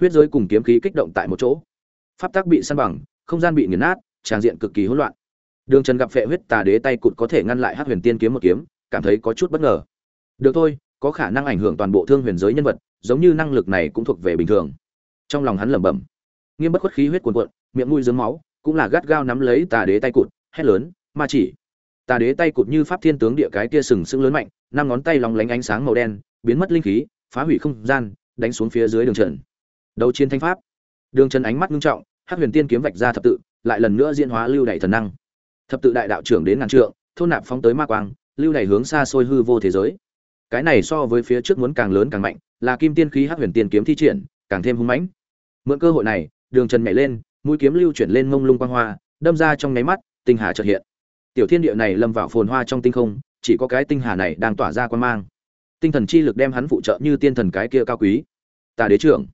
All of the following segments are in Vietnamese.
huyết giới cùng kiếm khí kích động tại một chỗ. Pháp tắc bị săn bằng, không gian bị nghiền nát, tràng diện cực kỳ hỗn loạn. Đường trần gặp phệ huyết tà đế tay cụt có thể ngăn lại hát huyền tiên kiếm một kiếm, cảm thấy có chút bất ngờ. Được thôi, có khả năng ảnh hưởng toàn bộ thương huyền giới nhân vật, giống như năng lực này cũng thuộc về bình thường. Trong lòng hắn lẩm bẩm, nghiêm bất khuất khí huyết cuồn cuộn, miệng mũi dướng máu, cũng là gắt gao nắm lấy tà đế tay cụt, hét lớn, ma chỉ! Tà đế tay cụt như pháp thiên tướng địa cái kia sừng sững lớn mạnh, năm ngón tay lóng lánh ánh sáng màu đen, biến mất linh khí, phá hủy không gian, đánh xuống phía dưới đường trần đấu chiến thanh pháp. Đường trần ánh mắt ngưng trọng, hắc huyền tiên kiếm vạch ra thập tự, lại lần nữa diễn hóa lưu đày thần năng. Thập tự đại đạo trưởng đến ngàn trượng, thôn nạp phóng tới ma quang, lưu đày hướng xa xôi hư vô thế giới. Cái này so với phía trước muốn càng lớn càng mạnh, là kim tiên khí hắc huyền tiên kiếm thi triển, càng thêm hung mãnh. Mượn cơ hội này, đường trần nhảy lên, mũi kiếm lưu chuyển lên mông lung quang hoa, đâm ra trong nháy mắt, tinh hà trợt hiện. Tiểu thiên địa này lâm vào phồn hoa trong tinh không, chỉ có cái tinh hà này đang tỏa ra quan mang. Tinh thần chi lực đem hắn phụ trợ như tiên thần cái kia cao quý. Tà đế trưởng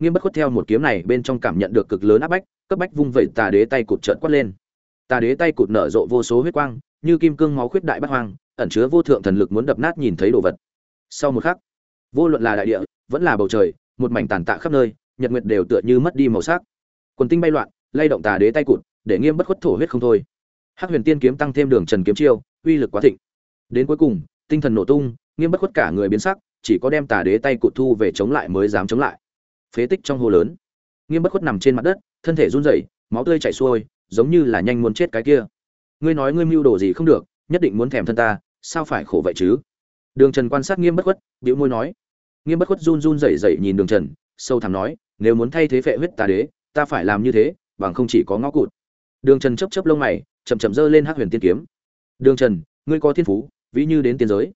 nghiêm bất khuất theo một kiếm này bên trong cảm nhận được cực lớn áp bách, cấp bách vung vẩy tà đế tay cụt trợn quát lên. Tà đế tay cụt nở rộ vô số huyết quang, như kim cương máu khuyết đại bát hoang, ẩn chứa vô thượng thần lực muốn đập nát nhìn thấy đồ vật. Sau một khắc, vô luận là đại địa, vẫn là bầu trời, một mảnh tàn tạ khắp nơi, nhật nguyệt đều tựa như mất đi màu sắc. Quần tinh bay loạn, lay động tà đế tay cụt, để nghiêm bất khuất thổ huyết không thôi. Hắc huyền tiên kiếm tăng thêm đường trần kiếm chiêu, uy lực quá thịnh. Đến cuối cùng, tinh thần nổ tung, nghiêm bất khuất cả người biến sắc, chỉ có đem tà đế tay cụt thu về chống lại mới dám chống lại phế tích trong hồ lớn. Nghiêm bất khuất nằm trên mặt đất, thân thể run rẩy, máu tươi chảy xuôi, giống như là nhanh muốn chết cái kia. Ngươi nói ngươi mưu đồ gì không được, nhất định muốn thèm thân ta, sao phải khổ vậy chứ? Đường trần quan sát nghiêm bất khuất, bĩu môi nói. Nghiêm bất khuất run run rẩy rẩy nhìn đường trần, sâu thẳm nói, nếu muốn thay thế phệ huyết tà đế, ta phải làm như thế, bằng không chỉ có ngõ cụt. Đường trần chấp chấp lông mày, chậm chậm giơ lên hắc huyền tiên kiếm. Đường trần, ngươi có thiên phú, ví như đến tiên giới.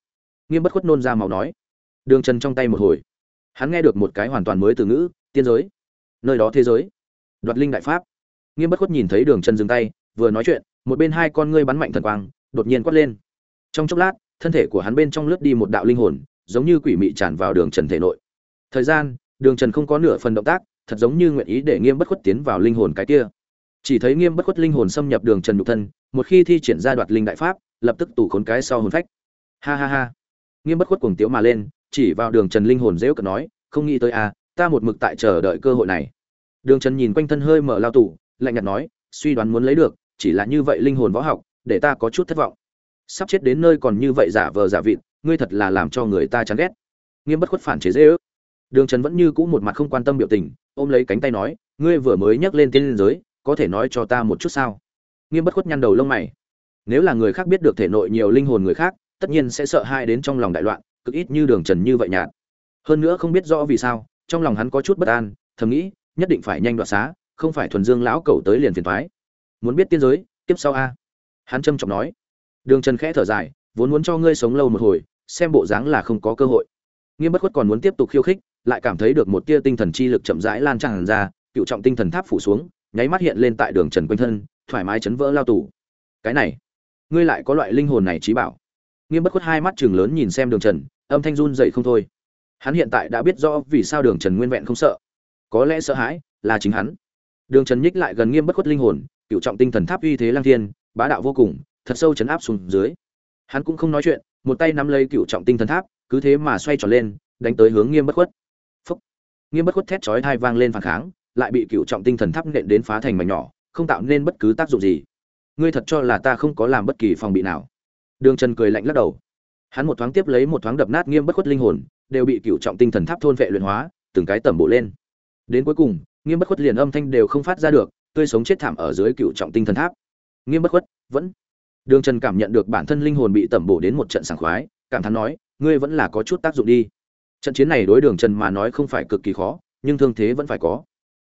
Nghiêm bất khuất nôn ra màu nói. Đường trần trong tay một hồi hắn nghe được một cái hoàn toàn mới từ ngữ, tiên giới. Nơi đó thế giới. Đoạt linh đại pháp. Nghiêm bất khuất nhìn thấy đường trần dừng tay, vừa nói chuyện, một bên hai con ngươi bắn mạnh thần quang, đột nhiên quát lên. Trong chốc lát, thân thể của hắn bên trong lướt đi một đạo linh hồn, giống như quỷ mị tràn vào đường trần thể nội. Thời gian, đường trần không có nửa phần động tác, thật giống như nguyện ý để nghiêm bất khuất tiến vào linh hồn cái kia. Chỉ thấy nghiêm bất khuất linh hồn xâm nhập đường trần nhục thân, một khi thi triển ra đoạt linh đại pháp, lập tức tủ khốn cái sau hồn phách. Ha ha ha. Nghiêm bất khuất cuồng tiếu mà lên chỉ vào đường trần linh hồn dễu cợt nói, không nghĩ tới à ta một mực tại chờ đợi cơ hội này. Đường trần nhìn quanh thân hơi mở lao tủ lạnh nhạt nói, suy đoán muốn lấy được, chỉ là như vậy linh hồn võ học, để ta có chút thất vọng. Sắp chết đến nơi còn như vậy giả vờ giả vịt, ngươi thật là làm cho người ta chán ghét. Nghiêm bất khuất phản chế dễ ước. Đường trần vẫn như cũ một mặt không quan tâm biểu tình, ôm lấy cánh tay nói, ngươi vừa mới nhắc lên tiên liên giới, có thể nói cho ta một chút sao? Nghiêm bất khuất nhăn đầu lông mày. Nếu là người khác biết được thể nội nhiều linh hồn người khác, tất nhiên sẽ sợ hai đến trong lòng đại loạn cực ít như đường trần như vậy nhạt. Hơn nữa không biết rõ vì sao, trong lòng hắn có chút bất an, thầm nghĩ, nhất định phải nhanh đoạt xá, không phải thuần dương lão cầu tới liền phiền thoái. Muốn biết tiên giới tiếp sau a? Hắn trâm trọng nói. Đường trần khẽ thở dài, vốn muốn cho ngươi sống lâu một hồi, xem bộ dáng là không có cơ hội. Nghiêm bất khuất còn muốn tiếp tục khiêu khích, lại cảm thấy được một tia tinh thần chi lực chậm rãi lan tràn ra, cựu trọng tinh thần tháp phủ xuống, nháy mắt hiện lên tại đường trần quanh thân, thoải mái chấn vỡ lao tù. Cái này, ngươi lại có loại linh hồn này trí bảo. Nghiêm bất khuất hai mắt chừng lớn nhìn xem đường trần âm thanh run dậy không thôi. Hắn hiện tại đã biết rõ vì sao đường trần nguyên vẹn không sợ. Có lẽ sợ hãi là chính hắn. Đường trần nhích lại gần nghiêm bất khuất linh hồn, cựu trọng tinh thần tháp uy thế lang thiên, bá đạo vô cùng, thật sâu chấn áp xuống dưới. Hắn cũng không nói chuyện, một tay nắm lấy cựu trọng tinh thần tháp, cứ thế mà xoay tròn lên, đánh tới hướng nghiêm bất khuất. Phúc. Nghiêm bất khuất thét chói thai vang lên phản kháng, lại bị cựu trọng tinh thần tháp nện đến phá thành mảnh nhỏ, không tạo nên bất cứ tác dụng gì. Ngươi thật cho là ta không có làm bất kỳ phòng bị nào. Đường trần cười lạnh lắc đầu hắn một thoáng tiếp lấy một thoáng đập nát nghiêm bất khuất linh hồn, đều bị cựu trọng tinh thần tháp thôn vệ luyện hóa, từng cái tẩm bộ lên. Đến cuối cùng, nghiêm bất khuất liền âm thanh đều không phát ra được, tươi sống chết thảm ở dưới cựu trọng tinh thần tháp. Nghiêm bất khuất, vẫn. Đường trần cảm nhận được bản thân linh hồn bị tẩm bổ đến một trận sảng khoái, cảm thán nói, ngươi vẫn là có chút tác dụng đi. Trận chiến này đối đường trần mà nói không phải cực kỳ khó, nhưng thương thế vẫn phải có.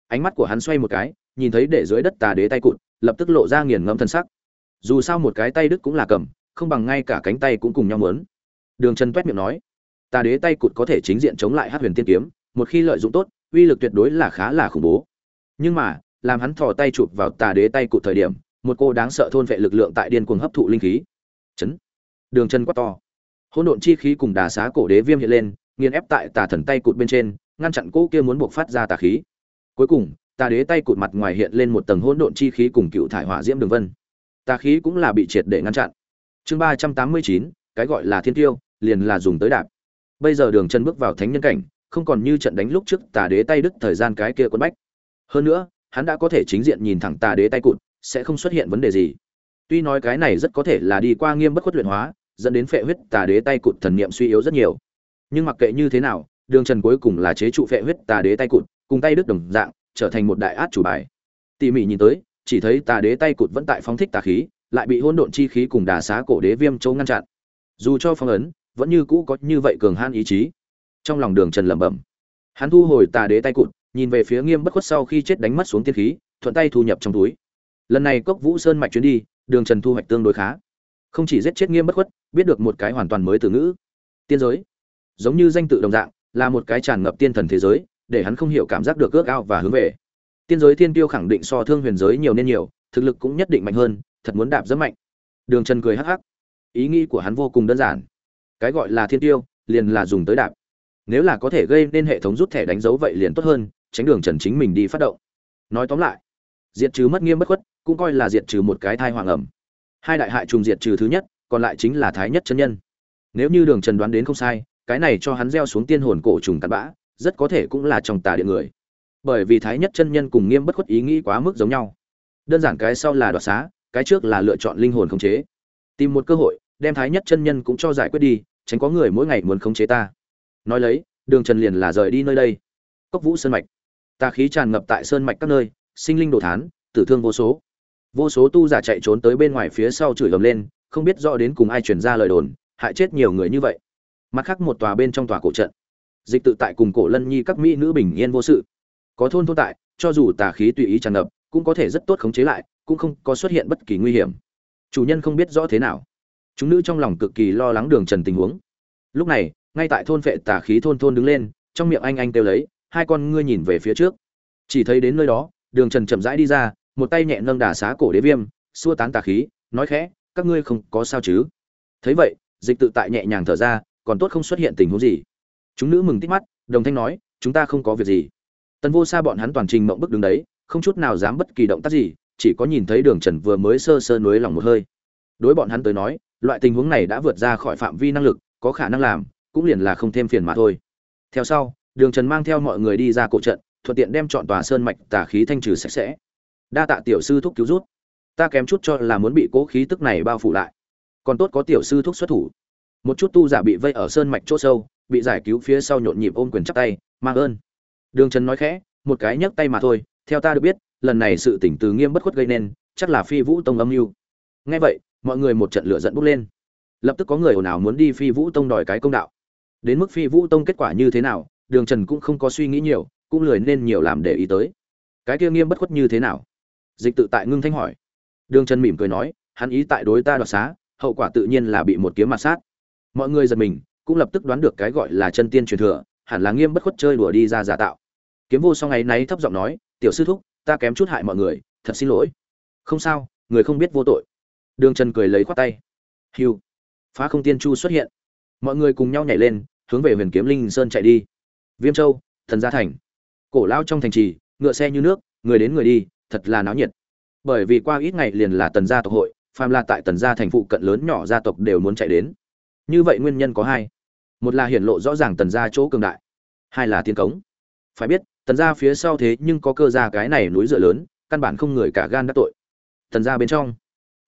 Ánh mắt của hắn xoay một cái, nhìn thấy để dưới đất tà đế tay cụt, lập tức lộ ra nghiền ngẫm thân sắc. Dù sao một cái tay đức cũng là cầm, không bằng ngay cả cánh tay cũng cùng nhau mớn đường trần toét miệng nói tà đế tay cụt có thể chính diện chống lại hát huyền tiên kiếm, một khi lợi dụng tốt, uy lực tuyệt đối là khá là khủng bố. Nhưng mà, làm hắn thò tay chụp vào tà đế tay cụt thời điểm, một cô đáng sợ thôn vệ lực lượng tại điên cuồng hấp thụ linh khí. Chấn. Đường chân quát to. Hỗn độn chi khí cùng đà xá cổ đế viêm hiện lên, nghiền ép tại tà thần tay cụt bên trên, ngăn chặn cô kia muốn buộc phát ra tà khí. Cuối cùng tà đế tay cụt mặt ngoài hiện lên một tầng hỗn độn chi khí cùng cựu thải hỏa diễm đường vân. Tà khí cũng là bị triệt để ngăn chặn. Chương ba trăm tám mươi chín, cái gọi là thiên tiêu liền là dùng tới đạp. Bây giờ đường chân bước vào thánh nhân cảnh, không còn như trận đánh lúc trước tà đế tay đứt thời gian cái kia quân bách. Hơn nữa, hắn đã có thể chính diện nhìn thẳng tà đế tay cụt, sẽ không xuất hiện vấn đề gì. Tuy nói cái này rất có thể là đi qua nghiêm bất khuất luyện hóa, dẫn đến phệ huyết tà đế tay cụt thần niệm suy yếu rất nhiều. Nhưng mặc kệ như thế nào, đường trần cuối cùng là chế trụ phệ huyết tà đế tay cụt, cùng tay đứt đồng dạng, trở thành một đại át chủ bài. Tỉ mỉ nhìn tới, chỉ thấy tà đế tay cụt vẫn tại phóng thích tà khí, lại bị hỗn độn chi khí cùng đà xá cổ đế viêm châu ngăn chặn. Dù cho phong ấn vẫn như cũ có như vậy cường han ý chí. Trong lòng đường trần lẩm bẩm, hắn thu hồi tà đế tay cụt, nhìn về phía nghiêm bất khuất sau khi chết đánh mất xuống tiên khí, thuận tay thu nhập trong túi. Lần này cốc vũ sơn mạch chuyến đi, đường trần thu hoạch tương đối khá. Không chỉ giết chết nghiêm bất khuất, biết được một cái hoàn toàn mới từ ngữ. Tiên giới, giống như danh tự đồng dạng, là một cái tràn ngập tiên thần thế giới, để hắn không hiểu cảm giác được ước ao và hướng về. Tiên giới tiên tiêu khẳng định so thương huyền giới nhiều nên nhiều, thực lực cũng nhất định mạnh hơn, thật muốn đạp rất mạnh. Đường trần cười hắc hắc. Ý nghĩ của hắn vô cùng đơn giản cái gọi là thiên tiêu, liền là dùng tới đạp. Nếu là có thể gây nên hệ thống rút thẻ đánh dấu vậy liền tốt hơn, tránh đường trần chính mình đi phát động. Nói tóm lại, diệt trừ mất nghiêm bất khuất, cũng coi là diệt trừ một cái thai hoàng ẩm. Hai đại hại trùng diệt trừ thứ nhất, còn lại chính là thái nhất chân nhân. Nếu như đường trần đoán đến không sai, cái này cho hắn gieo xuống tiên hồn cổ trùng tạt bã, rất có thể cũng là trong tà điện người. Bởi vì thái nhất chân nhân cùng nghiêm bất khuất ý nghĩ quá mức giống nhau. Đơn giản cái sau là đoạt xá, cái trước là lựa chọn linh hồn khống chế. Tìm một cơ hội đem thái nhất chân nhân cũng cho giải quyết đi, tránh có người mỗi ngày muốn khống chế ta. Nói lấy, đường trần liền là rời đi nơi đây. Cốc vũ sơn mạch. Tà khí tràn ngập tại sơn mạch các nơi, sinh linh đồ thán, tử thương vô số. Vô số tu giả chạy trốn tới bên ngoài phía sau chửi ầm lên, không biết rõ đến cùng ai truyền ra lời đồn, hại chết nhiều người như vậy. Mặt khác một tòa bên trong tòa cổ trận. Dịch tự tại cùng cổ lân nhi các mỹ nữ bình yên vô sự. Có thôn thôn tại, cho dù tà khí tùy ý tràn ngập, cũng có thể rất tốt khống chế lại, cũng không có xuất hiện bất kỳ nguy hiểm. Chủ nhân không biết rõ thế nào chúng nữ trong lòng cực kỳ lo lắng đường trần tình huống. Lúc này, ngay tại thôn vệ tà khí thôn thôn đứng lên, trong miệng anh anh kêu lấy, hai con ngươi nhìn về phía trước. Chỉ thấy đến nơi đó, đường trần chậm rãi đi ra, một tay nhẹ nâng đà xá cổ đế viêm, xua tán tà khí, nói khẽ, các ngươi không có sao chứ? Thấy vậy, dịch tự tại nhẹ nhàng thở ra, còn tốt không xuất hiện tình huống gì. Chúng nữ mừng tít mắt, đồng thanh nói, chúng ta không có việc gì. Tần vô xa bọn hắn toàn trình mộng bức đứng đấy, không chút nào dám bất kỳ động tác gì, chỉ có nhìn thấy đường trần vừa mới sơ sơ nối lòng một hơi. Đối bọn hắn tới nói loại tình huống này đã vượt ra khỏi phạm vi năng lực, có khả năng làm, cũng liền là không thêm phiền mà thôi. Theo sau, đường trần mang theo mọi người đi ra cổ trận, thuận tiện đem chọn tòa sơn mạch tà khí thanh trừ sạch sẽ. Đa tạ tiểu sư thúc cứu rút ta kém chút cho là muốn bị cố khí tức này bao phủ lại. Còn tốt có tiểu sư thúc xuất thủ. Một chút tu giả bị vây ở sơn mạch chỗ sâu, bị giải cứu phía sau nhộn nhịp ôm quyền chắp tay, mang ơn. Đường trần nói khẽ, một cái nhấc tay mà thôi, theo ta được biết, lần này sự tỉnh từ nghiêm bất khuất gây nên, chắc là phi vũ tông âm mưu. Nghe vậy mọi người một trận lửa giận bốc lên. Lập tức có người ồn ào muốn đi phi vũ tông đòi cái công đạo. Đến mức phi vũ tông kết quả như thế nào, đường trần cũng không có suy nghĩ nhiều, cũng lười nên nhiều làm để ý tới. Cái kia nghiêm bất khuất như thế nào? Dịch tự tại ngưng thanh hỏi. Đường trần mỉm cười nói, hắn ý tại đối ta đoạt xá, hậu quả tự nhiên là bị một kiếm mặt sát. Mọi người giật mình, cũng lập tức đoán được cái gọi là chân tiên truyền thừa, hẳn là nghiêm bất khuất chơi đùa đi ra giả tạo. Kiếm vô sau ngày náy thấp giọng nói, tiểu sư thúc, ta kém chút hại mọi người, thật xin lỗi. Không sao, người không biết vô tội đường trần cười lấy khoát tay. Hiu phá không tiên chu xuất hiện. Mọi người cùng nhau nhảy lên, hướng về huyền kiếm linh sơn chạy đi. Viêm châu, thần gia thành. Cổ lao trong thành trì, ngựa xe như nước, người đến người đi, thật là náo nhiệt. Bởi vì qua ít ngày liền là tần gia tộc hội, phàm là tại tần gia thành phụ cận lớn nhỏ gia tộc đều muốn chạy đến. Như vậy nguyên nhân có hai. Một là hiển lộ rõ ràng tần gia chỗ cường đại. Hai là tiên cống. Phải biết, tần gia phía sau thế nhưng có cơ gia cái này núi dựa lớn, căn bản không người cả gan đắc tội. Tần gia bên trong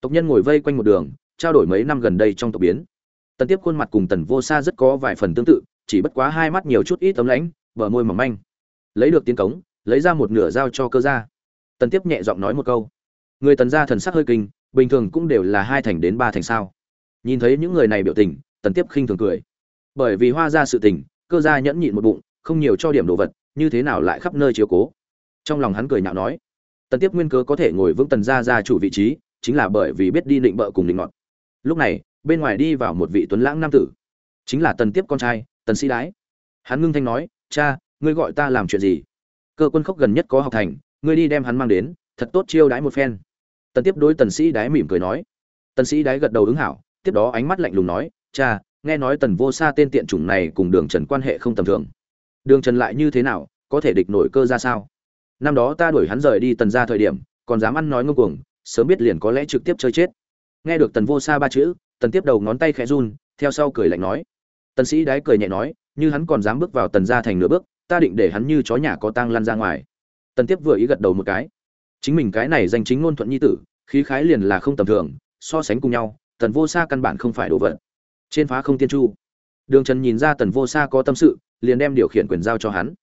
tộc nhân ngồi vây quanh một đường, trao đổi mấy năm gần đây trong tộc biến. Tần tiếp khuôn mặt cùng tần vô sa rất có vài phần tương tự, chỉ bất quá hai mắt nhiều chút ít tấm lãnh, bờ môi mỏng manh. Lấy được tiến cống, lấy ra một nửa dao cho cơ gia. Tần tiếp nhẹ giọng nói một câu. Người tần gia thần sắc hơi kinh, bình thường cũng đều là hai thành đến ba thành sao. Nhìn thấy những người này biểu tình, tần tiếp khinh thường cười. Bởi vì hoa ra sự tình, cơ gia nhẫn nhịn một bụng, không nhiều cho điểm đồ vật, như thế nào lại khắp nơi chiếu cố? Trong lòng hắn cười nhạo nói. Tần tiếp nguyên cớ có thể ngồi vững tần gia gia chủ vị trí chính là bởi vì biết đi định bợ cùng định ngọt. Lúc này, bên ngoài đi vào một vị tuấn lãng nam tử. Chính là tần tiếp con trai, tần sĩ đái. Hắn ngưng thanh nói, cha, ngươi gọi ta làm chuyện gì? Cơ quân khốc gần nhất có học thành, ngươi đi đem hắn mang đến, thật tốt chiêu đái một phen. Tần tiếp đối tần sĩ đái mỉm cười nói. Tần sĩ đái gật đầu ứng hảo, tiếp đó ánh mắt lạnh lùng nói, cha, nghe nói tần vô sa tên tiện chủng này cùng đường trần quan hệ không tầm thường. Đường trần lại như thế nào, có thể địch nổi cơ ra sao? Năm đó ta đuổi hắn rời đi tần ra thời điểm, còn dám ăn nói ngông cuồng sớm biết liền có lẽ trực tiếp chơi chết. Nghe được tần vô sa ba chữ, tần tiếp đầu ngón tay khẽ run, theo sau cười lạnh nói. Tần sĩ đái cười nhẹ nói, như hắn còn dám bước vào tần gia thành nửa bước, ta định để hắn như chó nhà có tang lăn ra ngoài. Tần tiếp vừa ý gật đầu một cái. Chính mình cái này danh chính ngôn thuận nhi tử, khí khái liền là không tầm thường, so sánh cùng nhau, tần vô sa căn bản không phải đồ vật. Trên phá không tiên chu. Đường trần nhìn ra tần vô sa có tâm sự, liền đem điều khiển quyền giao cho hắn.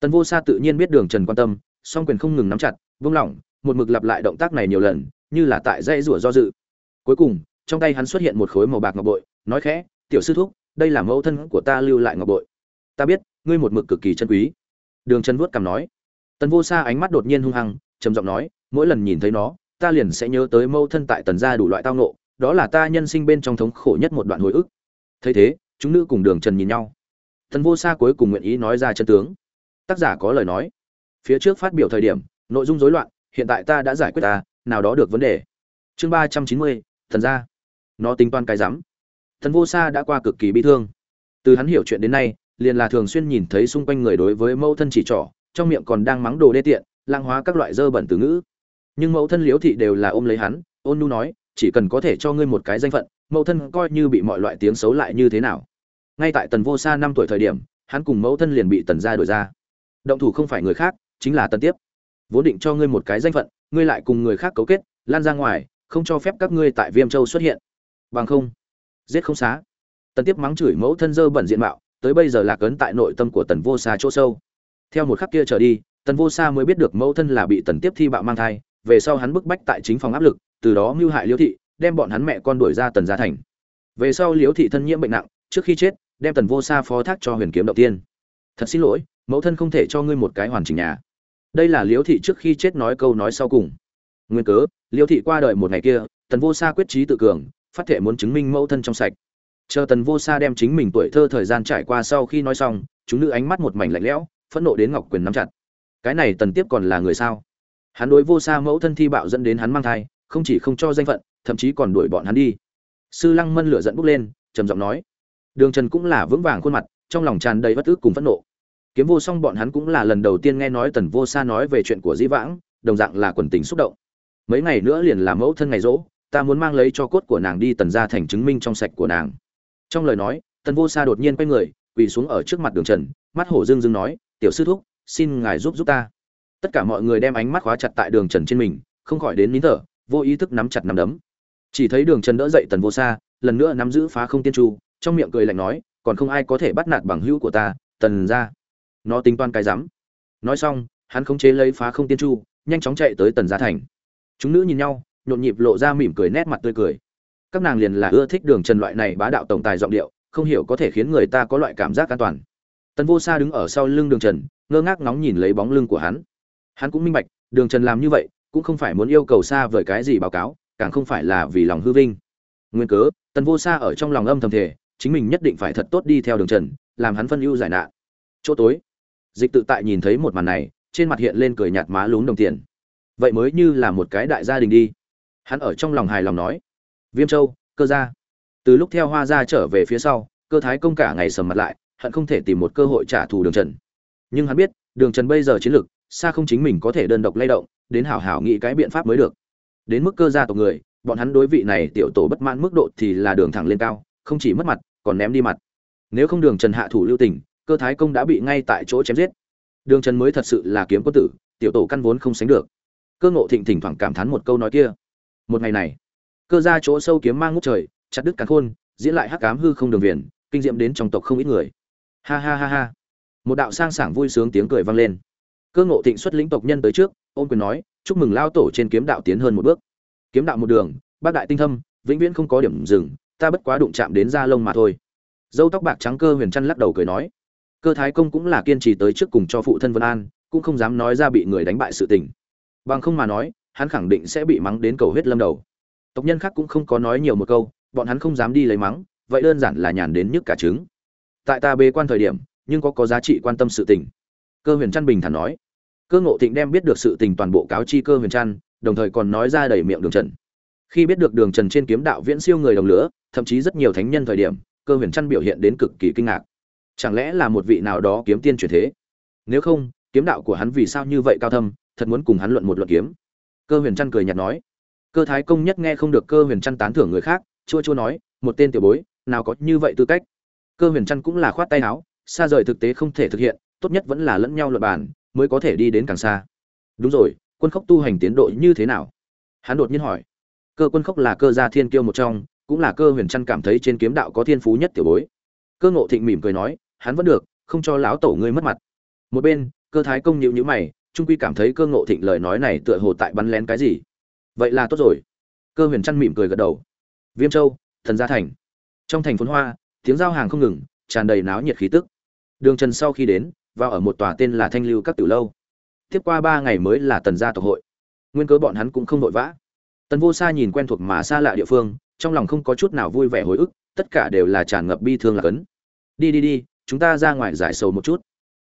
Tần vô sa tự nhiên biết đường trần quan tâm, song quyền không ngừng nắm chặt, vung lỏng một mực lặp lại động tác này nhiều lần, như là tại dây rủa do dự. Cuối cùng, trong tay hắn xuất hiện một khối màu bạc ngọc bội, nói khẽ, tiểu sư thúc, đây là mẫu thân của ta lưu lại ngọc bội. Ta biết, ngươi một mực cực kỳ chân quý. Đường trần vuốt cằm nói. Tần vô sa ánh mắt đột nhiên hung hăng, trầm giọng nói, mỗi lần nhìn thấy nó, ta liền sẽ nhớ tới mẫu thân tại tần gia đủ loại tao nộ đó là ta nhân sinh bên trong thống khổ nhất một đoạn hồi ức. Thấy thế, chúng nữ cùng đường trần nhìn nhau. Tần vô sa cuối cùng nguyện ý nói ra chân tướng. Tác giả có lời nói. Phía trước phát biểu thời điểm, nội dung rối loạn hiện tại ta đã giải quyết ta, nào đó được vấn đề. Chương ba trăm chín mươi, thần gia. Nó tính toán cái rắm. Thần vô sa đã qua cực kỳ bi thương. Từ hắn hiểu chuyện đến nay, liền là thường xuyên nhìn thấy xung quanh người đối với mẫu thân chỉ trỏ, trong miệng còn đang mắng đồ đê tiện, lang hóa các loại dơ bẩn từ ngữ. Nhưng mẫu thân liếu thị đều là ôm lấy hắn, ôn nu nói, chỉ cần có thể cho ngươi một cái danh phận, mẫu thân coi như bị mọi loại tiếng xấu lại như thế nào. Ngay tại tần vô sa năm tuổi thời điểm, hắn cùng mẫu thân liền bị tần gia đổi ra. Động thủ không phải người khác, chính là tần tiếp vốn định cho ngươi một cái danh phận, ngươi lại cùng người khác cấu kết, lan ra ngoài, không cho phép các ngươi tại viêm châu xuất hiện. Bằng không, giết không xá. Tần tiếp mắng chửi mẫu thân dơ bẩn diện mạo, tới bây giờ lạc ấn tại nội tâm của tần vô xa chỗ sâu. Theo một khắc kia trở đi, tần vô xa mới biết được mẫu thân là bị tần tiếp thi bạo mang thai, về sau hắn bức bách tại chính phòng áp lực, từ đó mưu hại liễu thị, đem bọn hắn mẹ con đuổi ra tần gia thành. Về sau liễu thị thân nhiễm bệnh nặng, trước khi chết, đem tần vô xa phó thác cho huyền kiếm đầu tiên. Thật xin lỗi, mẫu thân không thể cho ngươi một cái hoàn chỉnh nhà đây là liễu thị trước khi chết nói câu nói sau cùng. Nguyên cớ, liễu thị qua đời một ngày kia, tần vô Sa quyết trí tự cường, phát thể muốn chứng minh mẫu thân trong sạch. Chờ tần vô Sa đem chính mình tuổi thơ thời gian trải qua sau khi nói xong, chúng nữ ánh mắt một mảnh lạnh lẽo, phẫn nộ đến ngọc quyền nắm chặt. Cái này tần tiếp còn là người sao? Hắn đối vô Sa mẫu thân thi bạo dẫn đến hắn mang thai, không chỉ không cho danh phận, thậm chí còn đuổi bọn hắn đi. Sư lăng mân lửa dẫn bốc lên, trầm giọng nói. Đường trần cũng là vững vàng khuôn mặt, trong lòng tràn đầy bất ức cùng phẫn nộ kiếm vô song bọn hắn cũng là lần đầu tiên nghe nói tần vô sa nói về chuyện của dĩ vãng đồng dạng là quần tình xúc động. Mấy ngày nữa liền làm mẫu thân ngày rỗ ta muốn mang lấy cho cốt của nàng đi tần ra thành chứng minh trong sạch của nàng. Trong lời nói tần vô sa đột nhiên quay người quỳ xuống ở trước mặt đường trần mắt hổ dương dương nói tiểu sư thúc xin ngài giúp giúp ta. Tất cả mọi người đem ánh mắt khóa chặt tại đường trần trên mình không khỏi đến nín thở vô ý thức nắm chặt nắm đấm. Chỉ thấy đường trần đỡ dậy tần vô sa, lần nữa nắm giữ phá không tiên tru trong miệng cười lạnh nói còn không ai có thể bắt nạt bằng hữu của ta tần ra nó tính toán cái rắm. Nói xong, hắn khống chế lấy phá không tiên chu, nhanh chóng chạy tới tần gia thành. Chúng nữ nhìn nhau, nhộn nhịp lộ ra mỉm cười nét mặt tươi cười. Các nàng liền là ưa thích đường trần loại này bá đạo tổng tài giọng điệu, không hiểu có thể khiến người ta có loại cảm giác an toàn. Tần vô sa đứng ở sau lưng đường trần, ngơ ngác ngóng nhìn lấy bóng lưng của hắn. Hắn cũng minh bạch, đường trần làm như vậy, cũng không phải muốn yêu cầu xa vời cái gì báo cáo, càng không phải là vì lòng hư vinh. Nguyên cớ, tần vô sa ở trong lòng âm thầm thể chính mình nhất định phải thật tốt đi theo đường trần, làm hắn phân ưu giải nạn. Chỗ tối dịch tự tại nhìn thấy một màn này, trên mặt hiện lên cười nhạt má lún đồng tiền. Vậy mới như là một cái đại gia đình đi. Hắn ở trong lòng hài lòng nói. Viêm châu, cơ gia. Từ lúc theo hoa gia trở về phía sau, cơ thái công cả ngày sầm mặt lại, hận không thể tìm một cơ hội trả thù đường trần. Nhưng hắn biết, đường trần bây giờ chiến lược, xa không chính mình có thể đơn độc lay động, đến hảo hảo nghĩ cái biện pháp mới được. Đến mức cơ gia tộc người, bọn hắn đối vị này tiểu tổ bất mãn mức độ thì là đường thẳng lên cao, không chỉ mất mặt, còn ném đi mặt. Nếu không đường trần hạ thủ lưu tình cơ thái công đã bị ngay tại chỗ chém giết. Đường trần mới thật sự là kiếm quân tử, tiểu tổ căn vốn không sánh được. Cơ ngộ thịnh thỉnh thoảng cảm thán một câu nói kia. Một ngày này, cơ ra chỗ sâu kiếm mang ngút trời, chặt đứt cắn khôn, diễn lại hắc cám hư không đường viền, kinh diệm đến trong tộc không ít người. Ha ha ha ha. Một đạo sang sảng vui sướng tiếng cười vang lên. Cơ ngộ thịnh xuất lĩnh tộc nhân tới trước ôm quyền nói, chúc mừng lao tổ trên kiếm đạo tiến hơn một bước. Kiếm đạo một đường, bác đại tinh thâm, vĩnh viễn không có điểm dừng, ta bất quá đụng chạm đến da lông mà thôi. Dâu tóc bạc trắng cơ huyền chăn lắc đầu cười nói cơ thái công cũng là kiên trì tới trước cùng cho phụ thân vân an, cũng không dám nói ra bị người đánh bại sự tình. Bằng không mà nói, hắn khẳng định sẽ bị mắng đến cầu huyết lâm đầu. Tộc nhân khác cũng không có nói nhiều một câu, bọn hắn không dám đi lấy mắng, vậy đơn giản là nhàn đến nhức cả trứng. Tại ta bê quan thời điểm, nhưng có có giá trị quan tâm sự tình. Cơ huyền trăn bình thản nói. Cơ ngộ thịnh đem biết được sự tình toàn bộ cáo chi cơ huyền trăn, đồng thời còn nói ra đầy miệng đường trần. Khi biết được đường trần trên kiếm đạo viễn siêu người đồng lửa, thậm chí rất nhiều thánh nhân thời điểm, cơ huyền trăn biểu hiện đến cực kỳ kinh ngạc chẳng lẽ là một vị nào đó kiếm tiên chuyển thế? Nếu không, kiếm đạo của hắn vì sao như vậy cao thâm, thật muốn cùng hắn luận một luận kiếm? Cơ huyền trăn cười nhạt nói. Cơ thái công nhất nghe không được cơ huyền trăn tán thưởng người khác, chua chua nói, một tên tiểu bối, nào có như vậy tư cách? Cơ huyền trăn cũng là khoát tay áo, xa rời thực tế không thể thực hiện, tốt nhất vẫn là lẫn nhau luật bàn, mới có thể đi đến càng xa. Đúng rồi, quân khốc tu hành tiến độ như thế nào? Hắn đột nhiên hỏi. Cơ quân khốc là cơ gia thiên kiêu một trong, cũng là cơ huyền trăn cảm thấy trên kiếm đạo có thiên phú nhất tiểu bối cơ ngộ thịnh mỉm cười nói, hắn vẫn được, không cho lão tổ ngươi mất mặt. Một bên, cơ thái công nhịu nhữ mày, trung quy cảm thấy cơ ngộ thịnh lời nói này tựa hồ tại bắn lén cái gì. Vậy là tốt rồi. Cơ huyền trăn mỉm cười gật đầu. Viêm châu, thần gia thành. Trong thành phồn hoa, tiếng giao hàng không ngừng, tràn đầy náo nhiệt khí tức. Đường trần sau khi đến, vào ở một tòa tên là thanh lưu các tiểu lâu. Tiếp qua ba ngày mới là tần gia tộc hội. Nguyên cớ bọn hắn cũng không vội vã. Tần vô sa nhìn quen thuộc mà xa lạ địa phương, trong lòng không có chút nào vui vẻ hồi ức, tất cả đều là tràn ngập bi thương là cấn đi đi đi, chúng ta ra ngoài giải sầu một chút.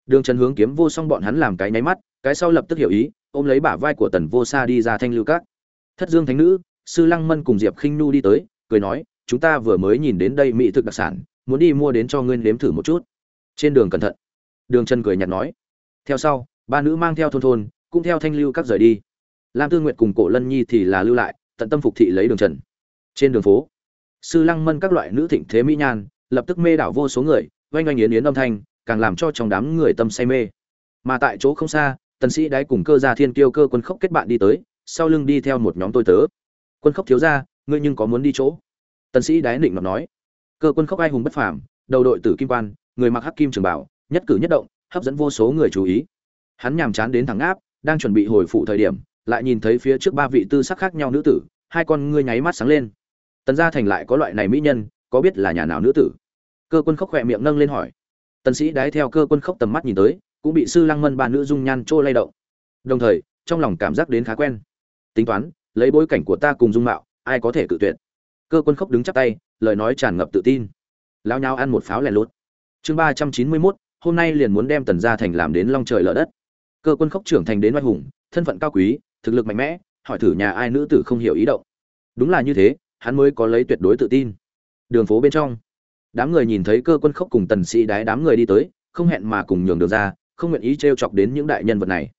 Đường trần hướng kiếm vô song bọn hắn làm cái nháy mắt, cái sau lập tức hiểu ý, ôm lấy bả vai của tần vô sa đi ra thanh lưu các. Thất dương thánh nữ, sư lăng mân cùng diệp khinh nu đi tới, cười nói, chúng ta vừa mới nhìn đến đây mỹ thực đặc sản, muốn đi mua đến cho ngươi nếm thử một chút. Trên đường cẩn thận, đường trần cười nhạt nói, theo sau, ba nữ mang theo thôn thôn, cũng theo thanh lưu các rời đi. Lam tư nguyệt cùng cổ lân nhi thì là lưu lại, tận tâm phục thị lấy đường trần. Trên đường phố, sư lăng mân các loại nữ thịnh thế mỹ nhan lập tức mê đảo vô số người, oanh oanh yến yến âm thanh, càng làm cho trong đám người tâm say mê. Mà tại chỗ không xa, tần sĩ đái cùng cơ gia thiên kiêu cơ quân khốc kết bạn đi tới, sau lưng đi theo một nhóm tôi tớ. Quân khốc thiếu gia, ngươi nhưng có muốn đi chỗ? Tần sĩ đái định ngọc nói. Cơ quân khốc ai hùng bất phàm, đầu đội tử kim quan, người mặc hắc kim trường bảo, nhất cử nhất động, hấp dẫn vô số người chú ý. Hắn nhàm chán đến thẳng áp đang chuẩn bị hồi phụ thời điểm, lại nhìn thấy phía trước ba vị tư sắc khác nhau nữ tử, hai con ngươi nháy mắt sáng lên. Tần gia thành lại có loại này mỹ nhân có biết là nhà nào nữ tử? Cơ quân khốc khỏe miệng nâng lên hỏi. Tần sĩ đái theo cơ quân khốc tầm mắt nhìn tới, cũng bị sư lăng mân ba nữ dung nhan trôi lay động. Đồng thời, trong lòng cảm giác đến khá quen. Tính toán, lấy bối cảnh của ta cùng dung mạo, ai có thể cự tuyệt? Cơ quân khốc đứng chắp tay, lời nói tràn ngập tự tin. Lao nhau ăn một pháo lẻ lút. Chương ba trăm chín mươi mốt, hôm nay liền muốn đem tần gia thành làm đến long trời lở đất. Cơ quân khốc trưởng thành đến oai hùng, thân phận cao quý, thực lực mạnh mẽ, hỏi thử nhà ai nữ tử không hiểu ý động. Đúng là như thế, hắn mới có lấy tuyệt đối tự tin đường phố bên trong. Đám người nhìn thấy cơ quân khốc cùng tần sĩ đái đám người đi tới, không hẹn mà cùng nhường đường ra, không nguyện ý treo chọc đến những đại nhân vật này.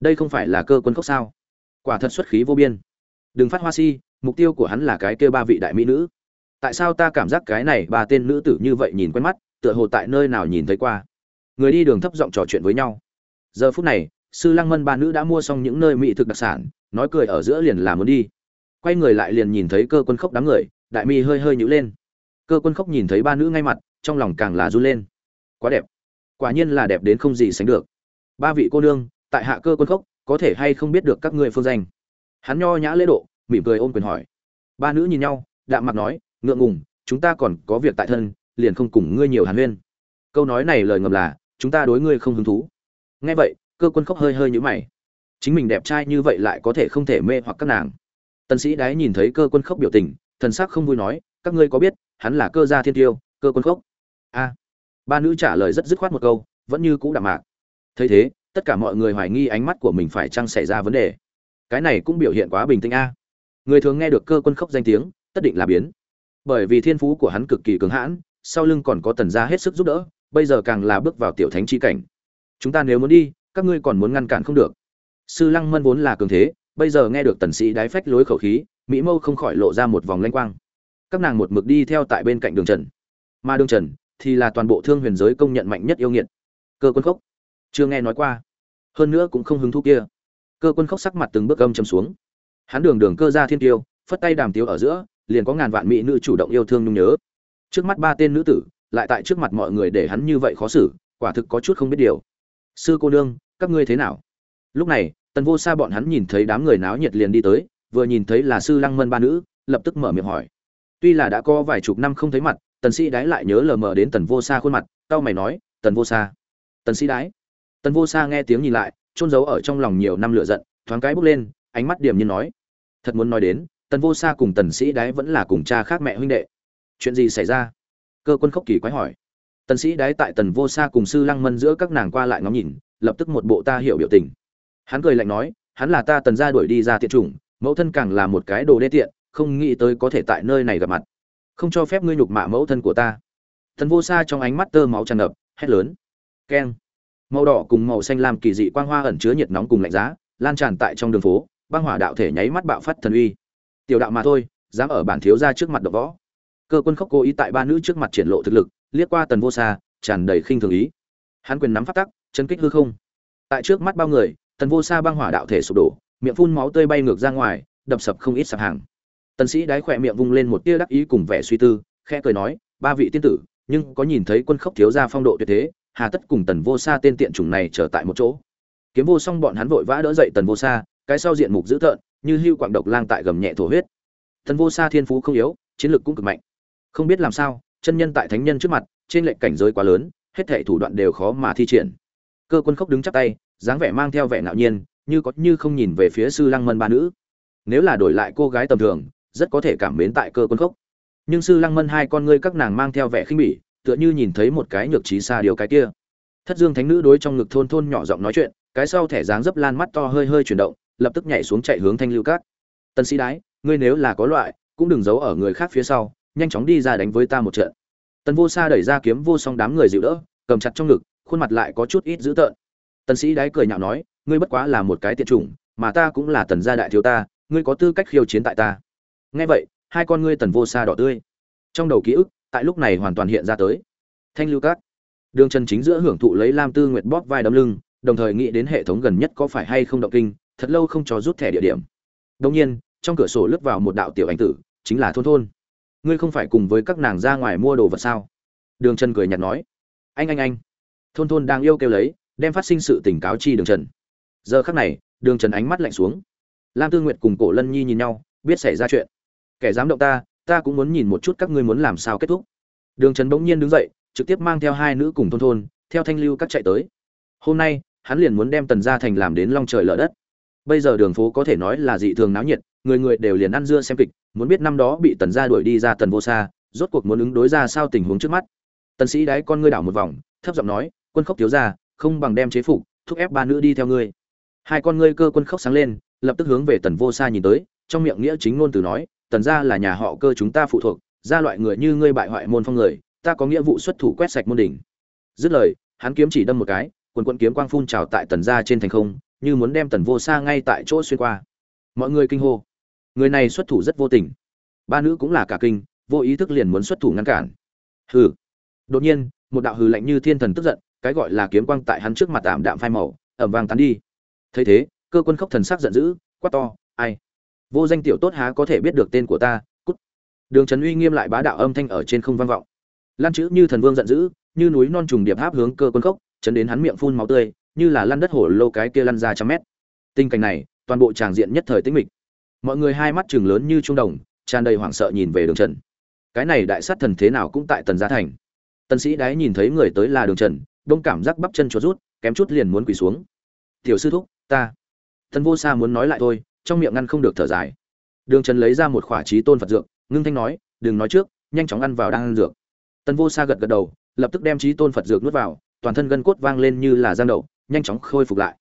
Đây không phải là cơ quân khốc sao? Quả thật xuất khí vô biên. Đừng phát hoa si, mục tiêu của hắn là cái kia ba vị đại mỹ nữ. Tại sao ta cảm giác cái này ba tên nữ tử như vậy nhìn quen mắt, tựa hồ tại nơi nào nhìn thấy qua? Người đi đường thấp giọng trò chuyện với nhau. Giờ phút này, sư lăng mân ba nữ đã mua xong những nơi mỹ thực đặc sản, nói cười ở giữa liền là muốn đi. Quay người lại liền nhìn thấy cơ quân khốc đám người, đại mi hơi hơi nhữ lên cơ quân khốc nhìn thấy ba nữ ngay mặt, trong lòng càng là run lên. Quá đẹp. Quả nhiên là đẹp đến không gì sánh được. Ba vị cô nương, tại hạ cơ quân khốc có thể hay không biết được các ngươi phương danh? Hắn nho nhã lễ độ, mỉm cười ôm quyền hỏi. Ba nữ nhìn nhau, đạm mặt nói, ngượng ngùng, chúng ta còn có việc tại thân, liền không cùng ngươi nhiều hàn huyên. Câu nói này lời ngầm là, chúng ta đối ngươi không hứng thú. Nghe vậy, cơ quân khốc hơi hơi nhũ mày. Chính mình đẹp trai như vậy lại có thể không thể mê hoặc các nàng. Tần sĩ đái nhìn thấy cơ quân khốc biểu tình, thần sắc không vui nói, các ngươi có biết hắn là cơ gia thiên tiêu, cơ quân khốc. A. Ba nữ trả lời rất dứt khoát một câu, vẫn như cũ đạm mạc. Thấy thế, tất cả mọi người hoài nghi ánh mắt của mình phải chăng xảy ra vấn đề. Cái này cũng biểu hiện quá bình tĩnh a. Người thường nghe được cơ quân khốc danh tiếng, tất định là biến. Bởi vì thiên phú của hắn cực kỳ cứng hãn, sau lưng còn có tần gia hết sức giúp đỡ, bây giờ càng là bước vào tiểu thánh chi cảnh. Chúng ta nếu muốn đi, các ngươi còn muốn ngăn cản không được. Sư lăng mân vốn là cường thế, bây giờ nghe được tần sĩ đái phách lối khẩu khí, mỹ mâu không khỏi lộ ra một vòng lanh quang các nàng một mực đi theo tại bên cạnh đường trần. Mà đường trần thì là toàn bộ thương huyền giới công nhận mạnh nhất yêu nghiệt. Cơ quân khốc. Chưa nghe nói qua. Hơn nữa cũng không hứng thú kia. Cơ quân khốc sắc mặt từng bước âm chầm xuống. Hắn đường đường cơ ra thiên tiêu, phất tay đàm tiếu ở giữa, liền có ngàn vạn mỹ nữ chủ động yêu thương nhung nhớ. Trước mắt ba tên nữ tử, lại tại trước mặt mọi người để hắn như vậy khó xử, quả thực có chút không biết điều. Sư cô nương, các ngươi thế nào? Lúc này, tần vô xa bọn hắn nhìn thấy đám người náo nhiệt liền đi tới, vừa nhìn thấy là sư lăng mân ba nữ, lập tức mở miệng hỏi tuy là đã có vài chục năm không thấy mặt, tần sĩ đái lại nhớ lờ mờ đến tần vô Sa khuôn mặt tao mày nói, tần vô Sa. tần sĩ đái? Tần vô Sa nghe tiếng nhìn lại trôn giấu ở trong lòng nhiều năm lửa giận, thoáng cái bốc lên, ánh mắt điểm nhiên nói, thật muốn nói đến, tần vô Sa cùng tần sĩ đái vẫn là cùng cha khác mẹ huynh đệ. Chuyện gì xảy ra? Cơ quân khốc kỳ quái hỏi. Tần sĩ đái tại tần vô Sa cùng sư lăng mân giữa các nàng qua lại ngó nhìn, lập tức một bộ ta hiểu biểu tình. Hắn cười lạnh nói, hắn là ta tần gia đuổi đi ra tiện chủng, mẫu thân càng là một cái đồ đê tiện không nghĩ tới có thể tại nơi này gặp mặt. Không cho phép ngươi nhục mạ mẫu thân của ta. Thần vô xa trong ánh mắt tơ máu tràn ngập, hét lớn. Keng. Màu đỏ cùng màu xanh lam kỳ dị quang hoa ẩn chứa nhiệt nóng cùng lạnh giá, lan tràn tại trong đường phố, băng hỏa đạo thể nháy mắt bạo phát thần uy. Tiểu đạo mà thôi, dám ở bản thiếu gia trước mặt độc võ. Cơ quân khóc cố ý tại ba nữ trước mặt triển lộ thực lực, liếc qua tần vô xa tràn đầy khinh thường ý. Hắn quyền nắm phát tắc chân kích hư không. Tại trước mắt bao người, tần vô sa băng hỏa đạo thể sụp đổ, miệng phun máu tươi bay ngược ra ngoài, đập sập không ít sạp hàng tần sĩ đái khoẹt miệng vung lên một tia đắc ý cùng vẻ suy tư, khẽ cười nói, ba vị tiên tử, nhưng có nhìn thấy quân khốc thiếu gia phong độ tuyệt thế, hà tất cùng tần vô sa tên tiện chủng này trở tại một chỗ. Kiếm vô song bọn hắn vội vã đỡ dậy tần vô sa, cái sau diện mục dữ tợn, như hưu quạng độc lang tại gầm nhẹ thổ huyết. Tần vô sa thiên phú không yếu, chiến lược cũng cực mạnh. Không biết làm sao, chân nhân tại thánh nhân trước mặt, trên lệnh cảnh giới quá lớn, hết thảy thủ đoạn đều khó mà thi triển. Cơ quân khốc đứng chắp tay, dáng vẻ mang theo vẻ ngạo nhiên, như có như không nhìn về phía sư lăng mân ba nữ. Nếu là đổi lại cô gái tầm thường rất có thể cảm mến tại cơ quân khốc. Nhưng sư lăng mân hai con ngươi các nàng mang theo vẻ khinh bỉ, tựa như nhìn thấy một cái nhược trí xa điều cái kia. Thất dương thánh nữ đối trong ngực thôn thôn nhỏ giọng nói chuyện, cái sau thẻ dáng dấp lan mắt to hơi hơi chuyển động, lập tức nhảy xuống chạy hướng thanh lưu cát. Tân sĩ đái, ngươi nếu là có loại, cũng đừng giấu ở người khác phía sau, nhanh chóng đi ra đánh với ta một trận. Tần vô sa đẩy ra kiếm vô song đám người dịu đỡ, cầm chặt trong ngực, khuôn mặt lại có chút ít dữ tợn. Tần sĩ đái cười nhạo nói, ngươi bất quá là một cái tiện chủng, mà ta cũng là tần gia đại thiếu ta, ngươi có tư cách khiêu chiến tại ta nghe vậy, hai con ngươi tần vô sa đỏ tươi. Trong đầu ký ức, tại lúc này hoàn toàn hiện ra tới. Thanh lưu cát đường trần chính giữa hưởng thụ lấy lam tư nguyệt bóp vai đấm lưng, đồng thời nghĩ đến hệ thống gần nhất có phải hay không động kinh, thật lâu không cho rút thẻ địa điểm. Đông nhiên, trong cửa sổ lướt vào một đạo tiểu ảnh tử, chính là thôn thôn. Ngươi không phải cùng với các nàng ra ngoài mua đồ vật sao? Đường trần cười nhạt nói. Anh anh anh. Thôn thôn đang yêu kêu lấy, đem phát sinh sự tỉnh cáo chi đường trần giờ khắc này, đường trần ánh mắt lạnh xuống. Lam tư nguyệt cùng cổ lân nhi nhìn nhau, biết xảy ra chuyện kẻ dám động ta ta cũng muốn nhìn một chút các ngươi muốn làm sao kết thúc. Đường trần bỗng nhiên đứng dậy, trực tiếp mang theo hai nữ cùng thôn thôn, theo thanh lưu các chạy tới. Hôm nay, hắn liền muốn đem tần gia thành làm đến long trời lở đất. Bây giờ đường phố có thể nói là dị thường náo nhiệt, người người đều liền ăn dưa xem kịch, muốn biết năm đó bị tần gia đuổi đi ra tần vô xa rốt cuộc muốn ứng đối ra sao tình huống trước mắt. Tần sĩ đái con ngươi đảo một vòng, thấp giọng nói, quân khốc thiếu gia, không bằng đem chế phục, thúc ép ba nữ đi theo ngươi. Hai con ngươi cơ quân khốc sáng lên, lập tức hướng về tần vô xa nhìn tới, trong miệng nghĩa chính ngôn từ nói tần gia là nhà họ cơ chúng ta phụ thuộc, gia loại người như ngươi bại hoại môn phong người, ta có nghĩa vụ xuất thủ quét sạch môn đỉnh. Dứt lời, hắn kiếm chỉ đâm một cái, quần quận kiếm quang phun trào tại tần gia trên thành không, như muốn đem tần vô xa ngay tại chỗ xuyên qua. Mọi người kinh hô. Người này xuất thủ rất vô tình. Ba nữ cũng là cả kinh, vô ý thức liền muốn xuất thủ ngăn cản. Hừ. Đột nhiên, một đạo hừ lạnh như thiên thần tức giận, cái gọi là kiếm quang tại hắn trước mặt tạm đạm phai màu, ẩm vang tán đi. Thấy thế, cơ quân khốc thần sắc giận dữ, quát to, ai? Vô danh tiểu tốt há có thể biết được tên của ta, cút. Đường trấn uy nghiêm lại bá đạo âm thanh ở trên không vang vọng. Lan chữ như thần vương giận dữ, như núi non trùng điệp áp hướng cơ quân khốc, chấn đến hắn miệng phun máu tươi, như là lăn đất hổ lô cái kia lăn ra trăm mét. Tình cảnh này, toàn bộ tràng diện nhất thời tĩnh mịch. Mọi người hai mắt chừng lớn như trung đồng, tràn đầy hoảng sợ nhìn về đường trần. Cái này đại sát thần thế nào cũng tại tần gia thành. Tần sĩ đái nhìn thấy người tới là đường trần, đông cảm giác bắp chân chuột rút, kém chút liền muốn quỳ xuống. Tiểu sư thúc, ta. Thần vô sa muốn nói lại thôi trong miệng ngăn không được thở dài. Đường trần lấy ra một khỏa trí tôn phật dược, ngưng thanh nói, đừng nói trước, nhanh chóng ăn vào đang ăn dược. Tần vô sa gật gật đầu, lập tức đem trí tôn phật dược nuốt vào, toàn thân gân cốt vang lên như là giang đậu, nhanh chóng khôi phục lại.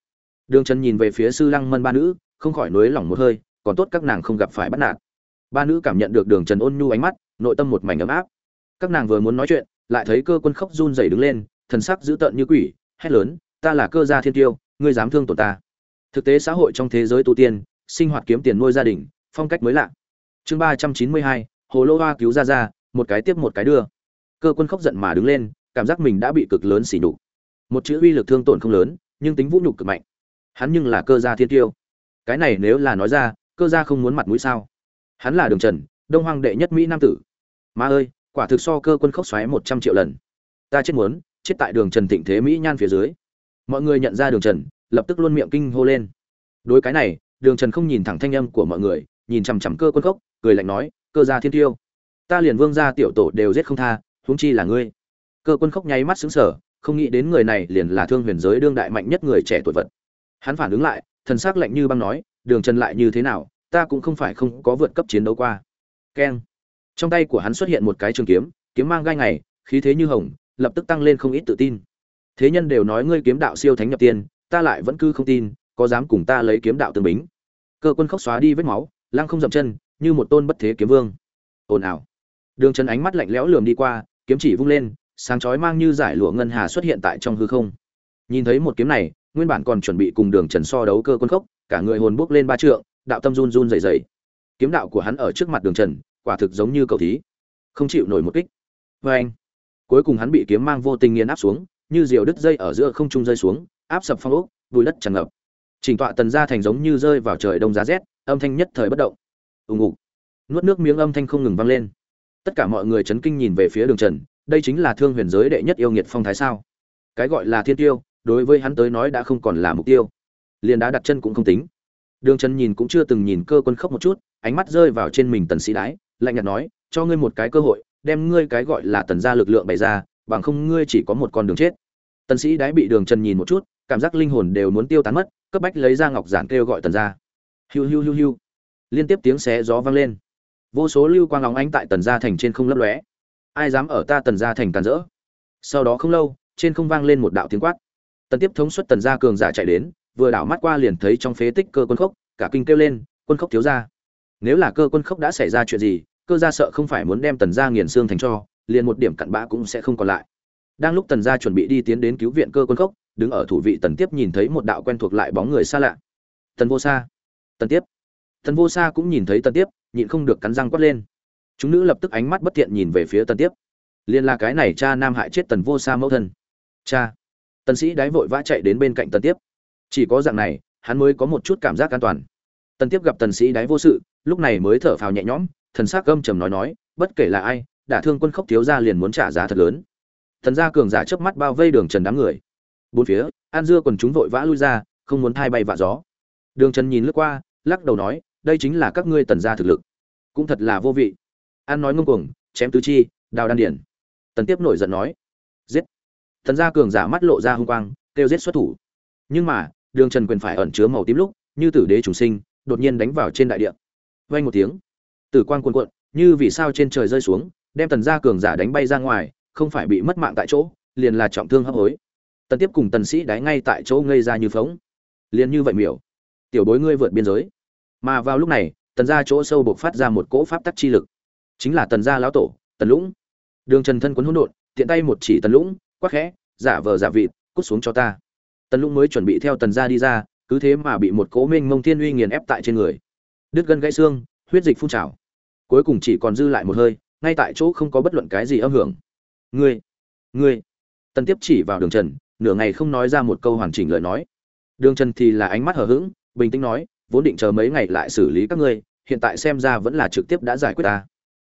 Đường trần nhìn về phía sư lăng mân ba nữ, không khỏi nới lỏng một hơi, còn tốt các nàng không gặp phải bắt nạt. Ba nữ cảm nhận được đường trần ôn nhu ánh mắt, nội tâm một mảnh ấm áp. Các nàng vừa muốn nói chuyện, lại thấy cơ quân khóc run rẩy đứng lên, thần sắc dữ tợn như quỷ, hét lớn, ta là cơ gia thiên tiêu, ngươi dám thương tổn ta. Thực tế xã hội trong thế giới tu tiên sinh hoạt kiếm tiền nuôi gia đình, phong cách mới lạ. Chương ba trăm chín mươi hai, hồ lô hoa cứu ra ra một cái tiếp một cái đưa. Cơ quân khóc giận mà đứng lên, cảm giác mình đã bị cực lớn xỉ nhục. Một chữ uy lực thương tổn không lớn, nhưng tính vũ nhục cực mạnh. Hắn nhưng là cơ gia thiên tiêu. Cái này nếu là nói ra, cơ gia không muốn mặt mũi sao? Hắn là đường trần, đông hoàng đệ nhất mỹ nam tử. Ma ơi, quả thực so cơ quân khốc xoáy một trăm triệu lần. Ta chết muốn, chết tại đường trần thịnh thế mỹ nhan phía dưới. Mọi người nhận ra đường trần, lập tức luôn miệng kinh hô lên. Đối cái này đường trần không nhìn thẳng thanh âm của mọi người nhìn chằm chằm cơ quân Cốc, cười lạnh nói cơ gia thiên tiêu ta liền vương gia tiểu tổ đều giết không tha huống chi là ngươi. Cơ quân khóc nháy mắt xứng sở không nghĩ đến người này liền là thương huyền giới đương đại mạnh nhất người trẻ tuổi vật. Hắn phản ứng lại thần s ắ c lạnh như băng nói đường trần lại như thế nào ta cũng không phải không có vượt cấp chiến đấu qua. Keng. Trong tay của hắn xuất hiện một cái trường kiếm kiếm mang gai ngày khí thế như hồng lập tức tăng lên không ít tự tin. Thế nhân đều nói ngươi kiếm đạo siêu thánh nhập tiên ta lại vẫn cứ không tin có dám cùng ta lấy kiếm đạo tương bính. Cơ quân khóc xóa đi vết máu, lăng không dậm chân, như một tôn bất thế kiếm vương. Ồn ào. Đường trần ánh mắt lạnh lẽo lườm đi qua, kiếm chỉ vung lên, sáng chói mang như giải lụa ngân hà xuất hiện tại trong hư không. Nhìn thấy một kiếm này, nguyên bản còn chuẩn bị cùng đường trần so đấu cơ quân khốc, cả người hồn bước lên ba trượng, đạo tâm run run rẩy rẩy. Kiếm đạo của hắn ở trước mặt đường trần, quả thực giống như cầu thí. Không chịu nổi một kích. Vê anh, cuối cùng hắn bị kiếm mang vô tình nghiền áp xuống, như diều đứt dây ở giữa không trung rơi xuống, áp sập phong ốc, vùi đất tràn ngập trình tọa tần gia thành giống như rơi vào trời đông giá rét, âm thanh nhất thời bất động. Ùng ục nuốt nước miếng âm thanh không ngừng vang lên. Tất cả mọi người chấn kinh nhìn về phía đường trần, đây chính là thương huyền giới đệ nhất yêu nghiệt phong thái sao? Cái gọi là thiên tiêu, đối với hắn tới nói đã không còn là mục tiêu. Liền đã đặt chân cũng không tính. Đường trần nhìn cũng chưa từng nhìn cơ quân khốc một chút, ánh mắt rơi vào trên mình tần sĩ đái, lạnh nhạt nói, cho ngươi một cái cơ hội, đem ngươi cái gọi là tần gia lực lượng bày ra, bằng không ngươi chỉ có một con đường chết. Tần sĩ đái bị đường trần nhìn một chút, cảm giác linh hồn đều muốn tiêu tán mất cấp bách lấy ra ngọc giản kêu gọi tần gia. Hiu hiu hiu hiu. Liên tiếp tiếng xé gió vang lên. Vô số lưu quang lóng ánh tại tần gia thành trên không lấp lóe. Ai dám ở ta tần gia thành tàn rỡ? Sau đó không lâu, trên không vang lên một đạo tiếng quát. Tần tiếp thống suất tần gia cường giả chạy đến, vừa đảo mắt qua liền thấy trong phế tích cơ quân khốc, cả kinh kêu lên, quân khốc thiếu gia. Nếu là cơ quân khốc đã xảy ra chuyện gì, cơ gia sợ không phải muốn đem tần gia nghiền xương thành cho, liền một điểm cặn bã cũng sẽ không còn lại. Đang lúc tần gia chuẩn bị đi tiến đến cứu viện cơ quân khốc đứng ở thủ vị tần tiếp nhìn thấy một đạo quen thuộc lại bóng người xa lạ. Tần vô sa. Tần tiếp. Tần vô sa cũng nhìn thấy tần tiếp, nhịn không được cắn răng quát lên. Chúng nữ lập tức ánh mắt bất thiện nhìn về phía tần tiếp. Liên là cái này cha nam hại chết tần vô sa mẫu thân. Cha. Tần sĩ đái vội vã chạy đến bên cạnh tần tiếp. Chỉ có dạng này, hắn mới có một chút cảm giác an toàn. Tần tiếp gặp tần sĩ đái vô sự, lúc này mới thở phào nhẹ nhõm, thần sắc gâm trầm nói nói, bất kể là ai, đả thương quân khốc thiếu gia liền muốn trả giá thật lớn. Thần gia cường giả chớp mắt bao vây đường trần đám người bốn phía, an dưa còn chúng vội vã lui ra, không muốn thay bay vạ gió. Đường trần nhìn lướt qua, lắc đầu nói, đây chính là các ngươi tần gia thực lực. Cũng thật là vô vị. An nói ngông cuồng, chém tứ chi, đào đan điển. Tần tiếp nổi giận nói, giết. Tần gia cường giả mắt lộ ra hung quang, kêu giết xuất thủ. Nhưng mà, đường trần quyền phải ẩn chứa màu tím lúc, như tử đế trùng sinh, đột nhiên đánh vào trên đại địa. Vay một tiếng, tử quang cuồn cuộn, như vì sao trên trời rơi xuống, đem tần gia cường giả đánh bay ra ngoài, không phải bị mất mạng tại chỗ, liền là trọng thương hấp hối tần tiếp cùng tần sĩ đáy ngay tại chỗ ngây ra như phóng. Liền như vậy miểu, tiểu bối ngươi vượt biên giới. Mà vào lúc này, tần gia chỗ sâu buộc phát ra một cỗ pháp tắc chi lực. Chính là tần gia lão tổ, tần lũng. Đường trần thân quấn hỗn độn, tiện tay một chỉ tần lũng, quắc khẽ, giả vờ giả vịt, cút xuống cho ta. Tần lũng mới chuẩn bị theo tần gia đi ra, cứ thế mà bị một cỗ minh mông thiên uy nghiền ép tại trên người. Đứt gân gãy xương, huyết dịch phun trào. Cuối cùng chỉ còn dư lại một hơi, ngay tại chỗ không có bất luận cái gì âm hưởng. Ngươi ngươi. Tần tiếp chỉ vào đường trần nửa ngày không nói ra một câu hoàn chỉnh lời nói. Đường trần thì là ánh mắt hờ hững, bình tĩnh nói, vốn định chờ mấy ngày lại xử lý các ngươi, hiện tại xem ra vẫn là trực tiếp đã giải quyết ta.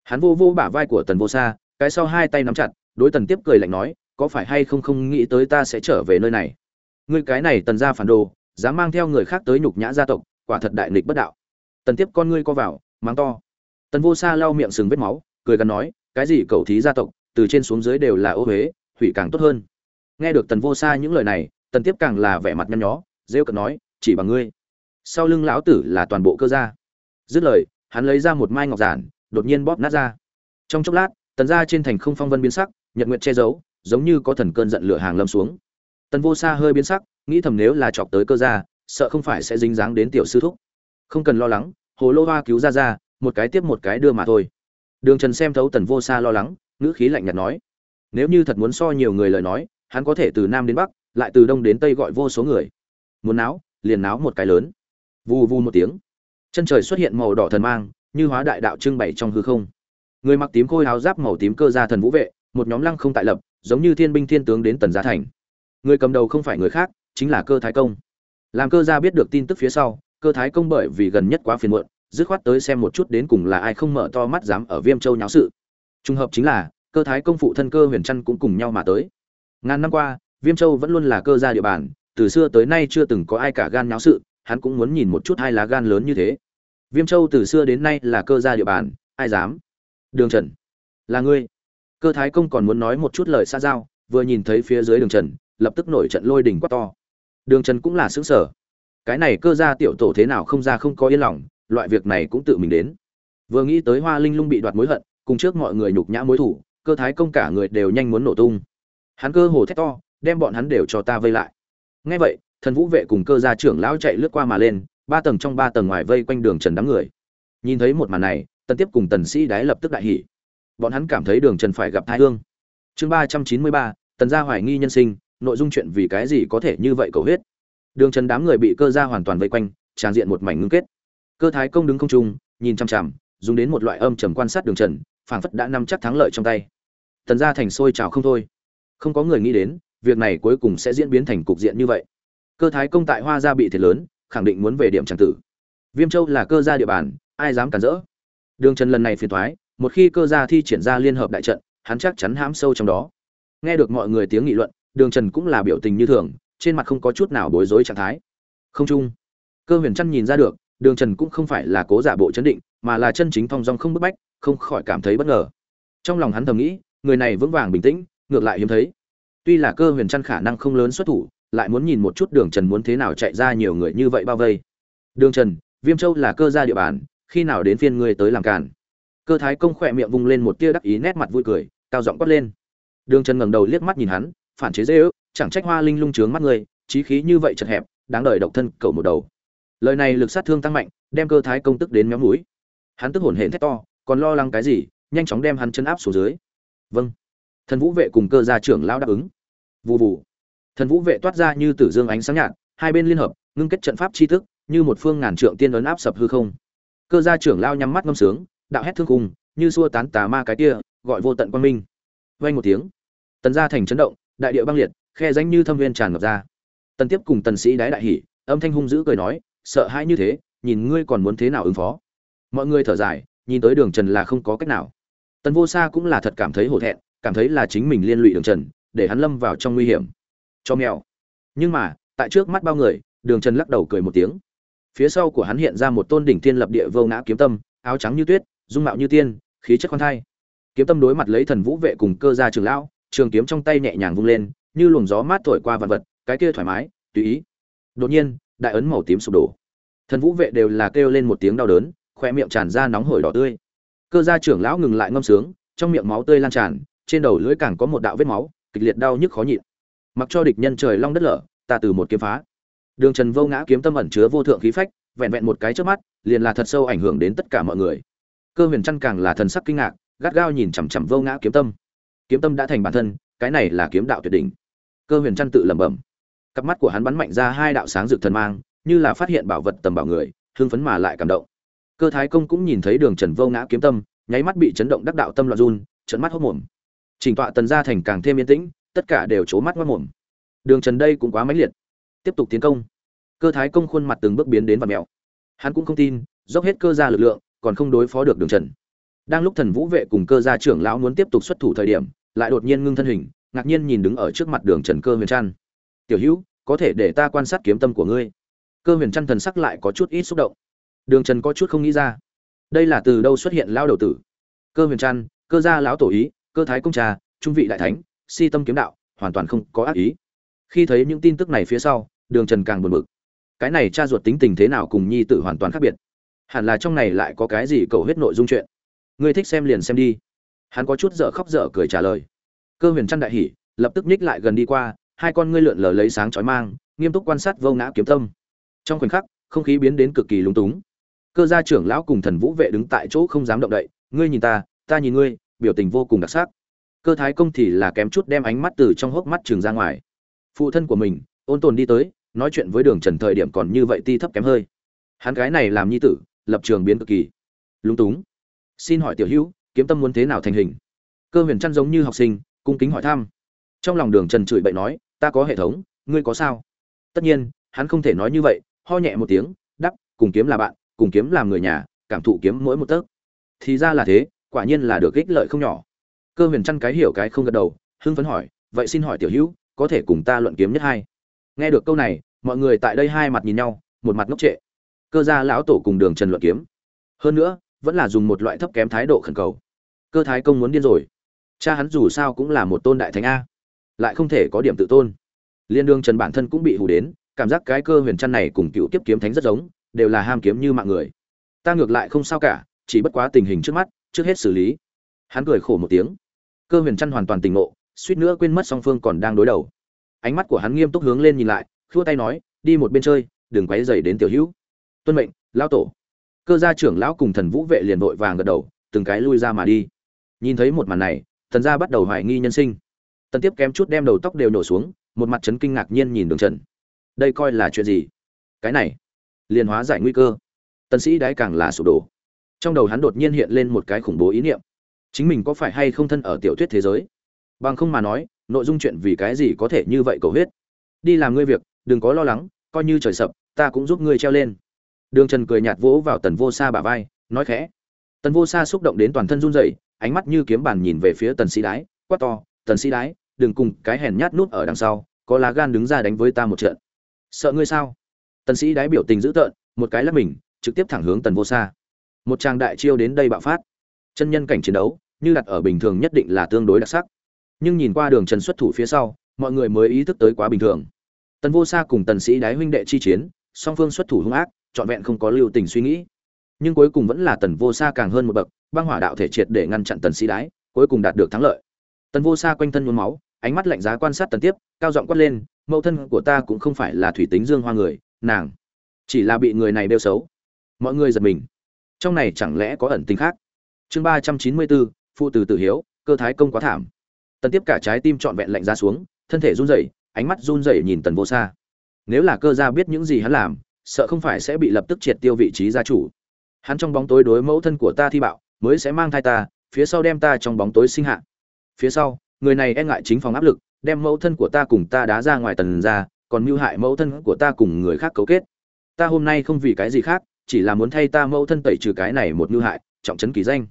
Hắn vô vô bả vai của tần vô sa, cái sau hai tay nắm chặt, đối tần tiếp cười lạnh nói, có phải hay không không nghĩ tới ta sẽ trở về nơi này? Ngươi cái này tần gia phản đồ, dám mang theo người khác tới nhục nhã gia tộc, quả thật đại nghịch bất đạo. Tần tiếp con ngươi co vào, mắng to. Tần vô sa lau miệng sừng vết máu, cười gắn nói, cái gì cầu thí gia tộc, từ trên xuống dưới đều là ô huế, hủy càng tốt hơn nghe được tần vô sa những lời này, tần tiếp càng là vẻ mặt nhăn nhó, rêu cợt nói, chỉ bằng ngươi. Sau lưng lão tử là toàn bộ cơ gia. Dứt lời, hắn lấy ra một mai ngọc giản, đột nhiên bóp nát ra. Trong chốc lát, tần gia trên thành không phong vân biến sắc, nhật nguyện che giấu, giống như có thần cơn giận lửa hàng lâm xuống. Tần vô sa hơi biến sắc, nghĩ thầm nếu là chọc tới cơ gia, sợ không phải sẽ dính dáng đến tiểu sư thúc. Không cần lo lắng, hồ lô hoa cứu ra ra, một cái tiếp một cái đưa mà thôi. Đường trần xem thấu tần vô sa lo lắng, ngữ khí lạnh nhạt nói, nếu như thật muốn so nhiều người lời nói hắn có thể từ nam đến bắc, lại từ đông đến tây gọi vô số người. Muốn náo, liền náo một cái lớn. Vù vù một tiếng. Chân trời xuất hiện màu đỏ thần mang, như hóa đại đạo trưng bày trong hư không. Người mặc tím khôi áo giáp màu tím cơ gia thần vũ vệ, một nhóm lăng không tại lập, giống như thiên binh thiên tướng đến tần gia thành. Người cầm đầu không phải người khác, chính là cơ thái công. Làm cơ gia biết được tin tức phía sau, cơ thái công bởi vì gần nhất quá phiền muộn, dứt khoát tới xem một chút đến cùng là ai không mở to mắt dám ở viêm châu nháo sự. Trùng hợp chính là, cơ thái công phụ thân cơ huyền trăn cũng cùng nhau mà tới ngàn năm qua, viêm châu vẫn luôn là cơ gia địa bàn, từ xưa tới nay chưa từng có ai cả gan nháo sự, hắn cũng muốn nhìn một chút hai lá gan lớn như thế. Viêm châu từ xưa đến nay là cơ gia địa bàn, ai dám? Đường trần. Là ngươi. Cơ thái công còn muốn nói một chút lời xa giao, vừa nhìn thấy phía dưới đường trần, lập tức nổi trận lôi đỉnh quát to. Đường trần cũng là xứng sở cái này cơ gia tiểu tổ thế nào không ra không có yên lòng, loại việc này cũng tự mình đến. Vừa nghĩ tới hoa linh lung bị đoạt mối hận, cùng trước mọi người nhục nhã mối thủ, cơ thái công cả người đều nhanh muốn nổ tung hắn cơ hồ thét to, đem bọn hắn đều cho ta vây lại. Ngay vậy, thần vũ vệ cùng cơ gia trưởng lão chạy lướt qua mà lên, ba tầng trong ba tầng ngoài vây quanh đường trần đám người. Nhìn thấy một màn này, tần tiếp cùng tần sĩ đái lập tức đại hỉ. Bọn hắn cảm thấy đường trần phải gặp thái hương. Chương ba trăm chín mươi ba, tần gia hoài nghi nhân sinh, nội dung chuyện vì cái gì có thể như vậy cầu huyết. Đường trần đám người bị cơ gia hoàn toàn vây quanh, tràn diện một mảnh ngưng kết. Cơ thái công đứng không trung, nhìn chăm chằm, dùng đến một loại âm trầm quan sát đường trần, phảng phất đã nắm chắc thắng lợi trong tay. Tần gia thành sôi trào không thôi không có người nghĩ đến, việc này cuối cùng sẽ diễn biến thành cục diện như vậy. Cơ thái công tại hoa gia bị thiệt lớn, khẳng định muốn về điểm tràng tử. Viêm châu là cơ gia địa bàn, ai dám cản rỡ? Đường trần lần này phiền thoái một khi cơ gia thi triển ra liên hợp đại trận, hắn chắc chắn hãm sâu trong đó. Nghe được mọi người tiếng nghị luận, đường trần cũng là biểu tình như thường, trên mặt không có chút nào bối rối trạng thái. Không chung. Cơ huyền trăn nhìn ra được, đường trần cũng không phải là cố giả bộ chấn định, mà là chân chính thong dong không bức bách, không khỏi cảm thấy bất ngờ. Trong lòng hắn thầm nghĩ, người này vững vàng bình tĩnh ngược lại hiếm thấy. Tuy là cơ huyền trăn khả năng không lớn xuất thủ, lại muốn nhìn một chút đường trần muốn thế nào chạy ra nhiều người như vậy bao vây. Đường trần, viêm châu là cơ gia địa bàn, khi nào đến phiên ngươi tới làm càn? Cơ thái công khỏe miệng vung lên một tia đắc ý nét mặt vui cười, cao giọng quát lên. Đường trần ngẩng đầu liếc mắt nhìn hắn, phản chế dễ ước, chẳng trách hoa linh lung trướng mắt ngươi trí khí như vậy chật hẹp, đáng đời độc thân cầu một đầu. Lời này lực sát thương tăng mạnh, đem cơ thái công tức đến méo mũi. Hắn tức hổn hển thét to, còn lo lắng cái gì, nhanh chóng đem hắn chân áp xuống dưới. Vâng thần vũ vệ cùng cơ gia trưởng lão đáp ứng. Vụ vụ thần vũ vệ toát ra như tử dương ánh sáng nhạt, hai bên liên hợp, ngưng kết trận pháp chi thức như một phương ngàn trượng tiên ấn áp sập hư không. Cơ gia trưởng lao nhắm mắt ngâm sướng, đạo hét thương cùng như xua tán tà ma cái kia, gọi vô tận quang minh. Vang một tiếng, tần gia thành chấn động, đại địa băng liệt, khe danh như thâm viên tràn ngập ra. Tần tiếp cùng tần sĩ đái đại hỉ, âm thanh hung dữ cười nói, sợ hãi như thế, nhìn ngươi còn muốn thế nào ứng phó? Mọi người thở dài, nhìn tới đường trần là không có cách nào. Tần vô sa cũng là thật cảm thấy hổ thẹn cảm thấy là chính mình liên lụy đường trần, để hắn lâm vào trong nguy hiểm. Cho mèo nhưng mà, tại trước mắt bao người, đường trần lắc đầu cười một tiếng. Phía sau của hắn hiện ra một tôn đỉnh thiên lập địa vô ngã kiếm tâm, áo trắng như tuyết, dung mạo như tiên, khí chất khoan thai. Kiếm tâm đối mặt lấy thần vũ vệ cùng cơ gia trường lão, trường kiếm trong tay nhẹ nhàng vung lên, như luồng gió mát thổi qua vạn vật, cái kia thoải mái, tùy ý. Đột nhiên, đại ấn màu tím sụp đổ. Thần vũ vệ đều là kêu lên một tiếng đau đớn khoe miệng tràn ra nóng hổi đỏ tươi. Cơ gia trưởng lão ngừng lại ngâm sướng, trong miệng máu tươi lan tràn trên đầu lưỡi càng có một đạo vết máu, kịch liệt đau nhức khó nhịn. Mặc cho địch nhân trời long đất lở, ta từ một kiếm phá. Đường trần vô ngã kiếm tâm ẩn chứa vô thượng khí phách, vẹn vẹn một cái trước mắt, liền là thật sâu ảnh hưởng đến tất cả mọi người. Cơ huyền trăn càng là thần sắc kinh ngạc, gắt gao nhìn chằm chằm vô ngã kiếm tâm. Kiếm tâm đã thành bản thân, cái này là kiếm đạo tuyệt đỉnh. Cơ huyền trăn tự lẩm bẩm. Cặp mắt của hắn bắn mạnh ra hai đạo sáng rực thần mang, như là phát hiện bảo vật tầm bảo người, hưng phấn mà lại cảm động. Cơ thái công cũng nhìn thấy đường trần vô ngã kiếm tâm, nháy mắt bị chấn động đắc đạo tâm loạn run trận mắt hốc mồm trình tọa tần gia thành càng thêm yên tĩnh, tất cả đều trố mắt ngất mồm. Đường trần đây cũng quá mãnh liệt. Tiếp tục tiến công. Cơ thái công khuôn mặt từng bước biến đến và mẹo hắn cũng không tin, dốc hết cơ gia lực lượng, còn không đối phó được đường trần. Đang lúc thần vũ vệ cùng cơ gia trưởng lão muốn tiếp tục xuất thủ thời điểm, lại đột nhiên ngưng thân hình, ngạc nhiên nhìn đứng ở trước mặt đường trần cơ huyền trăn. Tiểu hữu, có thể để ta quan sát kiếm tâm của ngươi. Cơ huyền trăn thần sắc lại có chút ít xúc động. Đường trần có chút không nghĩ ra. Đây là từ đâu xuất hiện lão đầu tử? Cơ huyền trăn, cơ gia lão tổ ý cơ thái công trà, trung vị đại thánh, si tâm kiếm đạo, hoàn toàn không có ác ý. Khi thấy những tin tức này phía sau, đường trần càng buồn bực. Cái này cha ruột tính tình thế nào cùng nhi tử hoàn toàn khác biệt. Hẳn là trong này lại có cái gì cầu hết nội dung chuyện. Ngươi thích xem liền xem đi. Hắn có chút dở khóc dở cười trả lời. Cơ huyền trăn đại hỉ, lập tức nhích lại gần đi qua, hai con ngươi lượn lờ lấy sáng chói mang, nghiêm túc quan sát vô ngã kiếm tâm. Trong khoảnh khắc, không khí biến đến cực kỳ lúng túng. Cơ gia trưởng lão cùng thần vũ vệ đứng tại chỗ không dám động đậy, ngươi nhìn ta ta nhìn ngươi biểu tình vô cùng đặc sắc. Cơ thái công thì là kém chút đem ánh mắt từ trong hốc mắt trường ra ngoài. Phụ thân của mình, ôn tồn đi tới, nói chuyện với đường trần thời điểm còn như vậy ti thấp kém hơi. Hắn gái này làm nhi tử, lập trường biến cực kỳ. Lúng túng. Xin hỏi tiểu hữu, kiếm tâm muốn thế nào thành hình? Cơ huyền chăn giống như học sinh, cung kính hỏi thăm. Trong lòng đường trần chửi bậy nói, ta có hệ thống, ngươi có sao? Tất nhiên, hắn không thể nói như vậy, ho nhẹ một tiếng đắp cùng kiếm là bạn, cùng kiếm làm người nhà, cảm thụ kiếm mỗi một tấc. Thì ra là thế quả nhiên là được ích lợi không nhỏ. Cơ huyền chăn cái hiểu cái không gật đầu, hưng phấn hỏi, vậy xin hỏi tiểu hữu, có thể cùng ta luận kiếm nhất hai? Nghe được câu này, mọi người tại đây hai mặt nhìn nhau, một mặt ngốc trệ. Cơ gia lão tổ cùng đường trần luận kiếm. Hơn nữa, vẫn là dùng một loại thấp kém thái độ khẩn cầu. Cơ thái công muốn điên rồi. Cha hắn dù sao cũng là một tôn đại thánh a, lại không thể có điểm tự tôn. Liên đương trần bản thân cũng bị hù đến, cảm giác cái cơ huyền chăn này cùng cựu kiếp kiếm thánh rất giống, đều là ham kiếm như mạng người. Ta ngược lại không sao cả, chỉ bất quá tình hình trước mắt trước hết xử lý. Hắn cười khổ một tiếng. Cơ huyền chăn hoàn toàn tỉnh ngộ, suýt nữa quên mất song phương còn đang đối đầu. Ánh mắt của hắn nghiêm túc hướng lên nhìn lại, khua tay nói, đi một bên chơi, đừng quấy dày đến tiểu hữu. Tuân mệnh, lão tổ. Cơ gia trưởng lão cùng thần vũ vệ liền vội vàng gật đầu, từng cái lui ra mà đi. Nhìn thấy một màn này, thần gia bắt đầu hoài nghi nhân sinh. Tần tiếp kém chút đem đầu tóc đều nổ xuống, một mặt trấn kinh ngạc nhiên nhìn đường trần. Đây coi là chuyện gì? Cái này, liền hóa giải nguy cơ. Tần sĩ đái càng là sụp đổ trong đầu hắn đột nhiên hiện lên một cái khủng bố ý niệm. Chính mình có phải hay không thân ở tiểu thuyết thế giới? Bằng không mà nói, nội dung chuyện vì cái gì có thể như vậy cầu huyết? Đi làm ngươi việc, đừng có lo lắng, coi như trời sập, ta cũng giúp ngươi treo lên. Đường trần cười nhạt vỗ vào tần vô sa bả vai, nói khẽ. Tần vô sa xúc động đến toàn thân run rẩy, ánh mắt như kiếm bàn nhìn về phía tần sĩ đái, quát to, tần sĩ đái, đừng cùng cái hèn nhát nút ở đằng sau, có lá gan đứng ra đánh với ta một trận. Sợ ngươi sao? Tần sĩ đái biểu tình dữ tợn, một cái lắc mình, trực tiếp thẳng hướng tần vô sa một tràng đại chiêu đến đây bạo phát. Chân nhân cảnh chiến đấu, như đặt ở bình thường nhất định là tương đối đặc sắc. Nhưng nhìn qua đường trần xuất thủ phía sau, mọi người mới ý thức tới quá bình thường. Tần vô sa cùng tần sĩ đái huynh đệ chi chiến, song phương xuất thủ hung ác, trọn vẹn không có lưu tình suy nghĩ. Nhưng cuối cùng vẫn là tần vô sa càng hơn một bậc, băng hỏa đạo thể triệt để ngăn chặn tần sĩ đái, cuối cùng đạt được thắng lợi. Tần vô sa quanh thân nhuốm máu, ánh mắt lạnh giá quan sát tần tiếp, cao giọng quát lên, mẫu thân của ta cũng không phải là thủy tính dương hoa người, nàng chỉ là bị người này đeo xấu. Mọi người giật mình trong này chẳng lẽ có ẩn tình khác? Chương ba trăm chín mươi bốn, phụ tử tử hiếu, cơ thái công quá thảm. Tần tiếp cả trái tim trọn vẹn lạnh ra xuống, thân thể run rẩy, ánh mắt run rẩy nhìn tần vô xa nếu là cơ gia biết những gì hắn làm, sợ không phải sẽ bị lập tức triệt tiêu vị trí gia chủ. Hắn trong bóng tối đối mẫu thân của ta thi bạo, mới sẽ mang thai ta, phía sau đem ta trong bóng tối sinh hạ. Phía sau, người này e ngại chính phòng áp lực, đem mẫu thân của ta cùng ta đá ra ngoài tần ra, còn mưu hại mẫu thân của ta cùng người khác cấu kết. Ta hôm nay không vì cái gì khác chỉ là muốn thay ta mẫu thân tẩy trừ cái này một ngư hại, trọng trấn kỳ danh.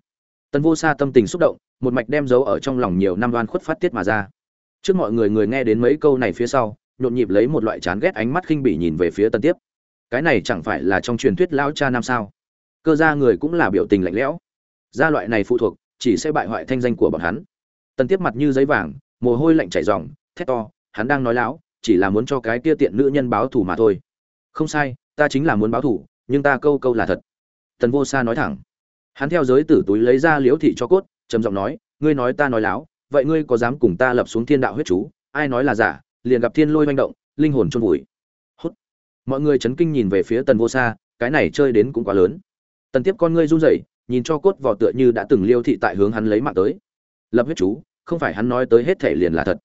Tần vô sa tâm tình xúc động, một mạch đem giấu ở trong lòng nhiều năm đoan khuất phát tiết mà ra. Trước mọi người người nghe đến mấy câu này phía sau, nhộn nhịp lấy một loại chán ghét ánh mắt khinh bỉ nhìn về phía tần tiếp. Cái này chẳng phải là trong truyền thuyết lão cha nam sao? Cơ gia người cũng là biểu tình lạnh lẽo. Gia loại này phụ thuộc, chỉ sẽ bại hoại thanh danh của bọn hắn. Tần tiếp mặt như giấy vàng, mồ hôi lạnh chảy ròng, thét to, hắn đang nói láo, chỉ là muốn cho cái kia tiện nữ nhân báo thù mà thôi. Không sai, ta chính là muốn báo thù nhưng ta câu câu là thật. Tần vô sa nói thẳng. Hắn theo giới tử túi lấy ra liễu thị cho cốt, trầm giọng nói, ngươi nói ta nói láo, vậy ngươi có dám cùng ta lập xuống thiên đạo huyết chú? Ai nói là giả, liền gặp thiên lôi manh động, linh hồn trôn vùi. Hút. Mọi người chấn kinh nhìn về phía tần vô sa, cái này chơi đến cũng quá lớn. Tần tiếp con ngươi run rẩy, nhìn cho cốt vỏ tựa như đã từng liêu thị tại hướng hắn lấy mạng tới. Lập huyết chú, không phải hắn nói tới hết thể liền là thật.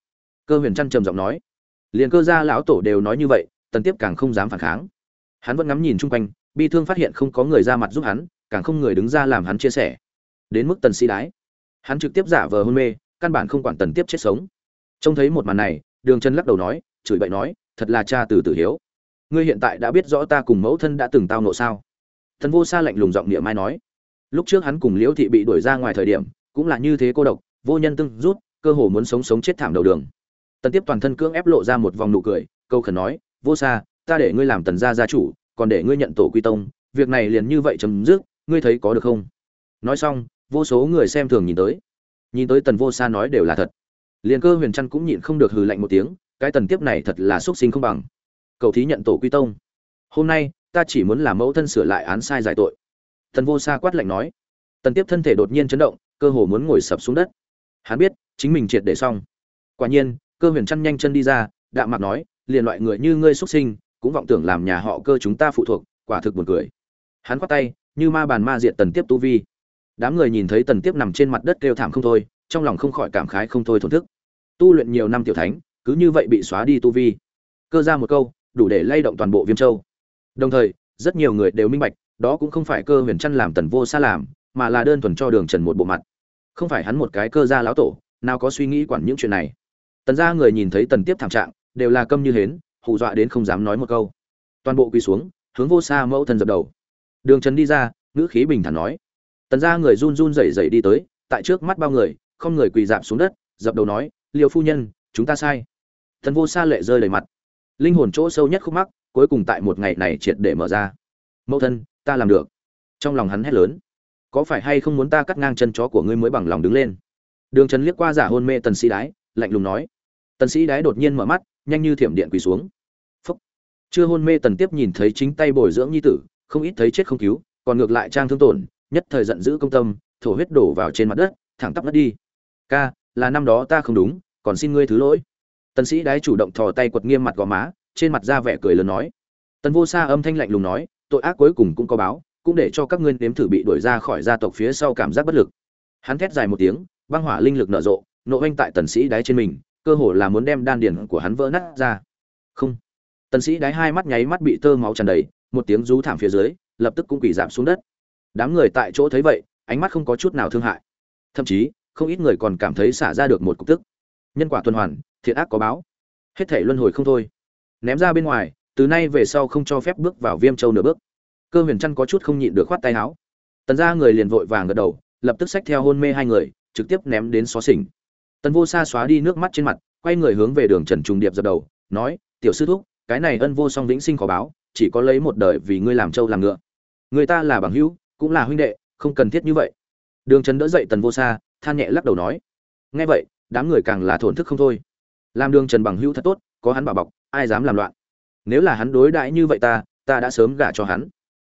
Cơ huyền trăn trầm giọng nói. Liền cơ gia lão tổ đều nói như vậy, tần tiếp càng không dám phản kháng. Hắn vẫn ngắm nhìn chung quanh bi thương phát hiện không có người ra mặt giúp hắn, càng không người đứng ra làm hắn chia sẻ. Đến mức tần sĩ đái. Hắn trực tiếp giả vờ hôn mê, căn bản không quản tần tiếp chết sống. Trông thấy một màn này, đường chân lắc đầu nói, chửi bậy nói, thật là cha từ tử hiếu. Ngươi hiện tại đã biết rõ ta cùng mẫu thân đã từng tao nộ sao? Thần vô sa lạnh lùng giọng niệm mai nói. Lúc trước hắn cùng liễu thị bị đuổi ra ngoài thời điểm, cũng là như thế cô độc, vô nhân tương rút, cơ hồ muốn sống sống chết thảm đầu đường. Tần tiếp toàn thân cưỡng ép lộ ra một vòng nụ cười, câu khẩn nói, vô sa, ta để ngươi làm tần gia gia chủ còn để ngươi nhận tổ quy tông, việc này liền như vậy chấm dứt, ngươi thấy có được không? Nói xong, vô số người xem thường nhìn tới. Nhìn tới tần vô sa nói đều là thật. Liền cơ huyền trăn cũng nhịn không được hừ lạnh một tiếng, cái tần tiếp này thật là xuất sinh không bằng. Cầu thí nhận tổ quy tông. Hôm nay, ta chỉ muốn làm mẫu thân sửa lại án sai giải tội. Tần vô sa quát lạnh nói. Tần tiếp thân thể đột nhiên chấn động, cơ hồ muốn ngồi sập xuống đất. Hắn biết, chính mình triệt để xong. Quả nhiên, cơ huyền trăn nhanh chân đi ra, đạm mặt nói, liền loại người như ngươi xuất sinh cũng vọng tưởng làm nhà họ cơ chúng ta phụ thuộc, quả thực buồn cười. Hắn quát tay, như ma bàn ma diện tần tiếp tu vi. Đám người nhìn thấy tần tiếp nằm trên mặt đất kêu thảm không thôi, trong lòng không khỏi cảm khái không thôi thổn thức. Tu luyện nhiều năm tiểu thánh, cứ như vậy bị xóa đi tu vi. Cơ ra một câu, đủ để lay động toàn bộ viêm châu. Đồng thời, rất nhiều người đều minh bạch, đó cũng không phải cơ huyền chăn làm tần vô xa làm, mà là đơn thuần cho đường trần một bộ mặt. Không phải hắn một cái cơ gia lão tổ, nào có suy nghĩ quản những chuyện này. Tần gia người nhìn thấy tần tiếp thảm trạng, đều là câm như hến hù dọa đến không dám nói một câu. Toàn bộ quỳ xuống, hướng vô xa mẫu thần dập đầu. Đường trần đi ra, ngữ khí bình thản nói. Tần ra người run run rẩy rẩy đi tới, tại trước mắt bao người, không người quỳ dạp xuống đất, dập đầu nói liều phu nhân, chúng ta sai. Thần vô xa lệ rơi đầy mặt. Linh hồn chỗ sâu nhất khúc mắc, cuối cùng tại một ngày này triệt để mở ra. Mẫu thân, ta làm được. Trong lòng hắn hét lớn. Có phải hay không muốn ta cắt ngang chân chó của ngươi mới bằng lòng đứng lên? Đường trần liếc qua giả hôn mê tần sĩ đái, lạnh lùng nói. Tần sĩ đái đột nhiên mở mắt nhanh như thiểm điện quỳ xuống. Phúc. Chưa hôn mê tần tiếp nhìn thấy chính tay bồi dưỡng nhi tử, không ít thấy chết không cứu, còn ngược lại trang thương tổn, nhất thời giận dữ công tâm, thổ huyết đổ vào trên mặt đất, thẳng tắp ngất đi. Ca, là năm đó ta không đúng, còn xin ngươi thứ lỗi. Tần sĩ đái chủ động thò tay quật nghiêm mặt gò má, trên mặt ra vẻ cười lớn nói. Tần vô sa âm thanh lạnh lùng nói, tội ác cuối cùng cũng có báo, cũng để cho các ngươi nếm thử bị đuổi ra khỏi gia tộc phía sau cảm giác bất lực. Hắn thét dài một tiếng, băng hỏa linh lực nở rộ, nộ anh tại tần sĩ đái trên mình cơ hồ là muốn đem đan điền của hắn vỡ nát ra. Không. Tần sĩ đái hai mắt nháy mắt bị tơ máu tràn đầy, một tiếng rú thảm phía dưới, lập tức cũng quỳ giảm xuống đất. Đám người tại chỗ thấy vậy, ánh mắt không có chút nào thương hại. Thậm chí, không ít người còn cảm thấy xả ra được một cục tức. Nhân quả tuần hoàn, thiện ác có báo. Hết thảy luân hồi không thôi. Ném ra bên ngoài, từ nay về sau không cho phép bước vào viêm châu nửa bước. Cơ huyền chân có chút không nhịn được khoát tay áo. Tần gia người liền vội vàng gật đầu, lập tức xách theo hôn mê hai người, trực tiếp ném đến xó xỉnh tần vô xa xóa đi nước mắt trên mặt, quay người hướng về đường trần trùng điệp dập đầu, nói, tiểu sư thúc, cái này ân vô song vĩnh sinh khó báo, chỉ có lấy một đời vì ngươi làm trâu làm ngựa. Người ta là bằng hữu, cũng là huynh đệ, không cần thiết như vậy. Đường trần đỡ dậy tần vô xa than nhẹ lắc đầu nói, nghe vậy, đám người càng là thổn thức không thôi. Làm đường trần bằng hữu thật tốt, có hắn bảo bọc, ai dám làm loạn? Nếu là hắn đối đãi như vậy ta ta đã sớm gả cho hắn.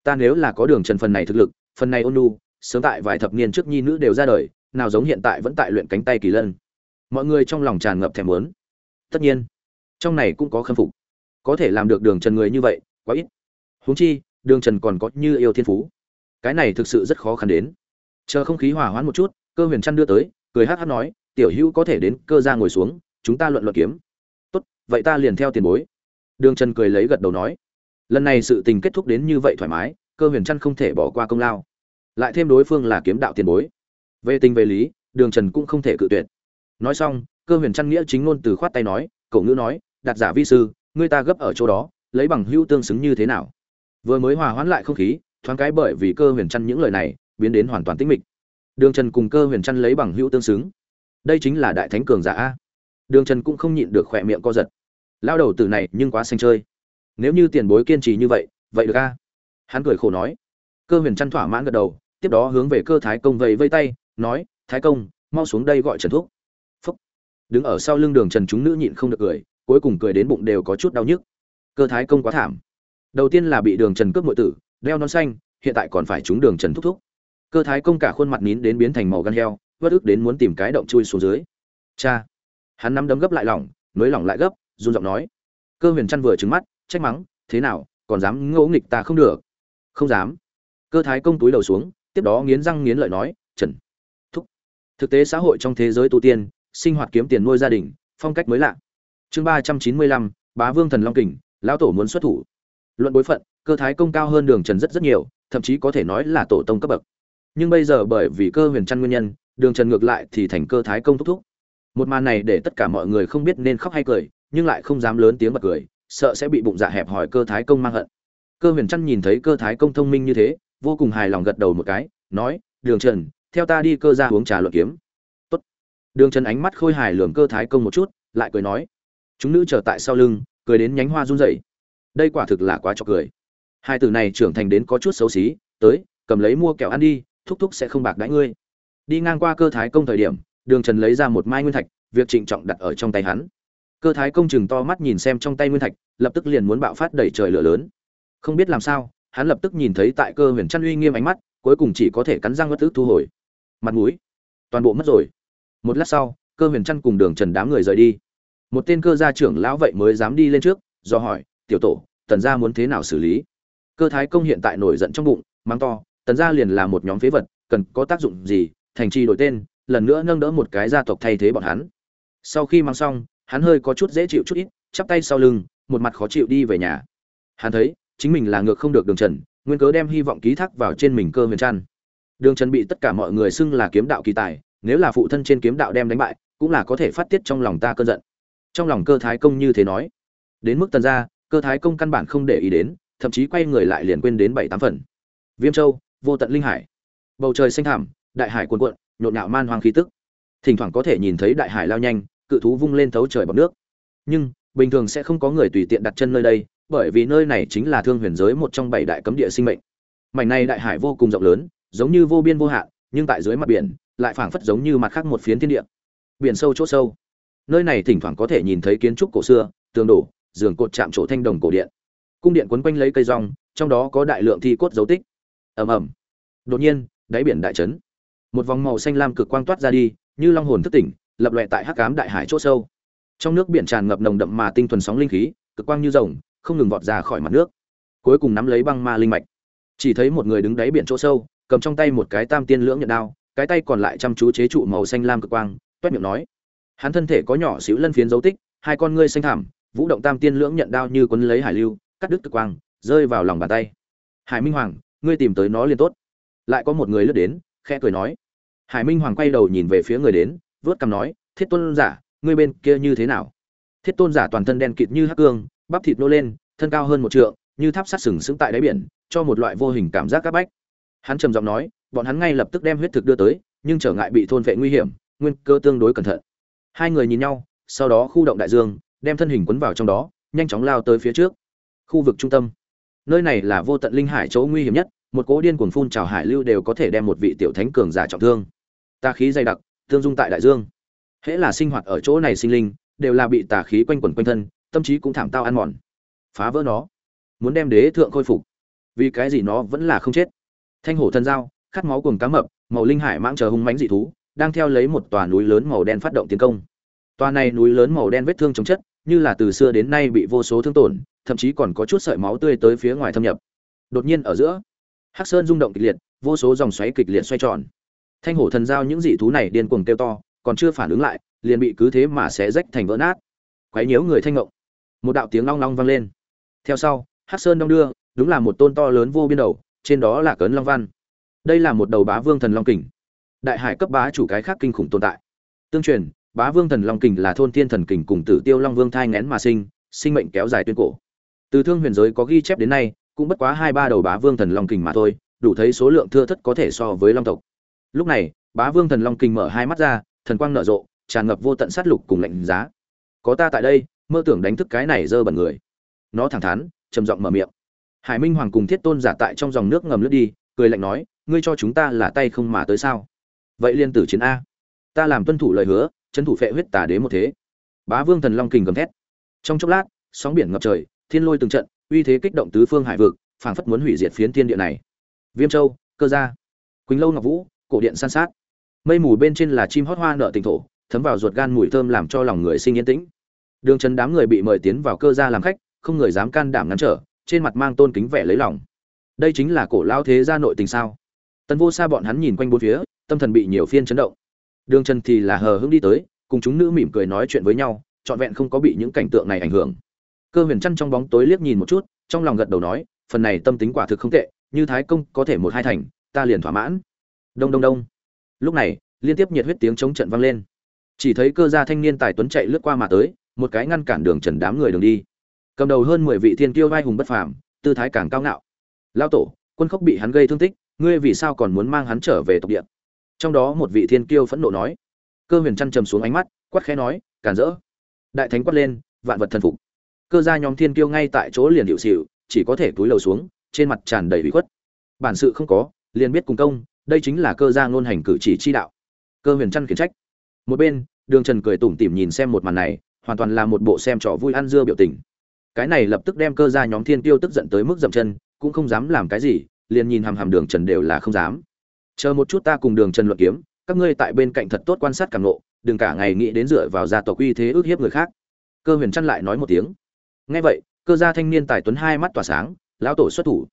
Ta nếu là có đường trần phần này thực lực, phần này ôn nu sớm tại vài thập niên trước nhi nữ đều ra đời, nào giống hiện tại vẫn tại luyện cánh tay kỳ lân mọi người trong lòng tràn ngập thèm muốn. Tất nhiên, trong này cũng có khâm phục. Có thể làm được đường trần người như vậy, quá ít. Huống chi, đường trần còn có như yêu thiên phú. Cái này thực sự rất khó khăn đến. Chờ không khí hòa hoãn một chút, cơ huyền trăn đưa tới, cười hát hát nói, tiểu hữu có thể đến cơ ra ngồi xuống, chúng ta luận luận kiếm. Tốt, vậy ta liền theo tiền bối. Đường trần cười lấy gật đầu nói. Lần này sự tình kết thúc đến như vậy thoải mái, cơ huyền trăn không thể bỏ qua công lao. Lại thêm đối phương là kiếm đạo tiền bối. Về tình về lý, đường trần cũng không thể cự tuyệt nói xong, cơ huyền trăn nghĩa chính ngôn từ khoát tay nói cậu ngữ nói đặt giả vi sư, ngươi ta gấp ở chỗ đó, lấy bằng hữu tương xứng như thế nào? Vừa mới hòa hoãn lại không khí, thoáng cái bởi vì cơ huyền trăn những lời này, biến đến hoàn toàn tĩnh mịch. Đường trần cùng cơ huyền trăn lấy bằng hữu tương xứng. Đây chính là đại thánh cường giả a. Đường trần cũng không nhịn được khỏe miệng co giật. Lao đầu từ này nhưng quá xanh chơi. Nếu như tiền bối kiên trì như vậy vậy được a. Hắn cười khổ nói. Cơ huyền trăn thỏa mãn gật đầu, tiếp đó hướng về cơ thái công vẫy vây tay, nói, thái công, mau xuống đây gọi trần thuốc đứng ở sau lưng đường trần chúng nữ nhịn không được cười, cuối cùng cười đến bụng đều có chút đau nhức. Cơ thái công quá thảm. Đầu tiên là bị đường trần cướp nội tử, đeo nón xanh, hiện tại còn phải trúng đường trần thúc thúc. Cơ thái công cả khuôn mặt nín đến biến thành màu gan heo vất ức đến muốn tìm cái động chui xuống dưới. Cha! Hắn nắm đấm gấp lại lỏng, nới lỏng lại gấp, run giọng nói. Cơ huyền chăn vừa trứng mắt, trách mắng, thế nào, còn dám ngỗ nghịch ta không được? Không dám. Cơ thái công túi đầu xuống, tiếp đó nghiến răng nghiến lợi nói, trần, thúc. Thực tế xã hội trong thế giới tu tiên sinh hoạt kiếm tiền nuôi gia đình, phong cách mới lạ. Chương ba trăm chín mươi lăm, bá vương thần long kình, lão tổ muốn xuất thủ. Luận bối phận, cơ thái công cao hơn đường trần rất rất nhiều, thậm chí có thể nói là tổ tông cấp bậc. Nhưng bây giờ bởi vì cơ huyền chăn nguyên nhân, đường trần ngược lại thì thành cơ thái công thúc thúc. Một màn này để tất cả mọi người không biết nên khóc hay cười, nhưng lại không dám lớn tiếng bật cười, sợ sẽ bị bụng dạ hẹp hỏi cơ thái công mang hận. Cơ huyền Chân nhìn thấy cơ thái công thông minh như thế, vô cùng hài lòng gật đầu một cái, nói, đường trần, theo ta đi cơ gia uống trà luận kiếm đường trần ánh mắt khôi hài lường cơ thái công một chút, lại cười nói, chúng nữ chờ tại sau lưng, cười đến nhánh hoa run rẩy. Đây quả thực là quá cho cười. Hai từ này trưởng thành đến có chút xấu xí, tới, cầm lấy mua kẹo ăn đi, thúc thúc sẽ không bạc đãi ngươi. Đi ngang qua cơ thái công thời điểm, đường trần lấy ra một mai nguyên thạch, việc trịnh trọng đặt ở trong tay hắn. Cơ thái công chừng to mắt nhìn xem trong tay nguyên thạch, lập tức liền muốn bạo phát đẩy trời lửa lớn. Không biết làm sao, hắn lập tức nhìn thấy tại cơ huyền chăn uy nghiêm ánh mắt, cuối cùng chỉ có thể cắn răng ngất tức thu hồi. Mặt mũi toàn bộ mất rồi một lát sau, cơ huyền trăn cùng đường trần đám người rời đi. Một tên cơ gia trưởng lão vậy mới dám đi lên trước, do hỏi, tiểu tổ, tần gia muốn thế nào xử lý? Cơ thái công hiện tại nổi giận trong bụng mang to, tần gia liền là một nhóm phế vật, cần có tác dụng gì, thành trì đổi tên, lần nữa nâng đỡ một cái gia tộc thay thế bọn hắn. Sau khi mang xong, hắn hơi có chút dễ chịu chút ít, chắp tay sau lưng, một mặt khó chịu đi về nhà. Hắn thấy, chính mình là ngược không được đường trần, nguyên cớ đem hy vọng ký thác vào trên mình cơ huyền trăn đường trần bị tất cả mọi người xưng là kiếm đạo kỳ tài nếu là phụ thân trên kiếm đạo đem đánh bại, cũng là có thể phát tiết trong lòng ta cơn giận. Trong lòng cơ thái công như thế nói. Đến mức tần ra cơ thái công căn bản không để ý đến, thậm chí quay người lại liền quên đến bảy tám phần. Viêm châu, vô tận linh hải. Bầu trời xanh thảm đại hải cuồn cuộn, nhộn nhạo man hoang khí tức. Thỉnh thoảng có thể nhìn thấy đại hải lao nhanh, cự thú vung lên thấu trời bọc nước. Nhưng, bình thường sẽ không có người tùy tiện đặt chân nơi đây, bởi vì nơi này chính là thương huyền giới một trong bảy đại cấm địa sinh mệnh. Mảnh này đại hải vô cùng rộng lớn, giống như vô biên vô hạn nhưng tại dưới mặt biển, lại phảng phất giống như mặt khác một phiến thiên địa. Biển sâu chỗ sâu. Nơi này thỉnh thoảng có thể nhìn thấy kiến trúc cổ xưa, tường đổ, giường cột chạm chỗ thanh đồng cổ điện. Cung điện quấn quanh lấy cây rong, trong đó có đại lượng thi cốt dấu tích. Ầm ầm. Đột nhiên, đáy biển đại trấn. Một vòng màu xanh lam cực quang toát ra đi, như long hồn thức tỉnh, lập loè tại hắc ám đại hải chỗ sâu. Trong nước biển tràn ngập nồng đậm mà tinh thuần sóng linh khí, cực quang như rồng, không ngừng vọt ra khỏi mặt nước. Cuối cùng nắm lấy băng ma linh mạch. Chỉ thấy một người đứng đáy biển chỗ sâu cầm trong tay một cái tam tiên lưỡng nhận đao, cái tay còn lại chăm chú chế trụ màu xanh lam cực quang, toét miệng nói. Hắn thân thể có nhỏ xíu lân phiến dấu tích, hai con ngươi xanh thảm vũ động tam tiên lưỡng nhận đao như quấn lấy hải lưu, cắt đứt cực quang, rơi vào lòng bàn tay. Hải minh hoàng, ngươi tìm tới nó liền tốt. Lại có một người lướt đến, khẽ cười nói. Hải minh hoàng quay đầu nhìn về phía người đến, vớt cằm nói, thiết tôn giả, ngươi bên kia như thế nào? Thiết tôn giả toàn thân đen kịt như hắc cương, bắp thịt nô lên, thân cao hơn một trượng, như tháp sắt sừng sững tại đáy biển, cho một loại vô hình cảm giác áp bách hắn trầm giọng nói, bọn hắn ngay lập tức đem huyết thực đưa tới, nhưng trở ngại bị thôn vệ nguy hiểm, nguyên cơ tương đối cẩn thận. Hai người nhìn nhau, sau đó khu động đại dương, đem thân hình quấn vào trong đó, nhanh chóng lao tới phía trước. Khu vực trung tâm. Nơi này là vô tận linh hải chỗ nguy hiểm nhất, một cỗ điên cuồng phun trào hải lưu đều có thể đem một vị tiểu thánh cường giả trọng thương. Tà khí dày đặc, tương dung tại đại dương. Hễ là sinh hoạt ở chỗ này sinh linh, đều là bị tà khí quanh quẩn quanh thân, tâm trí cũng thảm tao ăn mòn. Phá vỡ nó. Muốn đem đế thượng khôi phục. Vì cái gì nó vẫn là không chết? Thanh hổ thân dao, khát máu cùng cá mập, màu linh hải mãng chờ hung mãnh dị thú, đang theo lấy một tòa núi lớn màu đen phát động tiến công. Tòa này núi lớn màu đen vết thương chống chất, như là từ xưa đến nay bị vô số thương tổn, thậm chí còn có chút sợi máu tươi tới phía ngoài thâm nhập. Đột nhiên ở giữa, hắc sơn rung động kịch liệt, vô số dòng xoáy kịch liệt xoay tròn. Thanh hổ thần giao những dị thú này điên cuồng kêu to, còn chưa phản ứng lại, liền bị cứ thế mà sẽ rách thành vỡ nát. Quấy nhiễu người thanh ngộng. Một đạo tiếng long long vang lên. Theo sau, hắc sơn đông đưa, đúng là một tôn to lớn vô biên đầu trên đó là cấn long văn. Đây là một đầu bá vương thần long kình. Đại hải cấp bá chủ cái khác kinh khủng tồn tại. Tương truyền, bá vương thần long kình là thôn tiên thần kình cùng tử tiêu long vương thai ngén mà sinh sinh mệnh kéo dài tuyên cổ. Từ thương huyền giới có ghi chép đến nay, cũng bất quá hai ba đầu bá vương thần long kình mà thôi, đủ thấy số lượng thưa thất có thể so với long tộc. Lúc này, bá vương thần long kình mở hai mắt ra, thần quang nở rộ, tràn ngập vô tận sát lục cùng lạnh giá. Có ta tại đây, mơ tưởng đánh thức cái này dơ bẩn người. Nó thẳng thắn, trầm giọng mở miệng hải minh hoàng cùng thiết tôn giả tại trong dòng nước ngầm lướt đi, cười lạnh nói, ngươi cho chúng ta là tay không mà tới sao? Vậy liên tử chiến a. Ta làm tuân thủ lời hứa trấn thủ phệ huyết tà đế một thế. Bá vương thần long kình gầm thét. Trong chốc lát, sóng biển ngập trời, thiên lôi từng trận, uy thế kích động tứ phương hải vực, phảng phất muốn hủy diệt phiến thiên địa này. Viêm châu, cơ gia, quỳnh lâu ngọc vũ, cổ điện san sát. Mây mù bên trên là chim hót hoa nợ tỉnh thổ, thấm vào ruột gan mùi thơm làm cho lòng người sinh yên tĩnh. Đường trần đám người bị mời tiến vào cơ gia làm khách, không người dám can đảm ngăn trở trên mặt mang tôn kính vẻ lấy lòng. Đây chính là cổ lao thế gia nội tình sao? Tần vô xa bọn hắn nhìn quanh bốn phía, tâm thần bị nhiều phiên chấn động. Đường trần thì là hờ hững đi tới, cùng chúng nữ mỉm cười nói chuyện với nhau, trọn vẹn không có bị những cảnh tượng này ảnh hưởng. Cơ huyền chăn trong bóng tối liếc nhìn một chút, trong lòng gật đầu nói, phần này tâm tính quả thực không tệ, như thái công có thể một hai thành, ta liền thỏa mãn. Đông đông đông. Lúc này, liên tiếp nhiệt huyết tiếng chống trận vang lên. Chỉ thấy cơ gia thanh niên tài tuấn chạy lướt qua mà tới, một cái ngăn cản đường trần đám người đường đi cầm đầu hơn mười vị thiên kiêu vai hùng bất phàm, tư thái càng cao ngạo. Lao tổ, quân khốc bị hắn gây thương tích, ngươi vì sao còn muốn mang hắn trở về tộc địa? Trong đó một vị thiên kiêu phẫn nộ nói. Cơ huyền chăn trầm xuống ánh mắt, quát khẽ nói cản rỡ. Đại thánh quát lên, vạn vật thần phục. Cơ gia nhóm thiên kiêu ngay tại chỗ liền hiệu xịu, chỉ có thể túi lầu xuống, trên mặt tràn đầy ủy khuất. Bản sự không có, liền biết cùng công, đây chính là cơ gia ngôn hành cử chỉ chi đạo. Cơ huyền chăn khiển trách. Một bên, đường trần cười tủm tỉm nhìn xem một màn này, hoàn toàn là một bộ xem trò vui ăn dưa biểu tình cái này lập tức đem cơ gia nhóm thiên tiêu tức giận tới mức dậm chân, cũng không dám làm cái gì, liền nhìn hàm hàm đường trần đều là không dám. Chờ một chút ta cùng đường trần luận kiếm, các ngươi tại bên cạnh thật tốt quan sát càng lộ đừng cả ngày nghĩ đến dựa vào gia tộc uy thế ước hiếp người khác. Cơ huyền chăn lại nói một tiếng. Nghe vậy, cơ gia thanh niên tài tuấn hai mắt tỏa sáng, lão tổ xuất thủ.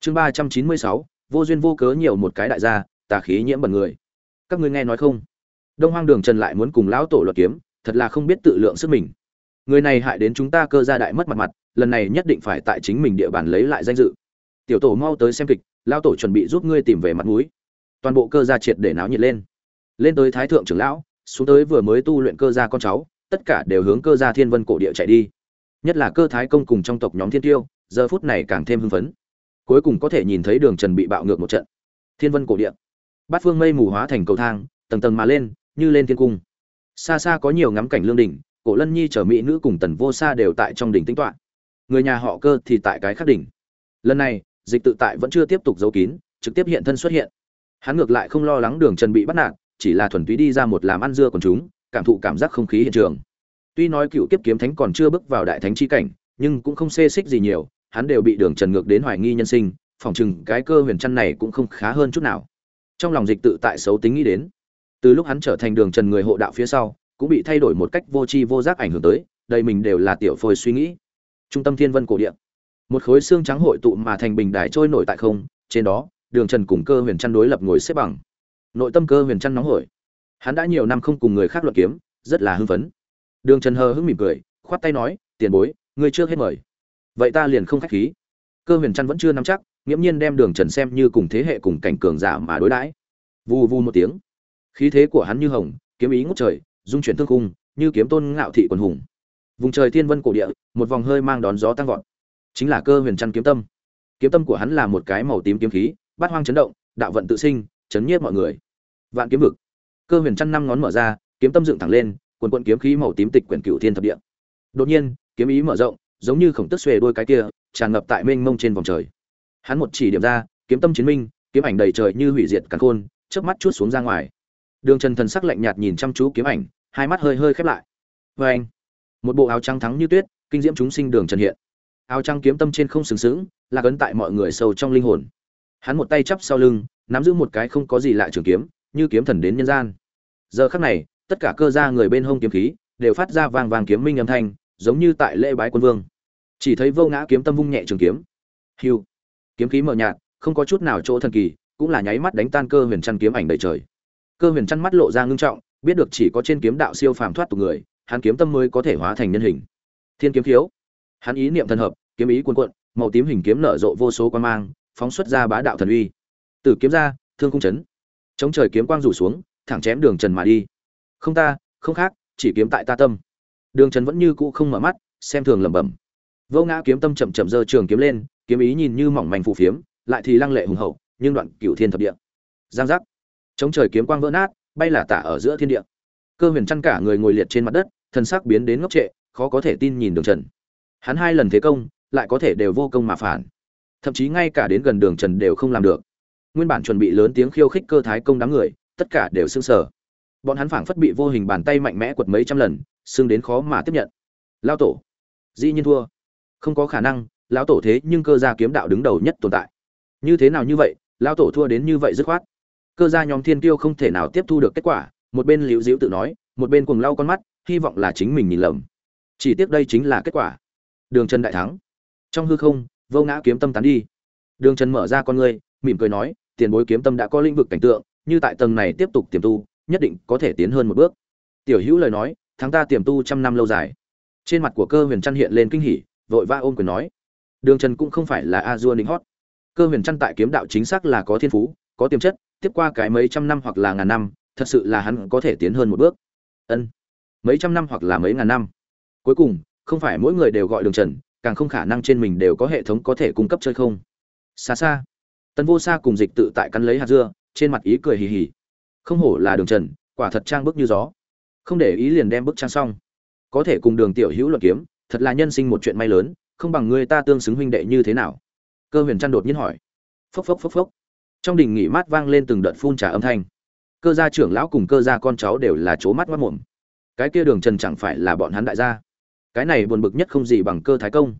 Chương ba trăm chín mươi sáu, vô duyên vô cớ nhiều một cái đại gia, tà khí nhiễm bẩn người. Các ngươi nghe nói không? Đông hoang đường trần lại muốn cùng lão tổ luận kiếm, thật là không biết tự lượng sức mình người này hại đến chúng ta cơ gia đại mất mặt mặt, lần này nhất định phải tại chính mình địa bàn lấy lại danh dự. Tiểu tổ mau tới xem kịch lao tổ chuẩn bị giúp ngươi tìm về mặt mũi. Toàn bộ cơ gia triệt để náo nhiệt lên. Lên tới thái thượng trưởng lão, xuống tới vừa mới tu luyện cơ gia con cháu, tất cả đều hướng cơ gia thiên vân cổ địa chạy đi. Nhất là cơ thái công cùng trong tộc nhóm thiên tiêu, giờ phút này càng thêm hưng phấn. Cuối cùng có thể nhìn thấy đường trần bị bạo ngược một trận. Thiên vân cổ địa. Bát phương mây mù hóa thành cầu thang, tầng tầng mà lên, như lên thiên cung. Xa xa có nhiều ngắm cảnh lương đỉnh cổ lân nhi chở mỹ nữ cùng tần vô Sa đều tại trong đỉnh tính toán người nhà họ cơ thì tại cái khắc đỉnh. Lần này, dịch tự tại vẫn chưa tiếp tục giấu kín, trực tiếp hiện thân xuất hiện. Hắn ngược lại không lo lắng đường trần bị bắt nạt, chỉ là thuần túy đi ra một làm ăn dưa còn chúng, cảm thụ cảm giác không khí hiện trường. Tuy nói cựu kiếp kiếm thánh còn chưa bước vào đại thánh chi cảnh, nhưng cũng không xê xích gì nhiều, hắn đều bị đường trần ngược đến hoài nghi nhân sinh phỏng chừng cái cơ huyền chăn này cũng không khá hơn chút nào. Trong lòng dịch tự tại xấu tính nghĩ đến. Từ lúc hắn trở thành đường trần người hộ đạo phía sau cũng bị thay đổi một cách vô tri vô giác ảnh hưởng tới đây mình đều là tiểu phôi suy nghĩ. Trung tâm thiên vân cổ điện. Một khối xương trắng hội tụ mà thành bình đài trôi nổi tại không, trên đó, đường trần cùng cơ huyền chăn đối lập ngồi xếp bằng. Nội tâm cơ huyền chăn nóng hổi. Hắn đã nhiều năm không cùng người khác luận kiếm, rất là hưng phấn. Đường trần hờ hững mỉm cười, khoát tay nói, tiền bối, ngươi chưa hết mời. Vậy ta liền không khách khí. Cơ huyền chăn vẫn chưa nắm chắc, nghiễm nhiên đem đường trần xem như cùng thế hệ cùng cảnh cường giả mà đối đãi. Vù vù một tiếng. Khí thế của hắn như hồng, kiếm ý ngút trời dung chuyển thương khung, như kiếm tôn ngạo thị quần hùng. Vùng trời thiên vân cổ địa, một vòng hơi mang đón gió tăng vọt. Chính là cơ huyền chăn kiếm tâm. Kiếm tâm của hắn là một cái màu tím kiếm khí, bát hoang chấn động, đạo vận tự sinh, chấn nhiếp mọi người. Vạn kiếm vực. Cơ huyền chăn năm ngón mở ra, kiếm tâm dựng thẳng lên, quần quận kiếm khí màu tím tịch quyển cửu thiên thập địa. Đột nhiên, kiếm ý mở rộng, giống như khổng tức xuề đôi cái kia, tràn ngập tại mênh mông trên vòng trời. Hắn một chỉ điểm ra, kiếm tâm chiến minh, kiếm ảnh đầy trời như hủy diệt càn khôn, chớp mắt chút xuống ra ngoài đường trần thần sắc lạnh nhạt nhìn chăm chú kiếm ảnh, hai mắt hơi hơi khép lại. Vê anh, một bộ áo trắng thắng như tuyết, kinh diễm chúng sinh đường trần hiện. Áo trắng kiếm tâm trên không sừng sững là cấn tại mọi người sâu trong linh hồn. Hắn một tay chắp sau lưng, nắm giữ một cái không có gì lạ trường kiếm, như kiếm thần đến nhân gian. Giờ khắc này, tất cả cơ gia người bên hông kiếm khí đều phát ra vang vang kiếm minh âm thanh, giống như tại lễ bái quân vương. Chỉ thấy vô ngã kiếm tâm vung nhẹ trường kiếm. Hưu kiếm khí mờ nhạt, không có chút nào chỗ thần kỳ, cũng là nháy mắt đánh tan cơ huyền chăn kiếm ảnh đầy trời cơ huyền chăn mắt lộ ra ngưng trọng, biết được chỉ có trên kiếm đạo siêu phàm thoát tục người, hắn kiếm tâm mới có thể hóa thành nhân hình. Thiên kiếm thiếu hắn ý niệm thần hợp, kiếm ý cuồn cuộn, màu tím hình kiếm nở rộ vô số quan mang, phóng xuất ra bá đạo thần uy. Từ kiếm ra, thương cung chấn. Chống trời kiếm quang rủ xuống, thẳng chém đường trần mà đi. Không ta, không khác, chỉ kiếm tại ta tâm. Đường trần vẫn như cũ không mở mắt, xem thường lẩm bẩm. Vô ngã kiếm tâm chậm chậm giơ trường kiếm lên, kiếm ý nhìn như mỏng manh phù phiếm, lại thì lăng lệ hùng hậu, nhưng đoạn cửu thiên thập địa. Giang giác chống trời kiếm quang vỡ nát, bay là tả ở giữa thiên địa. Cơ huyền chăn cả người ngồi liệt trên mặt đất, thân xác biến đến ngốc trệ, khó có thể tin nhìn đường trần. Hắn hai lần thế công, lại có thể đều vô công mà phản. Thậm chí ngay cả đến gần đường trần đều không làm được. Nguyên bản chuẩn bị lớn tiếng khiêu khích cơ thái công đám người, tất cả đều sưng sờ. Bọn hắn phảng phất bị vô hình bàn tay mạnh mẽ quật mấy trăm lần, xưng đến khó mà tiếp nhận. Lao tổ, dĩ nhiên thua. Không có khả năng, lão tổ thế nhưng cơ gia kiếm đạo đứng đầu nhất tồn tại. Như thế nào như vậy, lão tổ thua đến như vậy dứt khoát cơ gia nhóm thiên tiêu không thể nào tiếp thu được kết quả, một bên liễu diễu tự nói, một bên cuồng lau con mắt, hy vọng là chính mình nhìn lầm. Chỉ tiếc đây chính là kết quả. Đường trần đại thắng. Trong hư không, vô ngã kiếm tâm tán đi. Đường trần mở ra con ngươi, mỉm cười nói, tiền bối kiếm tâm đã có lĩnh vực cảnh tượng, như tại tầng này tiếp tục tiềm tu, nhất định có thể tiến hơn một bước. Tiểu hữu lời nói, thắng ta tiềm tu trăm năm lâu dài. Trên mặt của cơ huyền trăn hiện lên kinh hỉ, vội va ôm quyền nói. Đường trần cũng không phải là a dua ninh hót. Cơ huyền trăn tại kiếm đạo chính xác là có thiên phú, có tiềm chất tiếp qua cái mấy trăm năm hoặc là ngàn năm, thật sự là hắn có thể tiến hơn một bước. Ân, mấy trăm năm hoặc là mấy ngàn năm. Cuối cùng, không phải mỗi người đều gọi đường trần, càng không khả năng trên mình đều có hệ thống có thể cung cấp chơi không. Xa xa, tần vô xa cùng dịch tự tại cắn lấy hạt dưa, trên mặt ý cười hì hì. Không hổ là đường trần, quả thật trang bức như gió. Không để ý liền đem bức trang xong. Có thể cùng đường tiểu hữu luận kiếm, thật là nhân sinh một chuyện may lớn, không bằng người ta tương xứng huynh đệ như thế nào. Cơ huyền trăn đột nhiên hỏi. Phốc phốc phốc phốc trong đình nghỉ mát vang lên từng đợt phun trà âm thanh. Cơ gia trưởng lão cùng cơ gia con cháu đều là c mắt mắt mồm. Cái kia đường trần chẳng phải là bọn hắn đại gia. Cái này buồn bực nhất không gì bằng cơ thái công.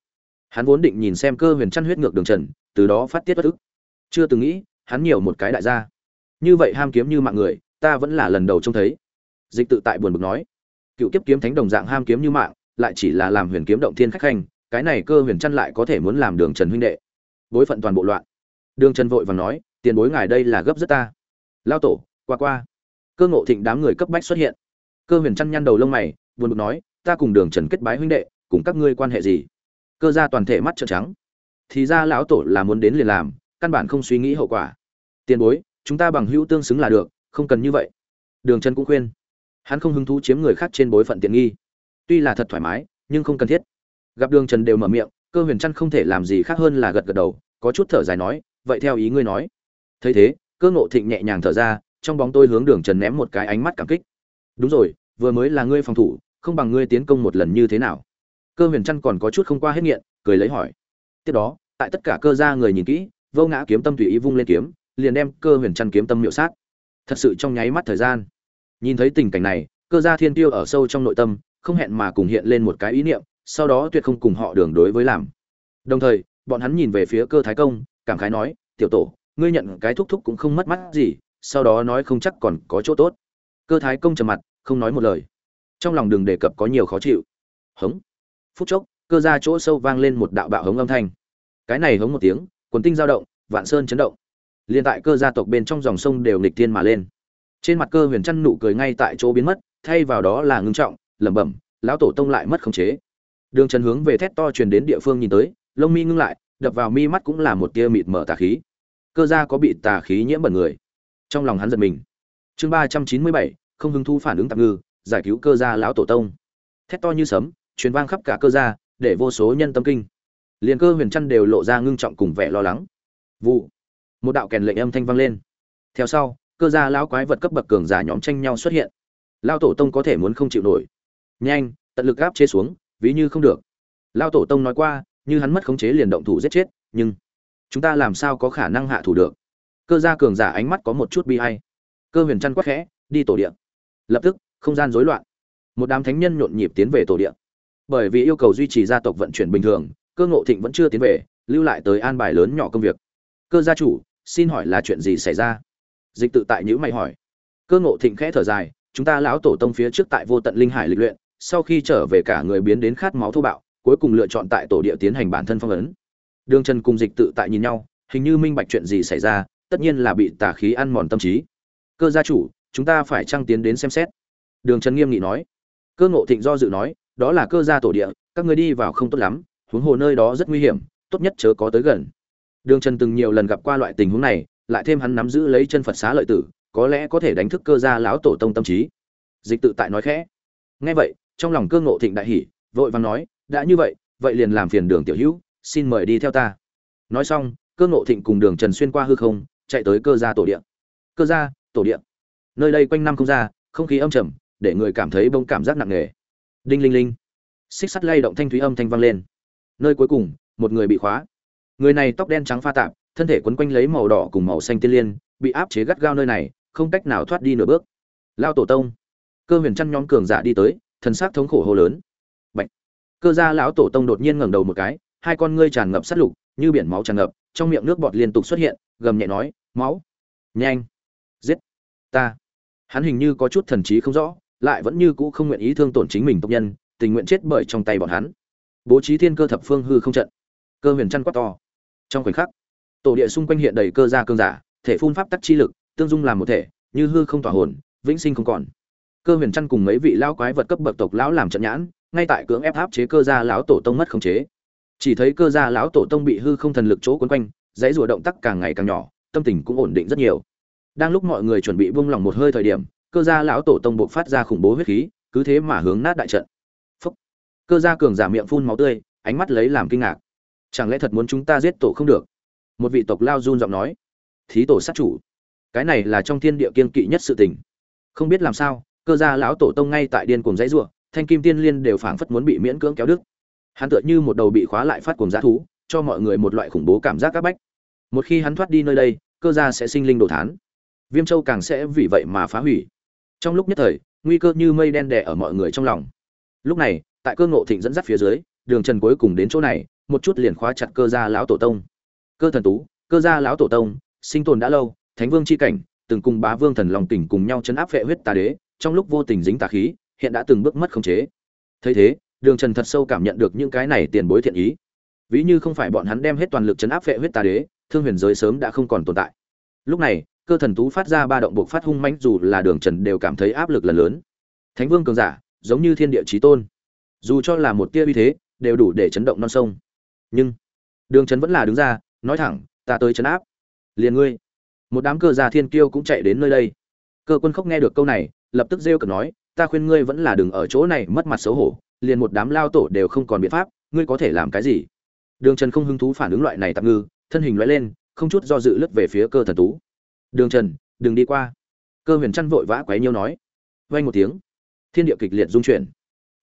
Hắn vốn định nhìn xem cơ huyền chăn huyết ngược đường trần từ đó phát tiết bất ức. Chưa từng nghĩ hắn nhiều một cái đại gia. Như vậy ham kiếm như mạng người ta vẫn là lần đầu trông thấy. Dịch tự tại buồn bực nói. Cựu kiếp kiếm thánh đồng dạng ham kiếm như mạng lại chỉ là làm huyền kiếm động thiên khách hành, cái này cơ huyền chăn lại có thể muốn làm đường trần huynh đệ. Bối phận toàn bộ loạn. Đường trần vội và nói tiền bối ngài đây là gấp rất ta. Lao tổ, qua qua. Cơ ngộ thịnh đám người cấp bách xuất hiện. Cơ huyền chăn nhăn đầu lông mày, buồn bực nói, ta cùng đường trần kết bái huynh đệ, cùng các ngươi quan hệ gì? Cơ ra toàn thể mắt trợn trắng. Thì ra lão tổ là muốn đến liền làm, căn bản không suy nghĩ hậu quả. Tiền bối, chúng ta bằng hữu tương xứng là được, không cần như vậy. Đường trần cũng khuyên. Hắn không hứng thú chiếm người khác trên bối phận tiện nghi. Tuy là thật thoải mái, nhưng không cần thiết. Gặp đường trần đều mở miệng, cơ huyền chăn không thể làm gì khác hơn là gật gật đầu, có chút thở dài nói, vậy theo ý ngươi nói thấy thế, cơ ngộ thịnh nhẹ nhàng thở ra, trong bóng tôi hướng đường trần ném một cái ánh mắt cảm kích. Đúng rồi, vừa mới là ngươi phòng thủ, không bằng ngươi tiến công một lần như thế nào? Cơ huyền trăn còn có chút không qua hết nghiện, cười lấy hỏi. Tiếp đó, tại tất cả cơ gia người nhìn kỹ, vô ngã kiếm tâm tùy ý vung lên kiếm, liền đem cơ huyền trăn kiếm tâm miệu sát. Thật sự trong nháy mắt thời gian. Nhìn thấy tình cảnh này, cơ gia thiên tiêu ở sâu trong nội tâm, không hẹn mà cùng hiện lên một cái ý niệm, sau đó tuyệt không cùng họ đường đối với làm. Đồng thời, bọn hắn nhìn về phía cơ thái công, cảm khái nói, tiểu tổ ngươi nhận cái thúc thúc cũng không mất mắt gì, sau đó nói không chắc còn có chỗ tốt. Cơ thái công trầm mặt, không nói một lời. Trong lòng đừng đề cập có nhiều khó chịu. Hống. Phút chốc, cơ ra chỗ sâu vang lên một đạo bạo hống âm thanh. Cái này hống một tiếng, quần tinh dao động, vạn sơn chấn động. Liên tại cơ gia tộc bên trong dòng sông đều nghịch thiên mà lên. Trên mặt cơ huyền chăn nụ cười ngay tại chỗ biến mất, thay vào đó là ngưng trọng, lẩm bẩm, lão tổ tông lại mất khống chế. Đường trần hướng về thét to truyền đến địa phương nhìn tới, lông mi ngưng lại, đập vào mi mắt cũng là một tia mịt mở tà khí cơ gia có bị tà khí nhiễm bẩn người. Trong lòng hắn giật mình. Chương ba trăm chín mươi bảy, không hứng thu phản ứng tạm ngư, giải cứu cơ gia lão tổ tông. Thét to như sấm, truyền vang khắp cả cơ gia, để vô số nhân tâm kinh. Liền cơ huyền trăn đều lộ ra ngưng trọng cùng vẻ lo lắng. Vụ. Một đạo kèn lệnh âm thanh vang lên. Theo sau, cơ gia lão quái vật cấp bậc cường giả nhóm tranh nhau xuất hiện. Lao tổ tông có thể muốn không chịu nổi. Nhanh, tận lực áp chế xuống, ví như không được. Lao tổ tông nói qua, như hắn mất khống chế liền động thủ giết chết, nhưng chúng ta làm sao có khả năng hạ thủ được? Cơ gia cường giả ánh mắt có một chút bi hay cơ huyền chăn quắc khẽ, đi tổ địa. Lập tức, không gian rối loạn. Một đám thánh nhân nhộn nhịp tiến về tổ địa. Bởi vì yêu cầu duy trì gia tộc vận chuyển bình thường, cơ ngộ thịnh vẫn chưa tiến về, lưu lại tới an bài lớn nhỏ công việc. Cơ gia chủ, xin hỏi là chuyện gì xảy ra? Dịch tự tại nhữ mày hỏi. Cơ ngộ thịnh khẽ thở dài, chúng ta lão tổ tông phía trước tại vô tận linh hải lịch luyện, sau khi trở về cả người biến đến khát máu thô bạo, cuối cùng lựa chọn tại tổ địa tiến hành bản thân phong ấn đường trần cùng dịch tự tại nhìn nhau, hình như minh bạch chuyện gì xảy ra, tất nhiên là bị tà khí ăn mòn tâm trí. Cơ gia chủ, chúng ta phải trăng tiến đến xem xét. Đường trần nghiêm nghị nói. Cơ ngộ thịnh do dự nói, đó là cơ gia tổ địa, các người đi vào không tốt lắm, huống hồ nơi đó rất nguy hiểm, tốt nhất chớ có tới gần. Đường trần từng nhiều lần gặp qua loại tình huống này, lại thêm hắn nắm giữ lấy chân phật xá lợi tử, có lẽ có thể đánh thức cơ gia lão tổ tông tâm trí. Dịch tự tại nói khẽ. Nghe vậy, trong lòng cơ ngộ thịnh đại hỉ, vội vàng nói, đã như vậy vậy liền làm phiền đường tiểu hữu xin mời đi theo ta. Nói xong, cơ ngộ thịnh cùng đường trần xuyên qua hư không, chạy tới cơ gia tổ điện cơ gia, tổ điện nơi đây quanh năm không ra, không khí âm trầm, để người cảm thấy bông cảm giác nặng nề. Đinh linh linh. Xích sắt lay động thanh thúy âm thanh vang lên. Nơi cuối cùng, một người bị khóa. Người này tóc đen trắng pha tạp, thân thể quấn quanh lấy màu đỏ cùng màu xanh tiên liên, bị áp chế gắt gao nơi này, không cách nào thoát đi nửa bước. Lao tổ tông. Cơ huyền chăn nhóm cường giả đi tới, thần sắc thống khổ hô lớn. Bệnh. cơ gia lão tổ tông đột nhiên ngẩng đầu một cái hai con ngươi tràn ngập sát lục, như biển máu tràn ngập, trong miệng nước bọt liên tục xuất hiện, gầm nhẹ nói, máu. Nhanh. Giết. Ta. Hắn hình như có chút thần trí không rõ, lại vẫn như cũ không nguyện ý thương tổn chính mình tộc nhân, tình nguyện chết bởi trong tay bọn hắn. Bố trí thiên cơ thập phương hư không trận. Cơ huyền chăn quát to. Trong khoảnh khắc, tổ địa xung quanh hiện đầy cơ gia cương giả, thể phun pháp tắc chi lực, tương dung làm một thể, như hư không tỏa hồn, vĩnh sinh không còn. Cơ huyền chăn cùng mấy vị lão quái vật cấp bậc tộc lão làm trận nhãn, ngay tại cưỡng ép áp chế cơ gia lão tổ tông mất khống chế chỉ thấy cơ gia lão tổ tông bị hư không thần lực chỗ quấn quanh, dãy rùa động tác càng ngày càng nhỏ, tâm tình cũng ổn định rất nhiều. Đang lúc mọi người chuẩn bị buông lỏng một hơi thời điểm, cơ gia lão tổ tông buộc phát ra khủng bố huyết khí, cứ thế mà hướng nát đại trận. Phúc. cơ gia cường giả miệng phun máu tươi, ánh mắt lấy làm kinh ngạc. Chẳng lẽ thật muốn chúng ta giết tổ không được? Một vị tộc lao run giọng nói. Thí tổ sát chủ. Cái này là trong thiên địa kiên kỵ nhất sự tình. Không biết làm sao, cơ gia lão tổ tông ngay tại điên cuồng dãy rủa, thanh kim tiên liên đều phảng phất muốn bị miễn cưỡng kéo đứt hắn tựa như một đầu bị khóa lại phát cuồng dã thú, cho mọi người một loại khủng bố cảm giác áp bách. Một khi hắn thoát đi nơi đây, cơ gia sẽ sinh linh đồ thán. Viêm châu càng sẽ vì vậy mà phá hủy. Trong lúc nhất thời, nguy cơ như mây đen đè ở mọi người trong lòng. Lúc này, tại cơ ngộ thịnh dẫn dắt phía dưới, đường trần cuối cùng đến chỗ này, một chút liền khóa chặt cơ gia lão tổ tông. Cơ thần tú, cơ gia lão tổ tông, sinh tồn đã lâu, thánh vương c h i cảnh, từng cùng bá vương thần lòng tỉnh cùng nhau chấn áp vệ huyết tà đế, trong lúc vô tình dính tà khí, hiện đã từng bước mất khống chế. Thấy thế đường trần thật sâu cảm nhận được những cái này tiền bối thiện ý. Ví như không phải bọn hắn đem hết toàn lực chấn áp vệ huyết tà đế, thương huyền giới sớm đã không còn tồn tại. Lúc này, cơ thần tú phát ra ba động buộc phát hung mãnh dù là đường trần đều cảm thấy áp lực lần lớn. Thánh vương cường giả, giống như thiên địa trí tôn. Dù cho là một tia uy thế, đều đủ để chấn động non sông. Nhưng, đường trần vẫn là đứng ra, nói thẳng, ta tới chấn áp. Liền ngươi. Một đám cơ gia thiên kiêu cũng chạy đến nơi đây. Cơ quân khóc nghe được câu này, lập tức rêu cực nói, ta khuyên ngươi vẫn là đừng ở chỗ này mất mặt xấu hổ liền một đám lao tổ đều không còn biện pháp, ngươi có thể làm cái gì? Đường trần không hứng thú phản ứng loại này tạm ngư, thân hình loại lên, không chút do dự lướt về phía cơ thần tú. Đường trần, đừng đi qua. Cơ huyền chăn vội vã quấy nhiêu nói. Vay một tiếng, thiên địa kịch liệt dung chuyển.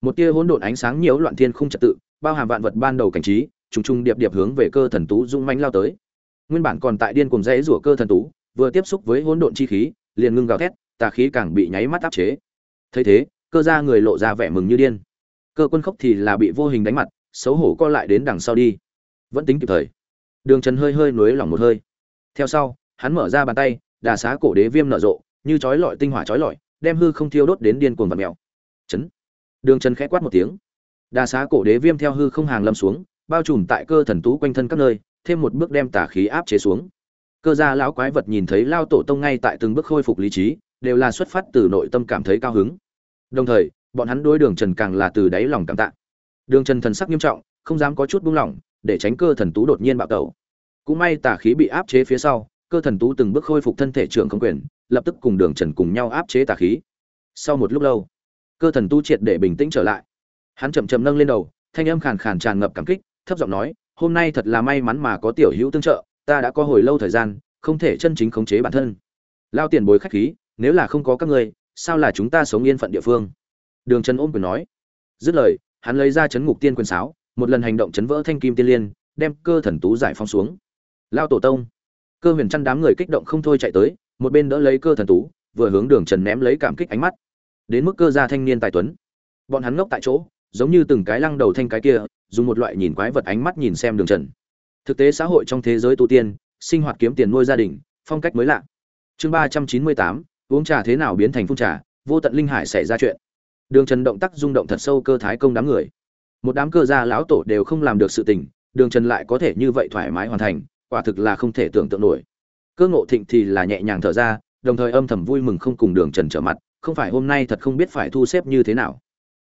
Một tia hỗn độn ánh sáng nhiễu loạn thiên không trật tự, bao hàm vạn vật ban đầu cảnh trí, trùng trùng điệp điệp hướng về cơ thần tú dung manh lao tới. Nguyên bản còn tại điên cùng rẽ rủa cơ thần tú, vừa tiếp xúc với hỗn độn chi khí, liền ngưng gào thét, tà khí càng bị nháy mắt áp chế. Thấy thế, cơ ra người lộ ra vẻ mừng như điên cơ quân khốc thì là bị vô hình đánh mặt, xấu hổ co lại đến đằng sau đi. Vẫn tính kịp thời. Đường trần hơi hơi nối lỏng một hơi. Theo sau, hắn mở ra bàn tay, đà xá cổ đế viêm nở rộ, như chói lọi tinh hỏa chói lọi, đem hư không thiêu đốt đến điên cuồng và mèo. Chấn. Đường trần khẽ quát một tiếng. Đà xá cổ đế viêm theo hư không hàng lâm xuống, bao trùm tại cơ thần tú quanh thân các nơi, thêm một bước đem tà khí áp chế xuống. Cơ gia lão quái vật nhìn thấy lao tổ tông ngay tại từng bước khôi phục lý trí, đều là xuất phát từ nội tâm cảm thấy cao hứng. Đồng thời bọn hắn đối đường trần càng là từ đáy lòng cảm tạ. Đường trần thần sắc nghiêm trọng, không dám có chút buông lỏng, để tránh cơ thần tú đột nhiên bạo tẩu. Cũng may tà khí bị áp chế phía sau, cơ thần tú từng bước khôi phục thân thể trưởng không quyền, lập tức cùng đường trần cùng nhau áp chế tà khí. Sau một lúc lâu, cơ thần tu triệt để bình tĩnh trở lại. Hắn chậm chậm nâng lên đầu, thanh âm khàn khàn tràn ngập cảm kích, thấp giọng nói, hôm nay thật là may mắn mà có tiểu hữu tương trợ, ta đã có hồi lâu thời gian, không thể chân chính khống chế bản thân. Lao tiền bối khách khí, nếu là không có các ngươi, sao là chúng ta sống yên phận địa phương? Đường trần ôm quyền nói. Dứt lời, hắn lấy ra chấn ngục tiên quyền sáo, một lần hành động chấn vỡ thanh kim tiên liên, đem cơ thần tú giải phóng xuống. Lao tổ tông. Cơ huyền chăn đám người kích động không thôi chạy tới, một bên đỡ lấy cơ thần tú, vừa hướng đường trần ném lấy cảm kích ánh mắt. Đến mức cơ gia thanh niên tài tuấn. Bọn hắn ngốc tại chỗ, giống như từng cái lăng đầu thanh cái kia, dùng một loại nhìn quái vật ánh mắt nhìn xem đường trần. Thực tế xã hội trong thế giới tu tiên, sinh hoạt kiếm tiền nuôi gia đình, phong cách mới lạ. Chương ba trăm chín mươi tám, uống trà thế nào biến thành phun trà, vô tận linh hải xảy ra chuyện đường trần động tác rung động thật sâu cơ thái công đám người. Một đám cơ gia lão tổ đều không làm được sự tình, đường trần lại có thể như vậy thoải mái hoàn thành, quả thực là không thể tưởng tượng nổi. Cơ ngộ thịnh thì là nhẹ nhàng thở ra, đồng thời âm thầm vui mừng không cùng đường trần trở mặt, không phải hôm nay thật không biết phải thu xếp như thế nào.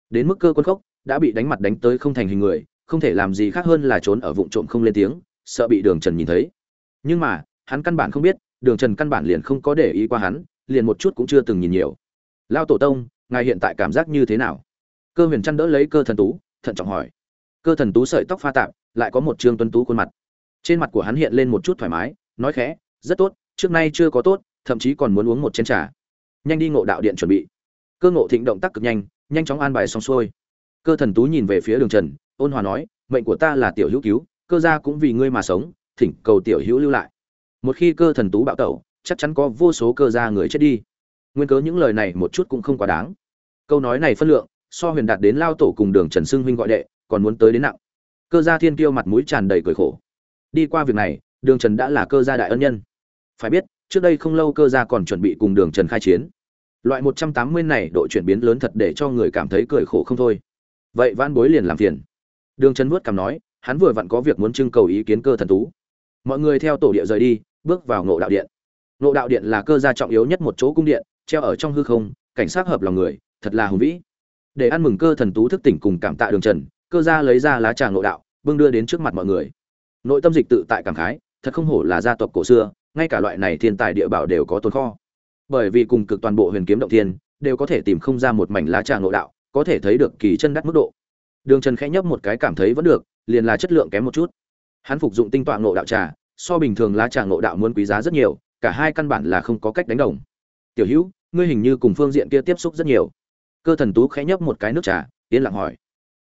Đến mức cơ quân khốc, đã bị đánh mặt đánh tới không thành hình người, không thể làm gì khác hơn là trốn ở vụng trộm không lên tiếng, sợ bị đường trần nhìn thấy. Nhưng mà, hắn căn bản không biết, đường trần căn bản liền không có để ý qua hắn, liền một chút cũng chưa từng nhìn nhiều. Lao tổ tông ngài hiện tại cảm giác như thế nào? Cơ huyền chăn đỡ lấy cơ thần tú, thận trọng hỏi. Cơ thần tú sợi tóc pha tạp, lại có một trương tuấn tú khuôn mặt. Trên mặt của hắn hiện lên một chút thoải mái, nói khẽ, rất tốt, trước nay chưa có tốt, thậm chí còn muốn uống một chén trà. Nhanh đi ngộ đạo điện chuẩn bị. Cơ ngộ thịnh động tác cực nhanh nhanh chóng an bài xong xuôi. Cơ thần tú nhìn về phía đường trần, ôn hòa nói, mệnh của ta là tiểu hữu cứu, cơ gia cũng vì ngươi mà sống, thỉnh cầu tiểu hữu lưu lại. Một khi cơ thần tú bạo tẩu, chắc chắn có vô số cơ gia người chết đi nguyên cớ những lời này một chút cũng không quá đáng. Câu nói này phân lượng, so huyền đạt đến lao tổ cùng đường trần sưng huynh gọi đệ, còn muốn tới đến nặng. Cơ gia thiên kiêu mặt mũi tràn đầy cười khổ. Đi qua việc này, đường trần đã là cơ gia đại ân nhân. Phải biết, trước đây không lâu cơ gia còn chuẩn bị cùng đường trần khai chiến. Loại một trăm tám mươi này độ chuyển biến lớn thật để cho người cảm thấy cười khổ không thôi. Vậy van bối liền làm phiền. Đường trần vuốt cằm nói, hắn vừa vặn có việc muốn trưng cầu ý kiến cơ thần tú. Mọi người theo tổ địa rời đi, bước vào ngộ đạo điện. Ngộ đạo điện là cơ gia trọng yếu nhất một chỗ cung điện treo ở trong hư không, cảnh sát hợp lòng người, thật là hùng vĩ. Để ăn mừng cơ thần tú thức tỉnh cùng cảm tạ đường trần, cơ gia lấy ra lá trà ngộ đạo, bưng đưa đến trước mặt mọi người. Nội tâm dịch tự tại cảm khái, thật không hổ là gia tộc cổ xưa, ngay cả loại này thiên tài địa bảo đều có tồn kho. Bởi vì cùng cực toàn bộ huyền kiếm động thiên, đều có thể tìm không ra một mảnh lá trà ngộ đạo, có thể thấy được kỳ chân đắt mức độ. Đường trần khẽ nhấp một cái cảm thấy vẫn được, liền là chất lượng kém một chút. Hắn phục dụng tinh tọa ngộ đạo trà, so bình thường lá trà ngộ đạo muốn quý giá rất nhiều, cả hai căn bản là không có cách đánh đồng. Tiểu hữu ngươi hình như cùng phương diện kia tiếp xúc rất nhiều. Cơ thần tú khẽ nhấp một cái nước trà, yên lặng hỏi.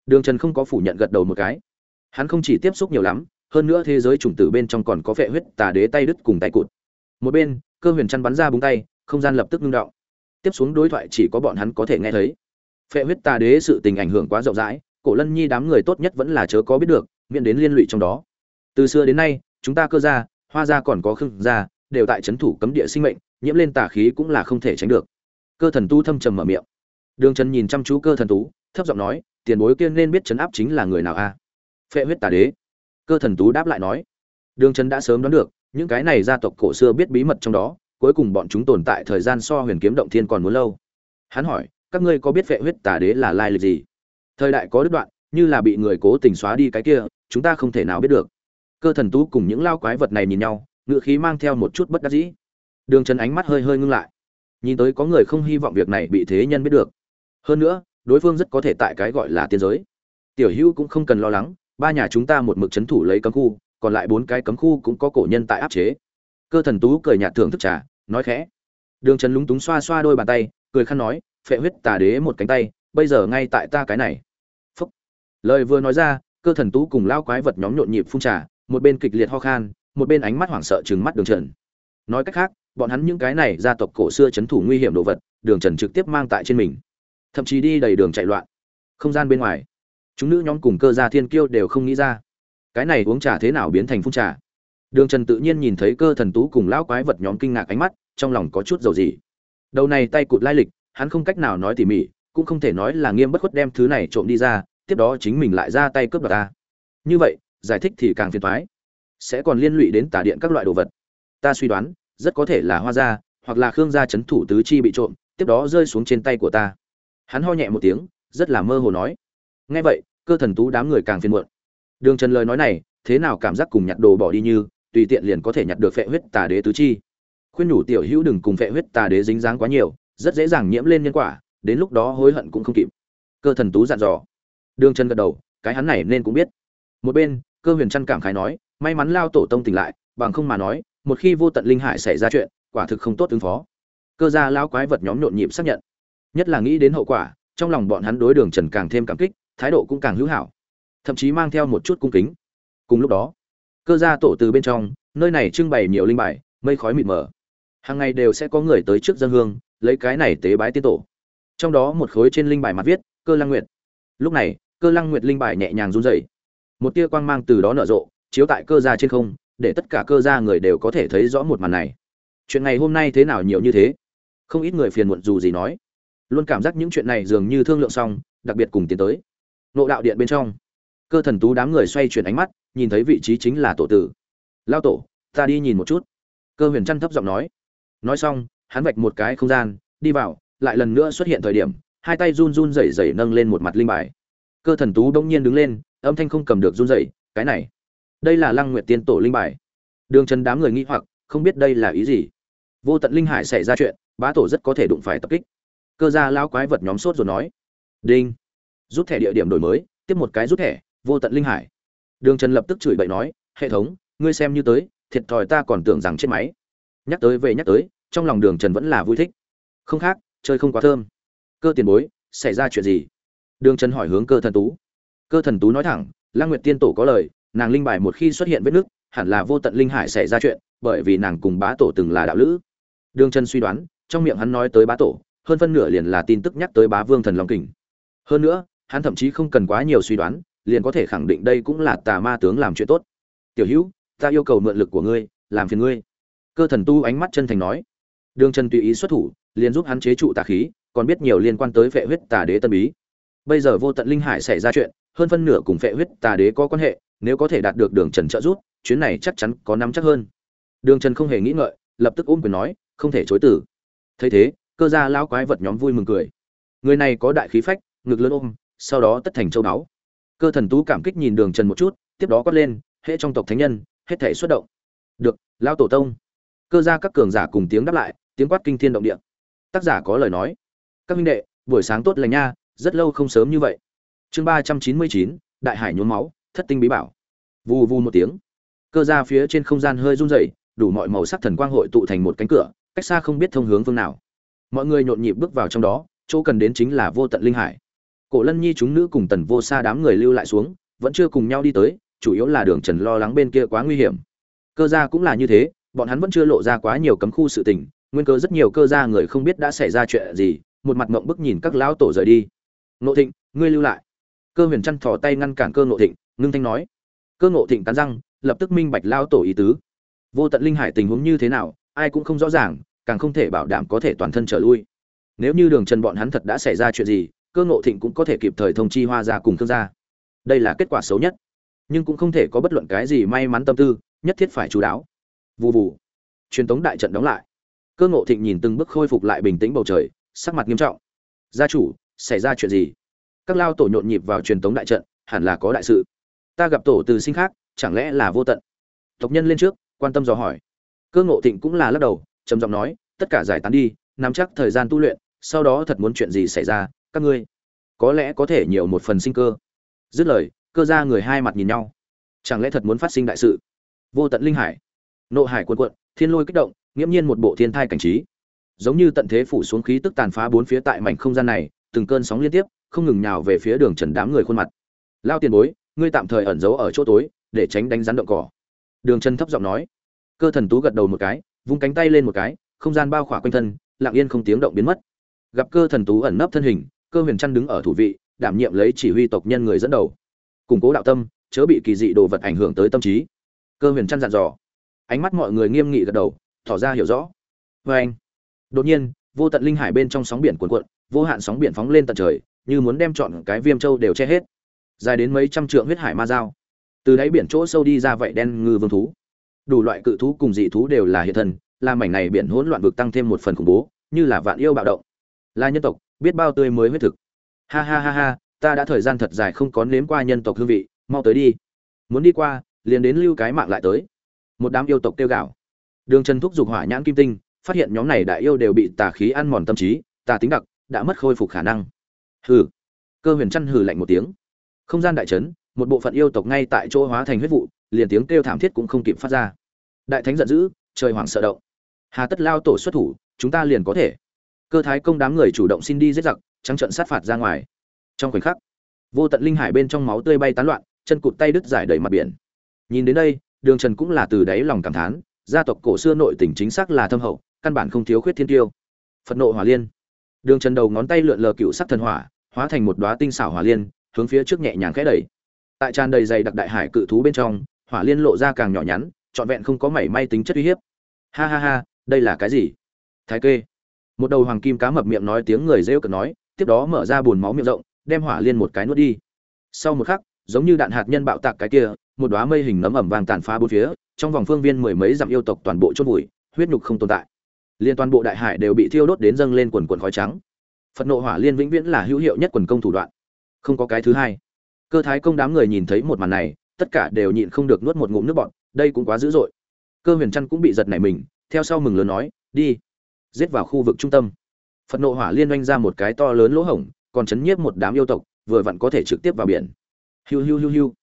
Đường trần không có phủ nhận gật đầu một cái. Hắn không chỉ tiếp xúc nhiều lắm, hơn nữa thế giới chủng tử bên trong còn có phệ huyết, tà đế tay đứt cùng tay cụt. Một bên, cơ huyền chăn bắn ra búng tay, không gian lập tức ngưng động. Tiếp xuống đối thoại chỉ có bọn hắn có thể nghe thấy. Phệ huyết, tà đế sự tình ảnh hưởng quá rộng rãi, cổ lân nhi đám người tốt nhất vẫn là chớ có biết được, miễn đến liên lụy trong đó. Từ xưa đến nay, chúng ta cơ gia, hoa gia còn có khương gia, đều tại c thủ cấm địa sinh mệnh nhiễm lên tà khí cũng là không thể tránh được. Cơ thần tu thâm trầm mở miệng. Đường trần nhìn chăm chú cơ thần tú thấp giọng nói, tiền bối kia nên biết chấn áp chính là người nào a? Phệ huyết tà đế. Cơ thần tú đáp lại nói, đường trần đã sớm đoán được, những cái này gia tộc cổ xưa biết bí mật trong đó, cuối cùng bọn chúng tồn tại thời gian so huyền kiếm động thiên còn muốn lâu. Hắn hỏi, các ngươi có biết phệ huyết tà đế là lai lịch gì? Thời đại có đứt đoạn, như là bị người cố tình xóa đi cái kia, chúng ta không thể nào biết được. Cơ thần tú cùng những lao quái vật này nhìn nhau, ngựa khí mang theo một chút bất đắc dĩ đường trần ánh mắt hơi hơi ngưng lại. Nhìn tới có người không hy vọng việc này bị thế nhân biết được. Hơn nữa, đối phương rất có thể tại cái gọi là tiên giới. Tiểu hữu cũng không cần lo lắng, ba nhà chúng ta một mực c h ấ n thủ lấy cấm khu, còn lại bốn cái cấm khu cũng có cổ nhân tại áp chế. Cơ thần tú cười nhạt thưởng thức trà, nói khẽ. Đường trần lúng túng xoa xoa đôi bàn tay, cười khăn nói, phệ huyết tà đế một cánh tay, bây giờ ngay tại ta cái này. Phúc. Lời vừa nói ra, cơ thần tú cùng lao quái vật nhóm nhộn nhịp phun trà, một bên kịch liệt ho khan, một bên ánh mắt hoảng sợ chừng mắt đường trần. Nói cách khác bọn hắn những cái này gia tộc cổ xưa chấn thủ nguy hiểm đồ vật, đường trần trực tiếp mang tại trên mình. Thậm chí đi đầy đường chạy loạn. Không gian bên ngoài, chúng nữ nhóm cùng cơ gia thiên kiêu đều không nghĩ ra, cái này uống trà thế nào biến thành phun trà. Đường trần tự nhiên nhìn thấy cơ thần tú cùng lão quái vật nhóm kinh ngạc ánh mắt, trong lòng có chút dầu gì đầu này tay cụt lai lịch, hắn không cách nào nói tỉ mỉ, cũng không thể nói là nghiêm bất khuất đem thứ này trộm đi ra, tiếp đó chính mình lại ra tay cướp đoạt ta. Như vậy, giải thích thì càng phiền toái. Sẽ còn liên lụy đến tà điện các loại đồ vật. Ta suy đoán rất có thể là hoa gia, hoặc là khương gia chấn thủ tứ chi bị trộm, tiếp đó rơi xuống trên tay của ta. Hắn ho nhẹ một tiếng, rất là mơ hồ nói. Nghe vậy, cơ thần tú đám người càng phiền muộn. Đường trần lời nói này, thế nào cảm giác cùng nhặt đồ bỏ đi như, tùy tiện liền có thể nhặt được phệ huyết tà đế tứ chi. Khuyên nhủ tiểu hữu đừng cùng phệ huyết tà đế dính dáng quá nhiều, rất dễ dàng nhiễm lên nhân quả, đến lúc đó hối hận cũng không kịp. Cơ thần tú dặn dò. Đường trần gật đầu, cái hắn này nên cũng biết. Một bên, cơ huyền trăn cảm khái nói, may mắn lao tổ tông tỉnh lại, bằng không mà nói một khi vô tận linh hải xảy ra chuyện, quả thực không tốt ứng phó. Cơ gia lão quái vật nhóm nhộn nhịp xác nhận. Nhất là nghĩ đến hậu quả, trong lòng bọn hắn đối đường trần càng thêm cảm kích, thái độ cũng càng hữu hảo. Thậm chí mang theo một chút cung kính. Cùng lúc đó, cơ gia tổ từ bên trong, nơi này trưng bày nhiều linh bài, mây khói mịt mờ. Hàng ngày đều sẽ có người tới trước dân hương, lấy cái này tế bái tiên tổ. Trong đó một khối trên linh bài mặt viết, cơ lăng nguyệt. Lúc này, cơ lăng nguyệt linh bài nhẹ nhàng run rẩy. Một tia quang mang từ đó nở rộ, chiếu tại cơ gia trên không để tất cả cơ gia người đều có thể thấy rõ một màn này. Chuyện ngày hôm nay thế nào nhiều như thế? Không ít người phiền muộn dù gì nói. Luôn cảm giác những chuyện này dường như thương lượng xong, đặc biệt cùng tiến tới. Nộ đạo điện bên trong, cơ thần tú đám người xoay chuyển ánh mắt, nhìn thấy vị trí chính là tổ tử. Lao tổ, ta đi nhìn một chút. Cơ huyền trăn thấp giọng nói. Nói xong, hắn vạch một cái không gian, đi vào, lại lần nữa xuất hiện thời điểm, hai tay run run rẩy rẩy nâng lên một mặt linh bài. Cơ thần tú đông nhiên đứng lên, âm thanh không cầm được run rẩy, cái này đây là lăng nguyệt tiên tổ linh bài. Đường trần đám người nghĩ hoặc, không biết đây là ý gì. Vô tận linh hải xảy ra chuyện, bá tổ rất có thể đụng phải tập kích. Cơ gia lão quái vật nhóm sốt rồi nói. Đinh. Rút thẻ địa điểm đổi mới, tiếp một cái rút thẻ, vô tận linh hải. Đường trần lập tức chửi bậy nói, hệ thống, ngươi xem như tới, thiệt thòi ta còn tưởng rằng chết máy. Nhắc tới về nhắc tới, trong lòng đường trần vẫn là vui thích. Không khác, chơi không quá thơm. Cơ tiền bối, xảy ra chuyện gì? Đường trần hỏi hướng cơ thần tú. Cơ thần tú nói thẳng, lăng nguyệt tiên tổ có lời nàng linh bài một khi xuất hiện vết nước, hẳn là vô tận linh hải xảy ra chuyện, bởi vì nàng cùng bá tổ từng là đạo lữ. Đường trần suy đoán, trong miệng hắn nói tới bá tổ, hơn phân nửa liền là tin tức nhắc tới bá vương thần long kình. Hơn nữa, hắn thậm chí không cần quá nhiều suy đoán, liền có thể khẳng định đây cũng là tà ma tướng làm chuyện tốt. Tiểu hữu, ta yêu cầu mượn lực của ngươi, làm phiền ngươi. Cơ thần tu ánh mắt chân thành nói. Đường trần tùy ý xuất thủ, liền giúp hắn chế trụ tà khí, còn biết nhiều liên quan tới phệ huyết tà đế tân bí. Bây giờ vô tận linh hải xảy ra chuyện, hơn phân nửa cùng phệ huyết tà đế có quan hệ nếu có thể đạt được đường trần trợ giúp, chuyến này chắc chắn có nắm chắc hơn. Đường trần không hề nghĩ ngợi, lập tức ôm quyền nói, không thể chối từ. Thấy thế, cơ gia lão quái vật nhóm vui mừng cười. Người này có đại khí phách, ngực lớn ôm, sau đó tất thành châu báu. Cơ thần tú cảm kích nhìn đường trần một chút, tiếp đó quát lên hệ trong tộc thánh nhân, hết thể xuất động. Được lao tổ tông. Cơ gia các cường giả cùng tiếng đáp lại, tiếng quát kinh thiên động địa. Tác giả có lời nói, các minh đệ, buổi sáng tốt lành nha, rất lâu không sớm như vậy. Chương ba trăm chín mươi chín, đại hải nhốn máu thất tinh bí bảo. Vù vù một tiếng. Cơ ra phía trên không gian hơi run rẩy, đủ mọi màu sắc thần quang hội tụ thành một cánh cửa, cách xa không biết thông hướng phương nào. Mọi người nhộn nhịp bước vào trong đó, chỗ cần đến chính là vô tận linh hải. Cổ lân nhi chúng nữ cùng tần vô xa đám người lưu lại xuống, vẫn chưa cùng nhau đi tới, chủ yếu là đường trần lo lắng bên kia quá nguy hiểm. Cơ gia cũng là như thế, bọn hắn vẫn chưa lộ ra quá nhiều cấm khu sự tình, nguyên cơ rất nhiều cơ gia người không biết đã xảy ra chuyện gì, một mặt mộng bức nhìn các lão tổ rời đi. Nộ thịnh, ngươi lưu lại. Cơ huyền chăn thò tay ngăn cản cơ nộ thịnh ngưng thanh nói. Cơ nộ thịnh cắn răng, lập tức minh bạch lao tổ ý tứ. Vô tận linh hải tình huống như thế nào, ai cũng không rõ ràng, càng không thể bảo đảm có thể toàn thân trở lui. Nếu như đường trần bọn hắn thật đã xảy ra chuyện gì, cơ ngộ thịnh cũng có thể kịp thời thông chi hoa ra cùng thương gia. Đây là kết quả xấu nhất. Nhưng cũng không thể có bất luận cái gì may mắn tâm tư, nhất thiết phải chú đáo. Vụ vụ truyền thống đại trận đóng lại. Cơ ngộ thịnh nhìn từng bước khôi phục lại bình tĩnh bầu trời, sắc mặt nghiêm trọng. Gia chủ, xảy ra chuyện gì? Các lao tổ nhộn nhịp vào truyền thống đại trận, hẳn là có đại sự ta gặp tổ từ sinh khác, chẳng lẽ là vô tận? Tộc nhân lên trước, quan tâm dò hỏi. Cơ ngộ thịnh cũng là lắc đầu, trầm giọng nói, tất cả giải tán đi, nắm chắc thời gian tu luyện, sau đó thật muốn chuyện gì xảy ra, các ngươi, có lẽ có thể nhiều một phần sinh cơ. Dứt lời, cơ ra người hai mặt nhìn nhau. Chẳng lẽ thật muốn phát sinh đại sự? Vô tận linh hải, nộ hải quần quận thiên lôi kích động, nghiễm nhiên một bộ thiên thai cảnh trí. Giống như tận thế phủ xuống khí tức tàn phá bốn phía tại mảnh không gian này, từng cơn sóng liên tiếp, không ngừng nhào về phía đường trần đám người khuôn mặt. Lao tiền bối ngươi tạm thời ẩn giấu ở chỗ tối, để tránh đánh rắn động cỏ. Đường chân thấp giọng nói. Cơ thần tú gật đầu một cái, vung cánh tay lên một cái, không gian bao khỏa quanh thân, lặng yên không tiếng động biến mất. Gặp cơ thần tú ẩn nấp thân hình, cơ huyền trăn đứng ở thủ vị, đảm nhiệm lấy chỉ huy tộc nhân người dẫn đầu. Củng cố đạo tâm, chớ bị kỳ dị đồ vật ảnh hưởng tới tâm trí. Cơ huyền trăn dặn dò. Ánh mắt mọi người nghiêm nghị gật đầu, tỏ ra hiểu rõ. Vê anh, đột nhiên, vô tận linh hải bên trong sóng biển cuồn cuộn, vô hạn sóng biển phóng lên tận trời, như muốn đem chọn cái viêm châu đều che hết dài đến mấy trăm trượng huyết hải ma dao. Từ đáy biển chỗ sâu đi ra vậy đen ngư vương thú. Đủ loại cự thú cùng dị thú đều là hiện thân, làm mảnh này biển hỗn loạn vực tăng thêm một phần khủng bố, như là vạn yêu bạo động. Là nhân tộc, biết bao tươi mới huyết thực. Ha ha ha ha, ta đã thời gian thật dài không có nếm qua nhân tộc hương vị, mau tới đi. Muốn đi qua, liền đến lưu cái mạng lại tới. Một đám yêu tộc tiêu gạo đường trần thúc giục hỏa nhãn kim tinh, phát hiện nhóm này đại yêu đều bị tà khí ăn mòn tâm trí, tà tính đặc, đã mất khôi phục khả năng. Hừ. Cơ huyền chăn hừ lạnh một tiếng không gian đại trấn, một bộ phận yêu tộc ngay tại chỗ hóa thành huyết vụ, liền tiếng kêu thảm thiết cũng không kịp phát ra. Đại thánh giận dữ, trời hoảng sợ động. Hà tất lao tổ xuất thủ, chúng ta liền có thể. Cơ thái công đám người chủ động xin đi giết giặc, trắng trận sát phạt ra ngoài. Trong khoảnh khắc, vô tận linh hải bên trong máu tươi bay tán loạn, chân cụt tay đứt giải đầy mặt biển. Nhìn đến đây, đường trần cũng là từ đáy lòng cảm thán, gia tộc cổ xưa nội tình chính xác là thâm hậu, căn bản không thiếu khuyết thiên tiêu. Phật nộ hỏa liên. Đường trần đầu ngón tay lượn lờ cựu sắc thần hỏa, hóa thành một đoá tinh xảo hỏa liên hướng phía trước nhẹ nhàng khẽ đẩy. Tại tràn đầy dày đặc đại hải cự thú bên trong, hỏa liên lộ ra càng nhỏ nhắn, trọn vẹn không có mảy may tính chất uy hiếp. Ha ha ha, đây là cái gì? Thái kê. Một đầu hoàng kim cá mập miệng nói tiếng người rêu cợt nói, tiếp đó mở ra bùn máu miệng rộng, đem hỏa liên một cái nuốt đi. Sau một khắc, giống như đạn hạt nhân bạo tạc cái kia, một đóa mây hình nấm ẩm vàng tàn phá bốn phía, trong vòng phương viên mười mấy dặm yêu tộc toàn bộ chôn vùi, huyết nhục không tồn tại. Liên toàn bộ đại hải đều bị thiêu đốt đến dâng lên quần quần khói trắng. Phật nộ hỏa liên vĩnh viễn là hữu hiệu nhất quần công thủ đoạn không có cái thứ hai. Cơ thái công đám người nhìn thấy một màn này, tất cả đều nhịn không được nuốt một ngụm nước bọt, đây cũng quá dữ dội. Cơ huyền trăn cũng bị giật nảy mình, theo sau mừng lớn nói, đi, giết vào khu vực trung tâm. Phật nộ hỏa liên oanh ra một cái to lớn lỗ hổng, còn chấn nhiếp một đám yêu tộc, vừa vặn có thể trực tiếp vào biển. Hiu hiu hiu hiu.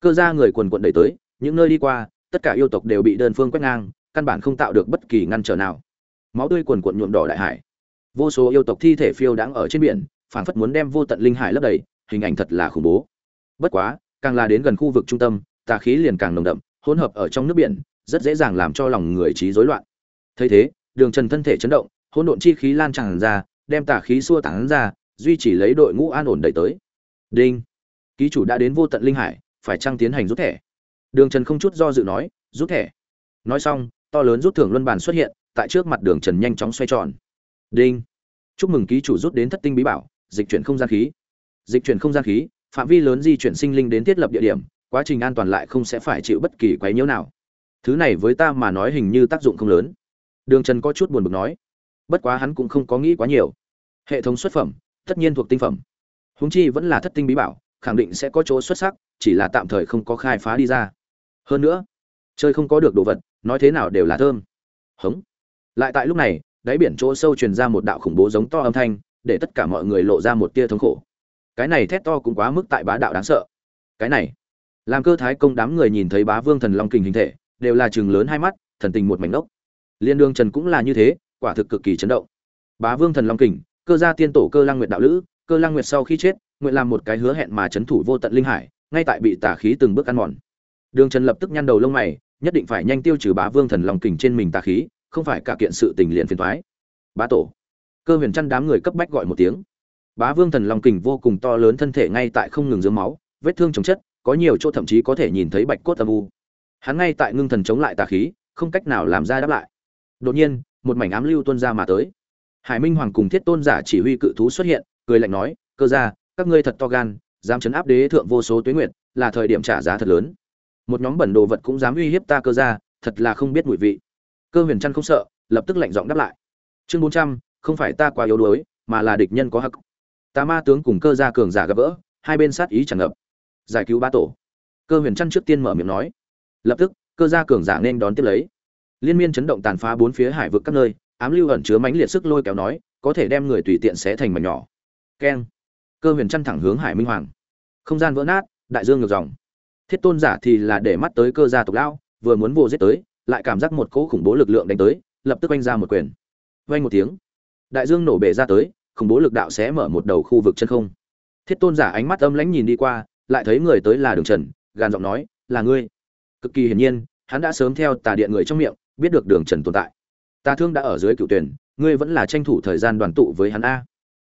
Cơ ra người quần quận đẩy tới, những nơi đi qua, tất cả yêu tộc đều bị đơn phương quét ngang, căn bản không tạo được bất kỳ ngăn trở nào. Máu tươi quần quận nhuộm đỏ đại hải. Vô số yêu tộc thi thể phiêu đáng ở trên biển, phảng phất muốn đem vô tận linh hải lấp đầy hình ảnh thật là khủng bố. Bất quá, càng là đến gần khu vực trung tâm, tà khí liền càng nồng đậm, hỗn hợp ở trong nước biển, rất dễ dàng làm cho lòng người trí rối loạn. Thấy thế, đường trần thân thể chấn động, hỗn độn chi khí lan tràn ra, đem tà khí xua tán ra, duy trì lấy đội ngũ an ổn đẩy tới. Đinh! Ký chủ đã đến vô tận linh hải, phải trăng tiến hành rút thẻ? Đường trần không chút do dự nói, rút thẻ. Nói xong, to lớn rút thưởng luân bàn xuất hiện, tại trước mặt đường trần nhanh chóng xoay tròn. Đinh! Chúc mừng ký chủ rút đến thất tinh bí bảo, dịch chuyển không gian khí dịch chuyển không gian khí, phạm vi lớn di chuyển sinh linh đến thiết lập địa điểm, quá trình an toàn lại không sẽ phải chịu bất kỳ quấy nhiễu nào. Thứ này với ta mà nói hình như tác dụng không lớn. Đường trần có chút buồn bực nói, bất quá hắn cũng không có nghĩ quá nhiều. Hệ thống xuất phẩm, tất nhiên thuộc tinh phẩm. Húng chi vẫn là thất tinh bí bảo, khẳng định sẽ có chỗ xuất sắc, chỉ là tạm thời không có khai phá đi ra. Hơn nữa, chơi không có được đồ vật, nói thế nào đều là thơm. Hống. Lại tại lúc này, đáy biển chỗ sâu truyền ra một đạo khủng bố giống to âm thanh, để tất cả mọi người lộ ra một tia thống khổ cái này thét to cũng quá mức tại bá đạo đáng sợ. Cái này, làm cơ thái công đám người nhìn thấy bá vương thần long kình hình thể, đều là chừng lớn hai mắt, thần tình một mảnh ốc liên đương trần cũng là như thế, quả thực cực kỳ chấn động. Bá vương thần long kình, cơ gia tiên tổ cơ lang nguyệt đạo lữ, cơ lang nguyệt sau khi chết, nguyện làm một cái hứa hẹn mà chấn thủ vô tận linh hải, ngay tại bị tà khí từng bước ăn mòn. Đường trần lập tức nhăn đầu lông mày, nhất định phải nhanh tiêu trừ bá vương thần long kình trên mình tà khí, không phải cả kiện sự tình liền phiền thoái bá tổ, cơ huyền chăn đám người cấp bách gọi một tiếng bá vương thần long kình vô cùng to lớn thân thể ngay tại không ngừng rớm máu, vết thương chồng chất, có nhiều chỗ thậm chí có thể nhìn thấy bạch cốt âm u. Hắn ngay tại ngưng thần chống lại tà khí, không cách nào làm ra đáp lại. Đột nhiên, một mảnh ám lưu tuôn ra mà tới. Hải minh hoàng cùng thiết tôn giả chỉ huy cự thú xuất hiện, cười lạnh nói, cơ gia, các ngươi thật to gan, dám chấn áp đế thượng vô số tuyết nguyệt, là thời điểm trả giá thật lớn. Một nhóm bẩn đồ vật cũng dám uy hiếp ta cơ gia, thật là không biết mùi vị. Cơ huyền trăn không sợ, lập tức lạnh giọng đáp lại. Chương bốn trăm, không phải ta quá yếu đuối, mà là địch nhân có hắc tà ma tướng cùng cơ gia cường giả gặp vỡ hai bên sát ý chẳng ngập. Giải cứu ba tổ. Cơ huyền trăn trước tiên mở miệng nói. Lập tức, cơ gia cường giả nên đón tiếp lấy. Liên miên chấn động tàn phá bốn phía hải vực các nơi, ám lưu ẩn chứa mãnh liệt sức lôi kéo nói, có thể đem người tùy tiện xé thành mảnh nhỏ. Keng. Cơ huyền chăn thẳng hướng hải minh hoàng. Không gian vỡ nát, đại dương ngược dòng. Thiết tôn giả thì là để mắt tới cơ gia tộc lão, vừa muốn vô giết tới, lại cảm giác một cỗ khủng bố lực lượng đánh tới, lập tức oanh ra một quyền. Vang một tiếng. Đại dương nổ bể ra tới khủng bố lực đạo sẽ mở một đầu khu vực chân không. Thiết tôn giả ánh mắt âm lãnh nhìn đi qua, lại thấy người tới là đường trần, gàn giọng nói, là ngươi. Cực kỳ hiển nhiên, hắn đã sớm theo tà điện người trong miệng, biết được đường trần tồn tại. Tà thương đã ở dưới cựu tuyển, ngươi vẫn là tranh thủ thời gian đoàn tụ với hắn a.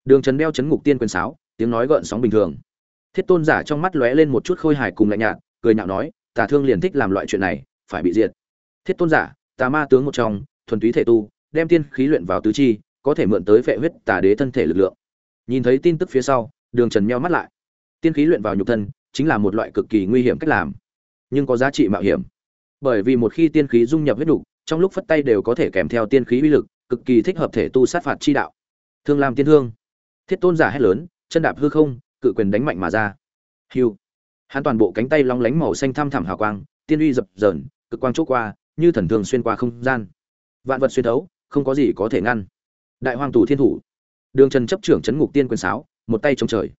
Đường trần đeo chấn ngục tiên quyền sáo, tiếng nói gợn sóng bình thường. Thiết tôn giả trong mắt lóe lên một chút khôi hài cùng lạnh nhạt, cười nhạo nói, tà thương liền thích làm loại chuyện này, phải bị diệt. Thiết tôn giả, tà ma tướng một trong, thuần túy thể tu, đem tiên khí luyện vào tứ chi có thể mượn tới vệ huyết tà đế thân thể lực lượng. Nhìn thấy tin tức phía sau, đường trần meo mắt lại. Tiên khí luyện vào nhục thân, chính là một loại cực kỳ nguy hiểm cách làm, nhưng có giá trị mạo hiểm. Bởi vì một khi tiên khí dung nhập huyết đục trong lúc phất tay đều có thể kèm theo tiên khí uy lực, cực kỳ thích hợp thể tu sát phạt chi đạo. Thương làm tiên thương. Thiết tôn giả hét lớn, chân đạp hư không, cự quyền đánh mạnh mà ra. Hiu. Hắn toàn bộ cánh tay long lánh màu xanh thăm thẳm hào quang, tiên uy dập dờn, cực quang chốt qua, như thần thường xuyên qua không gian. Vạn vật xuyên thấu, không có gì có thể ngăn đại hoàng tù thiên thủ. Đường trần chấp trưởng chấn ngục tiên quyền sáo, một tay chống trời.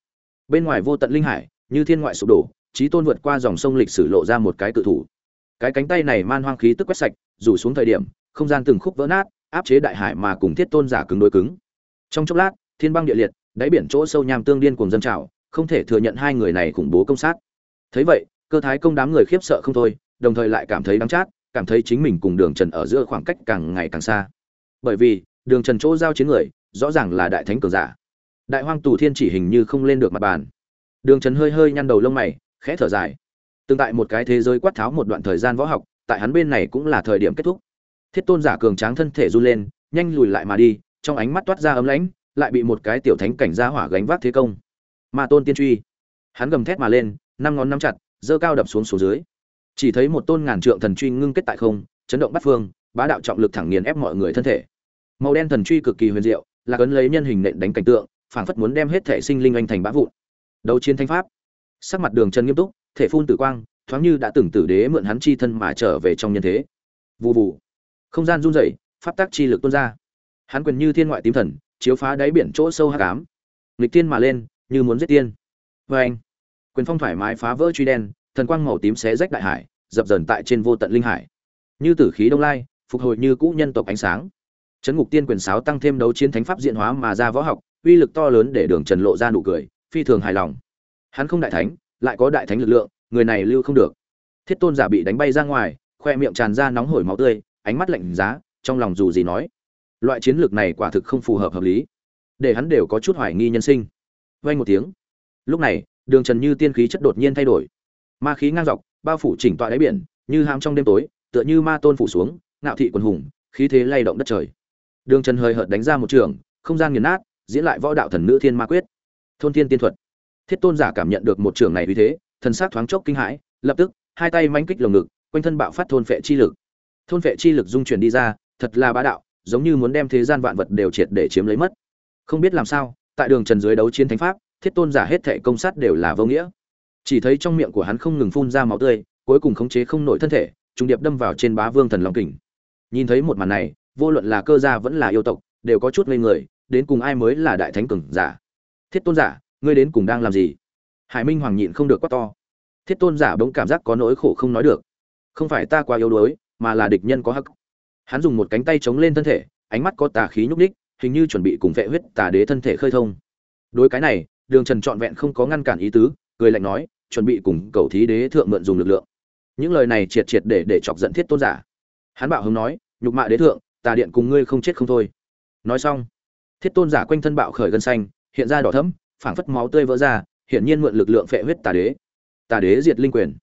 Bên ngoài vô tận linh hải, như thiên ngoại sụp đổ trí tôn vượt qua dòng sông lịch sử lộ ra một cái cự thủ. Cái cánh tay này man hoang khí tức quét sạch, rủ xuống thời điểm, không gian từng khúc vỡ nát, áp chế đại hải mà cùng thiết tôn giả cứng đối cứng. Trong chốc lát, thiên băng địa liệt, đáy biển chỗ sâu nham tương điên cùng dân trào, không thể thừa nhận hai người này khủng bố công sát. Thấy vậy, cơ thái công đám người khiếp sợ không thôi, đồng thời lại cảm thấy đắng chát, cảm thấy chính mình cùng đường trần ở giữa khoảng cách càng ngày càng xa. Bởi vì đường trần chỗ giao chiến người, rõ ràng là đại thánh cường giả. Đại hoang tù thiên chỉ hình như không lên được mặt bàn. Đường trần hơi hơi nhăn đầu lông mày, khẽ thở dài. Tương tại một cái thế giới quát tháo một đoạn thời gian võ học, tại hắn bên này cũng là thời điểm kết thúc. Thiết tôn giả cường tráng thân thể run lên, nhanh lùi lại mà đi, trong ánh mắt toát ra ấm lãnh, lại bị một cái tiểu thánh cảnh gia hỏa gánh vác thế công. Ma tôn tiên truy. Hắn gầm thét mà lên, năm ngón nắm chặt, giơ cao đập xuống xuống dưới. Chỉ thấy một tôn ngàn trượng thần truy ngưng kết tại không, chấn động bắt phương, bá đạo trọng lực thẳng nghiền ép mọi người thân thể màu đen thần truy cực kỳ huyền diệu là cấn lấy nhân hình nện đánh cảnh tượng phảng phất muốn đem hết thể sinh linh anh thành bá vụn. Đấu chiến thanh pháp. Sắc mặt đường trần nghiêm túc thể phun tử quang thoáng như đã từng tử đế mượn hắn chi thân mà trở về trong nhân thế. Vụ vụ, không gian run rẩy pháp tắc chi lực tuôn ra. Hắn quyền như thiên ngoại tím thần chiếu phá đáy biển chỗ sâu hắc ám. Nghịch tiên mà lên như muốn giết tiên. Vê anh. Quyền phong thoải mái phá vỡ truy đen thần quang màu tím xé rách đại hải dập dần tại trên vô tận linh hải. Như tử khí đông lai phục hồi như cũ nhân tộc ánh sáng chấn ngục tiên quyền sáo tăng thêm đấu chiến thánh pháp diện hóa mà ra võ học, uy lực to lớn để đường trần lộ ra nụ cười, phi thường hài lòng. Hắn không đại thánh, lại có đại thánh lực lượng, người này lưu không được. Thiết tôn giả bị đánh bay ra ngoài, khoe miệng tràn ra nóng hổi máu tươi, ánh mắt lạnh giá, trong lòng dù gì nói. Loại chiến lược này quả thực không phù hợp hợp lý. Để hắn đều có chút hoài nghi nhân sinh. Vang một tiếng. Lúc này, đường trần như tiên khí chất đột nhiên thay đổi. Ma khí ngang dọc, bao phủ chỉnh tọa đáy biển, như ham trong đêm tối, tựa như ma tôn phủ xuống, ngạo thị quần hùng, khí thế lay động đất trời đường trần hơi hợt đánh ra một trường, không gian nghiền nát, diễn lại võ đạo thần nữ thiên ma quyết. Thôn thiên tiên thuật. Thiết tôn giả cảm nhận được một trường này vì thế, thần sắc thoáng chốc kinh hãi, lập tức, hai tay manh kích lồng ngực, quanh thân bạo phát thôn phệ chi lực. Thôn phệ chi lực dung chuyển đi ra, thật là bá đạo, giống như muốn đem thế gian vạn vật đều triệt để chiếm lấy mất. Không biết làm sao, tại đường trần dưới đấu chiến thánh pháp, thiết tôn giả hết thệ công sát đều là vô nghĩa. Chỉ thấy trong miệng của hắn không ngừng phun ra máu tươi, cuối cùng khống chế không nổi thân thể, trùng điệp đâm vào trên bá vương thần long kình. Nhìn thấy một màn này vô luận là cơ gia vẫn là yêu tộc, đều có chút ngây người, đến cùng ai mới là đại thánh cường giả? Thiết tôn giả, ngươi đến cùng đang làm gì? Hải minh hoàng nhịn không được quát to. Thiết tôn giả bỗng cảm giác có nỗi khổ không nói được. Không phải ta quá yếu đuối, mà là địch nhân có hắc. Hắn dùng một cánh tay chống lên thân thể, ánh mắt có tà khí nhúc ních hình như chuẩn bị cùng vệ huyết tà đế thân thể khơi thông. Đối cái này, đường trần trọn vẹn không có ngăn cản ý tứ, cười lạnh nói, chuẩn bị cùng cầu thí đế thượng mượn dùng lực lượng. Những lời này triệt triệt để để chọc giận thiết tôn giả. Hắn bạo hứng nói, nhục mạ đế thượng tà điện cùng ngươi không chết không thôi. Nói xong, thiết tôn giả quanh thân bạo khởi gân xanh, hiện ra đỏ thẫm, phảng phất máu tươi vỡ ra, hiển nhiên mượn lực lượng phệ huyết tà đế. Tà đế diệt linh quyền.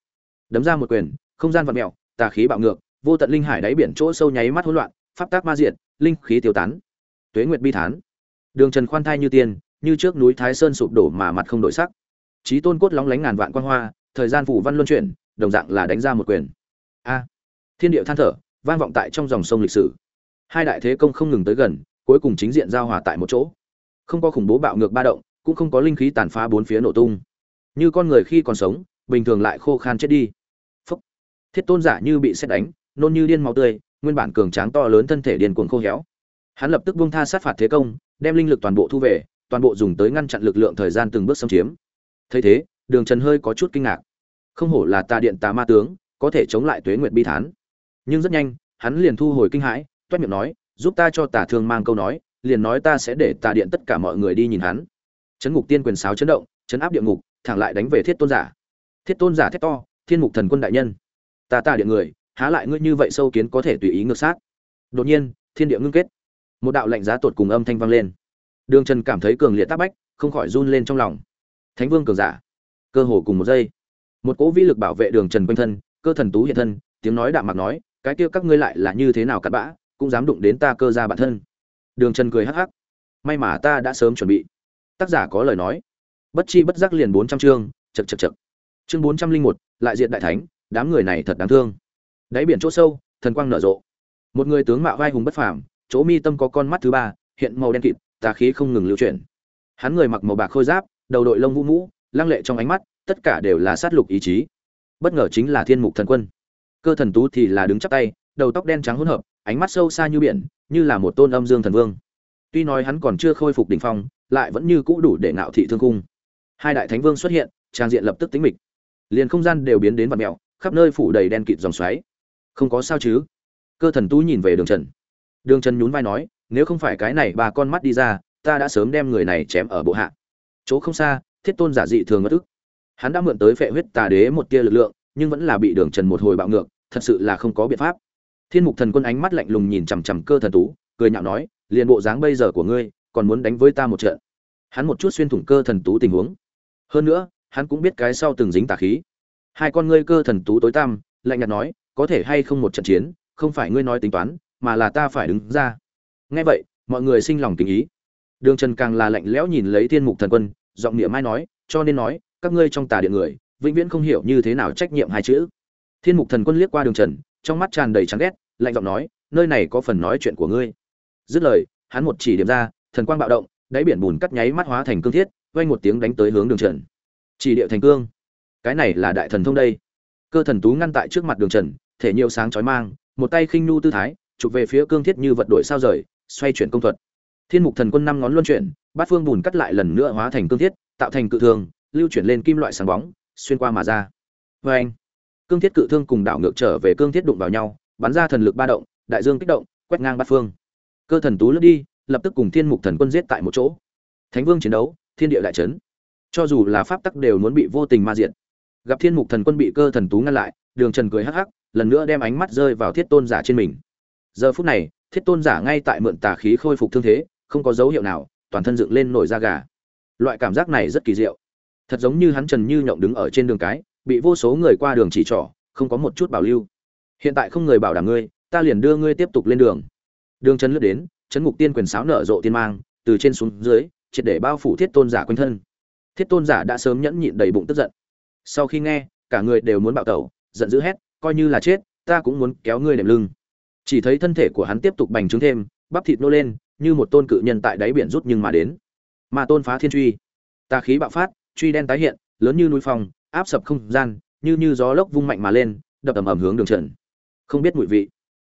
Đấm ra một quyền, không gian vật mèo, tà khí bạo ngược, vô tận linh hải đáy biển chỗ sâu nháy mắt hỗn loạn, pháp tác ma diệt, linh khí tiêu tán. Tuế nguyệt bi thán. Đường trần khoan thai như tiên, như trước núi thái sơn sụp đổ mà mặt không đổi sắc. Trí tôn cốt lóng lánh ngàn vạn quan hoa, thời gian phủ văn luân chuyển, đồng dạng là đánh ra một quyền. A. Thiên địa than thở, vang vọng tại trong dòng sông lịch sử hai đại thế công không ngừng tới gần, cuối cùng chính diện giao hòa tại một chỗ. Không có khủng bố bạo ngược ba động, cũng không có linh khí tàn phá bốn phía nổ tung. Như con người khi còn sống, bình thường lại khô khan chết đi. Phúc. thiết tôn giả như bị xét đánh, nôn như điên máu tươi, nguyên bản cường tráng to lớn thân thể điên cuồng khô héo. Hắn lập tức buông tha sát phạt thế công, đem linh lực toàn bộ thu về, toàn bộ dùng tới ngăn chặn lực lượng thời gian từng bước xâm chiếm. Thấy thế, đường trần hơi có chút kinh ngạc. Không hổ là tà điện tà ma tướng, có thể chống lại tuế nguyệt bi thán. Nhưng rất nhanh, hắn liền thu hồi kinh hãi toét miệng nói, giúp ta cho tà thương mang câu nói, liền nói ta sẽ để tà điện tất cả mọi người đi nhìn hắn. Chấn ngục tiên quyền sáo chấn động, chấn áp địa ngục, thẳng lại đánh về thiết tôn giả. Thiết tôn giả thét to, thiên mục thần quân đại nhân, ta tà điện người, há lại ngươi như vậy sâu kiến có thể tùy ý ngược sát? Đột nhiên, thiên địa ngưng kết. Một đạo lạnh giá tột cùng âm thanh vang lên. Đường trần cảm thấy cường liệt tác bách, không khỏi run lên trong lòng. Thánh vương cường giả, cơ hồ cùng một giây. Một cỗ vĩ lực bảo vệ đường trần quanh thân, cơ thần tú hiện thân, tiếng nói đạm mặt nói, cái kia các ngươi lại là như thế nào cắt bã? Cũng dám đụng đến ta cơ ra bản thân. Đường trần cười hắc hắc. May mà ta đã sớm chuẩn bị. Tác giả có lời nói. Bất chi bất giác liền bốn trăm chương chật chật chật chương bốn trăm linh một, lại diện đại thánh, đám người này thật đáng thương. Đáy biển chỗ sâu, thần quang nở rộ. Một người tướng mạo vai hùng bất phàm, chỗ mi tâm có con mắt thứ ba, hiện màu đen kịt, tà khí không ngừng lưu chuyển. Hắn người mặc màu bạc khôi giáp, đầu đội lông vũ mũ, lăng lệ trong ánh mắt, tất cả đều là sát lục ý chí. Bất ngờ chính là thiên mục thần quân. Cơ thần tú thì là đứng chắp tay, đầu tóc đen trắng hỗn hợp ánh mắt sâu xa như biển, như là một tôn âm dương thần vương. Tuy nói hắn còn chưa khôi phục đỉnh phong, lại vẫn như cũ đủ để ngạo thị thương cung. Hai đại thánh vương xuất hiện, trang diện lập tức tính mịch. Liền không gian đều biến đến vật mèo, khắp nơi phủ đầy đen kịt dòng xoáy. Không có sao chứ? Cơ thần tú nhìn về đường trần. Đường trần nhún vai nói, nếu không phải cái này bà con mắt đi ra, ta đã sớm đem người này chém ở bộ hạ. Chỗ không xa, thiết tôn giả dị thường ngất ức. Hắn đã mượn tới phệ huyết tà đế một tia lực lượng, nhưng vẫn là bị đường trần một hồi bạo ngược, thật sự là không có biện pháp thiên mục thần quân ánh mắt lạnh lùng nhìn chằm chằm cơ thần tú, cười nhạo nói, liền bộ dáng bây giờ của ngươi, còn muốn đánh với ta một trận? Hắn một chút xuyên thủng cơ thần tú tình huống. Hơn nữa, hắn cũng biết cái sau từng dính tà khí. Hai con ngươi cơ thần tú tối tăm, lạnh nhạt nói, có thể hay không một trận chiến, không phải ngươi nói tính toán, mà là ta phải đứng ra. Nghe vậy, mọi người sinh lòng tình ý. Đường trần càng là lạnh lẽo nhìn lấy thiên mục thần quân, giọng niệm mai nói, cho nên nói, các ngươi trong tà điện người, vĩnh viễn không hiểu như thế nào trách nhiệm hai chữ. Thiên mục thần quân liếc qua đường trần trong mắt tràn đầy chán ghét, lạnh giọng nói, nơi này có phần nói chuyện của ngươi. Dứt lời, hắn một chỉ điểm ra, thần quang bạo động, đáy biển bùn cắt nháy mắt hóa thành cương thiết, vang một tiếng đánh tới hướng đường trần. Chỉ địa thành cương. Cái này là đại thần thông đây. Cơ thần tú ngăn tại trước mặt đường trần, thể nhiều sáng chói mang, một tay khinh nhu tư thái, chụp về phía cương thiết như vật đổi sao rời, xoay chuyển công thuật. Thiên mục thần quân năm ngón luân chuyển, bát phương bùn cắt lại lần nữa hóa thành cương thiết, tạo thành cự thường, lưu chuyển lên kim loại sáng bóng, xuyên qua mà ra. Vê anh cương thiết cự thương cùng đảo ngược trở về cương thiết đụng vào nhau, bắn ra thần lực ba động, đại dương kích động, quét ngang bát phương. Cơ thần tú lướt đi, lập tức cùng thiên mục thần quân giết tại một chỗ. Thánh vương chiến đấu, thiên địa đại trấn cho dù là pháp tắc đều muốn bị vô tình ma diện gặp thiên mục thần quân bị cơ thần tú ngăn lại, đường trần cười hắc hắc, lần nữa đem ánh mắt rơi vào thiết tôn giả trên mình. Giờ phút này, thiết tôn giả ngay tại mượn tà khí khôi phục thương thế, không có dấu hiệu nào, toàn thân dựng lên nổi da gà. Loại cảm giác này rất kỳ diệu. Thật giống như hắn trần như nhộng đứng ở trên đường cái bị vô số người qua đường chỉ trỏ, không có một chút bảo lưu. Hiện tại không người bảo đảm ngươi, ta liền đưa ngươi tiếp tục lên đường. Đường chân lướt đến, chấn ngục tiên quyền sáo nở rộ tiên mang, từ trên xuống dưới, triệt để bao phủ thiết tôn giả quanh thân. Thiết tôn giả đã sớm nhẫn nhịn đầy bụng tức giận. Sau khi nghe, cả người đều muốn bạo tẩu, giận dữ hét, coi như là chết, ta cũng muốn kéo ngươi đệm lưng. Chỉ thấy thân thể của hắn tiếp tục bành trướng thêm, bắp thịt nô lên, như một tôn cự nhân tại đáy biển rút nhưng mà đến. Mà tôn phá thiên truy. Ta khí bạo phát, truy đen tái hiện, lớn như núi phong áp sập không gian, như như gió lốc vung mạnh mà lên, đập ầm ầm hướng đường trần. Không biết mùi vị.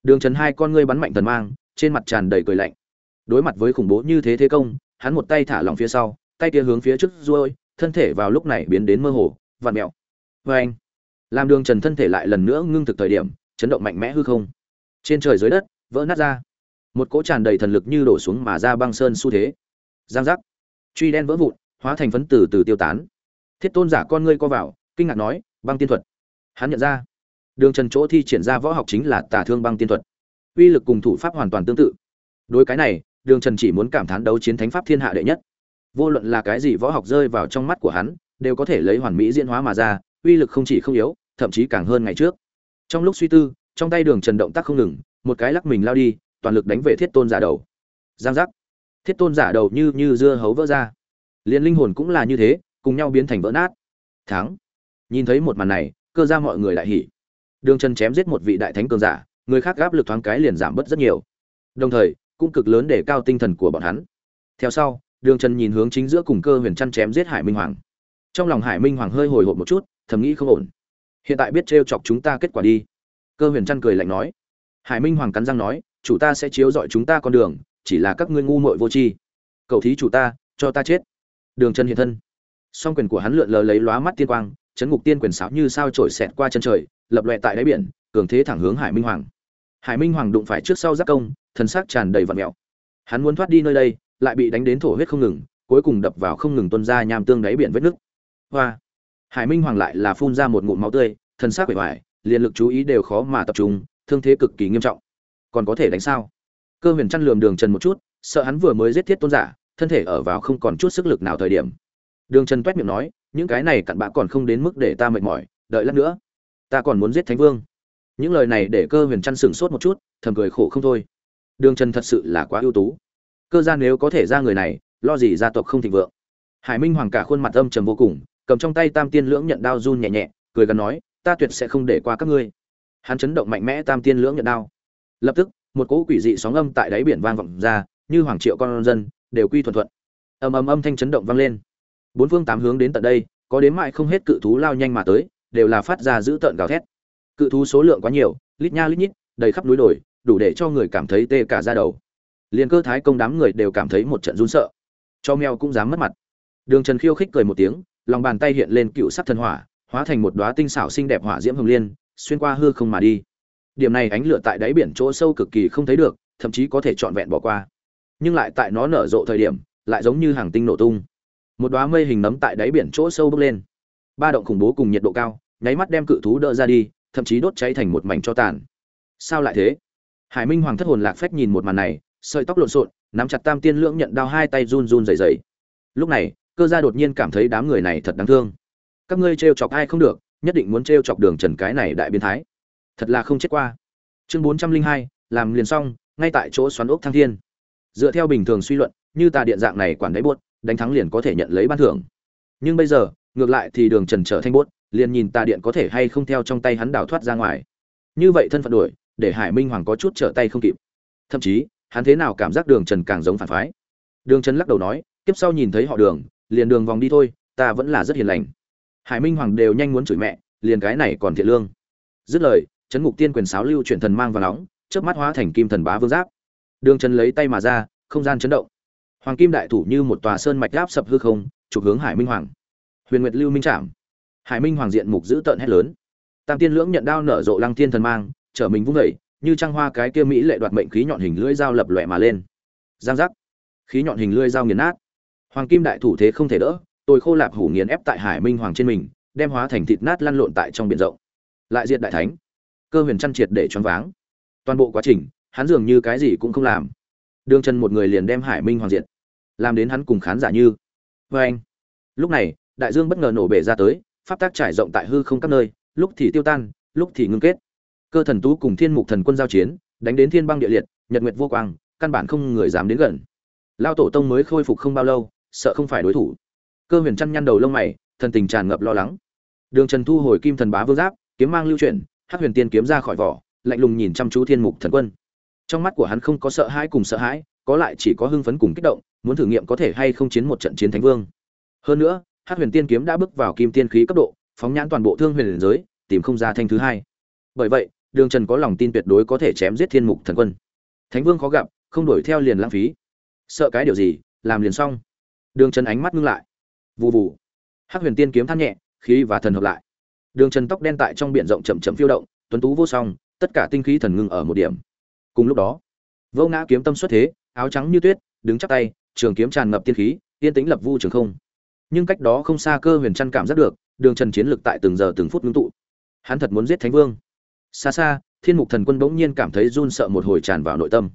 Đường trần hai con ngươi bắn mạnh thần mang, trên mặt tràn đầy cười lạnh. Đối mặt với khủng bố như thế thế công, hắn một tay thả lỏng phía sau, tay kia hướng phía trước ruôi thân thể vào lúc này biến đến mơ hồ, vặn mèo. Vê anh, làm đường trần thân thể lại lần nữa ngưng thực thời điểm, chấn động mạnh mẽ hư không. Trên trời dưới đất, vỡ nát ra. Một cỗ tràn đầy thần lực như đổ xuống mà ra băng sơn xu thế. Giang giác. Truy đen vỡ vụn, hóa thành phấn từ từ tiêu tán thiết tôn giả con ngươi co vào, kinh ngạc nói, băng tiên thuật. Hắn nhận ra, đường trần chỗ thi triển ra võ học chính là tả thương băng tiên thuật. Uy lực cùng thủ pháp hoàn toàn tương tự. Đối cái này, đường trần chỉ muốn cảm thán đấu chiến thánh pháp thiên hạ đệ nhất. Vô luận là cái gì võ học rơi vào trong mắt của hắn, đều có thể lấy hoàn mỹ diễn hóa mà ra, uy lực không chỉ không yếu, thậm chí càng hơn ngày trước. Trong lúc suy tư, trong tay đường trần động tác không ngừng, một cái lắc mình lao đi, toàn lực đánh về thiết tôn giả đầu. Giang giác. Thiết tôn giả đầu như như dưa hấu vỡ ra. Liền linh hồn cũng là như thế cùng nhau biến thành vỡ nát. Thắng. Nhìn thấy một màn này, cơ ra mọi người lại hỉ. Đường trần chém giết một vị đại thánh cường giả, người khác gáp lực thoáng cái liền giảm bớt rất nhiều. Đồng thời, cũng cực lớn để cao tinh thần của bọn hắn. Theo sau, đường trần nhìn hướng chính giữa cùng cơ huyền chăn chém giết hải minh hoàng. Trong lòng hải minh hoàng hơi hồi hộp một chút, thầm nghĩ không ổn. Hiện tại biết t chọc chúng ta kết quả đi. Cơ huyền chăn cười lạnh nói. Hải minh hoàng cắn răng nói, chủ ta sẽ chiếu dọi chúng ta con đường, chỉ là các ngươi ngu muội vô tri. Cậu thí chủ ta, cho ta chết. Đường trần hiện thân song quyền của hắn lượn lờ lấy lóa mắt tiên quang, chấn ngục tiên quyền sáo như sao trổi xẹt qua chân trời, lập loẹ tại đáy biển, cường thế thẳng hướng hải minh hoàng. Hải minh hoàng đụng phải trước sau giác công thân xác tràn đầy vặn mẹo hắn muốn thoát đi nơi đây, lại bị đánh đến thổ huyết không ngừng, cuối cùng đập vào không ngừng tuân ra nham tương đáy biển vết nước hoa! Hải minh hoàng lại là phun ra một ngụm máu tươi thân xác bể hoài liền lực chú ý đều khó mà tập trung, thương thế cực kỳ nghiêm trọng. Còn có thể đánh sao? Cơ huyền chăn lườm đường trần một chút, sợ hắn vừa mới giết thiết tôn giả, thân thể ở vào không còn chút sức lực nào thời điểm đường trần toét miệng nói, những cái này cặn bã còn không đến mức để ta mệt mỏi, đợi lát nữa, ta còn muốn giết thánh vương. Những lời này để cơ huyền chăn sừng sốt một chút, thầm cười khổ không thôi. Đường trần thật sự là quá ưu tú. Cơ gia nếu có thể ra người này, lo gì gia tộc không thịnh vượng. Hải minh hoàng cả khuôn mặt âm trầm vô cùng, cầm trong tay tam tiên lưỡng nhận đao run nhẹ nhẹ, cười gần nói, ta tuyệt sẽ không để qua các ngươi. Hắn chấn động mạnh mẽ tam tiên lưỡng nhận đao. Lập tức, một cỗ quỷ dị sóng âm tại đáy biển vang vọng ra, như hoàng triệu con dân, đều quy thuận thuận. Ầm ầm âm thanh chấn động vang lên bốn phương tám hướng đến tận đây, có đến mại không hết cự thú lao nhanh mà tới, đều là phát ra dữ tợn gào thét. Cự thú số lượng quá nhiều, lít nha lít nhít, đầy khắp núi đồi, đủ để cho người cảm thấy tê cả da đầu. Liền cơ thái công đám người đều cảm thấy một trận run sợ. Cho mèo cũng dám mất mặt. Đường trần khiêu khích cười một tiếng, lòng bàn tay hiện lên cựu sắc thần hỏa, hóa thành một đoá tinh xảo xinh đẹp hỏa diễm hồng liên, xuyên qua hư không mà đi. Điểm này ánh lửa tại đáy biển chỗ sâu cực kỳ không thấy được, thậm chí có thể trọn vẹn bỏ qua. Nhưng lại tại nó nở rộ thời điểm, lại giống như hàng tinh nổ tung một đóa mây hình nấm tại đáy biển chỗ sâu bốc lên. Ba động khủng bố cùng nhiệt độ cao, nháy mắt đem cự thú đỡ ra đi, thậm chí đốt cháy thành một mảnh cho tàn. Sao lại thế? Hải minh hoàng thất hồn lạc phách nhìn một màn này, sợi tóc lộn xộn, nắm chặt tam tiên lưỡng nhận đao hai tay run run rẩy rẩy. Lúc này, cơ gia đột nhiên cảm thấy đám người này thật đáng thương. Các ngươi trêu chọc ai không được, nhất định muốn trêu chọc đường trần cái này đại biến thái. Thật là không chết qua. Chương bốn trăm linh hai, làm liền xong, ngay tại chỗ xoắn ốc thăng thiên. Dựa theo bình thường suy luận, như tà điện dạng này quản đáy buốt đánh thắng liền có thể nhận lấy ban thưởng. Nhưng bây giờ, ngược lại thì đường trần trở thành bốt, liền nhìn tà điện có thể hay không theo trong tay hắn đào thoát ra ngoài. Như vậy thân phận đuổi, để hải minh hoàng có chút trở tay không kịp. Thậm chí, hắn thế nào cảm giác đường trần càng giống phản phái? Đường trần lắc đầu nói tiếp sau nhìn thấy họ đường, liền đường vòng đi thôi, ta vẫn là rất hiền lành. Hải minh hoàng đều nhanh muốn chửi mẹ, liền cái này còn thiện lương. Dứt lời chấn ngục tiên quyền sáo lưu chuyển thần mang vào nóng trước mắt hóa thành kim thần bá vương giáp. Đường trần lấy tay mà ra, không gian chấn động hoàng kim đại thủ như một tòa sơn mạch áp sập hư không, trục hướng hải minh hoàng. Huyền nguyệt lưu minh trảm hải minh hoàng diện mục giữ tợn hét lớn. Tam tiên lưỡng nhận đao nở rộ lăng thiên thần mang, trở mình vung vẩy như trăng hoa cái kia mỹ lệ đoạt mệnh khí nhọn hình lưỡi dao lập lòe mà lên. Giang giác. Khí nhọn hình lưỡi dao nghiền nát. Hoàng kim đại thủ thế không thể đỡ, tôi khô lạp hủ nghiền ép tại hải minh hoàng trên mình, đem hóa thành thịt nát lăn lộn tại trong biển rộng. Lại diệt đại thánh. Cơ huyền chăn triệt để choáng váng. Toàn bộ quá trình, hắn dường như cái gì cũng không làm. Đương chân một người liền đem hải minh hoàng diệt làm đến hắn cùng khán giả như vê anh. Lúc này, đại dương bất ngờ nổ bể ra tới, pháp tác trải rộng tại hư không các nơi, lúc thì tiêu tan, lúc thì ngưng kết. Cơ thần tú cùng thiên mục thần quân giao chiến, đánh đến thiên băng địa liệt, nhật nguyệt vô quang, căn bản không người dám đến gần. Lao tổ tông mới khôi phục không bao lâu, sợ không phải đối thủ. Cơ huyền chăn nhăn đầu lông mày, thần tình tràn ngập lo lắng. Đường trần thu hồi kim thần bá vương giáp, kiếm mang lưu chuyển, hắc huyền tiên kiếm ra khỏi vỏ, lạnh lùng nhìn chăm chú thiên mục thần quân. Trong mắt của hắn không có sợ hãi cùng sợ hãi, có lại chỉ có hưng phấn cùng kích động muốn thử nghiệm có thể hay không chiến một trận chiến thánh vương. Hơn nữa, hắc huyền tiên kiếm đã bước vào kim tiên khí cấp độ, phóng nhãn toàn bộ thương huyền giới, tìm không ra thanh thứ hai. Bởi vậy, đường trần có lòng tin tuyệt đối có thể chém giết thiên mục thần quân. Thánh vương khó gặp, không đuổi theo liền lãng phí. Sợ cái điều gì, làm liền xong. Đường trần ánh mắt ngưng lại. Vụ vụ hắc huyền tiên kiếm than nhẹ, khí và thần hợp lại. Đường trần tóc đen tại trong b i ể n rộng chậm chậm phiêu động, tuấn tú vô song, tất cả tinh khí thần ngưng ở một điểm. Cùng lúc đó, vô ngã kiếm tâm xuất thế, áo trắng như tuyết, đứng chắc tay trường kiếm tràn ngập tiên khí tiên tính lập vu trường không. Nhưng cách đó không xa cơ huyền trăn cảm giác được, đường trần chiến lực tại từng giờ từng phút ngưng tụ. Hắn thật muốn giết thánh vương. Xa xa, thiên mục thần quân bỗng nhiên cảm thấy run sợ một hồi tràn vào nội tâm.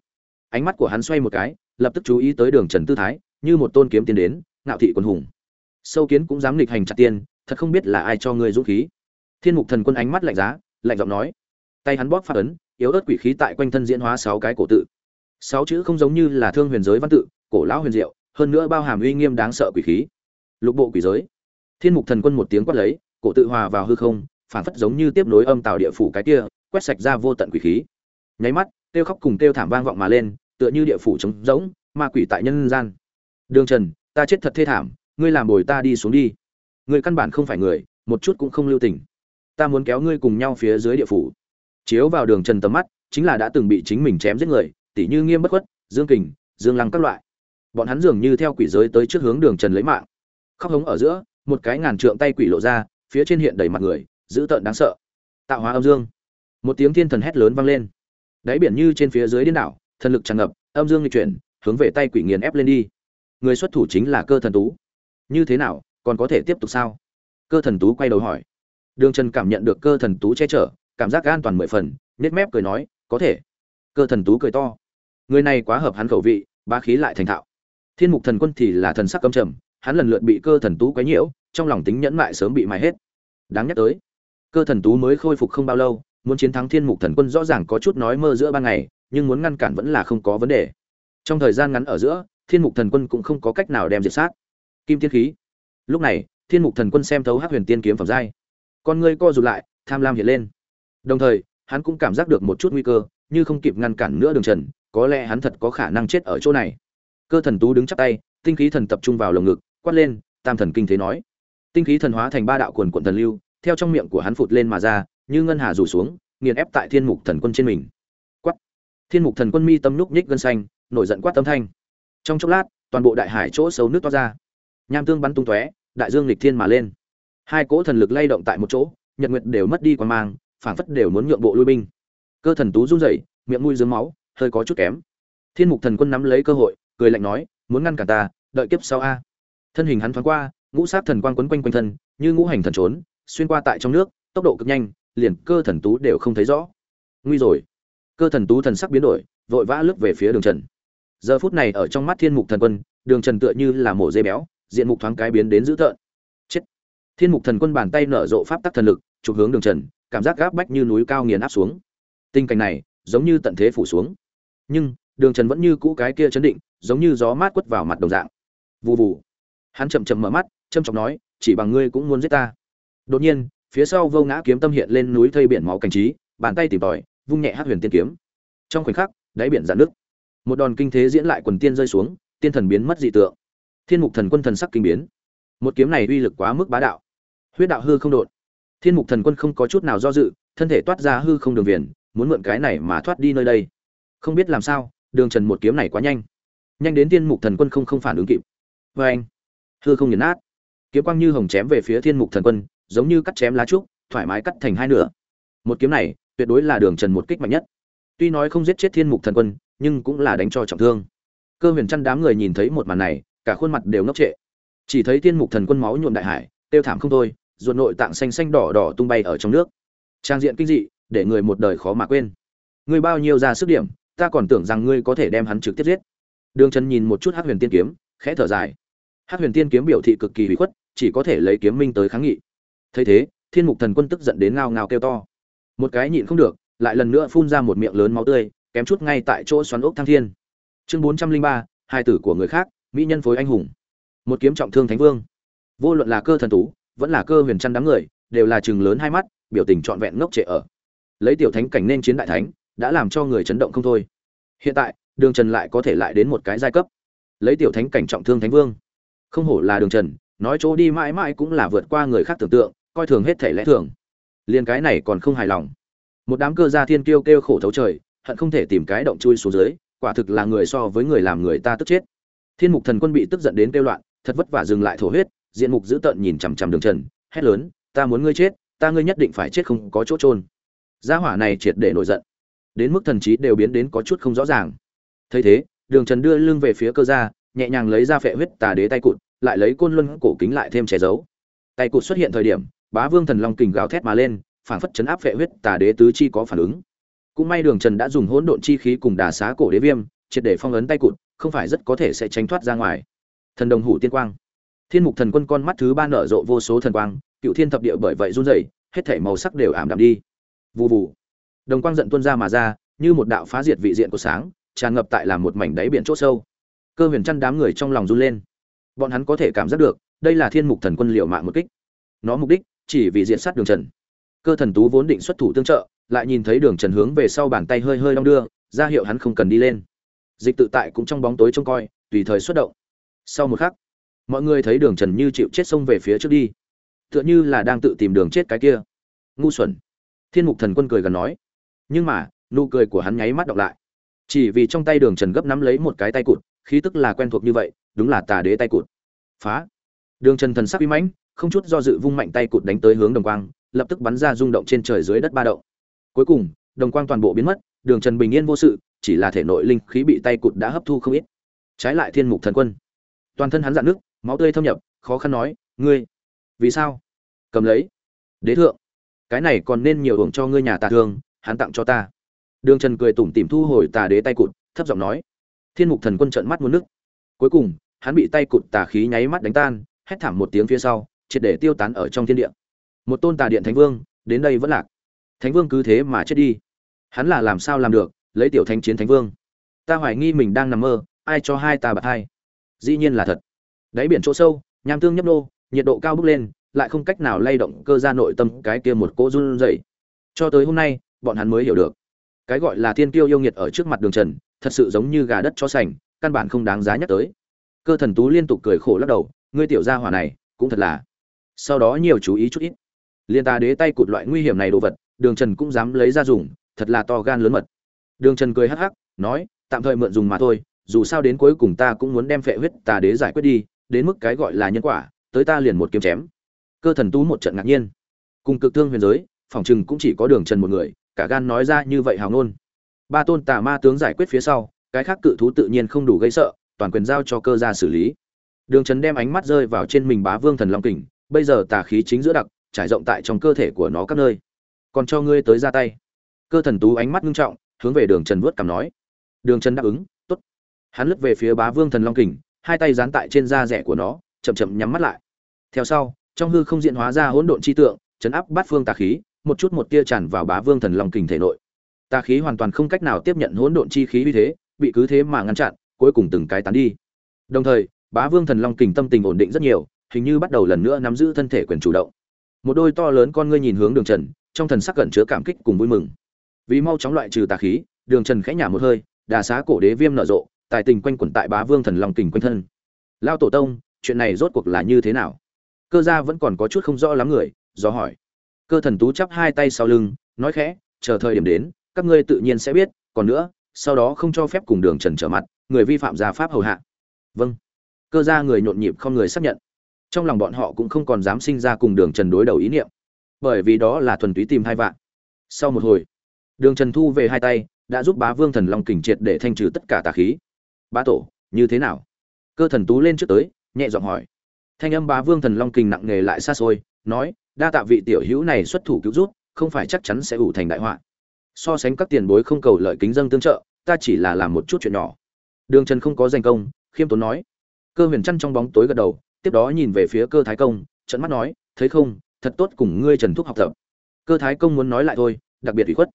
Ánh mắt của hắn xoay một cái, lập tức chú ý tới đường trần tư thái, như một tôn kiếm tiến đến, ngạo thị quân hùng. Sâu kiến cũng dám nghịch hành chặt tiên thật không biết là ai cho ngươi dũng khí. Thiên mục thần quân ánh mắt lạnh giá, lạnh giọng nói. Tay hắn bóp phát ấn, yếu ớt quỷ khí tại quanh thân diễn hóa sáu cái cổ tự. Sáu chữ không giống như là thương huyền giới văn tự cổ lão huyền diệu, hơn nữa bao hàm uy nghiêm đáng sợ quỷ khí. Lục bộ quỷ giới. Thiên mục thần quân một tiếng quát lấy, cổ tự hòa vào hư không, phản phất giống như tiếp nối âm tào địa phủ cái kia, quét sạch ra vô tận quỷ khí. Nháy mắt tiêu khóc cùng tiêu thảm vang vọng mà lên, tựa như địa phủ trống rỗng, ma quỷ tại nhân gian. Đường trần, ta chết thật thê thảm, ngươi làm bồi ta đi xuống đi. Ngươi căn bản không phải người, một chút cũng không lưu tình. Ta muốn kéo ngươi cùng nhau phía dưới địa phủ. Chiếu vào đường trần tầm mắt, chính là đã từng bị chính mình chém giết người tỷ như nghiêm bất khuất, dương kình, dương lăng các loại bọn hắn dường như theo quỷ giới tới trước hướng đường trần lấy mạng. Khóc hống ở giữa, một cái ngàn trượng tay quỷ lộ ra, phía trên hiện đầy mặt người, dữ tợn đáng sợ. Tạo hóa âm dương. Một tiếng thiên thần hét lớn vang lên. Đáy biển như trên phía dưới điên đảo, thần lực tràn ngập, âm dương lịch chuyển, hướng về tay quỷ nghiền ép lên đi. Người xuất thủ chính là cơ thần tú. Như thế nào, còn có thể tiếp tục sao? Cơ thần tú quay đầu hỏi. Đường trần cảm nhận được cơ thần tú che chở, cảm giác an toàn mười phần nết mép cười nói, có thể. Cơ thần tú cười to. Người này quá hợp hắn khẩu vị ba khí lại thành thạo thiên mục thần quân thì là thần sắc cấm trầm, hắn lần lượt bị cơ thần tú quấy nhiễu, trong lòng tính nhẫn mại sớm bị mài hết. Đáng nhắc tới, cơ thần tú mới khôi phục không bao lâu, muốn chiến thắng thiên mục thần quân rõ ràng có chút nói mơ giữa ban ngày, nhưng muốn ngăn cản vẫn là không có vấn đề. Trong thời gian ngắn ở giữa, thiên mục thần quân cũng không có cách nào đem diệt sát. Kim tiên khí. Lúc này, thiên mục thần quân xem thấu hát huyền tiên kiếm phẩm giai. Con ngươi co rụt lại, tham lam hiện lên. Đồng thời, hắn cũng cảm giác được một chút nguy cơ, như không kịp ngăn cản nữa đường trần, có lẽ hắn thật có khả năng chết ở chỗ này cơ thần tú đứng chắp tay, tinh khí thần tập trung vào lồng ngực, quát lên, tam thần kinh thế nói. Tinh khí thần hóa thành ba đạo quần quận thần lưu, theo trong miệng của hắn phụt lên mà ra, như ngân hà rủ xuống, nghiền ép tại thiên mục thần quân trên mình. Quắt thiên mục thần quân mi tâm núc nhích gân xanh, nổi giận quát tâm thanh. Trong chốc lát, toàn bộ đại hải chỗ sâu nước toát ra. Nham tương bắn tung tóe, đại dương lịch thiên mà lên. Hai cỗ thần lực lay động tại một chỗ, nhật nguyệt đều mất đi quan mang, phảng phất đều muốn nhượng bộ lui binh. Cơ thần tú run rẩy, miệng mũi dướng máu, hơi có chút kém. Thiên mục thần quân nắm lấy cơ hội cười lạnh nói, muốn ngăn cản ta, đợi kiếp sau a. Thân hình hắn thoáng qua, ngũ sát thần quang quấn quanh quanh thân, như ngũ hành thần trốn, xuyên qua tại trong nước, tốc độ cực nhanh, liền cơ thần tú đều không thấy rõ. Nguy rồi. Cơ thần tú thần sắc biến đổi, vội vã lướt về phía đường trần. Giờ phút này ở trong mắt thiên mục thần quân, đường trần tựa như là mổ dê béo, diện mục thoáng cái biến đến dữ tợn. Chết. Thiên mục thần quân bàn tay nở rộ pháp tắc thần lực, chụp hướng đường trần, cảm giác gáp bách như núi cao nghiền áp xuống. Tình cảnh này, giống như tận thế phủ xuống. Nhưng đường trần vẫn như cũ cái kia chấn định, giống như gió mát quất vào mặt đồng dạng. Vụ vụ hắn chậm chậm mở mắt châm chọc nói, chỉ bằng ngươi cũng muốn giết ta. Đột nhiên, phía sau vô ngã kiếm tâm hiện lên núi thây biển máu cảnh trí, bàn tay tìm tòi, vung nhẹ hát huyền tiên kiếm. Trong khoảnh khắc, đáy biển dạn nước một đòn kinh thế diễn lại quần tiên rơi xuống, tiên thần biến mất dị tượng. Thiên mục thần quân thần sắc kinh biến. Một kiếm này uy lực quá mức bá đạo. Huyết đạo hư không đột thiên mục thần quân không có chút nào do dự, thân thể toát ra hư không đường viền, muốn mượn cái này mà thoát đi nơi đây. Không biết làm sao đường trần một kiếm này quá nhanh. Nhanh đến thiên mục thần quân không không phản ứng kịp. Vê anh, hư không nhấn nát. Kiếm quang như hồng chém về phía thiên mục thần quân, giống như cắt chém lá trúc, thoải mái cắt thành hai nửa. Một kiếm này, tuyệt đối là đường trần một kích mạnh nhất. Tuy nói không giết chết thiên mục thần quân, nhưng cũng là đánh cho trọng thương. Cơ huyền chăn đám người nhìn thấy một màn này, cả khuôn mặt đều ngốc trệ. Chỉ thấy thiên mục thần quân máu nhuộm đại hải, tiêu thảm không thôi, ruột nội tạng xanh xanh đỏ đỏ tung bay ở trong nước. Trang diện kinh dị, để người một đời khó mà quên. Người bao nhiêu ra sức điểm ta còn tưởng rằng ngươi có thể đem hắn trực tiếp giết. Đường trần nhìn một chút hát huyền tiên kiếm, khẽ thở dài. Hát huyền tiên kiếm biểu thị cực kỳ hủy khuất, chỉ có thể lấy kiếm minh tới kháng nghị. Thấy thế, thiên mục thần quân tức giận đến ngao ngao kêu to. Một cái nhịn không được, lại lần nữa phun ra một miệng lớn máu tươi, kém chút ngay tại chỗ xoắn ốc thăng thiên. Chương bốn trăm linh ba, hai tử của người khác, mỹ nhân phối anh hùng. Một kiếm trọng thương thánh vương. Vô luận là cơ thần tú, vẫn là cơ huyền chăn đám người, đều là chừng lớn hai mắt, biểu tình trọn vẹn ngốc trệ ở. Lấy tiểu thánh cảnh nên chiến đại thánh đã làm cho người chấn động không thôi. Hiện tại, đường trần lại có thể lại đến một cái giai cấp. Lấy tiểu thánh cảnh trọng thương thánh vương. Không hổ là đường trần, nói chỗ đi mãi mãi cũng là vượt qua người khác tưởng tượng, coi thường hết thể lẽ thường. Liền cái này còn không hài lòng. Một đám cơ gia thiên kiêu kêu khổ thấu trời, hận không thể tìm cái động chui xuống dưới, quả thực là người so với người làm người ta tức chết. Thiên mục thần quân bị tức giận đến kêu loạn, thật vất vả dừng lại thổ huyết, diện mục dữ tợn nhìn chằm chằm đường trần, hét lớn, ta muốn ngươi chết, ta ngươi nhất định phải chết không có chỗ trôn gia hỏa này triệt để nổi giận đến mức thần trí đều biến đến có chút không rõ ràng. Thấy thế, đường trần đưa lưng về phía cơ gia, nhẹ nhàng lấy ra phệ huyết tà đế tay cụt, lại lấy côn luân cổ kính lại thêm che giấu. Tay cụt xuất hiện thời điểm, bá vương thần long kình gào thét mà lên, phảng phất chấn áp phệ huyết tà đế tứ chi có phản ứng. Cũng may đường trần đã dùng hỗn độn chi khí cùng đà xá cổ đế viêm, triệt để phong ấn tay cụt, không phải rất có thể sẽ tránh thoát ra ngoài. Thần đồng hủ tiên quang. Thiên mục thần quân con mắt thứ ba nở rộ vô số thần quang, cựu thiên thập địa bởi vậy run rẩy, hết thảy màu sắc đều ảm đạm đi. Vù vù đồng quang giận tuôn ra mà ra, như một đạo phá diệt vị diện của sáng, tràn ngập tại làm một mảnh đáy biển chỗ sâu. Cơ huyền chăn đám người trong lòng run lên. Bọn hắn có thể cảm giác được, đây là thiên mục thần quân liệu mạng một kích. Nó mục đích, chỉ vì diện sát đường trần. Cơ thần tú vốn định xuất thủ tương trợ, lại nhìn thấy đường trần hướng về sau bàn tay hơi hơi đong đưa, ra hiệu hắn không cần đi lên. Dịch tự tại cũng trong bóng tối trông coi, tùy thời xuất động. Sau một khắc, mọi người thấy đường trần như chịu chết xông về phía trước đi. Tựa như là đang tự tìm đường chết cái kia. Ngu xuẩn. Thiên mục thần quân cười gần nói nhưng mà, nụ cười của hắn nháy mắt đọc lại. Chỉ vì trong tay đường trần gấp nắm lấy một cái tay cụt, khí tức là quen thuộc như vậy, đúng là tà đế tay cụt. Phá! Đường trần thần sắc uy mãnh, không chút do dự vung mạnh tay cụt đánh tới hướng đồng quang, lập tức bắn ra rung động trên trời dưới đất ba động. Cuối cùng, đồng quang toàn bộ biến mất, đường trần bình yên vô sự, chỉ là thể nội linh khí bị tay cụt đã hấp thu không ít. Trái lại thiên mục thần quân. Toàn thân hắn dạn nước, máu tươi thâm nhập, khó khăn nói, ngươi, vì sao? Cầm lấy. Đế thượng, cái này còn nên nhiều hưởng cho ngươi nhà tà thương hắn tặng cho ta. Đường trần cười tủm tỉm thu hồi tà đế tay cụt, thấp giọng nói. Thiên mục thần quân trợn mắt muốn nước cuối cùng, hắn bị tay cụt tà khí nháy mắt đánh tan, hét thảm một tiếng phía sau, triệt để tiêu tán ở trong thiên địa. Một tôn tà điện thánh vương, đến đây vẫn lạc. Thánh vương cứ thế mà chết đi. Hắn là làm sao làm được, lấy tiểu thánh chiến thánh vương? Ta hoài nghi mình đang nằm mơ, ai cho hai ta bạc hai? Dĩ nhiên là thật. Đáy biển chỗ sâu, nham tương nhấp nô, nhiệt độ cao bốc lên, lại không cách nào lay động cơ ra nội tâm cái kia một cỗ run rẩy. Cho tới hôm nay bọn hắn mới hiểu được. Cái gọi là thiên kiêu yêu nghiệt ở trước mặt đường trần, thật sự giống như gà đất cho sành, căn bản không đáng giá nhắc tới. Cơ thần tú liên tục cười khổ lắc đầu, ngươi tiểu gia hỏa này, cũng thật là. Sau đó nhiều chú ý chút ít. Liên ta đế tay cụt loại nguy hiểm này đồ vật, đường trần cũng dám lấy ra dùng, thật là to gan lớn mật. Đường trần cười hắc hắc, nói, tạm thời mượn dùng mà thôi, dù sao đến cuối cùng ta cũng muốn đem phệ huyết tà đế giải quyết đi, đến mức cái gọi là nhân quả, tới ta liền một kiếm chém. Cơ thần tú một trận ngạc nhiên. Cùng cực thương huyền giới, phòng chừng cũng chỉ có đường trần một người cả gan nói ra như vậy hào ngôn. Ba tôn tà ma tướng giải quyết phía sau, cái khác cự thú tự nhiên không đủ gây sợ, toàn quyền giao cho cơ gia xử lý. Đường Trấn đem ánh mắt rơi vào trên mình bá vương thần long kình, bây giờ tà khí chính giữa đặc, trải rộng tại trong cơ thể của nó các nơi. Còn cho ngươi tới ra tay. Cơ thần tú ánh mắt ngưng trọng, hướng về đường trần vuốt cằm nói. Đường trần đáp ứng t ố t hắn lướt về phía bá vương thần long kình, hai tay dán tại trên da rẻ của nó, chậm chậm nhắm mắt lại. Theo sau, trong hư không diện hóa ra hỗn độn chi tượng, chấn áp bát phương tà khí một chút một tia tràn vào bá vương thần long kình thể nội. Tà khí hoàn toàn không cách nào tiếp nhận hỗn độn chi khí uy thế, bị cứ thế mà ngăn chặn, cuối cùng từng cái tán đi. Đồng thời, bá vương thần long kình tâm tình ổn định rất nhiều, hình như bắt đầu lần nữa nắm giữ thân thể quyền chủ động. Một đôi to lớn con ngươi nhìn hướng đường trần, trong thần sắc cẩn chứa cảm kích cùng vui mừng. Vì mau chóng loại trừ tà khí, đường trần khẽ nhả một hơi, đà xá cổ đế viêm nở rộ, tài tình quanh quẩn tại bá vương thần long kình quanh thân. Lao tổ tông, chuyện này rốt cuộc là như thế nào? Cơ gia vẫn còn có chút không rõ lắm người, do hỏi cơ thần tú chắp hai tay sau lưng, nói khẽ, chờ thời điểm đến, các ngươi tự nhiên sẽ biết, còn nữa, sau đó không cho phép cùng đường trần trở mặt, người vi phạm gia pháp hầu hạ. Vâng. Cơ gia người nhộn nhịp không người xác nhận. Trong lòng bọn họ cũng không còn dám sinh ra cùng đường trần đối đầu ý niệm. Bởi vì đó là thuần túy tìm hai vạn. Sau một hồi, đường trần thu về hai tay, đã giúp bá vương thần long kình triệt để thanh trừ tất cả tà khí. Bá tổ, như thế nào? Cơ thần tú lên trước tới, nhẹ giọng hỏi. Thanh âm bá vương thần long kình nặng nề lại xa xôi, nói đa tạ vị tiểu hữu này xuất thủ cứu rút không phải chắc chắn sẽ ủ thành đại họa. So sánh các tiền bối không cầu lợi kính dân tương trợ, ta chỉ là làm một chút chuyện nhỏ. Đường trần không có danh công, khiêm tốn nói. Cơ huyền chăn trong bóng tối gật đầu, tiếp đó nhìn về phía cơ thái công trận mắt nói, thấy không, thật tốt cùng ngươi trần thúc học tập. Cơ thái công muốn nói lại thôi, đặc biệt ủy khuất.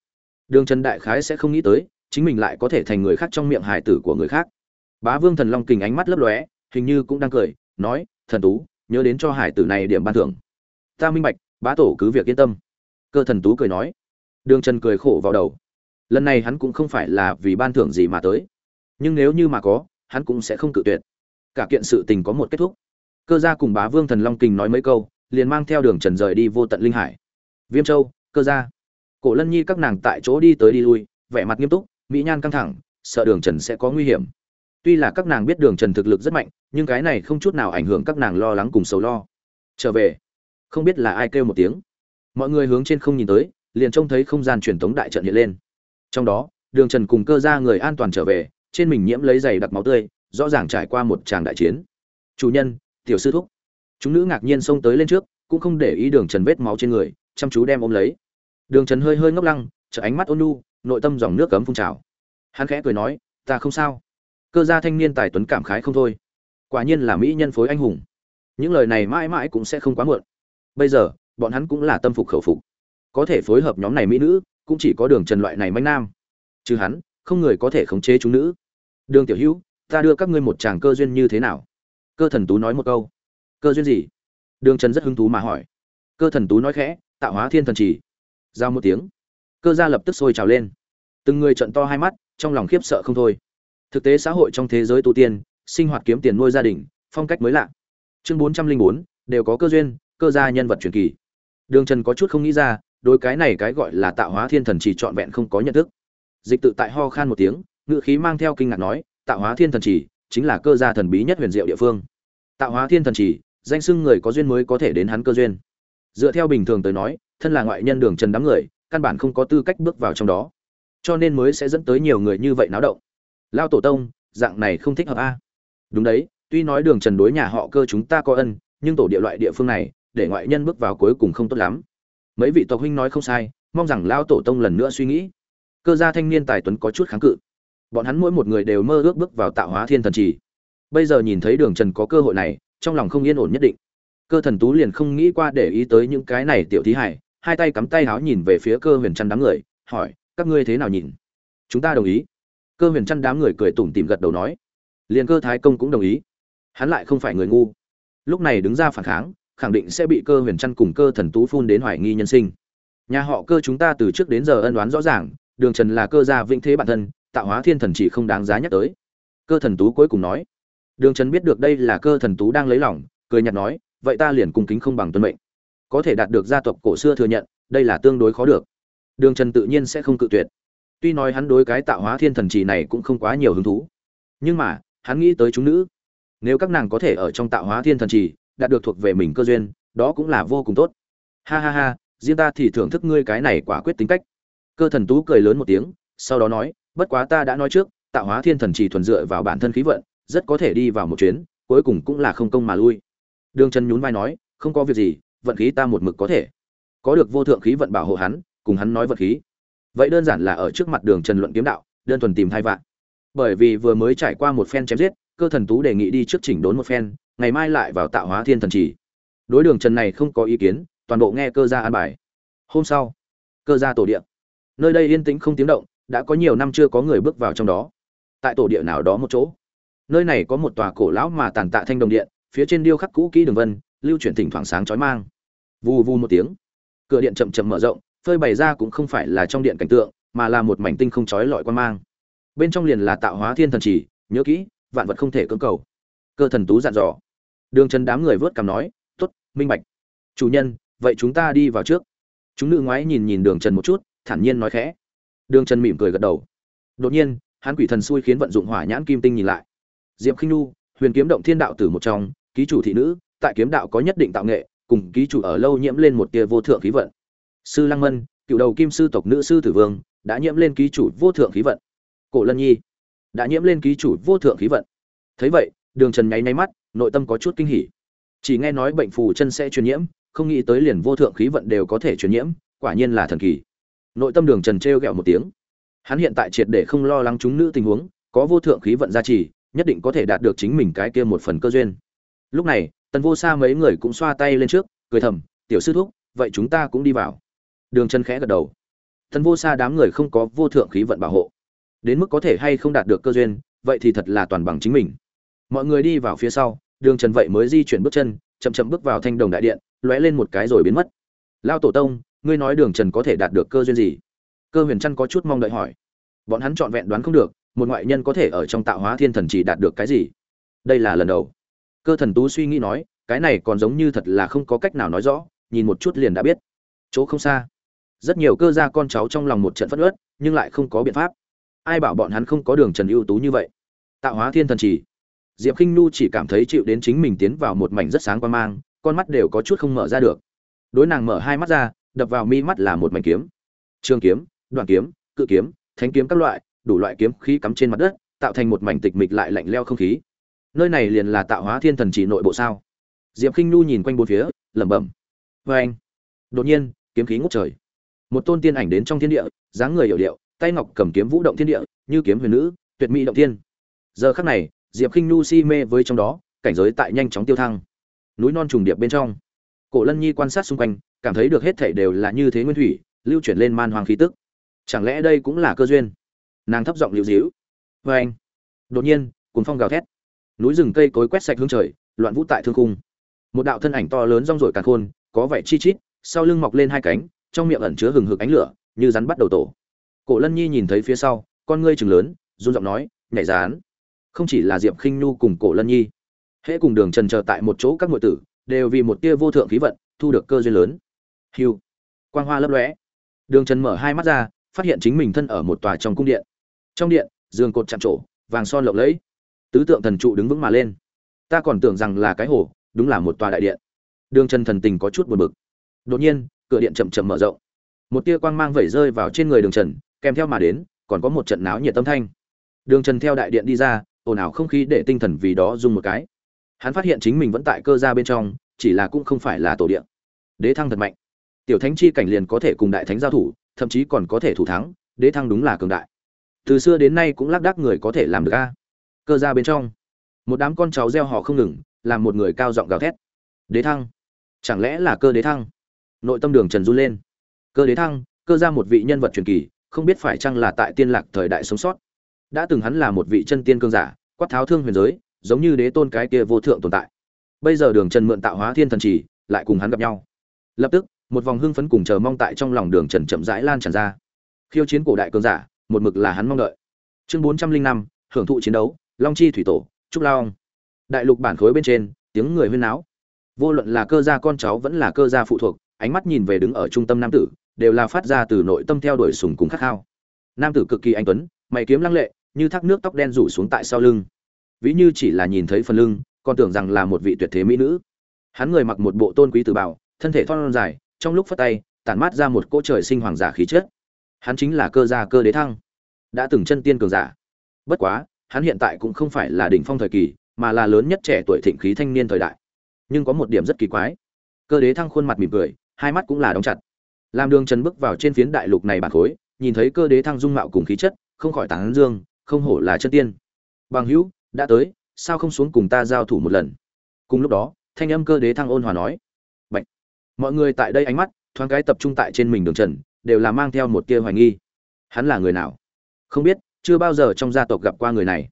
Đường trần đại khái sẽ không nghĩ tới, chính mình lại có thể thành người khác trong miệng hải tử của người khác. Bá vương thần long kình ánh mắt lấp lóe, hình như cũng đang cười, nói, thần tú, nhớ đến cho hải tử này điểm ban thưởng ta minh bạch, bá tổ cứ việc yên tâm. Cơ thần tú cười nói. Đường trần cười khổ vào đầu. Lần này hắn cũng không phải là vì ban thưởng gì mà tới. Nhưng nếu như mà có, hắn cũng sẽ không cự tuyệt. Cả kiện sự tình có một kết thúc. Cơ gia cùng bá vương thần long kình nói mấy câu, liền mang theo đường trần rời đi vô tận linh hải. Viêm châu, cơ gia. Cổ lân nhi các nàng tại chỗ đi tới đi lui, vẻ mặt nghiêm túc, mỹ nhan căng thẳng, sợ đường trần sẽ có nguy hiểm. Tuy là các nàng biết đường trần thực lực rất mạnh, nhưng cái này không chút nào ảnh hưởng các nàng lo lắng cùng sầu lo. Trở về không biết là ai kêu một tiếng. Mọi người hướng trên không nhìn tới, liền trông thấy không gian truyền tống đại trận hiện lên. Trong đó, đường trần cùng cơ ra người an toàn trở về, trên mình nhiễm lấy giày đặc máu tươi, rõ ràng trải qua một tràng đại chiến. Chủ nhân, tiểu sư thúc. Chúng nữ ngạc nhiên xông tới lên trước, cũng không để ý đường trần vết máu trên người, chăm chú đem ôm lấy. Đường trần hơi hơi ngốc lăng chợ ánh mắt ôn nu nội tâm dòng nước cấm phun trào. Hắn khẽ cười nói, ta không sao. Cơ gia thanh niên tài tuấn cảm khái không thôi. Quả nhiên là mỹ nhân phối anh hùng. Những lời này mãi mãi cũng sẽ không quá muộn bây giờ, bọn hắn cũng là tâm phục khẩu phục. Có thể phối hợp nhóm này mỹ nữ, cũng chỉ có đường trần loại này manh nam. Chứ hắn, không người có thể khống chế chúng nữ. Đường tiểu hữu, ta đưa các ngươi một chàng cơ duyên như thế nào? Cơ thần tú nói một câu. Cơ duyên gì? Đường trần rất hứng thú mà hỏi. Cơ thần tú nói khẽ, tạo hóa thiên thần trì giao một tiếng. Cơ gia lập tức sôi trào lên. Từng người trận to hai mắt, trong lòng khiếp sợ không thôi. Thực tế xã hội trong thế giới tu tiên, sinh hoạt kiếm tiền nuôi gia đình, phong cách mới lạ. Chương bốn trăm linh bốn, đều có cơ duyên cơ gia nhân vật truyền kỳ. Đường trần có chút không nghĩ ra đôi cái này cái gọi là tạo hóa thiên thần chỉ trọn vẹn không có nhận thức. Dịch tự tại ho khan một tiếng ngự khí mang theo kinh ngạc nói, tạo hóa thiên thần chỉ chính là cơ gia thần bí nhất huyền diệu địa phương. Tạo hóa thiên thần chỉ, danh xưng người có duyên mới có thể đến hắn cơ duyên. Dựa theo bình thường tới nói, thân là ngoại nhân đường trần đám người, căn bản không có tư cách bước vào trong đó. Cho nên mới sẽ dẫn tới nhiều người như vậy náo động. Lao tổ tông, dạng này không thích hợp a. Đúng đấy, tuy nói đường trần đối nhà họ cơ chúng ta có ân, nhưng tổ địa loại địa phương này để ngoại nhân bước vào cuối cùng không tốt lắm. Mấy vị tộc huynh nói không sai, mong rằng lao tổ tông lần nữa suy nghĩ. Cơ gia thanh niên tài tuấn có chút kháng cự. Bọn hắn mỗi một người đều mơ ước bước vào tạo hóa thiên thần trì. Bây giờ nhìn thấy đường trần có cơ hội này, trong lòng không yên ổn nhất định. Cơ thần tú liền không nghĩ qua để ý tới những cái này tiểu thí hải, hai tay cắm tay háo nhìn về phía cơ huyền chăn đám người, hỏi, các ngươi thế nào nhìn? Chúng ta đồng ý. Cơ huyền chăn đám người cười tủm tỉm gật đầu nói. Liền cơ thái công cũng đồng ý. Hắn lại không phải người ngu. Lúc này đứng ra phản kháng khẳng định sẽ bị cơ huyền chăn cùng cơ thần tú phun đến hoài nghi nhân sinh. Nhà họ cơ chúng ta từ trước đến giờ ân đoán rõ ràng, đường trần là cơ gia vĩnh thế bản thân, tạo hóa thiên thần chỉ không đáng giá nhắc tới. Cơ thần tú cuối cùng nói, đường trần biết được đây là cơ thần tú đang lấy lòng, cười nhạt nói, vậy ta liền cung kính không bằng tuân mệnh. Có thể đạt được gia tộc cổ xưa thừa nhận, đây là tương đối khó được. Đường trần tự nhiên sẽ không cự tuyệt. Tuy nói hắn đối cái tạo hóa thiên thần trì này cũng không quá nhiều hứng thú, nhưng mà, hắn nghĩ tới chúng nữ. Nếu các nàng có thể ở trong tạo hóa thiên thần trì đạt được thuộc về mình cơ duyên, đó cũng là vô cùng tốt. Ha ha ha, riêng ta thì thưởng thức ngươi cái này quả quyết tính cách. Cơ thần tú cười lớn một tiếng, sau đó nói, bất quá ta đã nói trước, tạo hóa thiên thần chỉ thuần dựa vào bản thân khí vận, rất có thể đi vào một chuyến, cuối cùng cũng là không công mà lui. Đường trần nhún vai nói, không có việc gì, vận khí ta một mực có thể. Có được vô thượng khí vận bảo hộ hắn, cùng hắn nói vận khí. Vậy đơn giản là ở trước mặt đường trần luận kiếm đạo, đơn thuần tìm thai vạn. Bởi vì vừa mới trải qua một phen chém giết, cơ thần tú đề nghị đi trước chỉnh đốn một phen ngày mai lại vào tạo hóa thiên thần trì đối đường trần này không có ý kiến, toàn bộ nghe cơ gia an bài. Hôm sau, cơ gia tổ địa. Nơi đây yên tĩnh không tiếng động, đã có nhiều năm chưa có người bước vào trong đó. Tại tổ địa nào đó một chỗ. Nơi này có một tòa cổ lão mà tàn tạ thanh đồng điện, phía trên điêu khắc cũ kỹ đường vân, lưu chuyển thỉnh thoảng sáng chói mang. Vù vù một tiếng. Cửa điện chậm chậm mở rộng, phơi bày ra cũng không phải là trong điện cảnh tượng, mà là một mảnh tinh không chói lọi quan mang. Bên trong liền là tạo hóa thiên thần chỉ, nhớ kỹ, vạn vật không thể cưỡng cầu. Cơ thần tú dặn dò đường trần đám người vớt cằm nói, tốt, minh bạch. Chủ nhân, vậy chúng ta đi vào trước. Chúng nữ ngoái nhìn nhìn đường trần một chút, thản nhiên nói khẽ. Đường trần mỉm cười gật đầu. Đột nhiên, hắn quỷ thần xui khiến vận dụng hỏa nhãn kim tinh nhìn lại. Diệp khinh nu huyền kiếm động thiên đạo tử một trong, ký chủ thị nữ, tại kiếm đạo có nhất định tạo nghệ, cùng ký chủ ở lâu nhiễm lên một tia vô thượng khí vận. Sư lăng mân, cựu đầu kim sư tộc nữ sư tử vương, đã nhiễm lên ký chủ vô thượng khí vận. Cổ lân nhi, đã nhiễm lên ký chủ vô thượng khí vận. Thấy vậy, đường trần nháy nháy mắt nội tâm có chút kinh hỉ. Chỉ nghe nói bệnh phù chân sẽ truyền nhiễm, không nghĩ tới liền vô thượng khí vận đều có thể truyền nhiễm, quả nhiên là thần kỳ. Nội tâm đường trần trêu ghẹo một tiếng. Hắn hiện tại triệt để không lo lắng chúng nữ tình huống, có vô thượng khí vận gia trì, nhất định có thể đạt được chính mình cái kia một phần cơ duyên. Lúc này, tần vô xa mấy người cũng xoa tay lên trước, cười thầm, tiểu sư thúc, vậy chúng ta cũng đi vào. Đường chân khẽ gật đầu. Tần vô xa đám người không có vô thượng khí vận bảo hộ. Đến mức có thể hay không đạt được cơ duyên, vậy thì thật là toàn bằng chính mình. Mọi người đi vào phía sau đường trần vậy mới di chuyển bước chân, chậm chậm bước vào thanh đồng đại điện, lóe lên một cái rồi biến mất. Lao tổ tông, ngươi nói đường trần có thể đạt được cơ duyên gì? Cơ huyền trăn có chút mong đợi hỏi. Bọn hắn trọn vẹn đoán không được, một ngoại nhân có thể ở trong tạo hóa thiên thần chỉ đạt được cái gì? Đây là lần đầu. Cơ thần tú suy nghĩ nói, cái này còn giống như thật là không có cách nào nói rõ, nhìn một chút liền đã biết. Chỗ không xa. Rất nhiều cơ gia con cháu trong lòng một trận phất ớt nhưng lại không có biện pháp. Ai bảo bọn hắn không có đường trần ưu tú như vậy? Tạo hóa thiên thần chỉ diệp k i n h n chỉ cảm thấy chịu đến chính mình tiến vào một mảnh rất sáng qua mang, con mắt đều có chút không mở ra được. Đối nàng mở hai mắt ra, đập vào mi mắt là một mảnh kiếm. Trường kiếm, đoạn kiếm, cự kiếm, thánh kiếm các loại, đủ loại kiếm khí cắm trên mặt đất, tạo thành một mảnh tịch mịch lại lạnh leo không khí. Nơi này liền là tạo hóa thiên thần chỉ nội bộ sao? Diệp k i n h n nhìn quanh bốn phía, lẩm bẩm. Vê anh, đột nhiên, kiếm khí ngút trời. Một tôn tiên ảnh đến trong thiên địa, dáng người hiểu điệu, tay ngọc cầm kiếm vũ động thiên địa, như kiếm huyền nữ, tuyệt mỹ động thiên. Giờ khắc này diệp Khinh i si mê với trong đó, cảnh giới tại nhanh chóng tiêu thăng. Núi non trùng điệp bên trong, cổ lân nhi quan sát xung quanh, cảm thấy được hết thảy đều là như thế nguyên thủy, lưu chuyển lên man hoàng khí tức. Chẳng lẽ đây cũng là cơ duyên? Nàng thấp giọng lưu dĩu vê anh, đột nhiên cuốn phong gào thét. Núi rừng cây cối quét sạch hướng trời, loạn vũ tại thương cung một đạo thân ảnh to lớn rong rổi càn khôn, có vẻ chi chít, sau lưng mọc lên hai cánh, trong miệng ẩn chứa hừng hực ánh lửa, như rắn bắt đầu tổ. Cổ lân nhi nhìn thấy phía sau, con ngươi chừng lớn, run giọng nói, nhảy rán không chỉ là diệp khinh nhu cùng cổ lân nhi. Hễ cùng đường trần chờ tại một chỗ các ngụy tử, đều vì một tia vô thượng khí vận, thu được cơ duyên lớn. Hiu, quang hoa lấp lóe. Đường trần mở hai mắt ra, phát hiện chính mình thân ở một tòa trong cung điện. Trong điện, giường cột chạm trổ, vàng son lộng lẫy. Tứ tượng thần trụ đứng vững mà lên. Ta còn tưởng rằng là cái hồ, đúng là một tòa đại điện. Đường trần thần tình có chút buồn bực. Đột nhiên, cửa điện chậm chậm mở rộng. Một tia quang mang vẩy rơi vào trên người đường trần, kèm theo mà đến, còn có một trận náo nhiệt tâm thanh. Đường trần theo đại điện đi ra ồn ào không khí để tinh thần vì đó dùng một cái. Hắn phát hiện chính mình vẫn tại cơ gia bên trong, chỉ là cũng không phải là tổ địa. Đế thăng thật mạnh. Tiểu thánh chi cảnh liền có thể cùng đại thánh giao thủ, thậm chí còn có thể thủ thắng, đế thăng đúng là cường đại. Từ xưa đến nay cũng lác đác người có thể làm được a. Cơ ra bên trong, một đám con cháu gieo họ không ngừng, làm một người cao giọng gào thét. Đế thăng? Chẳng lẽ là cơ đế thăng? Nội tâm đường trần run lên. Cơ đế thăng, cơ ra một vị nhân vật truyền kỳ, không biết phải chăng là tại tiên lạc thời đại sống sót đã từng hắn là một vị chân tiên cương giả, quát tháo thương huyền giới, giống như đế tôn cái kia vô thượng tồn tại. Bây giờ đường trần mượn tạo hóa thiên thần trì lại cùng hắn gặp nhau. Lập tức, một vòng hưng phấn cùng chờ mong tại trong lòng đường trần chậm rãi lan tràn ra. Khiêu chiến cổ đại cương giả, một mực là hắn mong đợi. Chương bốn trăm linh năm, hưởng thụ chiến đấu, long chi thủy tổ, trúc lao đại lục bản khối bên trên, tiếng người huyên náo. Vô luận là cơ gia con cháu vẫn là cơ gia phụ thuộc, ánh mắt nhìn về đứng ở trung tâm nam tử, đều là phát ra từ nội tâm theo đuổi sùng cùng khát khao. Nam tử cực kỳ anh tuấn, mày kiếm lăng lệ như thác nước tóc đen rủ xuống tại sau lưng. Ví như chỉ là nhìn thấy phần lưng, còn tưởng rằng là một vị tuyệt thế mỹ nữ. Hắn người mặc một bộ tôn quý từ bảo, thân thể thon dài, trong lúc phất tay, tản mát ra một cỗ trời sinh hoàng giả khí chất. Hắn chính là cơ gia cơ đế thăng. Đã từng chân tiên cường giả. Bất quá, hắn hiện tại cũng không phải là đỉnh phong thời kỳ, mà là lớn nhất trẻ tuổi thịnh khí thanh niên thời đại. Nhưng có một điểm rất kỳ quái. Cơ đế thăng khuôn mặt mỉm cười, hai mắt cũng là đóng chặt. Làm đường trần bước vào trên phiến đại lục này bản khối, nhìn thấy cơ đế thăng dung mạo cùng khí chất, không khỏi tán dương không hổ là chân tiên. Bằng hữu, đã tới, sao không xuống cùng ta giao thủ một lần? Cùng lúc đó, thanh âm cơ đế thăng ôn hòa nói. Bạch. mọi người tại đây ánh mắt, thoáng cái tập trung tại trên mình đường trần, đều là mang theo một tia hoài nghi. Hắn là người nào? Không biết, chưa bao giờ trong gia tộc gặp qua người này.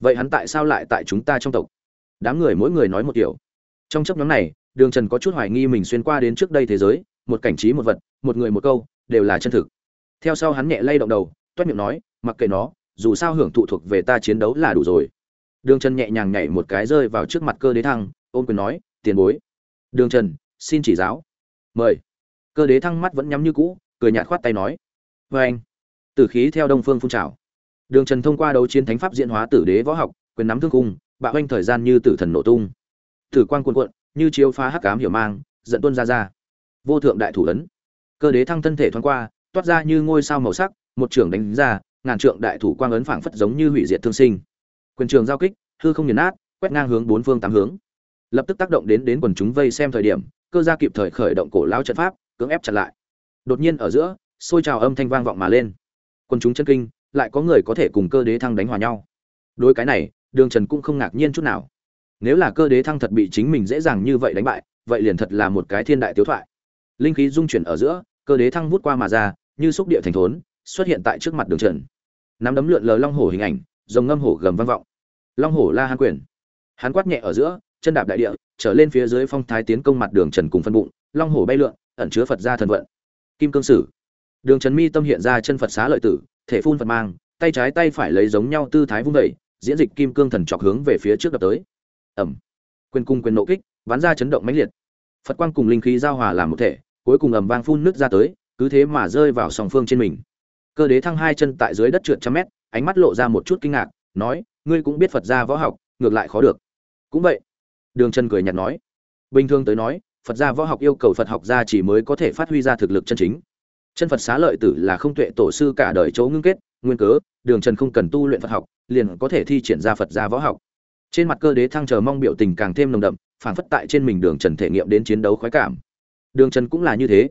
Vậy hắn tại sao lại tại chúng ta trong tộc? Đám người mỗi người nói một kiểu. Trong chấp nhóm này, đường trần có chút hoài nghi mình xuyên qua đến trước đây thế giới, một cảnh trí một vật, một người một câu, đều là chân thực. Theo sau hắn nhẹ lay động đầu, toét miệng nói, mặc kệ nó dù sao hưởng thụ thuộc về ta chiến đấu là đủ rồi. Đường trần nhẹ nhàng nhảy một cái rơi vào trước mặt cơ đế thăng, ôm quyền nói, tiền bối. Đường trần, xin chỉ giáo. Mời. Cơ đế thăng mắt vẫn nhắm như cũ, cười nhạt khoát tay nói vê anh. Tử khí theo đông phương phun trào. Đường trần thông qua đấu chiến thánh pháp diễn hóa tử đế võ học, quyền nắm thương cung, bạo anh thời gian như tử thần nổ tung. Tử quan cuồn cuộn, như chiếu phá hắc cám hiểu mang dẫn tuân ra ra. Vô thượng đại thủ ấn. Cơ đế thăng thân thể thoáng qua, toát ra như ngôi sao màu sắc, một trưởng đánh ra ngàn trượng đại thủ quang ấn phảng phất giống như hủy diệt thương sinh. Quyền trường giao kích, hư không nghiền nát, quét ngang hướng bốn phương tám hướng. Lập tức tác động đến đến quần chúng vây xem thời điểm, cơ gia kịp thời khởi động cổ lao trận pháp, cưỡng ép chặn lại. Đột nhiên ở giữa, xôi trào âm thanh vang vọng mà lên. Quần chúng chân kinh, lại có người có thể cùng cơ đế thăng đánh hòa nhau. Đối cái này, đường trần cũng không ngạc nhiên chút nào. Nếu là cơ đế thăng thật bị chính mình dễ dàng như vậy đánh bại, vậy liền thật là một cái thiên đại tiếu thoại. Linh khí dung chuyển ở giữa, cơ đế thăng vút qua mà ra, như xúc địa thành thốn, xuất hiện tại trước mặt đường trần nắm đấm lượn lờ long hổ hình ảnh dòng ngâm hổ gầm vang vọng. Long hổ la hán quyền. Hắn quát nhẹ ở giữa, chân đạp đại địa, trở lên phía dưới phong thái tiến công mặt đường trần cùng phân bụng, long hổ bay lượn, ẩn chứa phật gia thần vận. Kim cương sử. Đường trần mi tâm hiện ra chân phật xá lợi tử, thể phun phật mang, tay trái tay phải lấy giống nhau tư thái vung đẩy diễn dịch kim cương thần chọc hướng về phía trước đập tới. Ẩm. Quyền cung quyền nộ kích, ván ra chấn động mãnh liệt. Phật quang cùng linh khí giao hòa làm một thể, cuối cùng ầm vang phun nước ra tới, cứ thế mà rơi vào song phương trên mình cơ đế thăng hai chân tại dưới đất trượt trăm mét, ánh mắt lộ ra một chút kinh ngạc, nói, ngươi cũng biết phật gia võ học, ngược lại khó được. Cũng vậy. Đường chân cười nhạt nói. Bình thường tới nói, phật gia võ học yêu cầu phật học gia chỉ mới có thể phát huy ra thực lực chân chính. Chân phật xá lợi tử là không tuệ tổ sư cả đời chỗ ngưng kết, nguyên cớ, đường trần không cần tu luyện phật học, liền có thể thi triển ra phật gia võ học. Trên mặt cơ đế thăng chờ mong biểu tình càng thêm nồng đậm phản phất tại trên mình đường trần thể nghiệm đến chiến đấu khoái cảm. Đường trần cũng là như thế.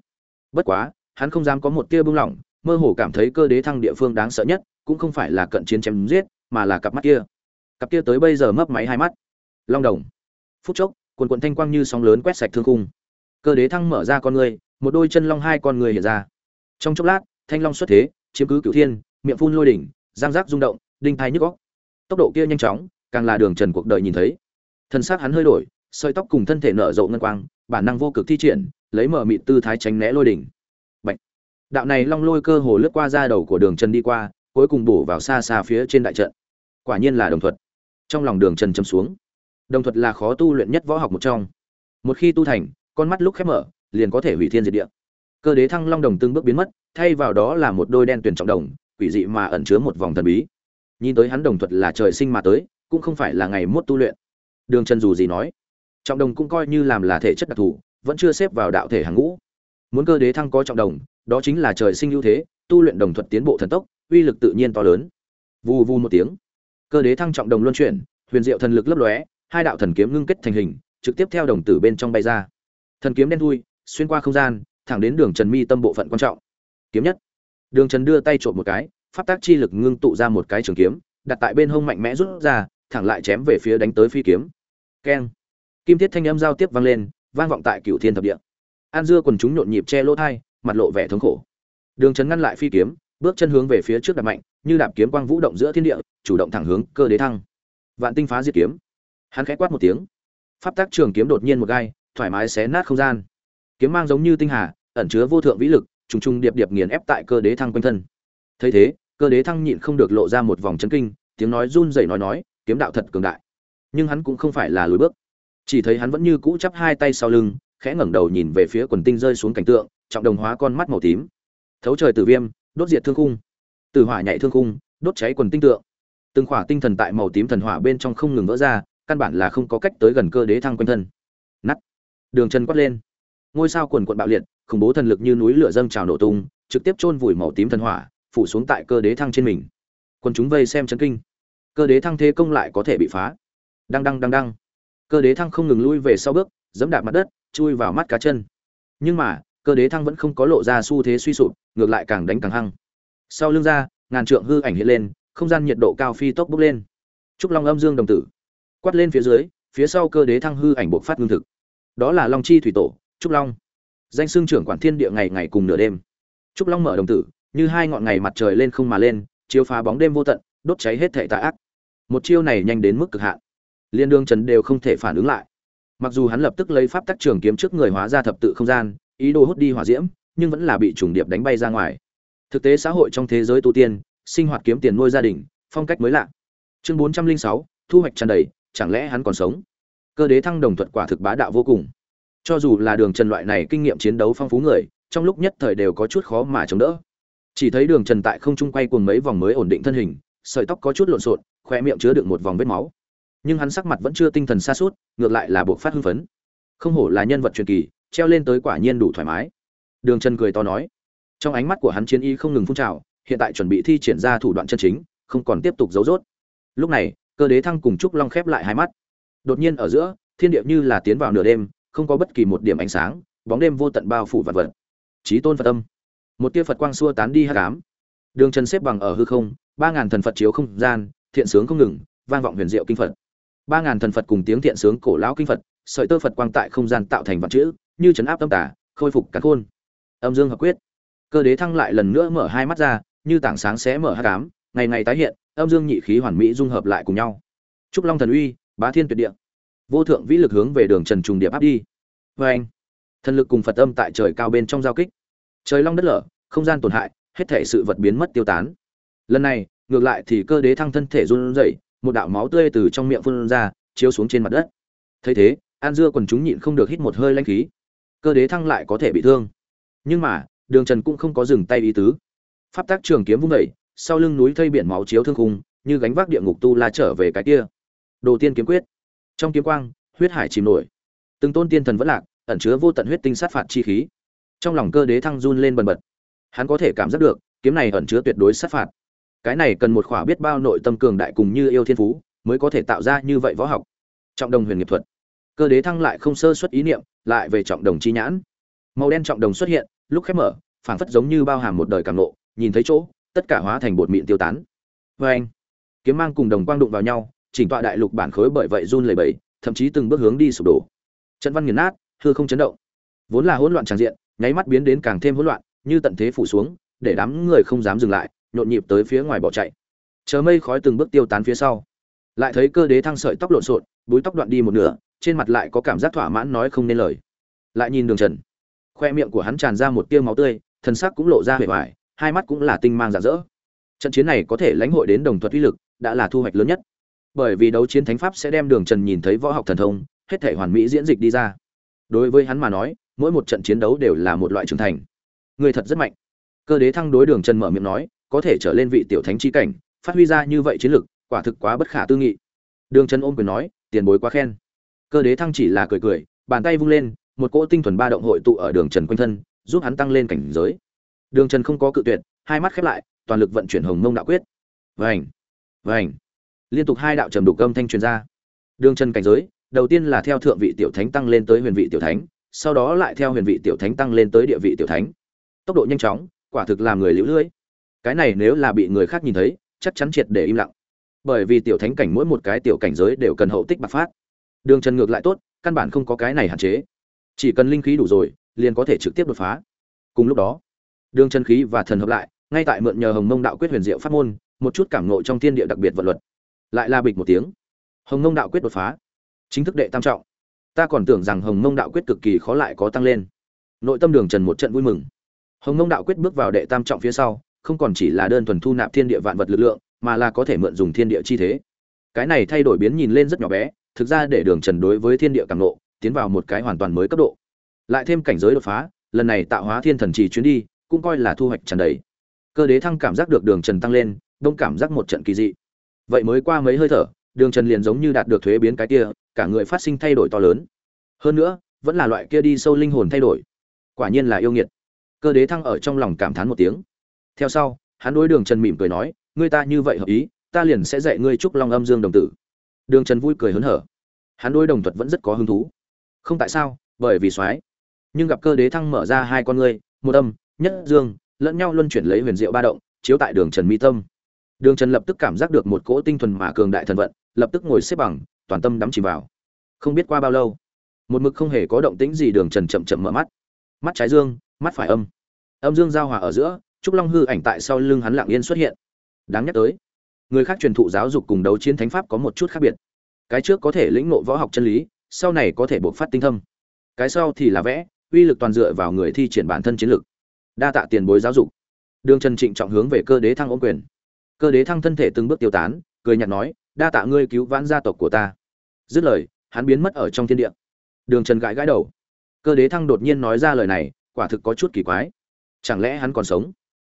Bất quá, hắn không dám có một tia bưng lỏng mơ hồ cảm thấy cơ đế thăng địa phương đáng sợ nhất, cũng không phải là cận chiến chém giết, mà là cặp mắt kia. Cặp kia tới bây giờ mấp máy hai mắt. Long đồng. Phút chốc, quần quần thanh quang như sóng lớn quét sạch thương khung. Cơ đế thăng mở ra con người, một đôi chân long hai con người hiện ra. Trong chốc lát, thanh long xuất thế, chiếm cứ cửu thiên, miệng phun lôi đỉnh, giang giác rung động, đinh thai nhức góc tốc độ kia nhanh chóng, càng là đường trần cuộc đời nhìn thấy. Thân xác hắn hơi đổi, sợi tóc cùng thân thể nở rộ ngân quang, bản năng vô cực thi triển, lấy mở mịt tư thái tránh né lôi đỉnh đạo này long lôi cơ hồ lướt qua ra đầu của đường trần đi qua, cuối cùng bổ vào xa xa phía trên đại trận. Quả nhiên là đồng thuật. Trong lòng đường trần châm xuống. Đồng thuật là khó tu luyện nhất võ học một trong. Một khi tu thành, con mắt lúc khép mở, liền có thể hủy thiên diệt địa. Cơ đế thăng long đồng từng bước biến mất, thay vào đó là một đôi đen tuyển trọng đồng, quỷ dị mà ẩn chứa một vòng thần bí. Nhìn tới hắn đồng thuật là trời sinh mà tới, cũng không phải là ngày mốt tu luyện. Đường trần dù gì nói, trọng đồng cũng coi như làm là thể chất đặc thù, vẫn chưa xếp vào đạo thể hàng ngũ. Muốn cơ đế thăng có trọng đồng đó chính là trời sinh ưu thế, tu luyện đồng thuật tiến bộ thần tốc, uy lực tự nhiên to lớn. Vù vù một tiếng, cơ đế thăng trọng đồng luân chuyển, huyền diệu thần lực lấp lóe, hai đạo thần kiếm ngưng kết thành hình, trực tiếp theo đồng tử bên trong bay ra. Thần kiếm đen thui, xuyên qua không gian, thẳng đến đường trần mi tâm bộ phận quan trọng. Kiếm nhất. Đường trần đưa tay chộp một cái, pháp tác chi lực ngưng tụ ra một cái trường kiếm, đặt tại bên hông mạnh mẽ rút ra, thẳng lại chém về phía đánh tới phi kiếm. Keng. Kim thiết thanh âm giao tiếp vang lên, vang vọng tại cửu thiên thập địa. An dưa quần chúng nhộn nhịp che lỗ thai mặt lộ vẻ thống khổ. Đường trấn ngăn lại phi kiếm, bước chân hướng về phía trước đạp mạnh, như đạp kiếm quang vũ động giữa thiên địa, chủ động thẳng hướng cơ đế thăng. Vạn tinh phá diệt kiếm. Hắn khẽ quát một tiếng. Pháp tác trường kiếm đột nhiên một gai, thoải mái xé nát không gian. Kiếm mang giống như tinh hà, ẩn chứa vô thượng vĩ lực, trùng trùng điệp điệp nghiền ép tại cơ đế thăng quanh thân. Thấy thế, cơ đế thăng nhịn không được lộ ra một vòng chấn kinh, tiếng nói run rẩy nói nói, kiếm đạo thật cường đại. Nhưng hắn cũng không phải là lùi bước. Chỉ thấy hắn vẫn như cũ chắp hai tay sau lưng, khẽ ngẩng đầu nhìn về phía quần tinh rơi xuống cảnh tượng trọng đồng hóa con mắt màu tím. Thấu trời tử viêm, đốt diệt thương khung. Tử hỏa nhảy thương khung, đốt cháy quần tinh tượng. Từng khỏa tinh thần tại màu tím thần hỏa bên trong không ngừng vỡ ra, căn bản là không có cách tới gần cơ đế thăng quanh thân. Nắt đường chân quát lên. Ngôi sao quần quận bạo liệt, khủng bố thần lực như núi lửa dâng trào nổ tung, trực tiếp chôn vùi màu tím thần hỏa, phủ xuống tại cơ đế thăng trên mình. Quân chúng vây xem chấn kinh. Cơ đế thăng thế công lại có thể bị phá. Đăng đăng đăng đăng. Cơ đế thăng không ngừng lui về sau bước, dẫm đạp mặt đất, chui vào mắt cá chân. Nhưng mà cơ đế thăng vẫn không có lộ ra xu thế suy sụp, ngược lại càng đánh càng hăng. Sau lưng ra, ngàn trượng hư ảnh hiện lên, không gian nhiệt độ cao phi tốc bốc lên. Trúc long âm dương đồng tử, quát lên phía dưới, phía sau cơ đế thăng hư ảnh bộc phát ngưng thực. Đó là long chi thủy tổ, trúc long. Danh xương trưởng quản thiên địa ngày ngày cùng nửa đêm. Trúc long mở đồng tử, như hai ngọn ngày mặt trời lên không mà lên, chiếu phá bóng đêm vô tận, đốt cháy hết thệ tà ác. Một chiêu này nhanh đến mức cực hạn. Liên đương trần đều không thể phản ứng lại. Mặc dù hắn lập tức lấy pháp tắc trường kiếm trước người hóa ra thập tự không gian ý đồ hút đi hỏa diễm, nhưng vẫn là bị trùng điệp đánh bay ra ngoài. Thực tế xã hội trong thế giới tu tiên, sinh hoạt kiếm tiền nuôi gia đình, phong cách mới lạ. Chương bốn trăm linh sáu, thu hoạch tràn đầy, chẳng lẽ hắn còn sống? Cơ đế thăng đồng thuật quả thực bá đạo vô cùng. Cho dù là đường trần loại này kinh nghiệm chiến đấu phong phú người, trong lúc nhất thời đều có chút khó mà chống đỡ. Chỉ thấy đường trần tại không trung quay cuồng mấy vòng mới ổn định thân hình, sợi tóc có chút lộn xộn khoe miệng chứa đựng một vòng vết máu. Nhưng hắn sắc mặt vẫn chưa tinh thần xa suốt ngược lại là buộc phát hưng phấn. Không hổ là nhân vật truyền kỳ treo lên tới quả nhiên đủ thoải mái. Đường trần cười to nói. Trong ánh mắt của hắn chiến y không ngừng phun trào, hiện tại chuẩn bị thi triển ra thủ đoạn chân chính, không còn tiếp tục giấu rốt. Lúc này, cơ đế thăng cùng trúc long khép lại hai mắt. Đột nhiên ở giữa, thiên địa như là tiến vào nửa đêm, không có bất kỳ một điểm ánh sáng, bóng đêm vô tận bao phủ vật vật. Trí tôn phật âm. Một tia phật quang xua tán đi hát cám đường trần xếp bằng ở hư không, ba ngàn thần phật chiếu không gian, thiện sướng không ngừng, vang vọng huyền diệu kinh phật. Ba ngàn thần phật cùng tiếng thiện sướng cổ lão kinh phật, sợi tơ phật quang tại không gian tạo thành vật chữ như chấn áp tâm tả khôi phục cả khôn. Âm dương hợp quyết. Cơ đế thăng lại lần nữa mở hai mắt ra, như tảng sáng sẽ mở hát cám ngày ngày tái hiện, âm dương nhị khí hoàn mỹ dung hợp lại cùng nhau. Trúc long thần uy, bá thiên tuyệt địa. Vô thượng vĩ lực hướng về đường trần trùng điệp áp đi. Vê anh thần lực cùng phật âm tại trời cao bên trong giao kích. Trời long đất lở, không gian tổn hại, hết thể sự vật biến mất tiêu tán. Lần này, ngược lại thì cơ đế thăng thân thể run rẩy, một đạo máu tươi từ trong miệng phun ra, chiếu xuống trên mặt đất. Thấy thế, an dưa quần chúng nhịn không được hít một hơi lanh khí cơ đế thăng lại có thể bị thương. Nhưng mà đường trần cũng không có dừng tay ý tứ. Pháp tác trường kiếm vung đẩy, sau lưng núi thây biển máu chiếu thương khung như gánh vác địa ngục tu la trở về cái kia. Đồ tiên kiếm quyết. Trong kiếm quang huyết hải chìm nổi. Từng tôn tiên thần vẫn lạc ẩn chứa vô tận huyết tinh sát phạt chi khí. Trong lòng cơ đế thăng run lên bần bật. Hắn có thể cảm giác được kiếm này ẩn chứa tuyệt đối sát phạt. Cái này cần một khỏa biết bao nội tâm cường đại cùng như yêu thiên phú mới có thể tạo ra như vậy võ học. Trọng đồng huyền nghiệp thuật cơ đế thăng lại không sơ xuất ý niệm, lại về trọng đồng chi nhãn. Màu đen trọng đồng xuất hiện, lúc khép mở, phảng phất giống như bao hàm một đời cảm nộ nhìn thấy chỗ, tất cả hóa thành bột mịn tiêu tán. Vê anh, kiếm mang cùng đồng quang đụng vào nhau, chỉnh tọa đại lục bản khối bởi vậy run lẩy bẩy, thậm chí từng bước hướng đi sụp đổ. Trận văn nghiền nát, hư không chấn động. Vốn là hỗn loạn tràn diện, nháy mắt biến đến càng thêm hỗn loạn, như tận thế phủ xuống, để đám người không dám dừng lại, nhộn nhịp tới phía ngoài bỏ chạy. Chờ mây khói từng bước tiêu tán phía sau, lại thấy cơ đế thăng sợi tóc lộn xộn, búi tóc đoạn đi một nửa trên mặt lại có cảm giác thỏa mãn nói không nên lời. Lại nhìn đường trần. Khoe miệng của hắn tràn ra một tia máu tươi, thân sắc cũng lộ ra vẻ vải, hai mắt cũng là tinh mang rạng rỡ. Trận chiến này có thể lãnh hội đến đồng thuật uy lực, đã là thu hoạch lớn nhất. Bởi vì đấu chiến thánh pháp sẽ đem đường trần nhìn thấy võ học thần thông, hết thể hoàn mỹ diễn dịch đi ra. Đối với hắn mà nói, mỗi một trận chiến đấu đều là một loại trưởng thành. Người thật rất mạnh. Cơ đế thăng đối đường trần mở miệng nói, có thể trở lên vị tiểu thánh chi cảnh, phát huy ra như vậy chiến lực, quả thực quá bất khả tư nghị. Đường trần ôm quyền nói, tiền bối quá khen cơ đế thăng chỉ là cười cười, bàn tay vung lên, một cỗ tinh thuần ba động hội tụ ở đường trần quanh thân, giúp hắn tăng lên cảnh giới. Đường trần không có cự tuyệt, hai mắt khép lại, toàn lực vận chuyển hồng mông đạo quyết. Vành vành. Liên tục hai đạo trầm đục âm thanh truyền ra. Đường trần cảnh giới, đầu tiên là theo thượng vị tiểu thánh tăng lên tới huyền vị tiểu thánh, sau đó lại theo huyền vị tiểu thánh tăng lên tới địa vị tiểu thánh. Tốc độ nhanh chóng, quả thực làm người lũ lưỡi cái này nếu là bị người khác nhìn thấy, chắc chắn triệt để im lặng. Bởi vì tiểu thánh cảnh mỗi một cái tiểu cảnh giới đều cần hậu tích bạc phát đường trần ngược lại tốt, căn bản không có cái này hạn chế. Chỉ cần linh khí đủ rồi, liền có thể trực tiếp đột phá. Cùng lúc đó, đường chân khí và thần hợp lại, ngay tại mượn nhờ hồng mông đạo quyết huyền diệu pháp môn, một chút cảm ngộ trong thiên địa đặc biệt vật luật. Lại la bịch một tiếng. Hồng mông đạo quyết đột phá. Chính thức đệ tam trọng. Ta còn tưởng rằng hồng mông đạo quyết cực kỳ khó lại có tăng lên. Nội tâm đường trần một trận vui mừng. Hồng mông đạo quyết bước vào đệ tam trọng phía sau, không còn chỉ là đơn thuần thu nạp thiên địa vạn vật lực lượng, mà là có thể mượn dùng thiên địa chi thế. Cái này thay đổi biến nhìn lên rất nhỏ bé thực ra để đường trần đối với thiên địa càng nộ, tiến vào một cái hoàn toàn mới cấp độ. Lại thêm cảnh giới đột phá, lần này tạo hóa thiên thần chỉ chuyến đi, cũng coi là thu hoạch trần đầy. Cơ đế thăng cảm giác được đường trần tăng lên, đông cảm giác một trận kỳ dị. Vậy mới qua mấy hơi thở, đường trần liền giống như đạt được thuế biến cái kia, cả người phát sinh thay đổi to lớn. Hơn nữa, vẫn là loại kia đi sâu linh hồn thay đổi. Quả nhiên là yêu nghiệt. Cơ đế thăng ở trong lòng cảm thán một tiếng. Theo sau, hắn đối đường trần mỉm cười nói, ngươi ta như vậy hợp ý, ta liền sẽ dạy ngươi trúc long âm dương đồng tử đường trần vui cười hớn hở. Hắn đôi đồng thuật vẫn rất có hứng thú. Không tại sao, bởi vì soái. Nhưng gặp cơ đế thăng mở ra hai con ngươi, một âm, nhất dương, lẫn nhau luân chuyển lấy huyền diệu ba động, chiếu tại đường trần mi tâm. Đường trần lập tức cảm giác được một cỗ tinh thuần mà cường đại thần vận, lập tức ngồi xếp bằng, toàn tâm đắm chìm vào. Không biết qua bao lâu, một mực không hề có động tĩnh gì đường trần chậm chậm mở mắt. Mắt trái dương, mắt phải âm. Âm dương giao hòa ở giữa, trúc long hư ảnh tại sau lưng hắn lặng yên xuất hiện. Đáng nhắc tới người khác truyền thụ giáo dục cùng đấu chiến thánh pháp có một chút khác biệt. Cái trước có thể lĩnh ngộ võ học chân lý, sau này có thể bộc phát tinh thâm cái sau thì là vẽ, uy lực toàn dựa vào người thi triển bản thân chiến lực. Đa tạ tiền bối giáo dục. Đường trần trịnh trọng hướng về cơ đế thăng ôm quyền. Cơ đế thăng thân thể từng bước tiêu tán, cười nhạt nói, đa tạ ngươi cứu vãn gia tộc của ta. Dứt lời, hắn biến mất ở trong thiên địa. Đường trần gãi gãi đầu. Cơ đế thăng đột nhiên nói ra lời này, quả thực có chút kỳ quái. Chẳng lẽ hắn còn sống?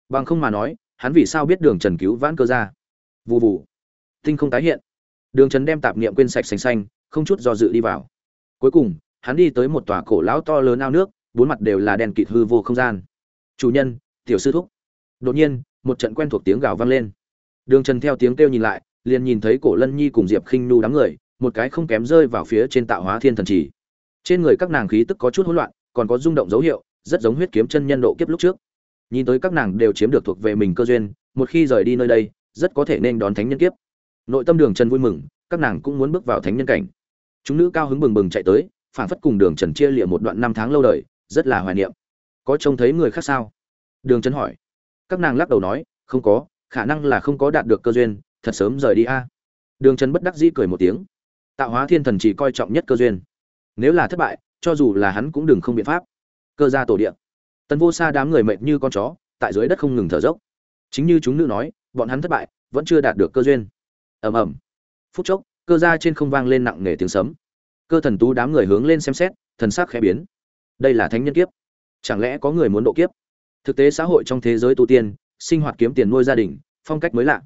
Bằng không mà nói, hắn vì sao biết đường trần cứu vãn cơ ra vù vù, tinh không tái hiện. Đường trần đem tạp niệm quên sạch xanh xanh không chút do dự đi vào. Cuối cùng hắn đi tới một tòa cổ lão to lớn ao nước bốn mặt đều là đèn kịt hư vô không gian. Chủ nhân tiểu sư thúc. Đột nhiên một trận quen thuộc tiếng gào vang lên. Đường trần theo tiếng kêu nhìn lại liền nhìn thấy cổ lân nhi cùng diệp khinh nu đám người một cái không kém rơi vào phía trên tạo hóa thiên thần trì trên người các nàng khí tức có chút hỗn loạn còn có rung động dấu hiệu rất giống huyết kiếm chân nhân độ kiếp lúc trước. Nhìn tới các nàng đều chiếm được thuộc về mình cơ duyên một khi rời đi nơi đây rất có thể nên đón thánh nhân kiếp. Nội tâm đường trần vui mừng, các nàng cũng muốn bước vào thánh nhân cảnh. Chúng nữ cao hứng bừng bừng chạy tới phản phất cùng đường trần chia liệm một đoạn năm tháng lâu đời, rất là hoài niệm. Có trông thấy người khác sao? Đường trần hỏi. Các nàng lắc đầu nói, không có, khả năng là không có đạt được cơ duyên, thật sớm rời đi a. Đường trần bất đắc dĩ cười một tiếng. Tạo hóa thiên thần chỉ coi trọng nhất cơ duyên. Nếu là thất bại, cho dù là hắn cũng đừng không biện pháp. Cơ gia tổ địa. Tần vô xa đám người mệt như con chó, tại dưới đất không ngừng thở dốc. Chính như chúng nữ nói bọn hắn thất bại, vẫn chưa đạt được cơ duyên. Ầm ầm. Phút chốc, cơ gia trên không vang lên nặng nề tiếng sấm. Cơ thần tú đám người hướng lên xem xét, thần sắc khẽ biến. Đây là thánh nhân kiếp. Chẳng lẽ có người muốn độ kiếp? Thực tế xã hội trong thế giới tu tiên, sinh hoạt kiếm tiền nuôi gia đình, phong cách mới lạ.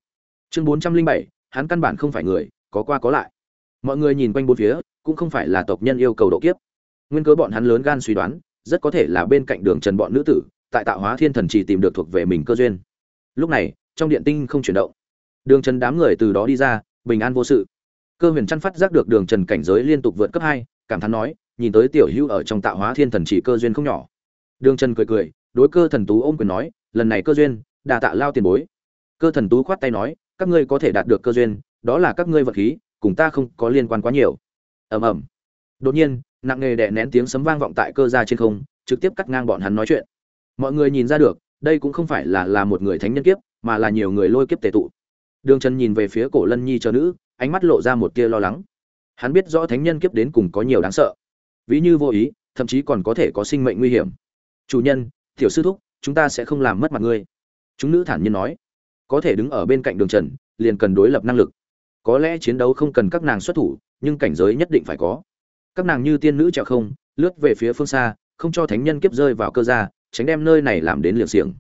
Chương bốn trăm linh bảy, hắn căn bản không phải người, có qua có lại. Mọi người nhìn quanh bốn phía, cũng không phải là tộc nhân yêu cầu độ kiếp. Nguyên cớ bọn hắn lớn gan suy đoán, rất có thể là bên cạnh đường trần bọn nữ tử, tại tạo hóa thiên thần chỉ tìm được thuộc về mình cơ duyên. Lúc này trong điện tinh không chuyển động. Đường trần đám người từ đó đi ra, bình an vô sự. Cơ huyền chăn phát giác được đường trần cảnh giới liên tục vượt cấp hai, cảm thán nói, nhìn tới tiểu hữu ở trong tạo hóa thiên thần chỉ cơ duyên không nhỏ. Đường trần cười cười, đối cơ thần tú ôm quyền nói, lần này cơ duyên, đà tạ lao tiền bối. Cơ thần tú khoát tay nói, các ngươi có thể đạt được cơ duyên, đó là các ngươi vật khí, cùng ta không có liên quan quá nhiều. Ầm ầm. Đột nhiên, nặng nề đè nén tiếng sấm vang vọng tại cơ gia trên không, trực tiếp cắt ngang bọn hắn nói chuyện. Mọi người nhìn ra được, đây cũng không phải là là một người thánh nhân kiếp mà là nhiều người lôi kiếp tề tụ. Đường trần nhìn về phía cổ lân nhi cho nữ, ánh mắt lộ ra một tia lo lắng. Hắn biết rõ thánh nhân kiếp đến cùng có nhiều đáng sợ. Ví như vô ý, thậm chí còn có thể có sinh mệnh nguy hiểm. Chủ nhân, tiểu sư thúc, chúng ta sẽ không làm mất mặt ngươi. Chúng nữ thản nhiên nói. Có thể đứng ở bên cạnh đường trần, liền cần đối lập năng lực. Có lẽ chiến đấu không cần các nàng xuất thủ, nhưng cảnh giới nhất định phải có. Các nàng như tiên nữ trèo không, lướt về phía phương xa, không cho thánh nhân kiếp rơi vào cơ gia, tránh đem nơi này làm đến liệng xiềng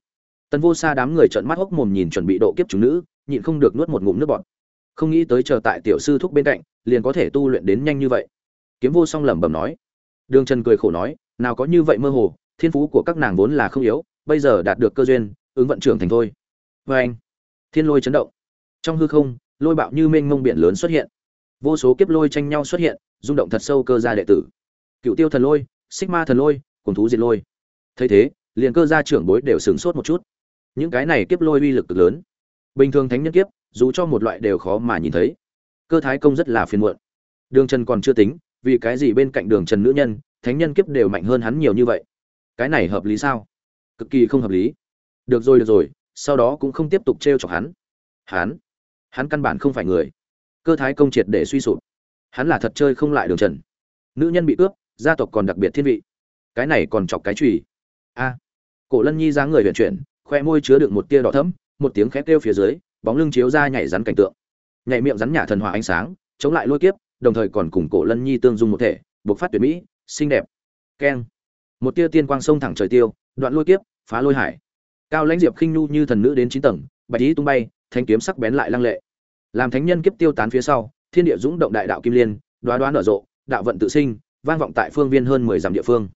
tần vô xa đám người trợn mắt hốc mồm nhìn chuẩn bị độ kiếp chúng nữ, nhịn không được nuốt một ngụm nước bọt. Không nghĩ tới chờ tại tiểu sư thúc bên cạnh, liền có thể tu luyện đến nhanh như vậy. Kiếm vô song lẩm bẩm nói. Đường trần cười khổ nói, nào có như vậy mơ hồ, thiên phú của các nàng vốn là không yếu, bây giờ đạt được cơ duyên, ứng vận trưởng thành thôi. Vê anh, thiên lôi chấn động. Trong hư không, lôi bạo như mênh mông biển lớn xuất hiện. Vô số kiếp lôi tranh nhau xuất hiện, rung động thật sâu cơ gia đệ tử. Cựu tiêu thần lôi, xích ma thần lôi cùng thú diệt lôi. Thấy thế, liền cơ gia trưởng bối đều sửng sốt một chút những cái này kiếp lôi uy lực cực lớn. Bình thường thánh nhân kiếp, dù cho một loại đều khó mà nhìn thấy. Cơ thái công rất là phiền muộn. Đường trần còn chưa tính, vì cái gì bên cạnh đường trần nữ nhân, thánh nhân kiếp đều mạnh hơn hắn nhiều như vậy? Cái này hợp lý sao? Cực kỳ không hợp lý. Được rồi được rồi, sau đó cũng không tiếp tục t r e o chọc hắn. Hắn? Hắn căn bản không phải người. Cơ thái công triệt để suy sụp. Hắn là thật chơi không lại đường trần. Nữ nhân bị cướp, gia tộc còn đặc biệt thiên vị. Cái này còn chọc cái chùy. A. Cổ lân nhi ra người vận chuyển khoe môi chứa đựng một tia đỏ thẫm, một tiếng khét kêu phía dưới bóng lưng chiếu ra nhảy rắn cảnh tượng. Nhảy miệng rắn nhả thần hỏa ánh sáng chống lại lôi kiếp đồng thời còn cùng cổ lân nhi tương dung một thể bộc phát tuyệt mỹ xinh đẹp. Keng. Một tia tiên quang sông thẳng trời tiêu đoạn lôi kiếp phá lôi hải. Cao lãnh diệp khinh nhu như thần nữ đến chín tầng bạch ý tung bay thanh kiếm sắc bén lại lăng lệ. Làm thánh nhân kiếp tiêu tán phía sau thiên địa dũng động đại đạo kim liên đoá đoá nở rộ đạo vận tự sinh vang vọng tại phương viên hơn mười dặm địa phương.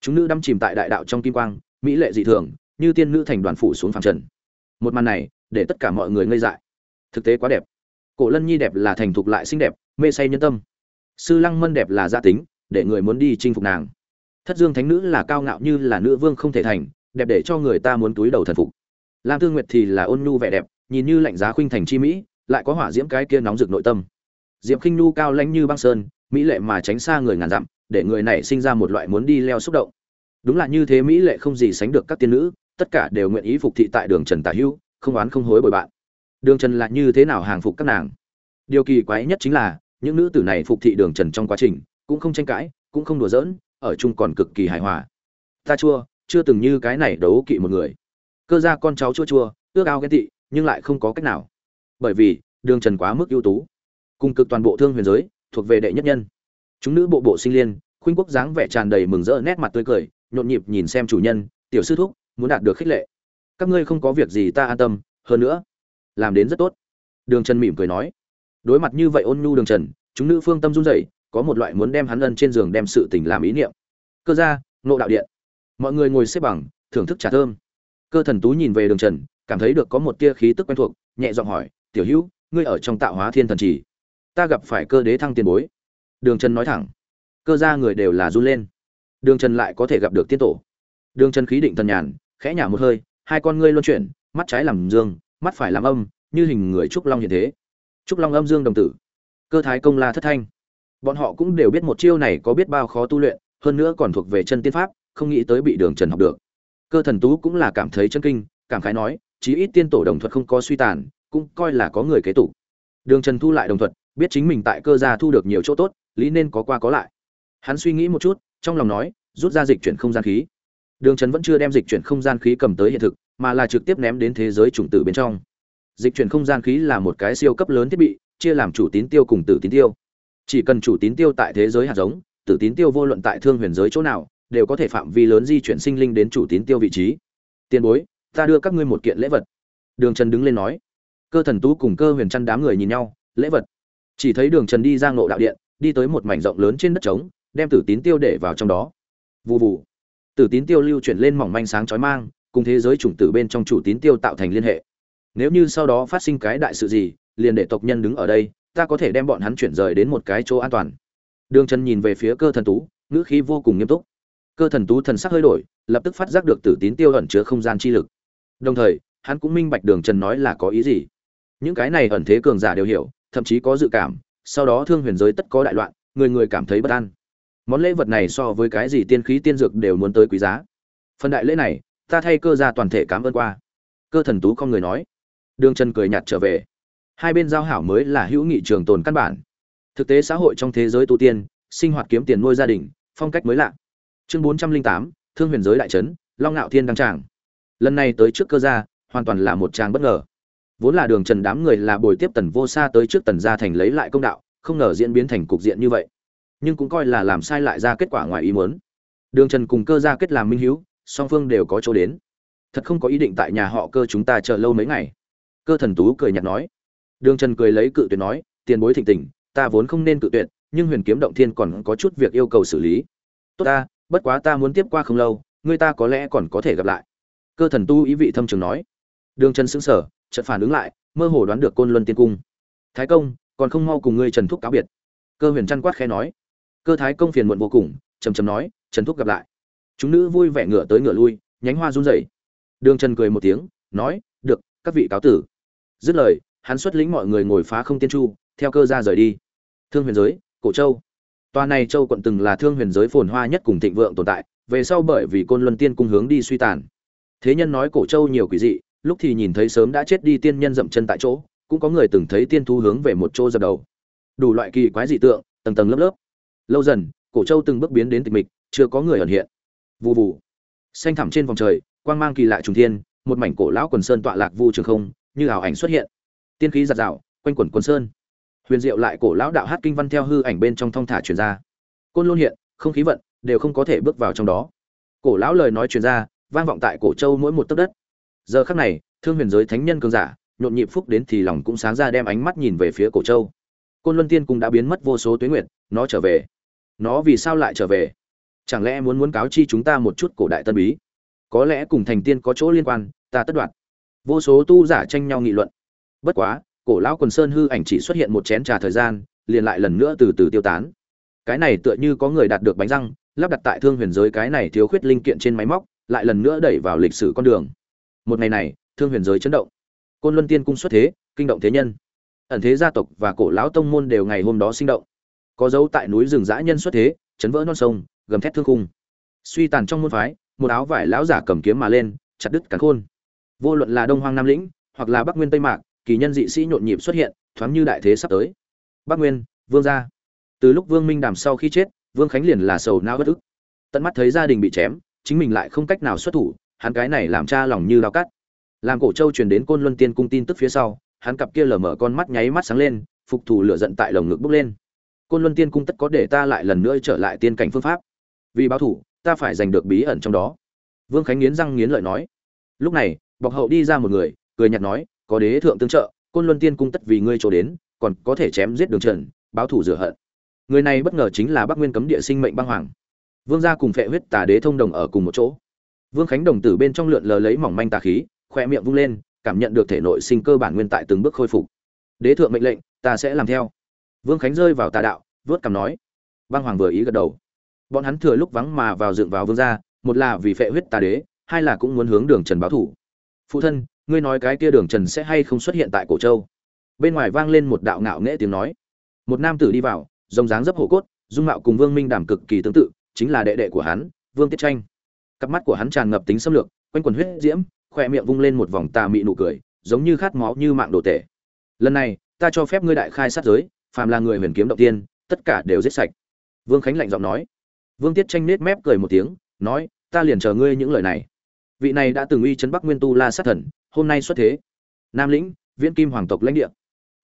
Chúng nữ đắm chìm tại đại đạo trong kim quang mỹ lệ dị thường như tiên nữ thành đoàn phủ xuống phàm trần. Một màn này, để tất cả mọi người ngây dại. Thực tế quá đẹp. Cổ lân nhi đẹp là thành thục lại xinh đẹp, mê say nhân tâm. Sư lăng mân đẹp là gia tính, để người muốn đi chinh phục nàng. Thất dương thánh nữ là cao ngạo như là nữ vương không thể thành, đẹp để cho người ta muốn túi đầu thần phục. Lam Thương nguyệt thì là ôn nhu vẻ đẹp, nhìn như lạnh giá khuynh thành chi mỹ, lại có hỏa diễm cái kia nóng rực nội tâm. Diệp khinh nhu cao lãnh như băng sơn, mỹ lệ mà tránh xa người ngàn dặm, để người này sinh ra một loại muốn đi leo xúc động. Đúng là như thế mỹ lệ không gì sánh được các tiên nữ tất cả đều nguyện ý phục thị tại đường trần tả hữu, không oán không hối bồi bạn. Đường trần là như thế nào hàng phục các nàng? Điều kỳ quái nhất chính là, những nữ tử này phục thị đường trần trong quá trình, cũng không tranh cãi, cũng không đùa giỡn, ở chung còn cực kỳ hài hòa. Ta chua, chưa từng như cái này đấu kỵ một người. Cơ ra con cháu chua chua, ước ao ghen tị, nhưng lại không có cách nào. Bởi vì, đường trần quá mức ưu tú. Cung cực toàn bộ thương huyền giới, thuộc về đệ nhất nhân. Chúng nữ bộ bộ sinh liên, khuynh quốc dáng vẻ tràn đầy mừng rỡ nét mặt tươi cười, nhộn nhịp nhìn xem chủ nhân, tiểu sư thúc muốn đạt được khích lệ. Các ngươi không có việc gì ta an tâm, hơn nữa, làm đến rất tốt. Đường trần mỉm cười nói. Đối mặt như vậy ôn nhu đường trần, chúng nữ phương tâm run rẩy, có một loại muốn đem hắn ân trên giường đem sự tình làm ý niệm. Cơ ra nộ đạo điện. Mọi người ngồi xếp bằng, thưởng thức trà thơm. Cơ thần tú nhìn về đường trần, cảm thấy được có một tia khí tức quen thuộc, nhẹ giọng hỏi, tiểu hữu, ngươi ở trong tạo hóa thiên thần trì, ta gặp phải cơ đế thăng tiền bối. Đường trần nói thẳng. Cơ ra người đều là run lên. Đường trần lại có thể gặp được tiên tổ. Đường trần khí định thần nhàn khẽ nhả một hơi, hai con ngươi luân chuyển, mắt trái làm dương, mắt phải làm âm, như hình người trúc long hiện thế. Trúc long âm dương đồng tử. Cơ thái công la thất thanh. Bọn họ cũng đều biết một chiêu này có biết bao khó tu luyện, hơn nữa còn thuộc về chân tiên pháp, không nghĩ tới bị đường trần học được. Cơ thần tú cũng là cảm thấy chân kinh, cảm khái nói, chí ít tiên tổ đồng thuật không có suy tàn, cũng coi là có người kế tục. Đường trần thu lại đồng thuật, biết chính mình tại cơ gia thu được nhiều chỗ tốt, lý nên có qua có lại. Hắn suy nghĩ một chút, trong lòng nói, rút ra dịch chuyển không gian khí đường trần vẫn chưa đem dịch chuyển không gian khí cầm tới hiện thực, mà là trực tiếp ném đến thế giới chủng tử bên trong. Dịch chuyển không gian khí là một cái siêu cấp lớn thiết bị, chia làm chủ tín tiêu cùng tử tín tiêu. Chỉ cần chủ tín tiêu tại thế giới hạt giống, tử tín tiêu vô luận tại thương huyền giới chỗ nào, đều có thể phạm vi lớn di chuyển sinh linh đến chủ tín tiêu vị trí. Tiền bối, ta đưa các ngươi một kiện lễ vật. Đường trần đứng lên nói. Cơ thần tú cùng cơ huyền chăn đám người nhìn nhau, lễ vật. Chỉ thấy đường trần đi ra ngộ đạo điện, đi tới một mảnh rộng lớn trên đất trống, đem tử tín tiêu để vào trong đó. Vù vù tử tín tiêu lưu chuyển lên mỏng manh sáng chói mang, cùng thế giới chủng tử bên trong chủ tín tiêu tạo thành liên hệ. Nếu như sau đó phát sinh cái đại sự gì, liền để tộc nhân đứng ở đây, ta có thể đem bọn hắn chuyển rời đến một cái chỗ an toàn. Đường trần nhìn về phía cơ thần tú, ngữ khí vô cùng nghiêm túc. Cơ thần tú thần sắc hơi đổi, lập tức phát giác được tử tín tiêu ẩn chứa không gian chi lực. Đồng thời, hắn cũng minh bạch đường trần nói là có ý gì. Những cái này ẩn thế cường giả đều hiểu, thậm chí có dự cảm, sau đó thương huyền giới tất có đại loạn, người người cảm thấy bất an món lễ vật này so với cái gì tiên khí tiên dược đều muốn tới quý giá. Phần đại lễ này, ta thay cơ ra toàn thể cảm ơn qua. Cơ thần tú không người nói. Đường trần cười nhạt trở về. Hai bên giao hảo mới là hữu nghị trường tồn căn bản. Thực tế xã hội trong thế giới tu tiên, sinh hoạt kiếm tiền nuôi gia đình, phong cách mới lạ. Chương bốn trăm linh tám, thương huyền giới đại trấn, long ngạo thiên đăng tràng. Lần này tới trước cơ gia, hoàn toàn là một tràng bất ngờ. Vốn là đường trần đám người là bồi tiếp tần vô xa tới trước tần gia thành lấy lại công đạo, không ngờ diễn biến thành cục diện như vậy nhưng cũng coi là làm sai lại ra kết quả ngoài ý muốn. Đường trần cùng cơ gia kết làm minh hữu song phương đều có chỗ đến. Thật không có ý định tại nhà họ cơ chúng ta chờ lâu mấy ngày. Cơ thần tú cười nhạt nói. Đường trần cười lấy cự tuyệt nói, tiền bối thịnh tình, ta vốn không nên cự tuyệt, nhưng huyền kiếm động thiên còn có chút việc yêu cầu xử lý. Tốt ta, bất quá ta muốn tiếp qua không lâu người ta có lẽ còn có thể gặp lại. Cơ thần tu ý vị thâm trường nói. Đường trần xứng sở chợt phản ứng lại, mơ hồ đoán được côn luân tiên cung. Thái công, còn không mau cùng ngươi trần thúc cáo biệt. Cơ huyền trăn quát khẽ nói cơ thái công phiền muộn vô cùng, trầm trầm nói, trần thúc gặp lại. Chúng nữ vui vẻ ngửa tới ngửa lui, nhánh hoa run rẩy. Đường trần cười một tiếng, nói, được, các vị cáo tử. Dứt lời, hắn xuất lĩnh mọi người ngồi phá không tiên chu, theo cơ ra rời đi. Thương huyền giới, cổ châu. Tòa này châu quận từng là thương huyền giới phồn hoa nhất cùng thịnh vượng tồn tại, về sau bởi vì côn luân tiên cung hướng đi suy tàn. Thế nhân nói cổ châu nhiều quỷ dị, lúc thì nhìn thấy sớm đã chết đi tiên nhân dậm chân tại chỗ, cũng có người từng thấy tiên thu hướng về một chỗ dập đầu. Đủ loại kỳ quái dị tượng, tầng tầng lớp lớp lâu dần, cổ châu từng bước biến đến tịch mịch, chưa có người ẩn hiện. Vụ vụ xanh thẳm trên vòng trời, quang mang kỳ lạ trùng thiên, một mảnh cổ lão quần sơn tọa lạc vu trường không, như ảo ảnh xuất hiện. Tiên khí giạt rào, quanh quẩn quần sơn. Huyền diệu lại cổ lão đạo hát kinh văn theo hư ảnh bên trong thong thả truyền ra. Côn lôn hiện, không khí vận, đều không có thể bước vào trong đó. Cổ lão lời nói truyền ra, vang vọng tại cổ châu mỗi một tấc đất. Giờ khắc này, thương huyền giới thánh nhân cường giả, nhộn nhịp phúc đến thì lòng cũng sáng ra đem ánh mắt nhìn về phía cổ châu. Côn luân tiên cũng đã biến mất vô số tuyến nguyệt, nó trở về nó vì sao lại trở về? Chẳng lẽ muốn muốn cáo chi chúng ta một chút cổ đại tân bí? Có lẽ cùng thành tiên có chỗ liên quan, ta tất đoạt. Vô số tu giả tranh nhau nghị luận. Bất quá, cổ lão quần sơn hư ảnh chỉ xuất hiện một chén trà thời gian, liền lại lần nữa từ từ tiêu tán. Cái này tựa như có người đạt được bánh răng, lắp đặt tại thương huyền giới cái này thiếu khuyết linh kiện trên máy móc, lại lần nữa đẩy vào lịch sử con đường. Một ngày này, thương huyền giới chấn động. Côn luân tiên cung xuất thế, kinh động thế nhân. Ẩn thế gia tộc và cổ lão tông môn đều ngày hôm đó sinh động có dấu tại núi rừng dã nhân xuất thế, chấn vỡ non sông, gầm thét thương khung. Suy tàn trong môn phái, một áo vải lão giả cầm kiếm mà lên, chặt đứt cắn khôn. Vô luận là đông hoang nam lĩnh, hoặc là bắc nguyên tây mạc, kỳ nhân dị sĩ nhộn nhịp xuất hiện, thoáng như đại thế sắp tới. Bắc nguyên, vương gia. Từ lúc vương minh đàm sau khi chết, vương khánh liền là sầu não bất ức. Tận mắt thấy gia đình bị chém, chính mình lại không cách nào xuất thủ, hắn cái này làm cha lòng như lao cắt. Làm cổ châu truyền đến côn luân tiên cung tin tức phía sau, hắn cặp kia lờ mở con mắt nháy mắt sáng lên, phục thủ lửa giận tại lồng ngực bốc lên côn luân tiên cung tất có để ta lại lần nữa trở lại tiên cảnh phương pháp. Vì báo thủ, ta phải giành được bí ẩn trong đó. Vương khánh nghiến răng nghiến lợi nói. Lúc này bọc hậu đi ra một người, cười nhạt nói, có đế thượng tương trợ, côn luân tiên cung tất vì ngươi trổ đến, còn có thể chém giết đường trần, báo thủ rửa hận. Người này bất ngờ chính là bắc nguyên cấm địa sinh mệnh băng hoàng. Vương gia cùng phệ huyết tà đế thông đồng ở cùng một chỗ. Vương khánh đồng tử bên trong lượn lờ lấy mỏng manh tà khí, khoe miệng vung lên, cảm nhận được thể nội sinh cơ bản nguyên tại từng bước khôi phục. Đế thượng mệnh lệnh, ta sẽ làm theo vương khánh rơi vào tà đạo, vớt cằm nói. Băng hoàng vừa ý gật đầu. Bọn hắn thừa lúc vắng mà vào dựng vào vương gia, một là vì phệ huyết tà đế, hai là cũng muốn hướng đường trần báo thủ. Phụ thân, ngươi nói cái kia đường trần sẽ hay không xuất hiện tại cổ châu? Bên ngoài vang lên một đạo ngạo nghễ tiếng nói. Một nam tử đi vào rồng dáng dấp hổ cốt, dung mạo cùng vương minh đảm cực kỳ tương tự, chính là đệ đệ của hắn, vương tiết tranh. Cặp mắt của hắn tràn ngập tính xâm lược, quanh quần huyết diễm khoe miệng vung lên một vòng tà mị nụ cười, giống như khát máu như mạng đồ tể. Lần này, ta cho phép ngươi đại khai sát giới phàm là người huyền kiếm động tiên, tất cả đều giết sạch. Vương khánh lạnh giọng nói. Vương tiết tranh nết mép cười một tiếng, nói, ta liền chờ ngươi những lời này. Vị này đã từng uy chấn bắc nguyên tu la sát thần, hôm nay xuất thế. Nam lĩnh, viễn kim hoàng tộc lãnh địa.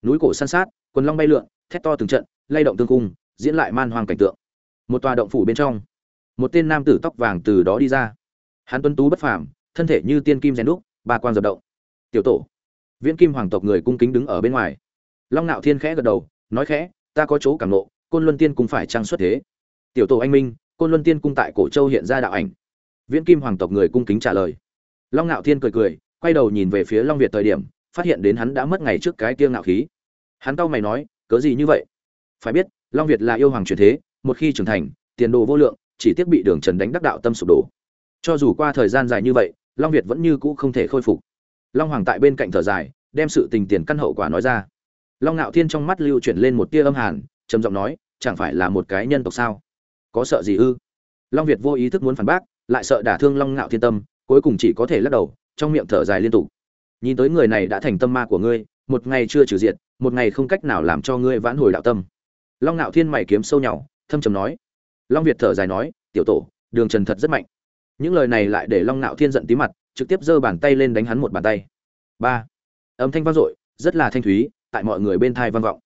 Núi cổ san sát, quần long bay lượn, thét to từng trận, lay động tương cung, diễn lại man hoang cảnh tượng. Một tòa động phủ bên trong, một tên nam tử tóc vàng từ đó đi ra. Hắn tuấn tú bất phàm, thân thể như tiên kim rèn đúc, ba quan dập động. Tiểu tổ. Viễn kim hoàng tộc người cung kính đứng ở bên ngoài. Long nạo thiên khẽ gật đầu nói khẽ, ta có chỗ cảm nộ, côn luân tiên cung phải trang xuất thế. Tiểu tổ anh minh, côn luân tiên cung tại cổ châu hiện ra đạo ảnh. Viễn kim hoàng tộc người cung kính trả lời. Long ngạo thiên cười cười, quay đầu nhìn về phía long việt thời điểm, phát hiện đến hắn đã mất ngày trước cái kia ngạo khí. Hắn tao mày nói, cớ gì như vậy? Phải biết, long việt là yêu hoàng truyền thế, một khi trưởng thành, tiền đồ vô lượng, chỉ tiếc bị đường trần đánh đắc đạo tâm sụp đổ. Cho dù qua thời gian dài như vậy, long việt vẫn như cũ không thể khôi phục. Long hoàng tại bên cạnh thở dài, đem sự tình tiền căn hậu quả nói ra long ngạo thiên trong mắt lưu chuyển lên một tia âm hàn, trầm giọng nói, chẳng phải là một cái nhân tộc sao? Có sợ gì ư? Long việt vô ý thức muốn phản bác, lại sợ đả thương long ngạo thiên tâm, cuối cùng chỉ có thể lắc đầu, trong miệng thở dài liên tục. Nhìn tới người này đã thành tâm ma của ngươi, một ngày chưa trừ diệt, một ngày không cách nào làm cho ngươi vãn hồi đạo tâm. Long ngạo thiên mày kiếm sâu nhau thâm trầm nói. Long việt thở dài nói, tiểu tổ, đường trần thật rất mạnh. Những lời này lại để long ngạo thiên giận tí mặt, trực tiếp giơ bàn tay lên đánh hắn một bàn tay. Ba. Âm thanh vang dội, rất là thanh thúy tại mọi người bên thai vang vọng.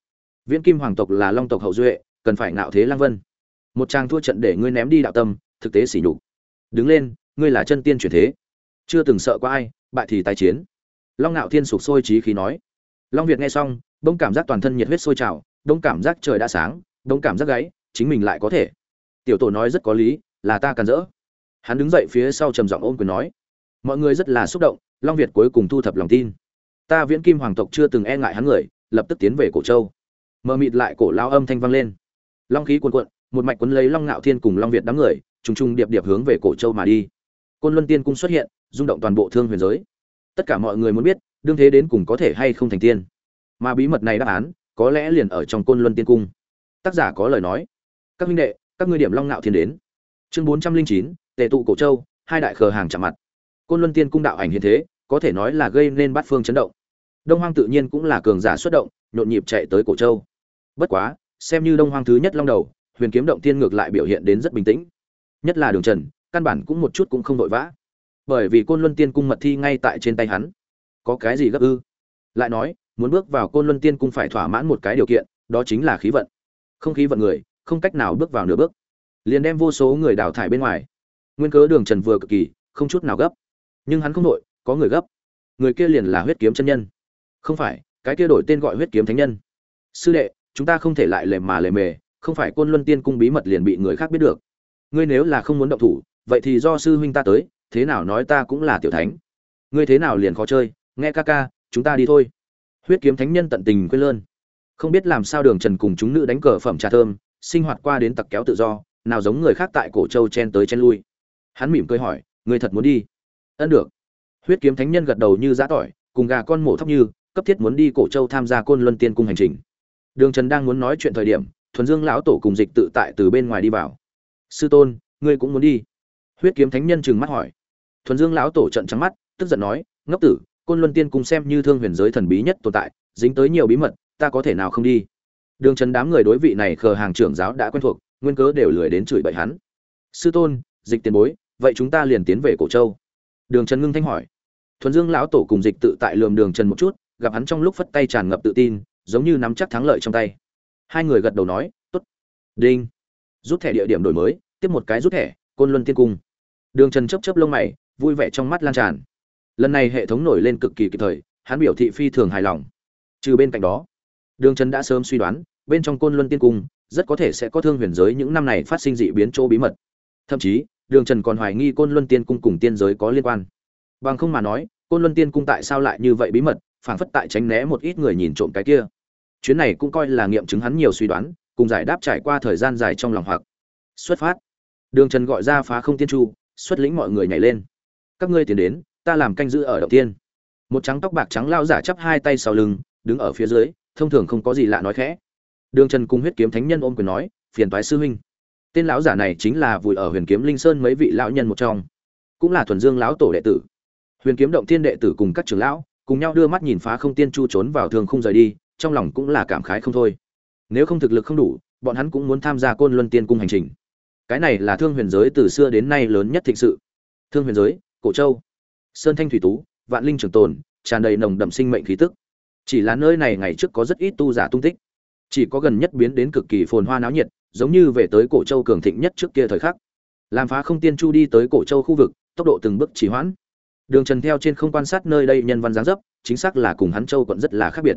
Viễn kim hoàng tộc là long tộc hậu duệ, cần phải ngạo thế lang vân. Một chàng thua trận để ngươi ném đi đạo tâm, thực tế xỉ nhục. Đứng lên, ngươi là chân tiên chuyển thế. Chưa từng sợ qua ai, bại thì tái chiến. Long ngạo thiên sục sôi trí khí nói. Long việt nghe xong đông cảm giác toàn thân nhiệt huyết sôi trào đông cảm giác trời đã sáng đông cảm giác gáy, chính mình lại có thể. Tiểu tổ nói rất có lý, là ta cần dỡ hắn đứng dậy phía sau trầm giọng ôm quyền nói. Mọi người rất là xúc động, long việt cuối cùng thu thập lòng tin. Ta viễn kim hoàng tộc chưa từng e ngại hắn người lập tức tiến về cổ châu. Mờ mịt lại cổ lao âm thanh vang lên. Long khí cuồn cuộn, một mạch quấn lấy long ngạo thiên cùng long việt đám người, trùng trùng điệp điệp hướng về cổ châu mà đi. Côn luân tiên cung xuất hiện, rung động toàn bộ thương huyền giới. Tất cả mọi người muốn biết, đương thế đến cùng có thể hay không thành tiên. Mà bí mật này đáp án, có lẽ liền ở trong côn luân tiên cung. Tác giả có lời nói. Các huynh đệ, các ngươi điểm long ngạo thiên đến. Chương bốn trăm linh chín tệ tụ cổ châu, hai đại khờ hàng chạm mặt. Côn luân tiên cung đạo ảnh hiện thế, có thể nói là gây nên bát phương chấn động đông hoang tự nhiên cũng là cường giả xuất động, nhộn nhịp chạy tới cổ châu. Bất quá, xem như đông hoang thứ nhất long đầu, huyền kiếm động tiên ngược lại biểu hiện đến rất bình tĩnh. Nhất là đường trần, căn bản cũng một chút cũng không vội vã. Bởi vì côn luân tiên cung mật thi ngay tại trên tay hắn. Có cái gì gấp ư? Lại nói, muốn bước vào côn luân tiên cung phải thỏa mãn một cái điều kiện, đó chính là khí vận. Không khí vận người, không cách nào bước vào nửa bước. Liền đem vô số người đào thải bên ngoài. Nguyên cớ đường trần vừa cực kỳ, không chút nào gấp. Nhưng hắn không nội có người gấp. Người kia liền là huyết kiếm chân nhân không phải, cái kia đổi tên gọi huyết kiếm thánh nhân. Sư đệ, chúng ta không thể lại lề mà lề mề, không phải côn luân tiên cung bí mật liền bị người khác biết được. Ngươi nếu là không muốn động thủ, vậy thì do sư huynh ta tới, thế nào nói ta cũng là tiểu thánh. Ngươi thế nào liền khó chơi, nghe ca ca, chúng ta đi thôi. Huyết kiếm thánh nhân tận tình quên lơn. Không biết làm sao đường trần cùng chúng nữ đánh cờ phẩm trà thơm, sinh hoạt qua đến tặc kéo tự do, nào giống người khác tại cổ châu chen tới chen lui. Hắn mỉm cười hỏi người thật muốn đi? Ân được. Huyết kiếm thánh nhân gật đầu như giã tỏi, cùng gà con mổ thóc như cấp thiết muốn đi cổ châu tham gia côn luân tiên cung hành trình. Đường trần đang muốn nói chuyện thời điểm, thuần dương lão tổ cùng dịch tự tại từ bên ngoài đi vào. Sư tôn, ngươi cũng muốn đi? Huyết kiếm thánh nhân trừng mắt hỏi. Thuần dương lão tổ trận trắng mắt, tức giận nói, ngốc tử, côn luân tiên cung xem như thương huyền giới thần bí nhất tồn tại, dính tới nhiều bí mật, ta có thể nào không đi? Đường trần đám người đối vị này khờ hàng trưởng giáo đã quen thuộc, nguyên cớ đều lười đến chửi bậy hắn. Sư tôn, dịch tiền bối, vậy chúng ta liền tiến về cổ châu. Đường trần ngưng thanh hỏi. Thuần dương lão tổ cùng dịch tự tại lườm đường trần một chút gặp hắn trong lúc phất tay tràn ngập tự tin, giống như nắm chắc thắng lợi trong tay. Hai người gật đầu nói t ố t đinh. Rút thẻ địa điểm đổi mới, tiếp một cái rút thẻ, côn luân tiên cung. Đường trần chấp chấp lông mày, vui vẻ trong mắt lan tràn. Lần này hệ thống nổi lên cực kỳ kịp thời, hắn biểu thị phi thường hài lòng. Trừ bên cạnh đó, đường trần đã sớm suy đoán, bên trong côn luân tiên cung, rất có thể sẽ có thương huyền giới những năm này phát sinh dị biến chỗ bí mật. Thậm chí, đường trần còn hoài nghi côn luân tiên cung cùng tiên giới có liên quan. Bằng không mà nói, côn luân tiên cung tại sao lại như vậy bí mật phảng phất tại tránh né một ít người nhìn trộm cái kia. Chuyến này cũng coi là nghiệm chứng hắn nhiều suy đoán, cùng giải đáp trải qua thời gian dài trong lòng hoặc. Xuất phát. Đường trần gọi ra phá không tiên chu xuất lĩnh mọi người nhảy lên. Các ngươi tiến đến, ta làm canh giữ ở động tiên. Một trắng tóc bạc trắng lao giả chắp hai tay sau lưng, đứng ở phía dưới, thông thường không có gì lạ nói khẽ. Đường trần cùng huyết kiếm thánh nhân ôm quyền nói, phiền toái sư huynh. Tên lão giả này chính là vùi ở huyền kiếm linh sơn mấy vị lão nhân một trong, cũng là thuần dương lão tổ đệ tử. Huyền kiếm động thiên đệ tử cùng các trưởng lão cùng nhau đưa mắt nhìn phá không tiên chu trốn vào thường không rời đi, trong lòng cũng là cảm khái không thôi. Nếu không thực lực không đủ, bọn hắn cũng muốn tham gia côn luân tiên cung hành trình. Cái này là thương huyền giới từ xưa đến nay lớn nhất thịnh sự. Thương huyền giới, cổ châu, sơn thanh thủy tú, vạn linh trường tồn, tràn đầy nồng đậm sinh mệnh khí tức. Chỉ là nơi này ngày trước có rất ít tu giả tung tích. Chỉ có gần nhất biến đến cực kỳ phồn hoa náo nhiệt, giống như về tới cổ châu cường thịnh nhất trước kia thời khắc. Làm phá không tiên chu đi tới cổ châu khu vực, tốc độ từng bước chỉ hoãn đường trần theo trên không quan sát nơi đây nhân văn dáng dấp, chính xác là cùng hắn châu quận rất là khác biệt.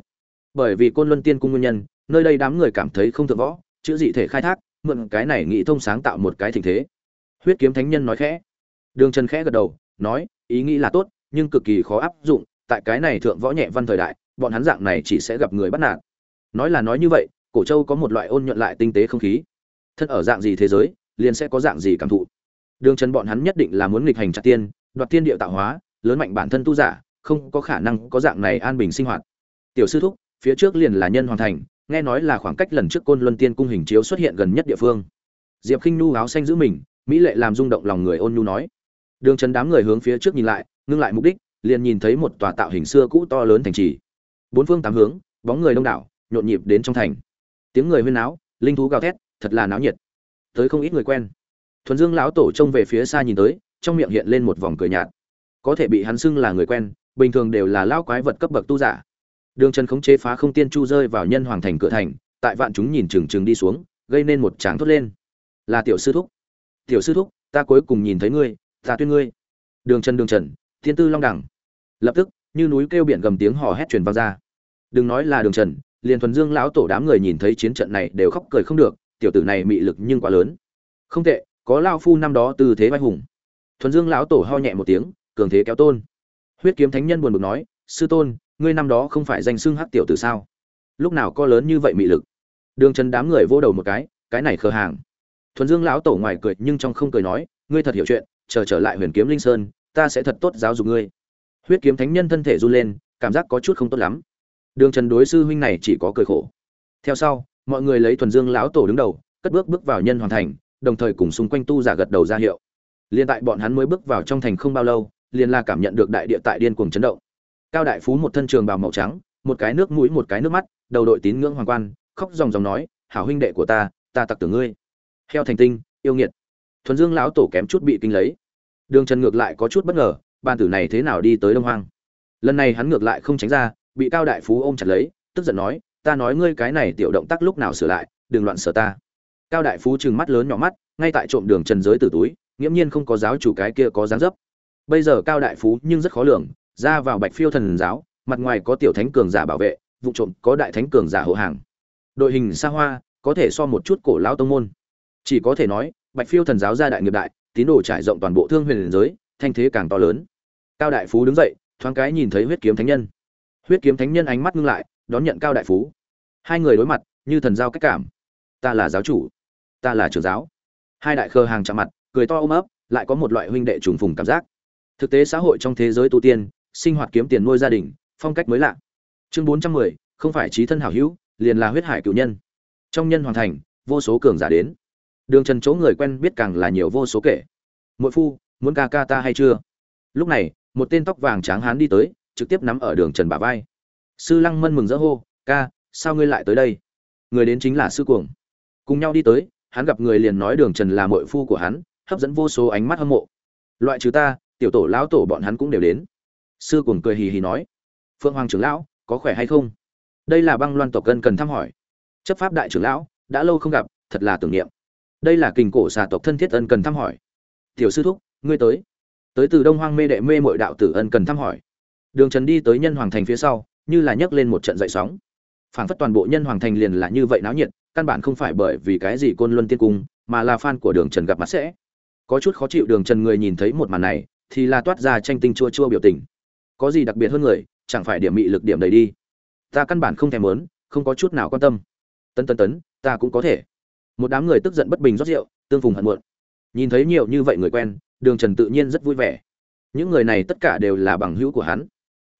Bởi vì côn luân tiên cung nguyên nhân, nơi đây đám người cảm thấy không thượng võ, chữ dị thể khai thác, mượn cái này nghị thông sáng tạo một cái tình thế. Huyết kiếm thánh nhân nói khẽ. Đường trần khẽ gật đầu, nói, ý nghĩ là tốt, nhưng cực kỳ khó áp dụng, tại cái này thượng võ nhẹ văn thời đại, bọn hắn dạng này chỉ sẽ gặp người bắt nạt. Nói là nói như vậy, cổ châu có một loại ôn nhuận lại tinh tế không khí. Thân ở dạng gì thế giới, liền sẽ có dạng gì cảm thụ. Đường trần bọn hắn nhất định là muốn nghịch hành chặt tiên đoạt tiên địa tạo hóa, lớn mạnh bản thân tu giả, không có khả năng có dạng này an bình sinh hoạt. Tiểu sư thúc, phía trước liền là nhân hoàn thành, nghe nói là khoảng cách lần trước côn luân tiên cung hình chiếu xuất hiện gần nhất địa phương. Diệp khinh nhu áo xanh giữ mình, mỹ lệ làm rung động lòng người ôn nhu nói. Đường trần đám người hướng phía trước nhìn lại, ngưng lại mục đích, liền nhìn thấy một tòa tạo hình xưa cũ to lớn thành trì. Bốn phương tám hướng, bóng người đông đảo, nhộn nhịp đến trong thành. Tiếng người huyên náo, linh thú gào thét, thật là náo nhiệt. Tới không ít người quen. Thuần dương lão tổ trông về phía xa nhìn tới trong miệng hiện lên một vòng cười nhạt. Có thể bị hắn xưng là người quen, bình thường đều là lao quái vật cấp bậc tu giả. Đường trần khống chế phá không tiên chu rơi vào nhân hoàng thành cửa thành, tại vạn chúng nhìn trừng trừng đi xuống, gây nên một tràng thốt lên. Là tiểu sư thúc. Tiểu sư thúc, ta cuối cùng nhìn thấy ngươi, ta tuyên ngươi. Đường trần đường trần, thiên tư long đẳng. Lập tức, như núi kêu biển gầm tiếng hò hét truyền vang ra. Đừng nói là đường trần, liền thuần dương lão tổ đám người nhìn thấy chiến trận này đều khóc cười không được, tiểu tử này mị lực nhưng quá lớn. Không tệ, có lao phu năm đó từ thế vai hùng thuần dương lão tổ ho nhẹ một tiếng, cường thế kéo tôn. Huyết kiếm thánh nhân buồn bực nói, sư tôn, ngươi năm đó không phải danh xưng hắc tiểu tử sao? Lúc nào có lớn như vậy mị lực? Đường trần đám người vô đầu một cái cái này khờ hàng. Thuần dương lão tổ ngoài cười nhưng trong không cười nói, ngươi thật hiểu chuyện, chờ trở lại huyền kiếm linh sơn, ta sẽ thật tốt giáo dục ngươi. Huyết kiếm thánh nhân thân thể run lên, cảm giác có chút không tốt lắm. Đường trần đối sư huynh này chỉ có cười khổ. Theo sau, mọi người lấy thuần dương lão tổ đứng đầu, cất bước bước vào nhân hoàn thành, đồng thời cùng xung quanh tu giả gật đầu ra hiệu liên tại bọn hắn mới bước vào trong thành không bao lâu, liền là cảm nhận được đại địa tại điên cuồng chấn động. Cao đại phú một thân trường bào màu trắng, một cái nước mũi, một cái nước mắt, đầu đội tín ngưỡng hoàng quan, khóc ròng ròng nói, hảo huynh đệ của ta ta tặc tưởng ngươi. Heo thành tinh, yêu nghiệt. Thuần dương lão tổ kém chút bị kinh lấy. Đường trần ngược lại có chút bất ngờ ban tử này thế nào đi tới đông hoang? Lần này hắn ngược lại không tránh ra, bị cao đại phú ôm chặt lấy, tức giận nói, ta nói ngươi cái này tiểu động tác lúc nào sửa lại, đừng loạn sở ta. Cao đại phú trừng mắt lớn nhỏ mắt, ngay tại trộm đường trần giới từ túi nghiễm nhiên không có giáo chủ cái kia có dáng dấp. Bây giờ cao đại phú nhưng rất khó lường, ra vào bạch phiêu thần giáo, mặt ngoài có tiểu thánh cường giả bảo vệ, vụ trộm có đại thánh cường giả hộ hàng. Đội hình xa hoa, có thể so một chút cổ lão tông môn. Chỉ có thể nói, bạch phiêu thần giáo gia đại nghiệp đại, tín đồ trải rộng toàn bộ thương huyền giới, thanh thế càng to lớn. Cao đại phú đứng dậy, thoáng cái nhìn thấy huyết kiếm thánh nhân. Huyết kiếm thánh nhân ánh mắt ngưng lại, đón nhận cao đại phú. Hai người đối mặt, như thần giao cách cảm. Ta là giáo chủ, ta là trưởng giáo. Hai đại khờ hàng chạm mặt cười to ôm ấp, lại có một loại huynh đệ trùng phùng cảm giác. Thực tế xã hội trong thế giới tu tiên, sinh hoạt kiếm tiền nuôi gia đình, phong cách mới lạ. Chương bốn trăm mười, không phải trí thân hảo hữu, liền là huyết hải cựu nhân. Trong nhân hoàn thành, vô số cường giả đến. Đường trần chỗ người quen biết càng là nhiều vô số kể. Mỗi phu, muốn ca ca ta hay chưa? Lúc này, một tên tóc vàng tráng hán đi tới, trực tiếp nắm ở đường trần bả vai. Sư lăng mân mừng rỡ hô, ca, sao ngươi lại tới đây? Người đến chính là sư cuồng. Cùng nhau đi tới, hắn gặp người liền nói đường trần là mội phu của hắn hấp dẫn vô số ánh mắt hâm mộ. Loại trừ ta, tiểu tổ lão tổ bọn hắn cũng đều đến. Sư cuồng cười hì hì nói, phượng hoàng trưởng lão, có khỏe hay không? Đây là băng loan tộc cân cần thăm hỏi. Chấp pháp đại trưởng lão, đã lâu không gặp, thật là tưởng niệm. Đây là kình cổ xà tộc thân thiết ân cần thăm hỏi. Tiểu sư thúc, ngươi tới. Tới từ đông hoang mê đệ mê mội đạo tử ân cần thăm hỏi. Đường trần đi tới nhân hoàng thành phía sau, như là nhấc lên một trận dậy sóng. Phảng phất toàn bộ nhân hoàng thành liền là như vậy náo nhiệt, căn bản không phải bởi vì cái gì côn luân tiên cung, mà là fan của đường trần gặp mặt sẽ có chút khó chịu đường trần người nhìn thấy một màn này, thì là toát ra tranh tinh chua chua biểu tình. Có gì đặc biệt hơn người, chẳng phải điểm mị lực điểm đầy đi. Ta căn bản không thèm muốn, không có chút nào quan tâm. Tân tân tấn, ta cũng có thể. Một đám người tức giận bất bình rót rượu, tương phùng hận muộn. Nhìn thấy nhiều như vậy người quen, đường trần tự nhiên rất vui vẻ. Những người này tất cả đều là bằng hữu của hắn.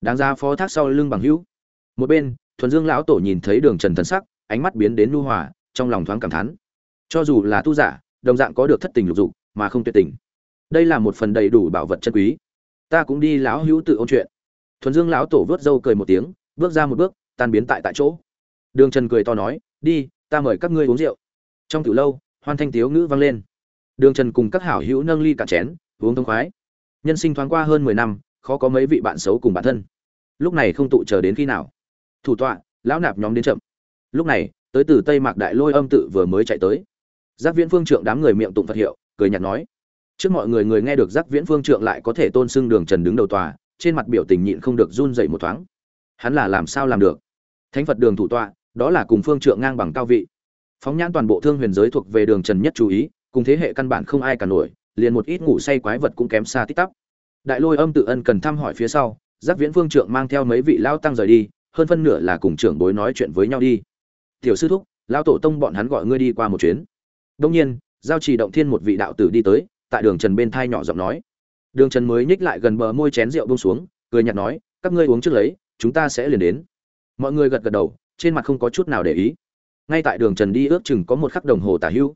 Đáng ra phó thác sau lưng bằng hữu. Một bên, thuần dương lão tổ nhìn thấy đường trần thần sắc, ánh mắt biến đến nu hòa, trong lòng thoáng cảm thán. Cho dù là tu giả, đồng dạng có được thất tình lục dục mà không tuyệt tình. Đây là một phần đầy đủ bảo vật chân quý. Ta cũng đi lão hữu tự ôn chuyện. Thuần dương lão tổ vớt râu cười một tiếng, bước ra một bước, tan biến tại tại chỗ. Đường trần cười to nói, đi, ta mời các ngươi uống rượu. Trong từ lâu, hoan thanh tiếu ngữ vang lên. Đường trần cùng các hảo hữu nâng ly cả chén, uống thông khoái. Nhân sinh thoáng qua hơn mười năm, khó có mấy vị bạn xấu cùng bản thân. Lúc này không tụ chờ đến khi nào. Thủ tọa, lão nạp nhóm đến chậm. Lúc này, tới từ tây mạc đại lôi âm tự vừa mới chạy tới giác viễn phương trượng đám người miệng tụng phật hiệu, cười nhạt nói, trước mọi người người nghe được giác viễn phương trượng lại có thể tôn xưng đường trần đứng đầu tòa, trên mặt biểu tình nhịn không được run dậy một thoáng. Hắn là làm sao làm được? Thánh phật đường thủ tọa, đó là cùng phương trượng ngang bằng cao vị. Phóng nhãn toàn bộ thương huyền giới thuộc về đường trần nhất chú ý, cùng thế hệ căn bản không ai cả nổi, liền một ít ngủ say quái vật cũng kém xa tích tắp. Đại lôi âm tự ân cần thăm hỏi phía sau, giác viễn phương trượng mang theo mấy vị lao tăng rời đi, hơn phân nửa là cùng trưởng bối nói chuyện với nhau đi. Tiểu sư thúc lao tổ tông bọn hắn gọi ngươi đi qua một chuyến đông nhiên, giao trì động thiên một vị đạo tử đi tới, tại đường trần bên thai nhỏ giọng nói. Đường trần mới nhích lại gần bờ môi chén rượu buông xuống, cười nhạt nói, các ngươi uống trước lấy, chúng ta sẽ liền đến. Mọi người gật gật đầu, trên mặt không có chút nào để ý. Ngay tại đường trần đi ước chừng có một khắc đồng hồ tả hữu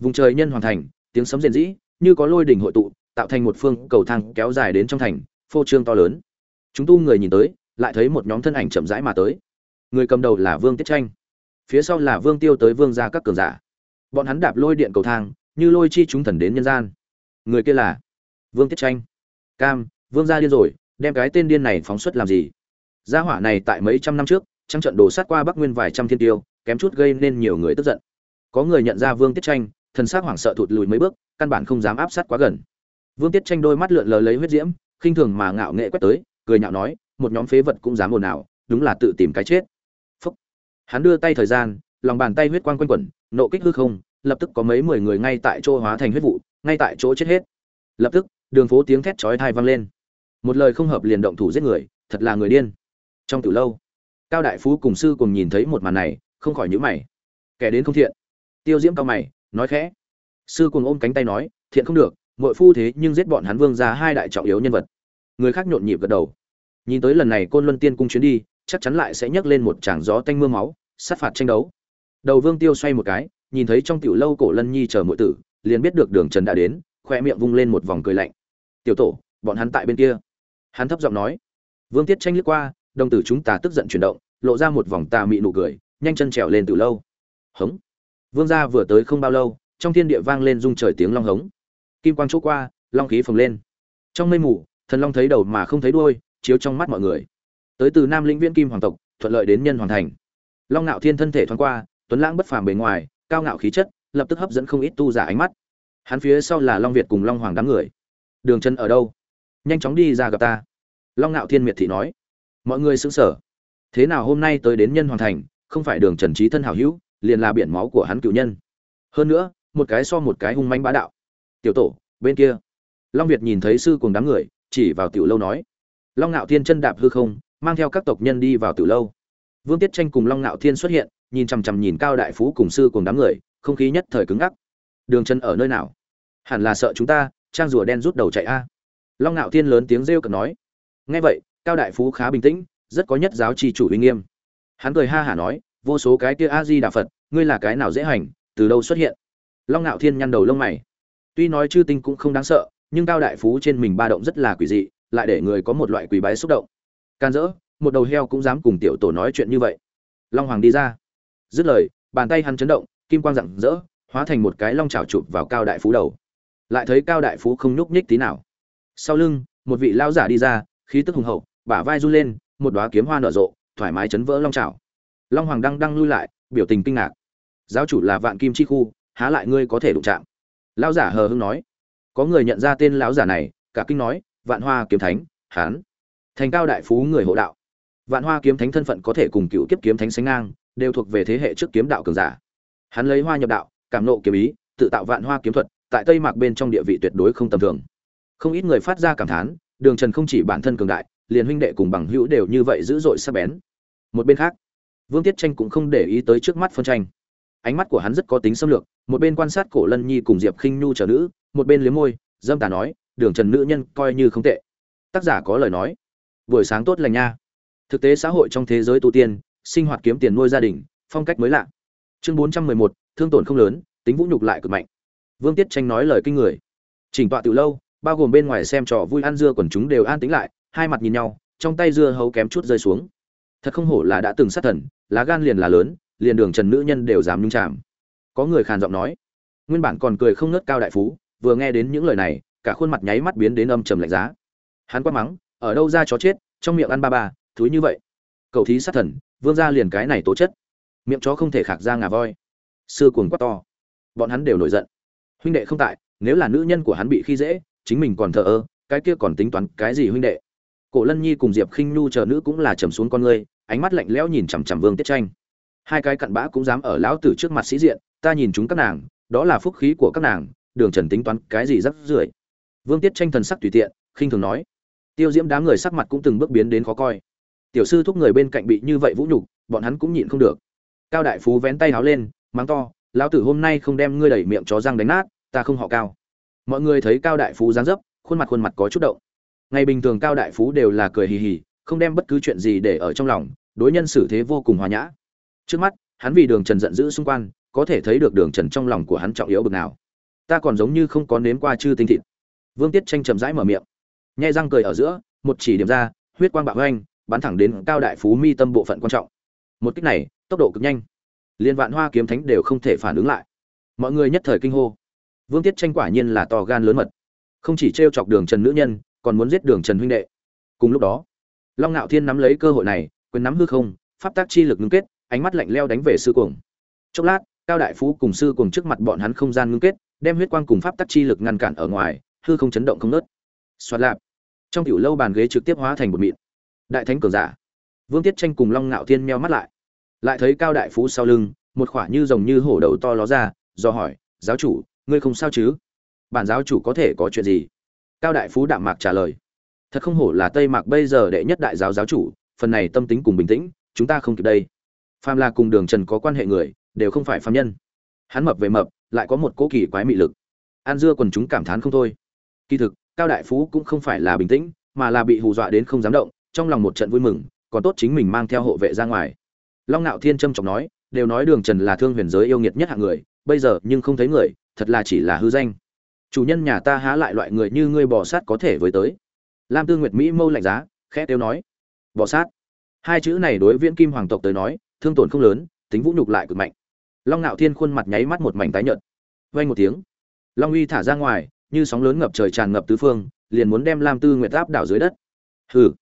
vùng trời nhân hoàn thành, tiếng sấm rền rĩ, như có lôi đỉnh hội tụ, tạo thành một phương cầu thang kéo dài đến trong thành, phô trương to lớn. Chúng tu người nhìn tới, lại thấy một nhóm thân ảnh chậm rãi mà tới. Người cầm đầu là vương tiết tranh. Phía sau là vương tiêu tới vương gia các cường giả bọn hắn đạp lôi điện cầu thang, như lôi chi chúng thần đến nhân gian. Người kia là vương tiết tranh. Cam, vương gia điên rồi, đem cái tên điên này phóng xuất làm gì? Gia hỏa này tại mấy trăm năm trước, trăng trận đổ sát qua bắc nguyên vài trăm thiên tiêu, kém chút gây nên nhiều người tức giận. Có người nhận ra vương tiết tranh, thần s hoảng sợ thụt lùi mấy bước, căn bản không dám áp sát quá gần. Vương tiết tranh đôi mắt lượn lờ lấy huyết diễm, khinh thường mà ngạo nghệ quét tới, cười nhạo nói, một nhóm phế vật cũng dám ồn ào, đúng là tự tìm cái chết. Phúc. hắn đưa tay thời gian, lòng bàn tay huyết quang quanh quẩn nộ kích hư không, lập tức có mấy mười người ngay tại chỗ hóa thành huyết vụ, ngay tại chỗ chết hết. Lập tức, đường phố tiếng thét chói tai vang lên. Một lời không hợp liền động thủ giết người, thật là người điên. Trong từ lâu, cao đại phú cùng sư cùng nhìn thấy một màn này, không khỏi nhíu mày. Kẻ đến không thiện. Tiêu diễm cao mày, nói khẽ. Sư cùng ôm cánh tay nói, thiện không được, muội phu thế nhưng giết bọn hắn vương ra hai đại trọng yếu nhân vật. Người khác nhộn nhịp gật đầu. Nhìn tới lần này côn luân tiên cung chuyến đi, chắc chắn lại sẽ nhấc lên một tràng gió tanh mưa máu, sát phạt tranh đấu đầu vương tiêu xoay một cái, nhìn thấy trong tiểu lâu cổ lân nhi chờ muội tử, liền biết được đường trần đã đến khoe miệng vung lên một vòng cười lạnh. Tiểu tổ, bọn hắn tại bên kia. Hắn thấp giọng nói. Vương tiết tranh lướt qua, đồng tử chúng ta tức giận chuyển động, lộ ra một vòng tà mị nụ cười, nhanh chân trèo lên từ lâu. Hống. Vương gia vừa tới không bao lâu, trong thiên địa vang lên rung trời tiếng long hống. Kim quang chỗ qua, long khí phồng lên. Trong mây mù, thần long thấy đầu mà không thấy đuôi, chiếu trong mắt mọi người. Tới từ nam lĩnh viễn kim hoàng tộc, thuận lợi đến nhân hoàn thành. Long ngạo thiên thân thể thoáng qua tuấn lãng bất phàm bề ngoài, cao ngạo khí chất, lập tức hấp dẫn không ít tu giả ánh mắt. Hắn phía sau là long việt cùng long hoàng đám người. Đường chân ở đâu? Nhanh chóng đi ra gặp ta. Long ngạo thiên miệt thị nói. Mọi người xứng sở thế nào hôm nay tới đến nhân hoàng thành, không phải đường trần trí thân hảo hữu, liền là biển máu của hắn cựu nhân. Hơn nữa, một cái so một cái hung manh bá đạo. Tiểu tổ, bên kia. Long việt nhìn thấy sư cùng đám người, chỉ vào tiểu lâu nói. Long ngạo thiên chân đạp hư không, mang theo các tộc nhân đi vào tiểu lâu. Vương tiết tranh cùng long ngạo thiên xuất hiện nhìn chằm chằm nhìn cao đại phú cùng sư cùng đám người, không khí nhất thời cứng ngắc. Đường chân ở nơi nào? Hẳn là sợ chúng ta, trang rùa đen rút đầu chạy a. Long ngạo thiên lớn tiếng rêu cực nói. Nghe vậy, cao đại phú khá bình tĩnh, rất có nhất giáo trì chủ uy nghiêm. Hắn cười ha hả nói, vô số cái kia a di đà phật, ngươi là cái nào dễ hành, từ đâu xuất hiện? Long ngạo thiên nhăn đầu lông mày. Tuy nói chư tinh cũng không đáng sợ, nhưng cao đại phú trên mình ba động rất là quỷ dị, lại để người có một loại quỷ bái xúc động. Can dỡ, một đầu heo cũng dám cùng tiểu tổ nói chuyện như vậy. Long hoàng đi ra dứt lời, bàn tay hắn chấn động, kim quang rạng rỡ, hóa thành một cái long trào chụp vào cao đại phú đầu. Lại thấy cao đại phú không nhúc nhích tí nào. Sau lưng, một vị lão giả đi ra, khí tức hùng hậu, bả vai run lên, một đóa kiếm hoa nở rộ, thoải mái chấn vỡ long trào long hoàng đăng đang lui lại, biểu tình kinh ngạc. Giáo chủ là vạn kim chi khu, há lại ngươi có thể đụng chạm? Lão giả hờ hững nói. Có người nhận ra tên lão giả này, cả kinh nói, vạn hoa kiếm thánh hán thành cao đại phú người hộ đạo. Vạn hoa kiếm thánh thân phận có thể cùng cựu kiếp kiếm thánh sánh ngang đều thuộc về thế hệ trước kiếm đạo cường giả. Hắn lấy hoa nhập đạo, cảm nộ kiếm ý, tự tạo vạn hoa kiếm thuật, tại tây mạc bên trong địa vị tuyệt đối không tầm thường. Không ít người phát ra cảm thán, đường trần không chỉ bản thân cường đại, liền huynh đệ cùng bằng hữu đều như vậy dữ dội sắc bén. Một bên khác, vương tiết tranh cũng không để ý tới trước mắt phân tranh. Ánh mắt của hắn rất có tính xâm lược, một bên quan sát cổ lân nhi cùng diệp khinh nhu trở nữ, một bên liếm môi, dâm tà nói, đường trần nữ nhân coi như không tệ. Tác giả có lời nói, buổi sáng tốt lành nha. Thực tế xã hội trong thế giới tu tiên sinh hoạt kiếm tiền nuôi gia đình, phong cách mới lạ. Chương bốn trăm mười một, thương tổn không lớn, tính vũ nhục lại cực mạnh. Vương tiết tranh nói lời kinh người. Chỉnh tọa từ lâu, bao gồm bên ngoài xem trò vui ăn dưa quần chúng đều an tính lại, hai mặt nhìn nhau, trong tay dưa hấu kém chút rơi xuống. Thật không hổ là đã từng sát thần, lá gan liền là lớn, liền đường trần nữ nhân đều dám nhung chạm có người khàn giọng nói. Nguyên bản còn cười không ngớt cao đại phú, vừa nghe đến những lời này, cả khuôn mặt nháy mắt biến đến âm trầm lạnh giá. Hắn quát mắng, ở đâu ra chó chết, trong miệng ăn ba ba, thúi như vậy cậu thí sát thần, vương ra liền cái này tố chất. Miệng chó không thể khạc ra ngà voi. Sư cuồng quát to. Bọn hắn đều nổi giận. Huynh đệ không tại, nếu là nữ nhân của hắn bị khi dễ, chính mình còn thờ ơ, cái kia còn tính toán cái gì huynh đệ? Cổ lân nhi cùng diệp khinh nhu chờ nữ cũng là trầm xuống con ngươi, ánh mắt lạnh lẽo nhìn chằm chằm vương tiết tranh. Hai cái cặn bã cũng dám ở lão tử trước mặt sĩ diện, ta nhìn chúng các nàng, đó là phúc khí của các nàng, đường trần tính toán cái gì rắc rưởi. Vương tiết tranh thần sắc tùy tiện, khinh thường nói. Tiêu diễm đám người sắc mặt cũng từng bước biến đến khó coi tiểu sư thúc người bên cạnh bị như vậy vũ nhục, bọn hắn cũng nhịn không được. Cao đại phú vén tay háo lên, mắng to, lão tử hôm nay không đem ngươi đẩy miệng chó răng đánh nát, ta không họ cao. Mọi người thấy cao đại phú dáng dấp, khuôn mặt khuôn mặt có chút động. Ngày bình thường cao đại phú đều là cười hì hì, không đem bất cứ chuyện gì để ở trong lòng, đối nhân xử thế vô cùng hòa nhã. Trước mắt, hắn vì đường trần giận dữ xung quanh, có thể thấy được đường trần trong lòng của hắn trọng yếu bực nào. Ta còn giống như không có nếm qua chư tinh thịt. Vương tiết tranh chậm rãi mở miệng, nhai răng cười ở giữa, một chỉ điểm ra, huyết quang bạo hoanh bắn thẳng đến cao đại phú mi tâm bộ phận quan trọng. Một cách này, tốc độ cực nhanh. Liên vạn hoa kiếm thánh đều không thể phản ứng lại. Mọi người nhất thời kinh hô. Vương tiết tranh quả nhiên là to gan lớn mật. Không chỉ t r e o chọc đường trần nữ nhân, còn muốn giết đường trần huynh đệ. Cùng lúc đó, long ngạo thiên nắm lấy cơ hội này, quyền nắm hư không, pháp tác chi lực ngưng kết, ánh mắt lạnh leo đánh về sư cuồng. Chốc lát, cao đại phú cùng sư cuồng trước mặt bọn hắn không gian ngưng kết, đem huyết quang cùng pháp tác chi lực ngăn cản ở ngoài, hư không chấn động không nớt xoạt lạp. Trong kiểu lâu bàn ghế trực tiếp hóa thành một mịn đại thánh cường giả. Vương tiết tranh cùng long ngạo thiên meo mắt lại. Lại thấy cao đại phú sau lưng, một khỏa như rồng như hổ đầu to ló ra, do hỏi, giáo chủ, ngươi không sao chứ? Bản giáo chủ có thể có chuyện gì? Cao đại phú đạm mạc trả lời, thật không hổ là tây mạc bây giờ đệ nhất đại giáo giáo chủ, phần này tâm tính cùng bình tĩnh, chúng ta không kịp đây. Phàm là cùng đường trần có quan hệ người, đều không phải phàm nhân. Hắn mập về mập, lại có một cố kỳ quái mị lực. An dưa còn chúng cảm thán không thôi. Kỳ thực, cao đại phú cũng không phải là bình tĩnh, mà là bị hù dọa đến không dám động trong lòng một trận vui mừng, còn tốt chính mình mang theo hộ vệ ra ngoài. Long nạo thiên trâm trọng nói, đều nói đường trần là thương huyền giới yêu nghiệt nhất hạng người, bây giờ nhưng không thấy người, thật là chỉ là hư danh. Chủ nhân nhà ta há lại loại người như ngươi bò sát có thể với tới. Lam tư nguyệt mỹ mâu lạnh giá, khẽ tiêu nói, bò sát? Hai chữ này đối viễn kim hoàng tộc tới nói, thương tổn không lớn, tính vũ nhục lại cực mạnh. Long Nạo thiên khuôn mặt nháy mắt một mảnh tái nhợt. Vay một tiếng, long uy thả ra ngoài, như sóng lớn ngập trời tràn ngập tứ phương, liền muốn đem lam tư nguyệt áp đảo dưới đất. Hừ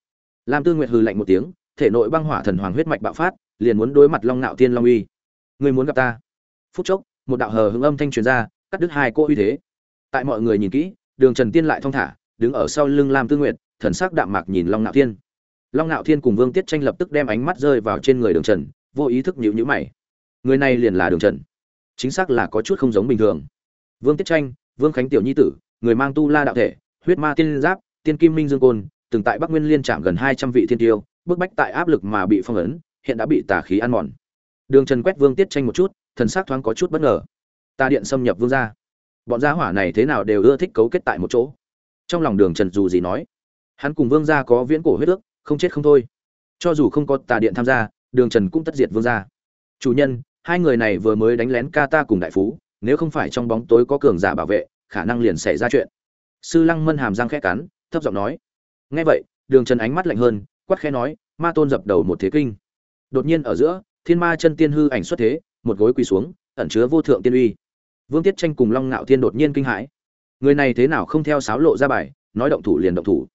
lam tư nguyệt hừ lạnh một tiếng, thể nội băng hỏa thần hoàng huyết mạch bạo phát, liền muốn đối mặt long Nạo thiên long uy. Người muốn gặp ta? Phút chốc, một đạo hờ hững âm thanh truyền ra, cắt đứt hai cô uy thế. Tại mọi người nhìn kỹ, đường trần tiên lại thong thả, đứng ở sau lưng lam tư nguyệt, thần sắc đạm mạc nhìn long Nạo thiên. Long Nạo thiên cùng vương tiết tranh lập tức đem ánh mắt rơi vào trên người đường trần, vô ý thức nhịu nhữ mày. Người này liền là đường trần. Chính xác là có chút không giống bình thường. Vương tiết tranh, vương khánh tiểu nhi tử, người mang tu la đạo thể, huyết ma tiên giáp, tiên kim minh dương côn từng tại bắc nguyên liên chạm gần hai trăm vị thiên tiêu, bức bách tại áp lực mà bị phong ấn, hiện đã bị tà khí ăn mòn. Đường trần quét vương tiết tranh một chút, thần sắc thoáng có chút bất ngờ. Ta điện xâm nhập vương gia. Bọn gia hỏa này thế nào đều ưa thích cấu kết tại một chỗ. Trong lòng đường trần dù gì nói, hắn cùng vương gia có viễn cổ huyết ước, không chết không thôi. Cho dù không có tà điện tham gia, đường trần cũng tất diệt vương gia. Chủ nhân, hai người này vừa mới đánh lén ca ta cùng đại phú, nếu không phải trong bóng tối có cường giả bảo vệ, khả năng liền xảy ra chuyện. Sư lăng mân hàm răng khẽ cắn, thấp giọng nói nghe vậy, đường trần ánh mắt lạnh hơn, quát khẽ nói, ma tôn dập đầu một thế kinh. Đột nhiên ở giữa, thiên ma chân tiên hư ảnh xuất thế, một gối quỳ xuống, ẩn chứa vô thượng tiên uy. Vương tiết tranh cùng long ngạo thiên đột nhiên kinh hãi. Người này thế nào không theo sáo lộ ra bài, nói động thủ liền động thủ.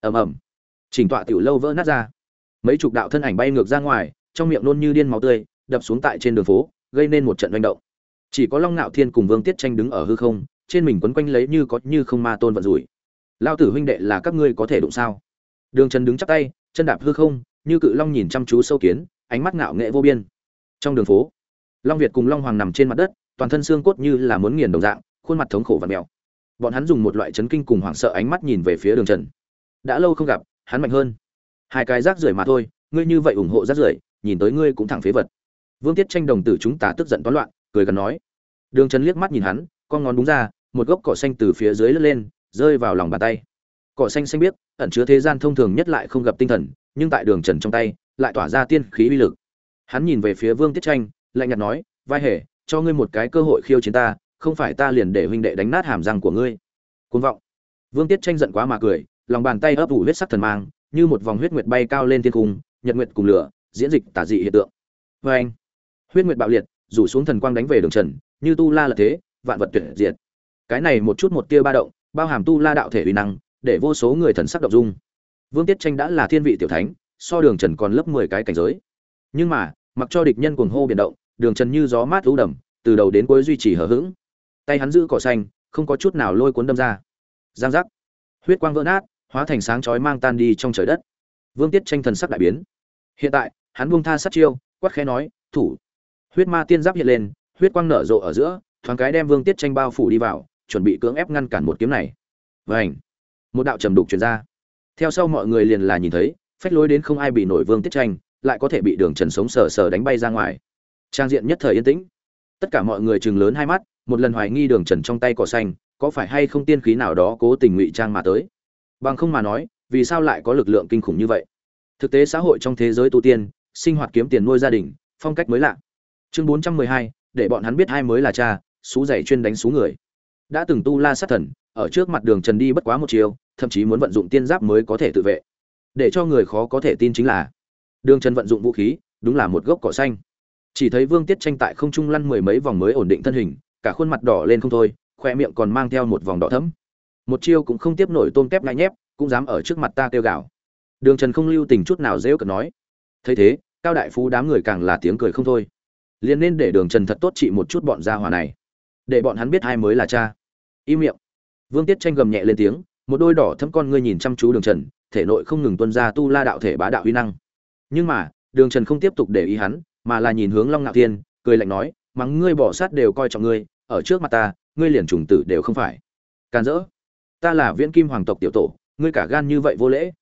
Ầm ầm. Chỉnh tọa tiểu lâu vỡ nát ra. Mấy chục đạo thân ảnh bay ngược ra ngoài, trong miệng nôn như điên máu tươi, đập xuống tại trên đường phố, gây nên một trận manh động. Chỉ có long nạo thiên cùng vương tiết tranh đứng ở hư không, trên mình quấn quanh lấy như có như không ma tôn vận rủi lao tử huynh đệ là các ngươi có thể đụng sao? Đường trần đứng chắp tay, chân đạp hư không, như cự long nhìn chăm chú sâu kiến, ánh mắt ngạo nghệ vô biên. Trong đường phố, long việt cùng long hoàng nằm trên mặt đất, toàn thân xương cốt như là muốn nghiền đồng dạng, khuôn mặt thống khổ và mèo bọn hắn dùng một loại chấn kinh cùng hoảng sợ ánh mắt nhìn về phía đường trần. Đã lâu không gặp, hắn mạnh hơn. Hai cái rác rưởi mà thôi, ngươi như vậy ủng hộ rác rưởi, nhìn tới ngươi cũng thẳng phế vật. Vương tiết tranh đồng tử chúng ta tức giận toán loạn, cười gần nói. Đường trần liếc mắt nhìn hắn, con ngón đúng ra, một gốc cỏ xanh từ phía dưới lướt lên rơi vào lòng bàn tay. Cỏ xanh xanh biếc, ẩn chứa thế gian thông thường nhất lại không gặp tinh thần, nhưng tại đường trần trong tay, lại tỏa ra tiên khí uy lực. Hắn nhìn về phía vương tiết tranh, lạnh nhạt nói, vai hề, cho ngươi một cái cơ hội khiêu chiến ta, không phải ta liền để huynh đệ đánh nát hàm răng của ngươi. Côn vọng. Vương tiết tranh giận quá mà cười, lòng bàn tay ấp ủ huyết sắc thần mang, như một vòng huyết nguyệt bay cao lên thiên cung, nhật nguyệt cùng lửa, diễn dịch tả dị hiện tượng. Vê anh. Huyết nguyệt bạo liệt, rủ xuống thần quang đánh về đường trần, như tu la là thế, vạn vật tuyệt diệt. Cái này một chút một tia ba động bao hàm tu la đạo thể uy năng, để vô số người thần sắc động dung. Vương tiết tranh đã là thiên vị tiểu thánh, so đường trần còn lớp mười cái cảnh giới. Nhưng mà, mặc cho địch nhân cuồng hô biển động, đường trần như gió mát ưu đầm, từ đầu đến cuối duy trì hờ hững. Tay hắn giữ cỏ xanh, không có chút nào lôi cuốn đâm ra. Giang giác. Huyết quang vỡ nát, hóa thành sáng chói mang tan đi trong trời đất. Vương tiết tranh thần sắc đại biến. Hiện tại, hắn buông tha sát chiêu, quát khẽ nói, thủ. Huyết ma tiên giáp hiện lên, huyết quang nở rộ ở giữa, thoáng cái đem vương tiết tranh bao phủ đi vào chuẩn bị cưỡng ép ngăn cản một kiếm này. Vảnh một đạo trầm đục truyền ra. Theo sau mọi người liền là nhìn thấy, phách lối đến không ai bị nổi vương tiết tranh, lại có thể bị đường trần sống sờ sờ đánh bay ra ngoài. Trang diện nhất thời yên tĩnh. Tất cả mọi người chừng lớn hai mắt, một lần hoài nghi đường trần trong tay cỏ xanh, có phải hay không tiên khí nào đó cố tình ngụy trang mà tới. Bằng không mà nói, vì sao lại có lực lượng kinh khủng như vậy? Thực tế xã hội trong thế giới tu tiên, sinh hoạt kiếm tiền nuôi gia đình, phong cách mới lạ. Chương bốn trăm mười hai, để bọn hắn biết hai mới là cha, xú dày chuyên đánh xú người đã từng tu la sát thần, ở trước mặt đường trần đi bất quá một chiều thậm chí muốn vận dụng tiên giáp mới có thể tự vệ. Để cho người khó có thể tin chính là, đường trần vận dụng vũ khí, đúng là một gốc cỏ xanh. Chỉ thấy vương tiết tranh tại không trung lăn mười mấy vòng mới ổn định thân hình, cả khuôn mặt đỏ lên không thôi, khoe miệng còn mang theo một vòng đỏ thấm một chiêu cũng không tiếp nổi tôm tép ngại nhép, cũng dám ở trước mặt ta kêu gào. Đường trần không lưu tình chút nào dễ cợt nói. Thấy thế, cao đại phú đám người càng là tiếng cười không thôi. Liền nên để đường trần thật tốt trị một chút bọn gia hỏa này. Để bọn hắn biết hai mới là cha im miệng. Vương tiết tranh gầm nhẹ lên tiếng, một đôi đỏ thấm con ngươi nhìn chăm chú đường trần, thể nội không ngừng tuân ra tu la đạo thể bá đạo huy năng. Nhưng mà, đường trần không tiếp tục để ý hắn, mà là nhìn hướng long ngạo thiên, cười lạnh nói mắng ngươi bỏ sát đều coi trọng ngươi, ở trước mặt ta, ngươi liền trùng tử đều không phải. Can dỡ, ta là viễn kim hoàng tộc tiểu tổ, ngươi cả gan như vậy vô lễ.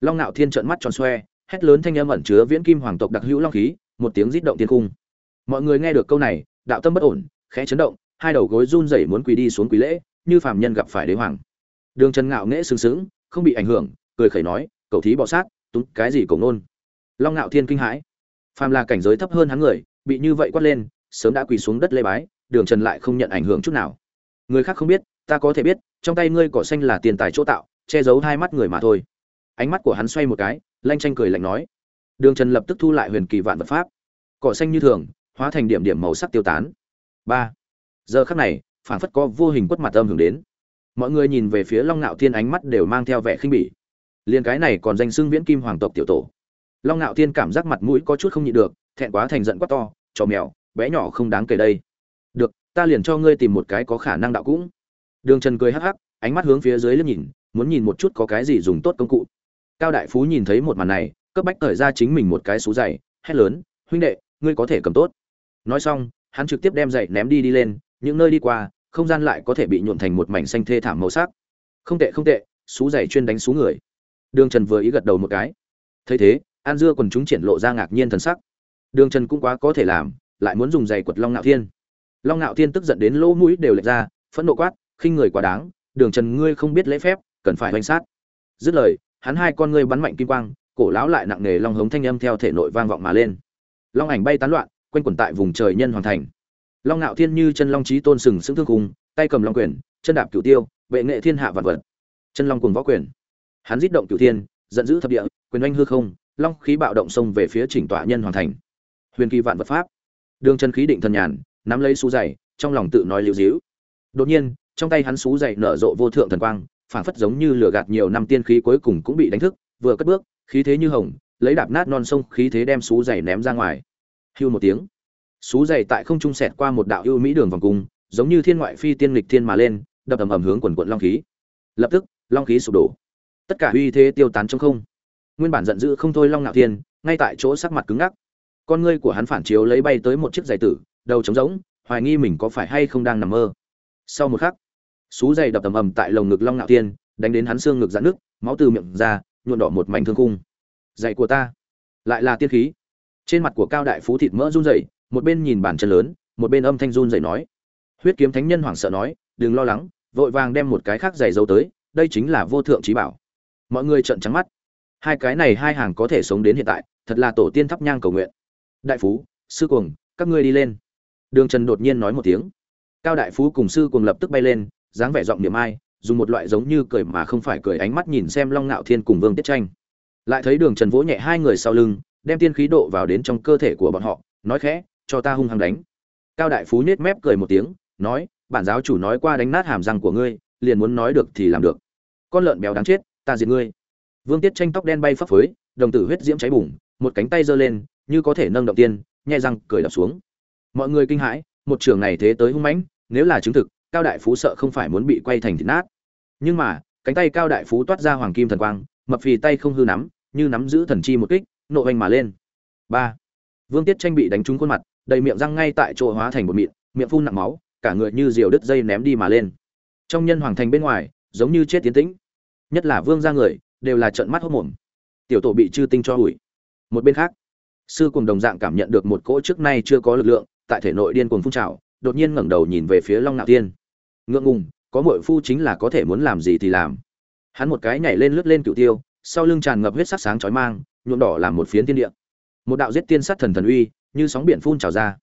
Long ngạo thiên trợn mắt tròn xoe, hét lớn thanh âm ẩn chứa viễn kim hoàng tộc đặc hữu long khí, một tiếng rít động thiên cung. Mọi người nghe được câu này, đạo tâm bất ổn, khẽ chấn động, hai đầu gối run rẩy muốn quỳ đi xuống quỳ lễ như phàm nhân gặp phải đế hoàng. Đường trần ngạo nghễ sướng sướng không bị ảnh hưởng, cười khẩy nói, cậu thí bỏ sát, túng cái gì cổ nôn? Long ngạo thiên kinh hãi. Phàm là cảnh giới thấp hơn hắn người, bị như vậy quát lên, sớm đã quỳ xuống đất lê bái, đường trần lại không nhận ảnh hưởng chút nào. Người khác không biết, ta có thể biết, trong tay ngươi cỏ xanh là tiền tài chỗ tạo, che giấu hai mắt người mà thôi. Ánh mắt của hắn xoay một cái, lanh tranh cười lạnh nói. Đường trần lập tức thu lại huyền kỳ vạn vật pháp. Cỏ xanh như thường, hóa thành điểm điểm màu sắc tiêu tán. Ba. Giờ khắc này phản phất có vô hình quất mặt âm hưởng đến. Mọi người nhìn về phía long ngạo thiên ánh mắt đều mang theo vẻ khinh bỉ. Liền cái này còn danh xưng viễn kim hoàng tộc tiểu tổ. Long ngạo thiên cảm giác mặt mũi có chút không nhịn được, thẹn quá thành giận quá to, trò mèo, bé nhỏ không đáng kể đây. Được, ta liền cho ngươi tìm một cái có khả năng đạo cũng. Đường trần cười hắc hắc, ánh mắt hướng phía dưới liếc nhìn, muốn nhìn một chút có cái gì dùng tốt công cụ. Cao đại phú nhìn thấy một màn này, cấp bách thời ra chính mình một cái xú dày hét lớn, huynh đệ, ngươi có thể cầm tốt. Nói xong, hắn trực tiếp đem dậy ném đi đi lên, những nơi đi qua không gian lại có thể bị nhuộn thành một mảnh xanh thê thảm màu sắc. Không tệ không tệ, xú dày chuyên đánh xú người. Đường trần vừa ý gật đầu một cái. Thấy thế, an dưa còn chúng triển lộ ra ngạc nhiên thần sắc. Đường trần cũng quá có thể làm, lại muốn dùng giày quật long ngạo thiên. Long ngạo thiên tức giận đến lỗ mũi đều lệch ra, phẫn nộ quát, khinh người quá đáng, đường trần ngươi không biết lễ phép, cần phải oanh sát. Dứt lời, hắn hai con ngươi bắn mạnh kim quang, cổ lão lại nặng nề long hống thanh âm theo thể nội vang vọng mà lên. Long ảnh bay tán loạn, quanh quẩn tại vùng trời nhân hoàn thành long ngạo thiên như chân long trí tôn sừng sững thương cùng tay cầm long quyền, chân đạp cửu tiêu, vệ nghệ thiên hạ vạn vật. Chân long cùng võ quyền. Hắn giết động cửu thiên, giận dữ thập địa, quyền oanh hư không, long khí bạo động xông về phía chỉnh tọa nhân hoàn thành. Huyền kỳ vạn vật pháp. Đường chân khí định thần nhàn, nắm lấy xú dày trong lòng tự nói liễu dĩu đột nhiên, trong tay hắn xú dày nở rộ vô thượng thần quang, phảng phất giống như lửa gạt nhiều năm tiên khí cuối cùng cũng bị đánh thức, vừa cất bước, khí thế như hồng, lấy đạp nát non sông khí thế đem xú dày ném ra ngoài. Hưu một tiếng xú dày tại không trung sẹt qua một đạo ưu mỹ đường vòng cung, giống như thiên ngoại phi tiên lịch thiên mà lên, đập ầm ầm hướng quần quận long khí. Lập tức, long khí sụp đổ. Tất cả uy thế tiêu tán trong không. Nguyên bản giận dữ không thôi long ngạo thiên, ngay tại chỗ sắc mặt cứng ngắc. Con ngươi của hắn phản chiếu lấy bay tới một chiếc giày tử, đầu trống rỗng, hoài nghi mình có phải hay không đang nằm mơ. Sau một khắc, xú giày đập ầm ầm tại lồng ngực long ngạo thiên, đánh đến hắn xương ngực dạn nước máu từ miệng ra nhuộn đỏ một mảnh thương khung. Giày của ta, lại là tiên khí. Trên mặt của cao đại phú thịt mỡ run rẩy một bên nhìn bàn chân lớn, một bên âm thanh run dậy nói. Huyết kiếm thánh nhân hoảng sợ nói, đừng lo lắng, vội vàng đem một cái khác giày dấu tới, đây chính là vô thượng trí bảo. Mọi người trợn trắng mắt. Hai cái này hai hàng có thể sống đến hiện tại, thật là tổ tiên thắp nhang cầu nguyện. Đại phú, sư cuồng, các ngươi đi lên. Đường trần đột nhiên nói một tiếng. Cao đại phú cùng sư cuồng lập tức bay lên, dáng vẻ giọng niệm ai, dùng một loại giống như cười mà không phải cười ánh mắt nhìn xem long ngạo thiên cùng vương tiết tranh. Lại thấy đường trần vỗ nhẹ hai người sau lưng, đem tiên khí độ vào đến trong cơ thể của bọn họ, nói khẽ cho ta hung hăng đánh. Cao đại phú nhếch mép cười một tiếng, nói, bản giáo chủ nói qua đánh nát hàm răng của ngươi, liền muốn nói được thì làm được. Con lợn béo đáng chết, ta diệt ngươi. Vương tiết tranh tóc đen bay phấp phới, đồng tử huyết diễm cháy bùng, một cánh tay giơ lên, như có thể nâng động tiên, nhẹ răng cười đập xuống. Mọi người kinh hãi, một trường này thế tới hung mãnh, nếu là chứng thực, cao đại phú sợ không phải muốn bị quay thành thịt nát. Nhưng mà, cánh tay cao đại phú toát ra hoàng kim thần quang, mập phì tay không hư nắm, như nắm giữ thần chi một kích, nộ oanh mà lên. Ba. Vương tiết tranh bị đánh trúng khuôn mặt đầy miệng răng ngay tại chỗ hóa thành một mịn, miệng phun nặng máu, cả người như diều đứt dây ném đi mà lên. Trong nhân hoàng thành bên ngoài, giống như chết tiến tĩnh. Nhất là vương ra người, đều là trận mắt hốc mồm. Tiểu tổ bị chư tinh cho hủi. Một bên khác, sư cùng đồng dạng cảm nhận được một cỗ trước nay chưa có lực lượng, tại thể nội điên cuồng phun trào, đột nhiên ngẩng đầu nhìn về phía long nạo tiên ngượng ngùng, có mội phu chính là có thể muốn làm gì thì làm. Hắn một cái nhảy lên lướt lên cựu tiêu, sau lưng tràn ngập huyết sắc sáng chói mang, nhuộm đỏ làm một phiến tiên địa. Một đạo giết tiên sát thần thần uy như sóng biển phun trào ra.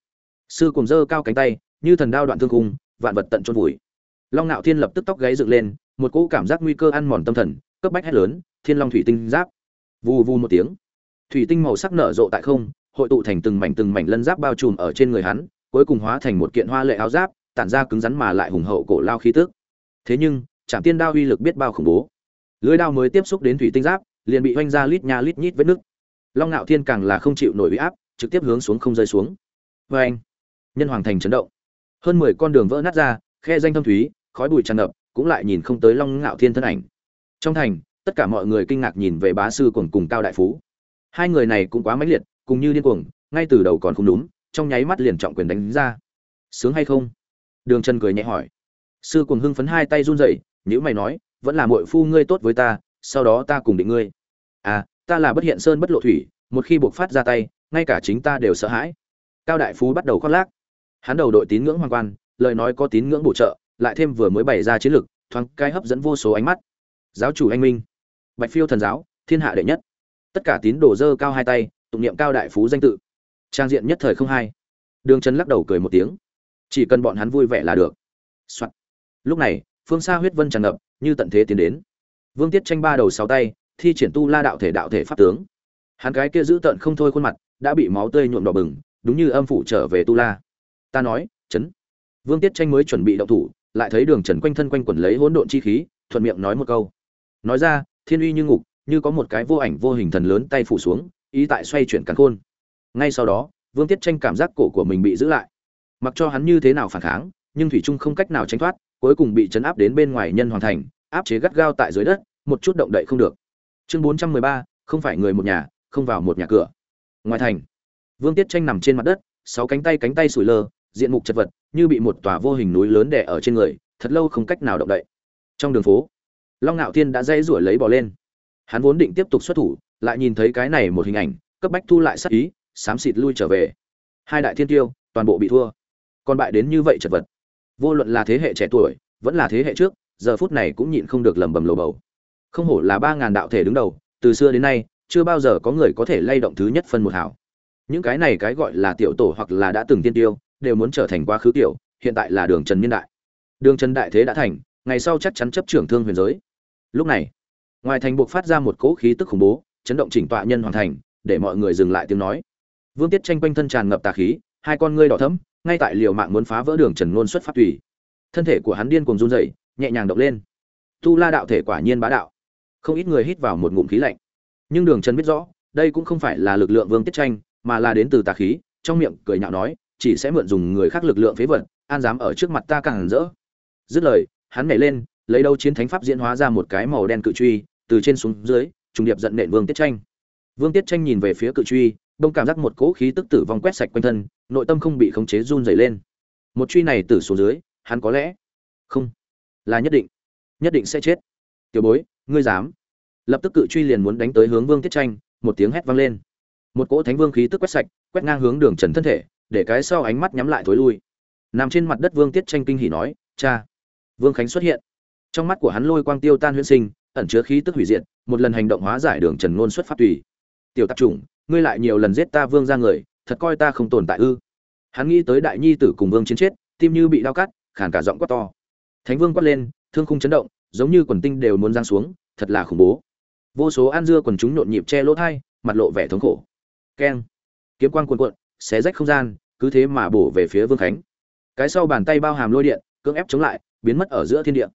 Sư cùng dơ cao cánh tay, như thần đao đoạn thương cung vạn vật tận chôn vùi. Long ngạo thiên lập tức tóc gáy dựng lên, một cỗ cảm giác nguy cơ ăn mòn tâm thần, cấp bách hét lớn, thiên long thủy tinh giáp! Vù vù một tiếng, thủy tinh màu sắc nở rộ tại không, hội tụ thành từng mảnh từng mảnh lân giáp bao trùm ở trên người hắn, cuối cùng hóa thành một kiện hoa lệ áo giáp, tản ra cứng rắn mà lại hùng hậu cổ lao khí tức. Thế nhưng trạm tiên đao uy lực biết bao khủng bố. Lưới đao mới tiếp xúc đến thủy tinh giáp, liền bị oanh ra lít nha lít nhít vết nước long ngạo thiên càng là không chịu nổi uy áp trực tiếp hướng xuống không rơi xuống. Vê anh, nhân hoàng thành chấn động. Hơn mười con đường vỡ nát ra, khe danh thâm thúy, khói bụi tràn ngập, cũng lại nhìn không tới long ngạo thiên thân ảnh. Trong thành, tất cả mọi người kinh ngạc nhìn về bá sư cùng cùng cao đại phú. Hai người này cũng quá mãnh liệt, cùng như điên cuồng, ngay từ đầu còn không đúng, trong nháy mắt liền trọng quyền đánh ra. Sướng hay không? Đường trần cười nhẹ hỏi. Sư cùng hưng phấn hai tay run rẩy nhữ mày nói, vẫn là muội phu ngươi tốt với ta, sau đó ta cùng định ngươi. À ta là bất hiện sơn bất lộ thủy, một khi buộc phát ra tay ngay cả chính ta đều sợ hãi. Cao đại phú bắt đầu khoác lác. Hắn đầu đội tín ngưỡng hoàng quan, lời nói có tín ngưỡng bổ trợ, lại thêm vừa mới bày ra chiến lược, thoáng cái hấp dẫn vô số ánh mắt. Giáo chủ anh minh, bạch phiêu thần giáo, thiên hạ đệ nhất. Tất cả tín đồ dơ cao hai tay, tụng niệm cao đại phú danh tự. Trang diện nhất thời không hai đường trần lắc đầu cười một tiếng. Chỉ cần bọn hắn vui vẻ là được、Soạn. lúc này, phương xa huyết vân tràn ngập, như tận thế tiến đến. Vương tiết tranh ba đầu sáu tay, thi triển tu la đạo thể đạo thể pháp tướng. Hắn cái kia giữ tận không thôi khuôn mặt đã bị máu tươi nhuộm đỏ bừng, đúng như âm phủ trở về tu la. Ta nói, chấn. Vương tiết tranh mới chuẩn bị động thủ, lại thấy đường trần quanh thân quanh quẩn lấy hỗn độn chi khí, thuận miệng nói một câu. Nói ra, thiên uy như ngục, như có một cái vô ảnh vô hình thần lớn tay phủ xuống, ý tại xoay chuyển cắn khôn. Ngay sau đó, vương tiết tranh cảm giác cổ của mình bị giữ lại. Mặc cho hắn như thế nào phản kháng, nhưng thủy trung không cách nào tránh thoát, cuối cùng bị chấn áp đến bên ngoài nhân hoàn thành, áp chế gắt gao tại dưới đất, một chút động đậy không được. Chương bốn trăm mười ba, không phải người một nhà, không vào một nhà cửa ngoài thành. Vương tiết tranh nằm trên mặt đất, sáu cánh tay cánh tay sủi lơ, diện mục chật vật, như bị một tòa vô hình núi lớn đè ở trên người, thật lâu không cách nào động đậy. Trong đường phố, long ngạo thiên đã dây rủi lấy bỏ lên. Hắn vốn định tiếp tục xuất thủ, lại nhìn thấy cái này một hình ảnh, cấp bách thu lại sát ý, xám xịt lui trở về. Hai đại thiên tiêu, toàn bộ bị thua. Còn bại đến như vậy chật vật. Vô luận là thế hệ trẻ tuổi, vẫn là thế hệ trước, giờ phút này cũng nhịn không được lầm bầm lầu bầu. Không hổ là ba ngàn đạo thể đứng đầu, từ xưa đến nay chưa bao giờ có người có thể lay động thứ nhất phân một hảo những cái này cái gọi là tiểu tổ hoặc là đã từng tiên tiêu, đều muốn trở thành quá khứ tiểu hiện tại là đường trần niên đại. Đường trần đại thế đã thành, ngày sau chắc chắn chấp trưởng thương huyền giới. Lúc này, ngoài thành buộc phát ra một cỗ khí tức khủng bố, chấn động chỉnh tọa nhân hoàn thành, để mọi người dừng lại tiếng nói. Vương tiết tranh quanh thân tràn ngập tà khí, hai con ngươi đỏ thẫm, ngay tại liều mạng muốn phá vỡ đường trần ngôn xuất phát tùy. Thân thể của hắn điên cuồng run rẩy, nhẹ nhàng động lên. Tu la đạo thể quả nhiên bá đạo. Không ít người hít vào một ngụm khí lạnh nhưng đường trần biết rõ, đây cũng không phải là lực lượng vương tiết tranh, mà là đến từ tà khí, trong miệng cười nhạo nói, chỉ sẽ mượn dùng người khác lực lượng phế vật, an dám ở trước mặt ta càng rỡ. Dứt lời, hắn nhảy lên, lấy đâu chiến thánh pháp diễn hóa ra một cái màu đen cự truy, từ trên xuống dưới, trùng điệp giận nện vương tiết tranh. Vương tiết tranh nhìn về phía cự truy, đông cảm giác một cỗ khí tức tử vong quét sạch quanh thân, nội tâm không bị khống chế run dày lên. Một truy này từ xuống dưới, hắn có lẽ không, là nhất định nhất định sẽ chết. Tiểu bối, ngươi dám lập tức cự truy liền muốn đánh tới hướng vương tiết tranh, một tiếng hét vang lên. Một cỗ thánh vương khí tức quét sạch, quét ngang hướng đường trần thân thể, để cái sau ánh mắt nhắm lại thối lui. Nằm trên mặt đất vương tiết tranh kinh hỉ nói, cha, vương khánh xuất hiện. Trong mắt của hắn lôi quang tiêu tan huyễn sinh, ẩn chứa khí tức hủy diệt, một lần hành động hóa giải đường trần ngôn xuất phát tùy. Tiểu tạp chủng, ngươi lại nhiều lần giết ta vương ra người, thật coi ta không tồn tại ư? Hắn nghĩ tới đại nhi tử cùng vương chiến chết, tim như bị đau cắt khản cả giọng quát to. Thánh vương quát lên, thương khung chấn động, giống như quần tinh đều muốn giang xuống, thật là khủng bố vô số an dưa quần chúng nhộn nhịp che lỗ thai, mặt lộ vẻ thống khổ. Keng. Kiếm quang cuồn cuộn, xé rách không gian, cứ thế mà bổ về phía vương khánh. Cái sau bàn tay bao hàm lôi điện, cưỡng ép chống lại, biến mất ở giữa thiên địa.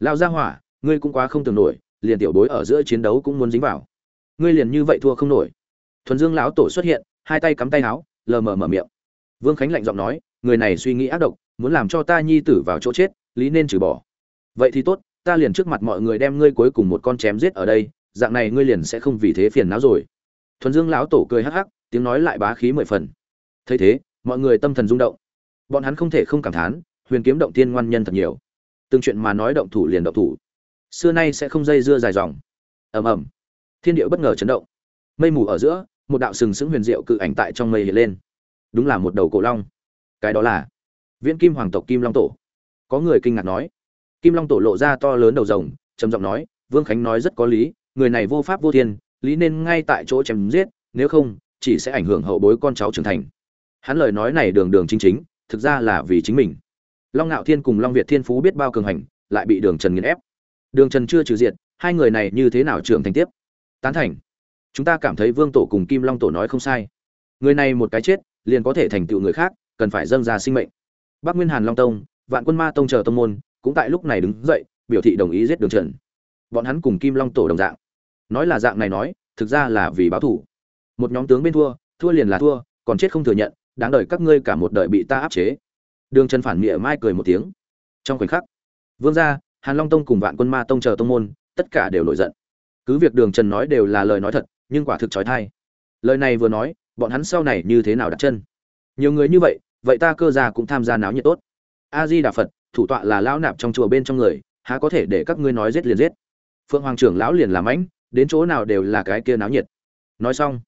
Lao ra hỏa, ngươi cũng quá không tưởng nổi, liền tiểu bối ở giữa chiến đấu cũng muốn dính vào. Ngươi liền như vậy thua không nổi. Thuần dương lão tổ xuất hiện, hai tay cắm tay áo, lờ mờ mở miệng. Vương khánh lạnh giọng nói, người này suy nghĩ ác độc, muốn làm cho ta nhi tử vào chỗ chết, lý nên trừ bỏ. Vậy thì tốt, ta liền trước mặt mọi người đem ngươi cuối cùng một con chém giết ở đây dạng này ngươi liền sẽ không vì thế phiền não rồi. Thuần dương lão tổ cười hắc hắc, tiếng nói lại bá khí mười phần. Thấy thế, mọi người tâm thần rung động. Bọn hắn không thể không cảm thán, huyền kiếm động tiên ngoan nhân thật nhiều. Từng chuyện mà nói động thủ liền động thủ. Xưa nay sẽ không dây dưa dài dòng. Ầm ầm. Thiên điệu bất ngờ chấn động. Mây mù ở giữa, một đạo sừng sững huyền diệu cự ảnh tại trong mây hiện lên. Đúng là một đầu cổ long. Cái đó là viễn kim hoàng tộc kim long tổ. Có người kinh ngạc nói. Kim long tổ lộ ra to lớn đầu rồng, trầm giọng nói, vương khánh nói rất có lý người này vô pháp vô thiên, lý nên ngay tại chỗ chém giết, nếu không, chỉ sẽ ảnh hưởng hậu bối con cháu trưởng thành. Hắn lời nói này đường đường chính chính, thực ra là vì chính mình. Long ngạo thiên cùng long việt thiên phú biết bao cường hành, lại bị đường trần nghiền ép. Đường trần chưa trừ diệt, hai người này như thế nào trưởng thành tiếp? Tán thành. Chúng ta cảm thấy vương tổ cùng kim long tổ nói không sai. Người này một cái chết, liền có thể thành tựu người khác, cần phải dâng ra sinh mệnh. Bắc nguyên hàn long tông, vạn quân ma tông chờ tông môn, cũng tại lúc này đứng dậy, biểu thị đồng ý giết đường trần. Bọn hắn cùng kim long tổ đồng dạng nói là dạng này nói, thực ra là vì báo thủ. Một nhóm tướng bên thua thua liền là thua, còn chết không thừa nhận, đáng đời các ngươi cả một đời bị ta áp chế. Đường trần phản nghĩa mai cười một tiếng. Trong khoảnh khắc, vương gia, hàn long tông cùng vạn quân ma tông chờ tông môn, tất cả đều nổi giận. Cứ việc đường trần nói đều là lời nói thật, nhưng quả thực trói thai. Lời này vừa nói, bọn hắn sau này như thế nào đặt chân? Nhiều người như vậy vậy ta cơ gia cũng tham gia náo nhiệt tốt. A di đà phật, thủ tọa là lão nạp trong chùa bên trong người, há có thể để các ngươi nói giết liền giết? Phượng hoàng trưởng lão liền làm ánh đến chỗ nào đều là cái kia náo nhiệt. Nói xong,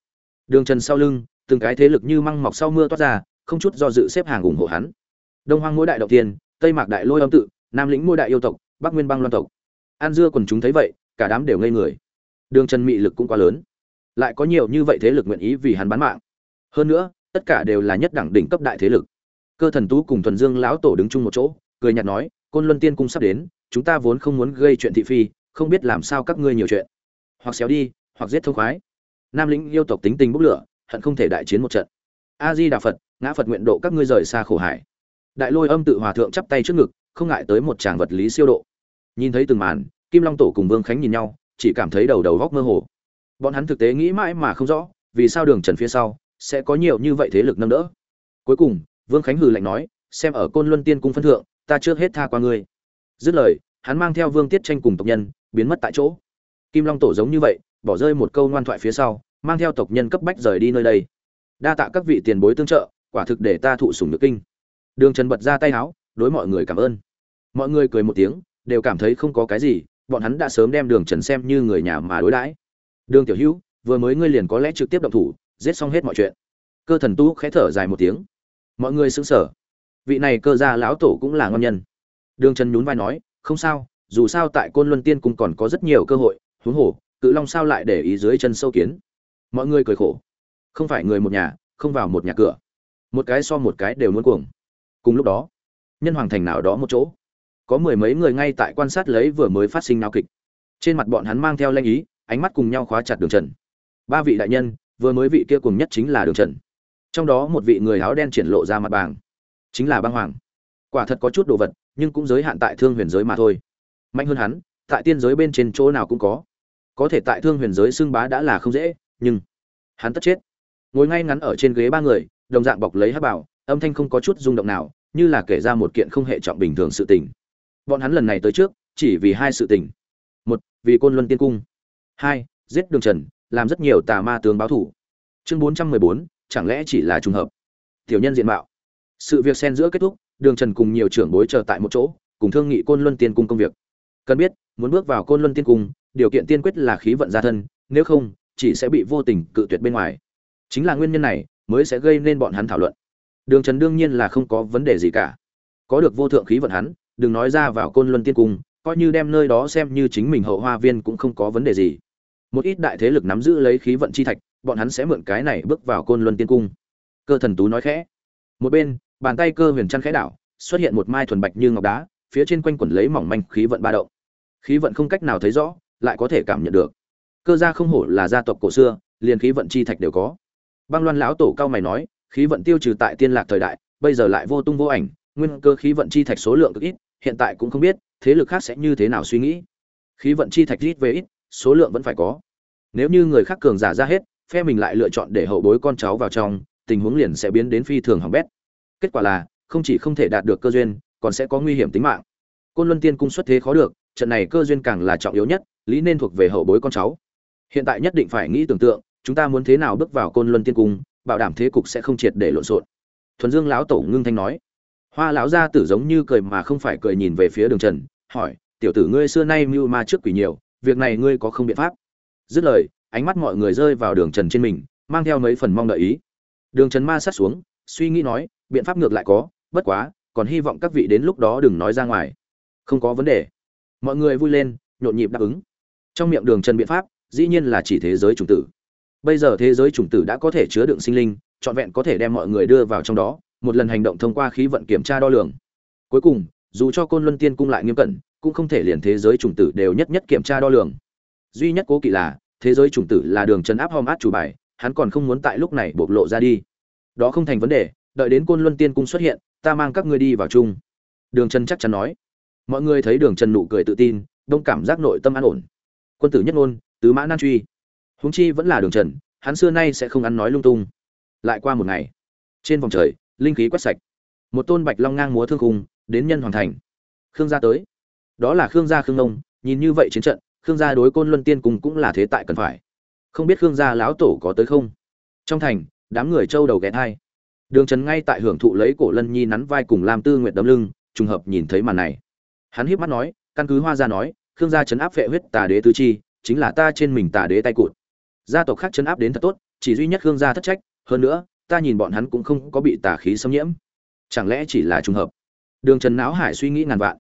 đường trần sau lưng, từng cái thế lực như măng mọc sau mưa toát ra, không chút do dự xếp hàng ủng hộ hắn. Đông hoang mỗi đại động tiên tây mạc đại lôi âm tự, nam lĩnh mỗi đại yêu tộc, bắc nguyên băng loan tộc. An dưa còn chúng thấy vậy, cả đám đều ngây người. Đường trần mị lực cũng quá lớn. Lại có nhiều như vậy thế lực nguyện ý vì hắn bán mạng. Hơn nữa, tất cả đều là nhất đẳng đỉnh cấp đại thế lực. Cơ thần tú cùng thuần dương lão tổ đứng chung một chỗ, cười nhạt nói, côn luân tiên cung sắp đến, chúng ta vốn không muốn gây chuyện thị phi, không biết làm sao các ngươi nhiều chuyện hoặc xéo đi, hoặc giết thông khoái. Nam lĩnh yêu tộc tính tình bốc lửa, hận không thể đại chiến một trận. A di đà phật, ngã phật nguyện độ các ngươi rời xa khổ hải. Đại lôi âm tự hòa thượng chắp tay trước ngực, không ngại tới một tràng vật lý siêu độ. Nhìn thấy từng màn, kim long tổ cùng vương khánh nhìn nhau, chỉ cảm thấy đầu đầu góc mơ hồ. Bọn hắn thực tế nghĩ mãi mà không rõ, vì sao đường trần phía sau sẽ có nhiều như vậy thế lực nâng đỡ. Cuối cùng, vương khánh hừ lạnh nói, xem ở côn luân tiên cung phân thượng, ta trước hết tha qua ngươi. Dứt lời, hắn mang theo vương tiết tranh cùng tộc nhân, biến mất tại chỗ kim long tổ giống như vậy, bỏ rơi một câu ngoan thoại phía sau, mang theo tộc nhân cấp bách rời đi nơi đây. Đa tạ các vị tiền bối tương trợ, quả thực để ta thụ sủng nước kinh. Đường trần bật ra tay áo đối mọi người cảm ơn. Mọi người cười một tiếng, đều cảm thấy không có cái gì, bọn hắn đã sớm đem đường trần xem như người nhà mà đối đãi. Đường tiểu hữu, vừa mới ngươi liền có lẽ trực tiếp động thủ, giết xong hết mọi chuyện. Cơ thần tu khẽ thở dài một tiếng. Mọi người sững sờ. Vị này cơ gia lão tổ cũng là ngon nhân. Đường trần nhún vai nói, không sao, dù sao tại côn luân tiên cung còn có rất nhiều cơ hội huống hồ, cự long sao lại để ý dưới chân sâu kiến? Mọi người cười khổ. Không phải người một nhà, không vào một nhà cửa. Một cái so một cái đều muốn cuồng. Cùng lúc đó, nhân hoàng thành nào đó một chỗ, có mười mấy người ngay tại quan sát lấy vừa mới phát sinh náo kịch. Trên mặt bọn hắn mang theo lanh ý, ánh mắt cùng nhau khóa chặt đường trần. Ba vị đại nhân, vừa mới vị kia cùng nhất chính là đường trần. Trong đó một vị người áo đen triển lộ ra mặt bàng, chính là băng hoàng. Quả thật có chút đồ vật, nhưng cũng giới hạn tại thương huyền giới mà thôi. Mạnh hơn hắn, tại tiên giới bên trên chỗ nào cũng có có thể tại thương huyền giới xưng bá đã là không dễ, nhưng hắn tất chết. Ngồi ngay ngắn ở trên ghế ba người, đồng dạng bọc lấy hát bảo, âm thanh không có chút rung động nào, như là kể ra một kiện không hệ trọng bình thường sự tình. Bọn hắn lần này tới trước, chỉ vì hai sự tình. Một, vì côn luân tiên cung. Hai, giết đường trần, làm rất nhiều tà ma tướng báo thủ. Chương bốn trăm mười bốn, chẳng lẽ chỉ là trùng hợp? Tiểu nhân diện mạo. Sự việc xen giữa kết thúc, đường trần cùng nhiều trưởng bối chờ tại một chỗ, cùng thương nghị côn luân tiên cung công việc. Cần biết, muốn bước vào côn luân tiên cung điều kiện tiên quyết là khí vận gia thân, nếu không, chỉ sẽ bị vô tình cự tuyệt bên ngoài. Chính là nguyên nhân này mới sẽ gây nên bọn hắn thảo luận. Đường trần đương nhiên là không có vấn đề gì cả. Có được vô thượng khí vận hắn, đừng nói ra vào côn luân tiên cung, coi như đem nơi đó xem như chính mình hậu hoa viên cũng không có vấn đề gì. Một ít đại thế lực nắm giữ lấy khí vận chi thạch, bọn hắn sẽ mượn cái này bước vào côn luân tiên cung. Cơ thần tú nói khẽ. Một bên, bàn tay cơ huyền chăn khẽ đảo, xuất hiện một mai thuần bạch như ngọc đá, phía trên quanh quẩn lấy mỏng manh khí vận ba động. Khí vận không cách nào thấy rõ lại có thể cảm nhận được. Cơ gia không hổ là gia tộc cổ xưa, liền khí vận chi thạch đều có. Băng loan lão tổ cao mày nói, khí vận tiêu trừ tại tiên lạc thời đại, bây giờ lại vô tung vô ảnh, nguyên cơ khí vận chi thạch số lượng cực ít, hiện tại cũng không biết, thế lực khác sẽ như thế nào suy nghĩ. Khí vận chi thạch ít về ít, số lượng vẫn phải có. Nếu như người khác cường giả ra hết, phe mình lại lựa chọn để hậu bối con cháu vào trong, tình huống liền sẽ biến đến phi thường hỏng bét. Kết quả là, không chỉ không thể đạt được cơ duyên, còn sẽ có nguy hiểm tính mạng. Côn luân tiên cung xuất thế khó được, trận này cơ duyên càng là trọng yếu nhất lý nên thuộc về hậu bối con cháu. Hiện tại nhất định phải nghĩ tưởng tượng, chúng ta muốn thế nào bước vào côn luân tiên cung, bảo đảm thế cục sẽ không triệt để lộn xộn. Thuần dương lão tổ ngưng thanh nói. Hoa lão gia tử giống như cười mà không phải cười nhìn về phía đường trần, hỏi, tiểu tử ngươi xưa nay mưu ma trước quỷ nhiều, việc này ngươi có không biện pháp? Dứt lời, ánh mắt mọi người rơi vào đường trần trên mình, mang theo mấy phần mong đợi ý. Đường trần ma sát xuống, suy nghĩ nói, biện pháp ngược lại có, bất quá, còn hy vọng các vị đến lúc đó đừng nói ra ngoài. Không có vấn đề. Mọi người vui lên, nhộn nhịp đáp ứng trong miệng đường trần biện pháp, dĩ nhiên là chỉ thế giới chủng tử. Bây giờ thế giới chủng tử đã có thể chứa đựng sinh linh, trọn vẹn có thể đem mọi người đưa vào trong đó, một lần hành động thông qua khí vận kiểm tra đo lường. Cuối cùng, dù cho côn luân tiên cung lại nghiêm cẩn, cũng không thể liền thế giới chủng tử đều nhất nhất kiểm tra đo lường. Duy nhất cố kỵ là, thế giới chủng tử là đường trần áp hom át chủ bài, hắn còn không muốn tại lúc này bộc lộ ra đi. Đó không thành vấn đề, đợi đến côn luân tiên cung xuất hiện, ta mang các ngươi đi vào chung. Đường trần chắc chắn nói. Mọi người thấy đường trần nụ cười tự tin, đông cảm giác nội tâm an ổn quân tử nhất ngôn, tứ mã nan truy. Húng chi vẫn là đường trần, hắn xưa nay sẽ không ăn nói lung tung. Lại qua một ngày, trên vòng trời, linh khí quét sạch. Một tôn bạch long ngang múa thương khung, đến nhân hoàng thành. Khương gia tới. Đó là khương gia khương nông, nhìn như vậy chiến trận, khương gia đối côn luân tiên cùng cũng là thế tại cần phải. Không biết khương gia lão tổ có tới không? Trong thành, đám người trâu đầu ghé thai. Đường trần ngay tại hưởng thụ lấy cổ lân nhi nắn vai cùng làm tư nguyện đấm lưng, trùng hợp nhìn thấy màn này. Hắn hiếp mắt nói, căn cứ hoa gia nói khương gia chấn áp vệ huyết tà đế tứ chi, chính là ta trên mình tà đế tay cụt. Gia tộc khác chấn áp đến thật tốt, chỉ duy nhất khương gia thất trách, hơn nữa, ta nhìn bọn hắn cũng không có bị tà khí xâm nhiễm. Chẳng lẽ chỉ là trùng hợp? Đường trần não hải suy nghĩ ngàn vạn.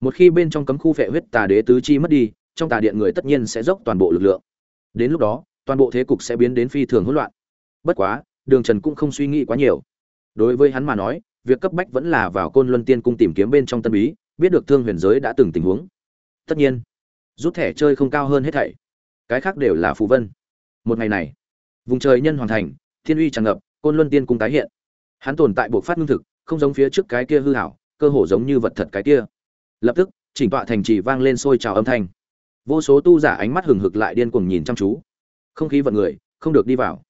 Một khi bên trong cấm khu vệ huyết tà đế tứ chi mất đi, trong tà điện người tất nhiên sẽ dốc toàn bộ lực lượng. Đến lúc đó, toàn bộ thế cục sẽ biến đến phi thường hỗn loạn. Bất quá, đường trần cũng không suy nghĩ quá nhiều. Đối với hắn mà nói, việc cấp bách vẫn là vào côn luân tiên cung tìm kiếm bên trong tân bí, biết được thương huyền giới đã từng tình huống tất nhiên rút thẻ chơi không cao hơn hết thảy. Cái khác đều là phù vân. Một ngày này, vùng trời nhân hoàn thành, thiên uy tràn ngập, côn luân tiên cung tái hiện. Hắn tồn tại buộc phát ngưng thực, không giống phía trước cái kia hư hảo cơ hồ giống như vật thật cái kia. Lập tức, chỉnh tọa thành trì vang lên sôi trào âm thanh. Vô số tu giả ánh mắt hừng hực lại điên cuồng nhìn chăm chú. Không khí vận người, không được đi vào.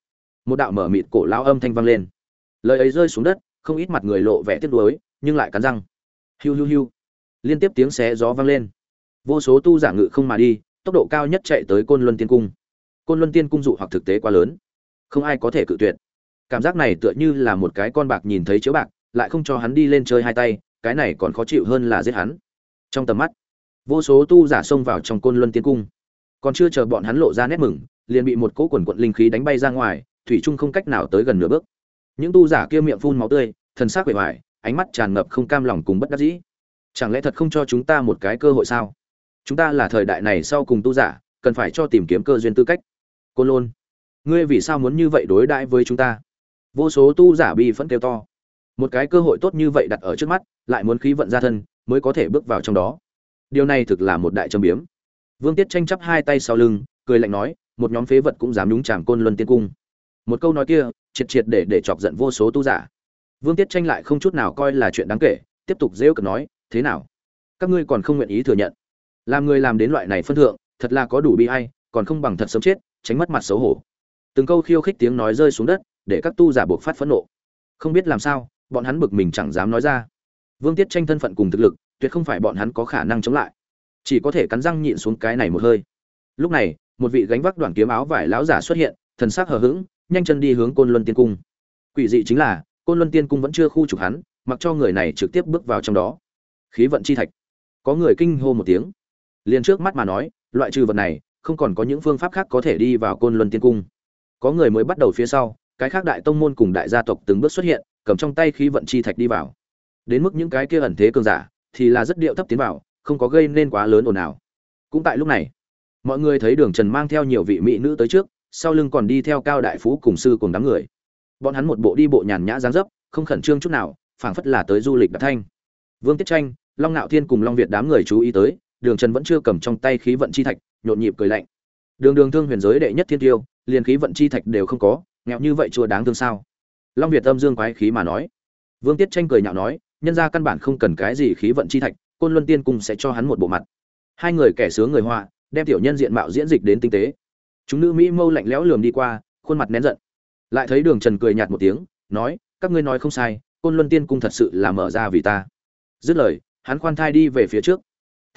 Một đạo mở mịt cổ lao âm thanh vang lên. Lời ấy rơi xuống đất, không ít mặt người lộ vẻ tiếc nuối, nhưng lại cắn răng. Hiu hiu hiu. Liên tiếp tiếng xé gió vang lên vô số tu giả ngự không mà đi, tốc độ cao nhất chạy tới côn luân tiên cung. Côn luân tiên cung dụ hoặc thực tế quá lớn. Không ai có thể cự tuyệt. Cảm giác này tựa như là một cái con bạc nhìn thấy chiếu bạc, lại không cho hắn đi lên chơi hai tay, cái này còn khó chịu hơn là giết hắn. Trong tầm mắt, vô số tu giả xông vào trong côn luân tiên cung. Còn chưa chờ bọn hắn lộ ra nét mừng, liền bị một cỗ quần quận linh khí đánh bay ra ngoài, thủy trung không cách nào tới gần nửa bước. Những tu giả kia miệng phun máu tươi thân xác bề ngoài ánh mắt tràn ngập không cam lòng cùng bất đắc dĩ. Chẳng lẽ thật không cho chúng ta một cái cơ hội sao? Chúng ta là thời đại này sau cùng tu giả, cần phải cho tìm kiếm cơ duyên tư cách. Côn lôn, ngươi vì sao muốn như vậy đối đãi với chúng ta? Vô số tu giả bi phẫn kêu to. Một cái cơ hội tốt như vậy đặt ở trước mắt, lại muốn khí vận ra thân, mới có thể bước vào trong đó. Điều này thực là một đại trầm biếm. Vương tiết tranh chấp hai tay sau lưng, cười lạnh nói, một nhóm phế vật cũng dám nhúng chàng côn luân tiên cung. Một câu nói kia, triệt triệt để để chọc giận vô số tu giả. Vương tiết tranh lại không chút nào coi là chuyện đáng kể, tiếp tục rêu cực nói, thế nào? Các ngươi còn không nguyện ý thừa nhận? Làm người làm đến loại này phân thượng, thật là có đủ bi hay còn không bằng thật sớm chết, tránh mất mặt xấu hổ. Từng câu khiêu khích tiếng nói rơi xuống đất, để các tu giả buộc phát phẫn nộ. Không biết làm sao, bọn hắn bực mình chẳng dám nói ra. Vương tiết tranh thân phận cùng thực lực, tuyệt không phải bọn hắn có khả năng chống lại. Chỉ có thể cắn răng nhịn xuống cái này một hơi. Lúc này, một vị gánh vác đoạn kiếm áo vải lão giả xuất hiện, thần sắc hờ hững, nhanh chân đi hướng côn luân tiên cung. Quỷ dị chính là, côn luân tiên cung vẫn chưa khu trục hắn, mặc cho người này trực tiếp bước vào trong đó. Khí vận chi thạch. Có người kinh hô một tiếng liền trước mắt mà nói, loại trừ vật này, không còn có những phương pháp khác có thể đi vào côn luân tiên cung. Có người mới bắt đầu phía sau, cái khác đại tông môn cùng đại gia tộc từng bước xuất hiện, cầm trong tay khí vận chi thạch đi vào. Đến mức những cái kia ẩn thế cường giả, thì là rất điệu thấp tiến vào, không có gây nên quá lớn ồn ào. Cũng tại lúc này, mọi người thấy đường trần mang theo nhiều vị mỹ nữ tới trước, sau lưng còn đi theo cao đại phú cùng sư cùng đám người. Bọn hắn một bộ đi bộ nhàn nhã dáng dấp, không khẩn trương chút nào, phảng phất là tới du lịch đặc thanh. Vương tiết tranh, long nạo thiên cùng long việt đám người chú ý tới đường trần vẫn chưa cầm trong tay khí vận chi thạch, nhộn nhịp cười lạnh. Đường đường thương huyền giới đệ nhất thiên tiêu, liền khí vận chi thạch đều không có, nghèo như vậy chua đáng thương sao? Long việt âm dương quái khí mà nói. Vương tiết tranh cười nhạo nói, nhân ra căn bản không cần cái gì khí vận chi thạch, côn luân tiên cung sẽ cho hắn một bộ mặt. Hai người kẻ sướng người họa, đem tiểu nhân diện mạo diễn dịch đến tinh tế. Chúng nữ mỹ mâu lạnh lẽo lườm đi qua, khuôn mặt nén giận. Lại thấy đường trần cười nhạt một tiếng, nói, các ngươi nói không sai, côn luân tiên cung thật sự là mở ra vì ta. Dứt lời, hắn khoan thai đi về phía trước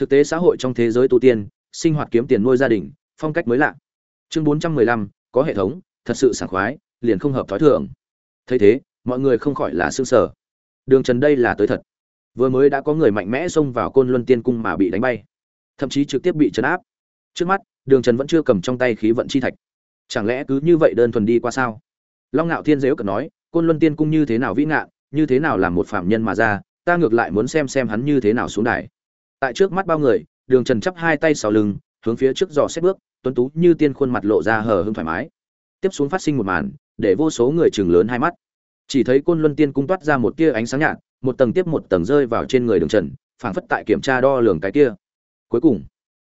thực tế xã hội trong thế giới tu tiên, sinh hoạt kiếm tiền nuôi gia đình, phong cách mới lạ. Chương bốn trăm mười lăm, có hệ thống, thật sự sảng khoái, liền không hợp thói thường. Thấy thế, mọi người không khỏi là xương sở đường trần đây là tới thật. Vừa mới đã có người mạnh mẽ xông vào côn luân tiên cung mà bị đánh bay. Thậm chí trực tiếp bị chấn áp. Trước mắt, đường trần vẫn chưa cầm trong tay khí vận chi thạch. Chẳng lẽ cứ như vậy đơn thuần đi qua sao? Long ngạo thiên dếu cần nói, côn luân tiên cung như thế nào vĩ ngạn, như thế nào làm một phạm nhân mà ra, ta ngược lại muốn xem xem hắn như thế nào xuống đài tại trước mắt bao người, đường trần chắp hai tay sau lưng, hướng phía trước dò xét bước, tuấn tú như tiên khuôn mặt lộ ra hờ hưng thoải mái. Tiếp xuống phát sinh một màn, để vô số người chừng lớn hai mắt. Chỉ thấy côn luân tiên cung toát ra một tia ánh sáng nhạt, một tầng tiếp một tầng rơi vào trên người đường trần, phảng phất tại kiểm tra đo lường cái kia. Cuối cùng,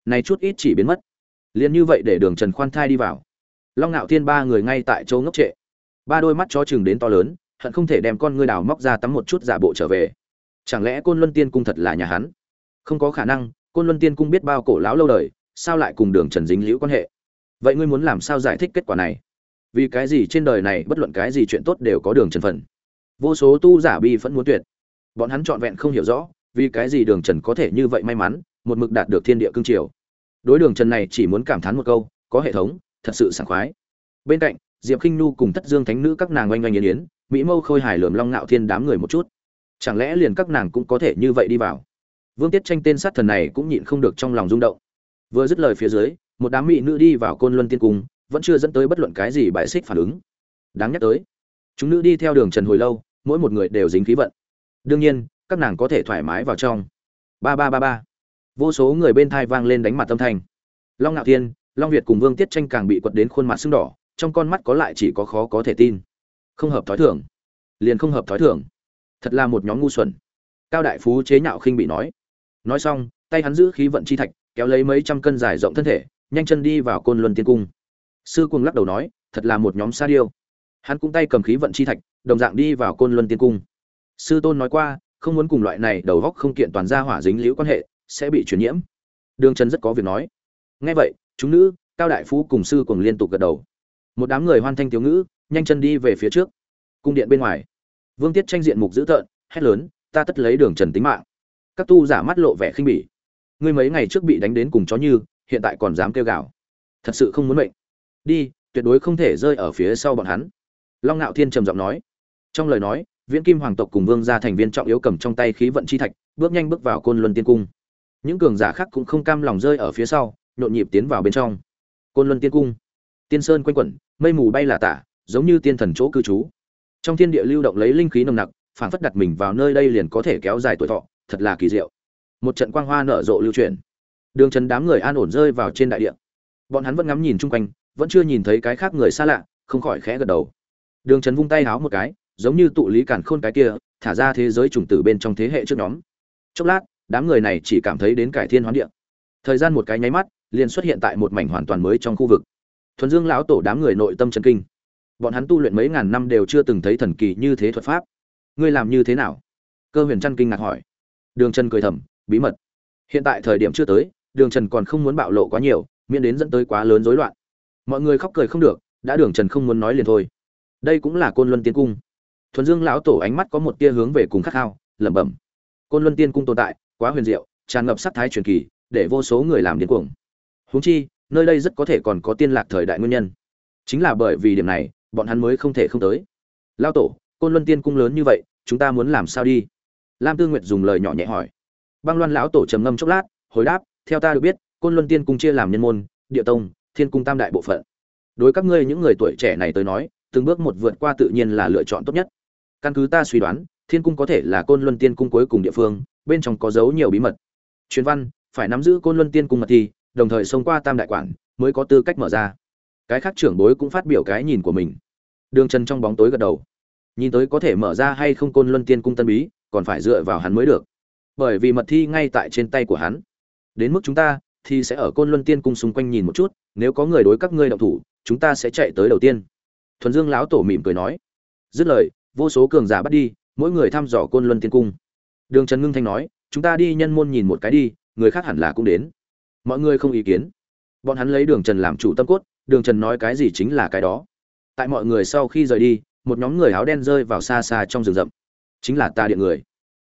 này chút ít chỉ biến mất. Liền như vậy để đường trần khoan thai đi vào. Long ngạo thiên ba người ngay tại châu ngốc trệ. Ba đôi mắt chó chừng đến to lớn, hận không thể đem con ngươi đào móc ra tắm một chút giả bộ trở về. Chẳng lẽ côn luân tiên cung thật là nhà hắn? Không có khả năng, côn luân tiên cung biết bao cổ lão lâu đời, sao lại cùng đường trần dính liễu quan hệ? Vậy ngươi muốn làm sao giải thích kết quả này? Vì cái gì trên đời này bất luận cái gì chuyện tốt đều có đường trần phần? Vô số tu giả bi vẫn muốn tuyệt. Bọn hắn trọn vẹn không hiểu rõ, vì cái gì đường trần có thể như vậy may mắn, một mực đạt được thiên địa cương triều. Đối đường trần này chỉ muốn cảm thán một câu, có hệ thống, thật sự sảng khoái. Bên cạnh, diệp khinh nu cùng tất dương thánh nữ các nàng oanh oanh yến yến, mỹ mâu khôi hài lườm long ngạo thiên đám người một chút. Chẳng lẽ liền các nàng cũng có thể như vậy đi vào? Vương tiết tranh tên sát thần này cũng nhịn không được trong lòng rung động. Vừa dứt lời phía dưới, một đám mỹ nữ đi vào côn luân tiên cung, vẫn chưa dẫn tới bất luận cái gì bại xích phản ứng. Đáng nhắc tới, chúng nữ đi theo đường trần hồi lâu, mỗi một người đều dính khí vận. Đương nhiên, các nàng có thể thoải mái vào trong. Ba ba ba ba. Vô số người bên thai vang lên đánh mặt tâm thành long ngạo thiên, long việt cùng vương tiết tranh càng bị quật đến khuôn mặt sưng đỏ, trong con mắt có lại chỉ có khó có thể tin. Không hợp thói thường. Liền không hợp thói thường. Thật là một nhóm ngu xuẩn. Cao đại phú chế nhạo khinh bị nói nói xong, tay hắn giữ khí vận chi thạch, kéo lấy mấy trăm cân dài rộng thân thể, nhanh chân đi vào côn luân tiên cung. Sư cung lắc đầu nói, thật là một nhóm sa điêu. Hắn cũng tay cầm khí vận chi thạch, đồng dạng đi vào côn luân tiên cung. Sư tôn nói qua, không muốn cùng loại này đầu góc không kiện toàn gia hỏa dính liễu quan hệ, sẽ bị truyền nhiễm. Đường trần rất có việc nói. Nghe vậy, chúng nữ, cao đại phú cùng sư cùng liên tục gật đầu. Một đám người hoan thanh thiếu ngữ, nhanh chân đi về phía trước. Cung điện bên ngoài, vương tiết tranh diện mục dữ tợn, hét lớn, ta tất lấy đường trần tính mạng các tu giả mắt lộ vẻ khinh bỉ. Ngươi mấy ngày trước bị đánh đến cùng chó như, hiện tại còn dám kêu gào. Thật sự không muốn mệnh. Đi, tuyệt đối không thể rơi ở phía sau bọn hắn. Long ngạo thiên trầm giọng nói. Trong lời nói, viễn kim hoàng tộc cùng vương gia thành viên trọng yếu cầm trong tay khí vận chi thạch, bước nhanh bước vào côn luân tiên cung. Những cường giả khác cũng không cam lòng rơi ở phía sau, nhộn nhịp tiến vào bên trong. Côn luân tiên cung. Tiên sơn quanh quẩn, mây mù bay là tả, giống như tiên thần chỗ cư trú. Trong thiên địa lưu động lấy linh khí nồng nặc, phảng phất đặt mình vào nơi đây liền có thể kéo dài tuổi thọ thật là kỳ diệu. Một trận quang hoa nở rộ lưu truyền đường trần đám người an ổn rơi vào trên đại địa. Bọn hắn vẫn ngắm nhìn chung quanh, vẫn chưa nhìn thấy cái khác người xa lạ, không khỏi khẽ gật đầu. Đường trần vung tay háo một cái, giống như tụ lý cản khôn cái kia, thả ra thế giới trùng tử bên trong thế hệ trước nhóm. Chốc lát, đám người này chỉ cảm thấy đến cải thiên hoán địa. Thời gian một cái nháy mắt, liền xuất hiện tại một mảnh hoàn toàn mới trong khu vực. Thuần dương lão tổ đám người nội tâm chân kinh. Bọn hắn tu luyện mấy ngàn năm đều chưa từng thấy thần kỳ như thế thuật pháp. Ngươi làm như thế nào? Cơ huyền trăn kinh ngạc hỏi đường trần cười thầm, bí mật. Hiện tại thời điểm chưa tới, đường trần còn không muốn bạo lộ quá nhiều, miễn đến dẫn tới quá lớn rối loạn. Mọi người khóc cười không được, đã đường trần không muốn nói liền thôi. Đây cũng là côn luân tiên cung. Thuần dương lão tổ ánh mắt có một tia hướng về cùng khát khao, lẩm bẩm. Côn luân tiên cung tồn tại, quá huyền diệu, tràn ngập sắc thái truyền kỳ, để vô số người làm điên cuồng. Huống chi, nơi đây rất có thể còn có tiên lạc thời đại nguyên nhân. Chính là bởi vì điểm này, bọn hắn mới không thể không tới. Lao tổ, côn luân tiên cung lớn như vậy, chúng ta muốn làm sao đi? Lam tư nguyệt dùng lời nhỏ nhẹ hỏi. Băng loan lão tổ trầm ngâm chốc lát, hồi đáp, theo ta được biết, côn luân tiên cung chia làm nhân môn, địa tông, thiên cung tam đại bộ phận. Đối các ngươi những người tuổi trẻ này tới nói, từng bước một vượt qua tự nhiên là lựa chọn tốt nhất. Căn cứ ta suy đoán, thiên cung có thể là côn luân tiên cung cuối cùng địa phương, bên trong có dấu nhiều bí mật. Truyền văn, phải nắm giữ côn luân tiên cung mật thi đồng thời xông qua tam đại quản, mới có tư cách mở ra. Cái khác trưởng bối cũng phát biểu cái nhìn của mình. Đường trần trong bóng tối gật đầu. Nhìn tới có thể mở ra hay không côn luân tiên cung tân bí còn phải dựa vào hắn mới được. Bởi vì mật thi ngay tại trên tay của hắn. Đến mức chúng ta, thì sẽ ở côn luân tiên cung xung quanh nhìn một chút, nếu có người đối các ngươi động thủ, chúng ta sẽ chạy tới đầu tiên. Thuần dương lão tổ mỉm cười nói. Dứt lời, vô số cường giả bắt đi, mỗi người thăm dò côn luân tiên cung. Đường trần ngưng thanh nói, chúng ta đi nhân môn nhìn một cái đi, người khác hẳn là cũng đến. Mọi người không ý kiến. Bọn hắn lấy đường trần làm chủ tâm cốt, đường trần nói cái gì chính là cái đó. Tại mọi người sau khi rời đi, một nhóm người áo đen rơi vào xa xa trong rừng rậm chính là ta điện người.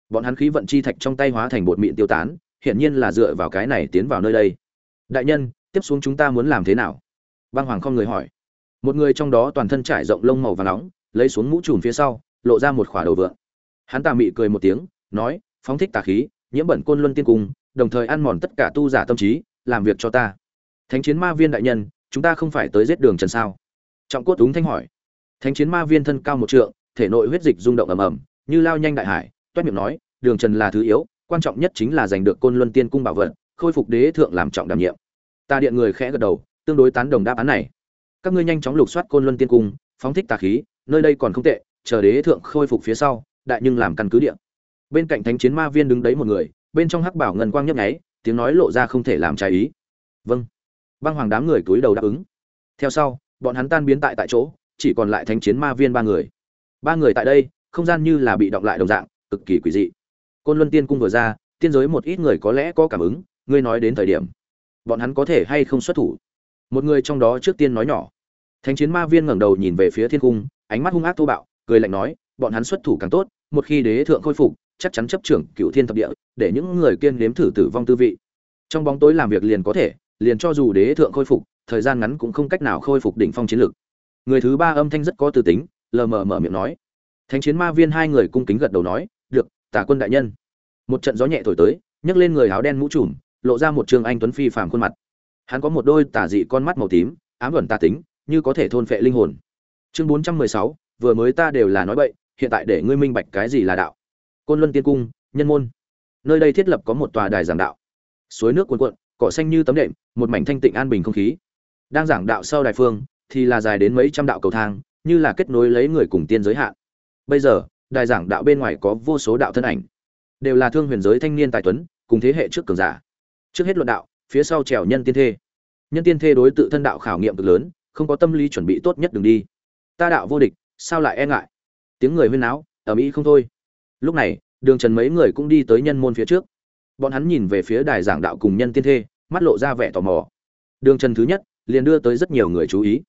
Bọn hắn khí vận chi thạch trong tay hóa thành bột mịn tiêu tán, hiển nhiên là dựa vào cái này tiến vào nơi đây. Đại nhân, tiếp xuống chúng ta muốn làm thế nào? Băng hoàng không người hỏi. Một người trong đó toàn thân trải rộng lông màu và nóng, lấy xuống mũ trùm phía sau, lộ ra một khỏa đầu vượng. Hắn tà mị cười một tiếng, nói, phóng thích tà khí, nhiễm bẩn côn luân tiên cung, đồng thời ăn mòn tất cả tu giả tâm trí, làm việc cho ta. Thánh chiến ma viên đại nhân, chúng ta không phải tới giết đường trần sao? Trọng cốt đúng thanh hỏi. Thánh chiến ma viên thân cao một trượng, thể nội huyết dịch rung động ầm ầm như lao nhanh đại hải, toét miệng nói, đường trần là thứ yếu, quan trọng nhất chính là giành được côn luân tiên cung bảo vật, khôi phục đế thượng làm trọng đảm nhiệm. Ta điện người khẽ gật đầu, tương đối tán đồng đáp án này. Các ngươi nhanh chóng lục soát côn luân tiên cung, phóng thích tà khí, nơi đây còn không tệ, chờ đế thượng khôi phục phía sau, đại nhưng làm căn cứ điện. bên cạnh thánh chiến ma viên đứng đấy một người, bên trong hắc bảo ngân quang nhấp nháy, tiếng nói lộ ra không thể làm trái ý. Vâng. Băng hoàng đám người cúi đầu đáp ứng. Theo sau, bọn hắn tan biến tại tại chỗ, chỉ còn lại thánh chiến ma viên ba người. Ba người tại đây không gian như là bị động lại đồng dạng, cực kỳ quỷ dị. Côn luân tiên cung vừa ra, tiên giới một ít người có lẽ có cảm ứng, ngươi nói đến thời điểm, bọn hắn có thể hay không xuất thủ? Một người trong đó trước tiên nói nhỏ. Thánh chiến ma viên ngẩng đầu nhìn về phía thiên cung, ánh mắt hung ác thô bạo, cười lạnh nói, bọn hắn xuất thủ càng tốt, một khi đế thượng khôi phục, chắc chắn chấp trưởng cựu thiên thập địa, để những người kiên nếm thử tử vong tư vị. Trong bóng tối làm việc liền có thể, liền cho dù đế thượng khôi phục, thời gian ngắn cũng không cách nào khôi phục đỉnh phong chiến lược. người thứ ba âm thanh rất có tư tính, lờ mờ mở miệng nói thánh chiến ma viên hai người cung kính gật đầu nói, được tả quân đại nhân. Một trận gió nhẹ thổi tới, nhấc lên người áo đen mũ trùm, lộ ra một trường anh tuấn phi phàm khuôn mặt. Hắn có một đôi tả dị con mắt màu tím, ám ẩn tà tính, như có thể thôn phệ linh hồn. Chương bốn trăm mười sáu, vừa mới ta đều là nói bậy, hiện tại để ngươi minh bạch cái gì là đạo. Côn luân tiên cung, nhân môn. Nơi đây thiết lập có một tòa đài giảng đạo. Suối nước cuồn cuộn, cỏ xanh như tấm đệm, một mảnh thanh tịnh an bình không khí. Đang giảng đạo sau đài phương, thì là dài đến mấy trăm đạo cầu thang, như là kết nối lấy người cùng tiên giới hạn bây giờ, đài giảng đạo bên ngoài có vô số đạo thân ảnh. Đều là thương huyền giới thanh niên tài tuấn, cùng thế hệ trước cường giả. Trước hết luận đạo, phía sau trèo nhân tiên thê. Nhân tiên thê đối tự thân đạo khảo nghiệm cực lớn, không có tâm lý chuẩn bị tốt nhất đừng đi. Ta đạo vô địch, sao lại e ngại? Tiếng người huyên náo ở mỹ không thôi. Lúc này, đường trần mấy người cũng đi tới nhân môn phía trước. Bọn hắn nhìn về phía đài giảng đạo cùng nhân tiên thê, mắt lộ ra vẻ tò mò. Đường trần thứ nhất, liền đưa tới rất nhiều người chú ý.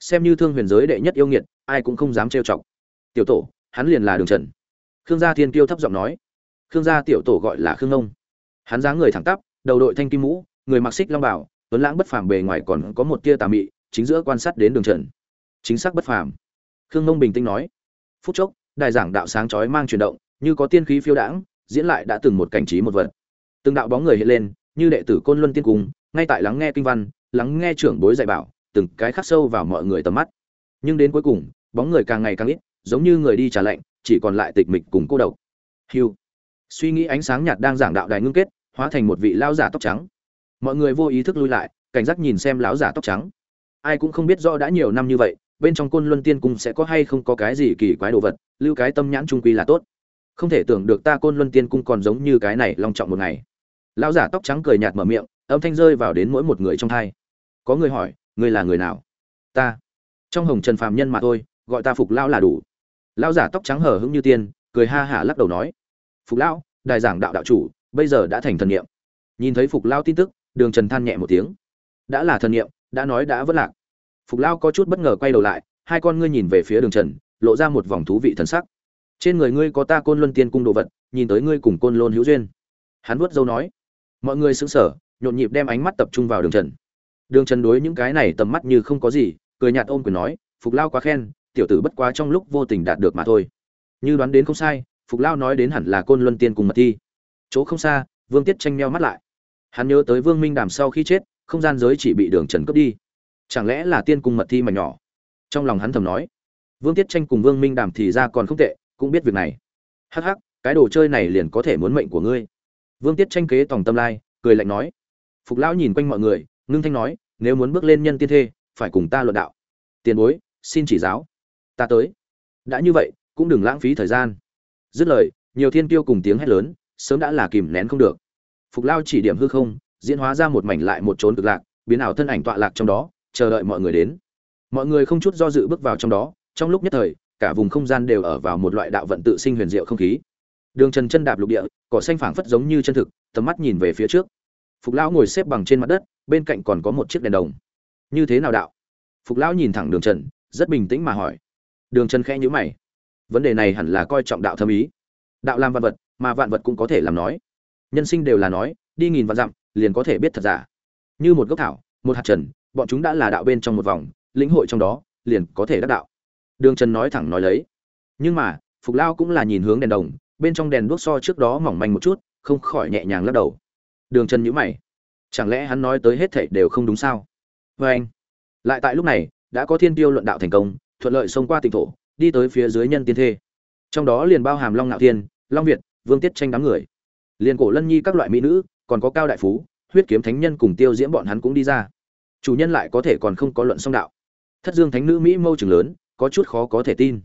Xem như thương huyền giới đệ nhất yêu nghiệt, ai cũng không dám trêu chọc. Tiểu tổ hắn liền là đường trần. Khương gia thiên kiêu thấp giọng nói. Khương gia tiểu tổ gọi là khương nông hắn dáng người thẳng tắp, đầu đội thanh kim mũ, người mặc xích long bảo, tuấn lãng bất phàm bề ngoài còn có một tia tà mị, chính giữa quan sát đến đường trần. Chính xác bất phàm. Khương nông bình tĩnh nói. Phút chốc, đài giảng đạo sáng chói mang chuyển động, như có tiên khí phiêu đãng, diễn lại đã từng một cảnh trí một vật. Từng đạo bóng người hiện lên, như đệ tử côn luân tiên cung, ngay tại lắng nghe kinh văn, lắng nghe trưởng bối dạy bảo, từng cái khắc sâu vào mọi người tầm mắt. Nhưng đến cuối cùng, bóng người càng ngày càng ít giống như người đi trả lệnh chỉ còn lại tịch mịch cùng cô độc. Hiu suy nghĩ ánh sáng nhạt đang giảng đạo đài ngưng kết, hóa thành một vị lão giả tóc trắng. Mọi người vô ý thức lui lại, cảnh giác nhìn xem lão giả tóc trắng. Ai cũng không biết rõ đã nhiều năm như vậy, bên trong côn luân tiên cung sẽ có hay không có cái gì kỳ quái đồ vật, lưu cái tâm nhãn trung quy là tốt. Không thể tưởng được ta côn luân tiên cung còn giống như cái này long trọng một ngày. Lão giả tóc trắng cười nhạt mở miệng, âm thanh rơi vào đến mỗi một người trong thai. Có người hỏi, ngươi là người nào? Ta. Trong hồng trần phàm nhân mà thôi, gọi ta phục lão là đủ lão giả tóc trắng hở hững như tiên, cười ha hả lắc đầu nói, phục lão, đại giảng đạo đạo chủ, bây giờ đã thành thần niệm. Nhìn thấy phục lão tin tức, đường trần than nhẹ một tiếng, đã là thần niệm, đã nói đã vất lạc. Phục lão có chút bất ngờ quay đầu lại, hai con ngươi nhìn về phía đường trần, lộ ra một vòng thú vị thần sắc. Trên người ngươi có ta côn luân tiên cung đồ vật, nhìn tới ngươi cùng côn lôn hữu duyên. Hắn vuốt dâu nói. Mọi người sững sờ, nhộn nhịp đem ánh mắt tập trung vào đường trần. Đường trần đối những cái này tầm mắt như không có gì, cười nhạt ôm quyền nói, phục lao quá khen tiểu tử bất quá trong lúc vô tình đạt được mà thôi. Như đoán đến không sai, phục lao nói đến hẳn là côn luân tiên cùng mật thi. Chỗ không xa, vương tiết tranh meo mắt lại. Hắn nhớ tới vương minh đàm sau khi chết, không gian giới chỉ bị đường trần cướp đi. Chẳng lẽ là tiên cung mật thi mà nhỏ? Trong lòng hắn thầm nói. Vương tiết tranh cùng vương minh đàm thì ra còn không tệ, cũng biết việc này. Hắc hắc, cái đồ chơi này liền có thể muốn mệnh của ngươi. Vương tiết tranh kế tòng tâm lai, cười lạnh nói. Phục lão nhìn quanh mọi người, ngưng thanh nói, nếu muốn bước lên nhân tiên thê, phải cùng ta luận đạo. Tiền bối, xin chỉ giáo ta tới. Đã như vậy, cũng đừng lãng phí thời gian. Dứt lời, nhiều thiên tiêu cùng tiếng hét lớn, sớm đã là kìm nén không được. Phục lao chỉ điểm hư không, diễn hóa ra một mảnh lại một trốn cực lạc, biến ảo thân ảnh tọa lạc trong đó, chờ đợi mọi người đến. Mọi người không chút do dự bước vào trong đó, trong lúc nhất thời, cả vùng không gian đều ở vào một loại đạo vận tự sinh huyền diệu không khí. Đường trần chân đạp lục địa, cỏ xanh phảng phất giống như chân thực, tầm mắt nhìn về phía trước. Phục lão ngồi xếp bằng trên mặt đất, bên cạnh còn có một chiếc đèn đồng. Như thế nào đạo? Phục lão nhìn thẳng đường trần, rất bình tĩnh mà hỏi đường trần khẽ nhíu mày. Vấn đề này hẳn là coi trọng đạo thâm ý. Đạo làm vạn vật, mà vạn vật cũng có thể làm nói. Nhân sinh đều là nói, đi nghìn vạn dặm, liền có thể biết thật giả. Như một gốc thảo, một hạt trần, bọn chúng đã là đạo bên trong một vòng, lĩnh hội trong đó, liền có thể đắc đạo. Đường trần nói thẳng nói lấy. Nhưng mà, phục lao cũng là nhìn hướng đèn đồng, bên trong đèn đuốc so trước đó mỏng manh một chút, không khỏi nhẹ nhàng lắc đầu. Đường trần nhữ mày. Chẳng lẽ hắn nói tới hết thảy đều không đúng sao? Vê anh lại tại lúc này, đã có thiên tiêu luận đạo thành công thuận lợi xông qua tỉnh thổ, đi tới phía dưới nhân tiên thê. Trong đó liền bao hàm long ngạo thiên, long việt, vương tiết tranh đám người. Liền cổ lân nhi các loại mỹ nữ, còn có cao đại phú, huyết kiếm thánh nhân cùng tiêu diễm bọn hắn cũng đi ra. Chủ nhân lại có thể còn không có luận song đạo. Thất dương thánh nữ mỹ mâu trường lớn, có chút khó có thể tin.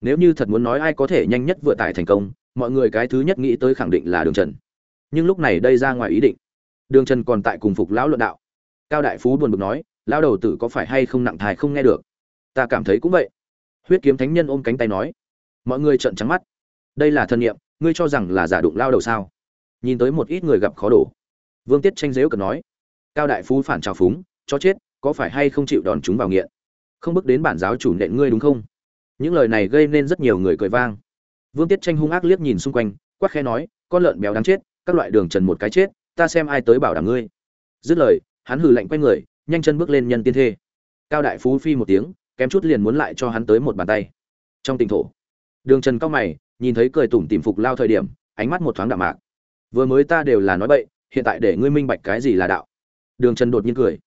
Nếu như thật muốn nói ai có thể nhanh nhất vừa tải thành công, mọi người cái thứ nhất nghĩ tới khẳng định là đường trần. Nhưng lúc này đây ra ngoài ý định. Đường trần còn tại cùng phục lão luận đạo. Cao đại phú buồn bực nói, lão đầu tử có phải hay không nặng thai không nghe được? Ta cảm thấy cũng vậy. Huyết kiếm thánh nhân ôm cánh tay nói. Mọi người trợn trắng mắt. Đây là thân nhiệm ngươi cho rằng là giả đụng lao đầu sao? Nhìn tới một ít người gặp khó đổ. Vương tiết tranh dếu cần nói. Cao đại phú phản trào phúng, cho chết, có phải hay không chịu đòn chúng vào nghiện? Không bước đến bản giáo chủ nện ngươi đúng không? Những lời này gây nên rất nhiều người cười vang. Vương tiết tranh hung ác liếc nhìn xung quanh quắc khe nói, con lợn béo đáng chết, các loại đường trần một cái chết, ta xem ai tới bảo đảm ngươi. Dứt lời, hắn hừ lạnh quay người, nhanh chân bước lên nhân tiên thê. Cao đại phú phi một tiếng kém chút liền muốn lại cho hắn tới một bàn tay. Trong tình thổ, đường trần cao mày, nhìn thấy cười tủm tìm phục lao thời điểm, ánh mắt một thoáng đạm mạc. Vừa mới ta đều là nói bậy, hiện tại để ngươi minh bạch cái gì là đạo. Đường trần đột nhiên cười.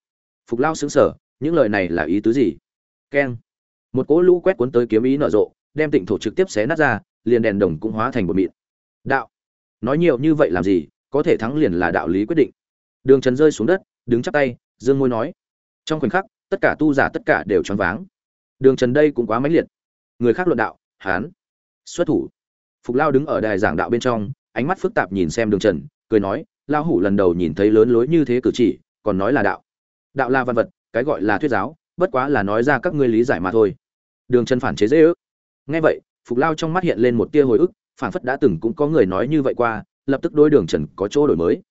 Phục lao xứng sở những lời này là ý tứ gì? Keng. Một cỗ lũ quét cuốn tới kiếm ý nở rộ, đem tịnh thổ trực tiếp xé nát ra, liền đèn đồng cũng hóa thành bột mịn. Đạo. Nói nhiều như vậy làm gì, có thể thắng liền là đạo lý quyết định. Đường trần rơi xuống đất, đứng chắp tay, dương môi nói. Trong khoảnh khắc, tất cả tu giả tất cả đều choáng váng đường trần đây cũng quá mãnh liệt. Người khác luận đạo, hán, xuất thủ. Phục lao đứng ở đài giảng đạo bên trong, ánh mắt phức tạp nhìn xem đường trần, cười nói lao hủ lần đầu nhìn thấy lớn lối như thế cử chỉ, còn nói là đạo. Đạo là văn vật, cái gọi là thuyết giáo, bất quá là nói ra các ngươi lý giải mà thôi. Đường trần phản chế dễ ước. Nghe vậy, phục lao trong mắt hiện lên một tia hồi ức phản phất đã từng cũng có người nói như vậy qua, lập tức đôi đường trần có chỗ đổi mới.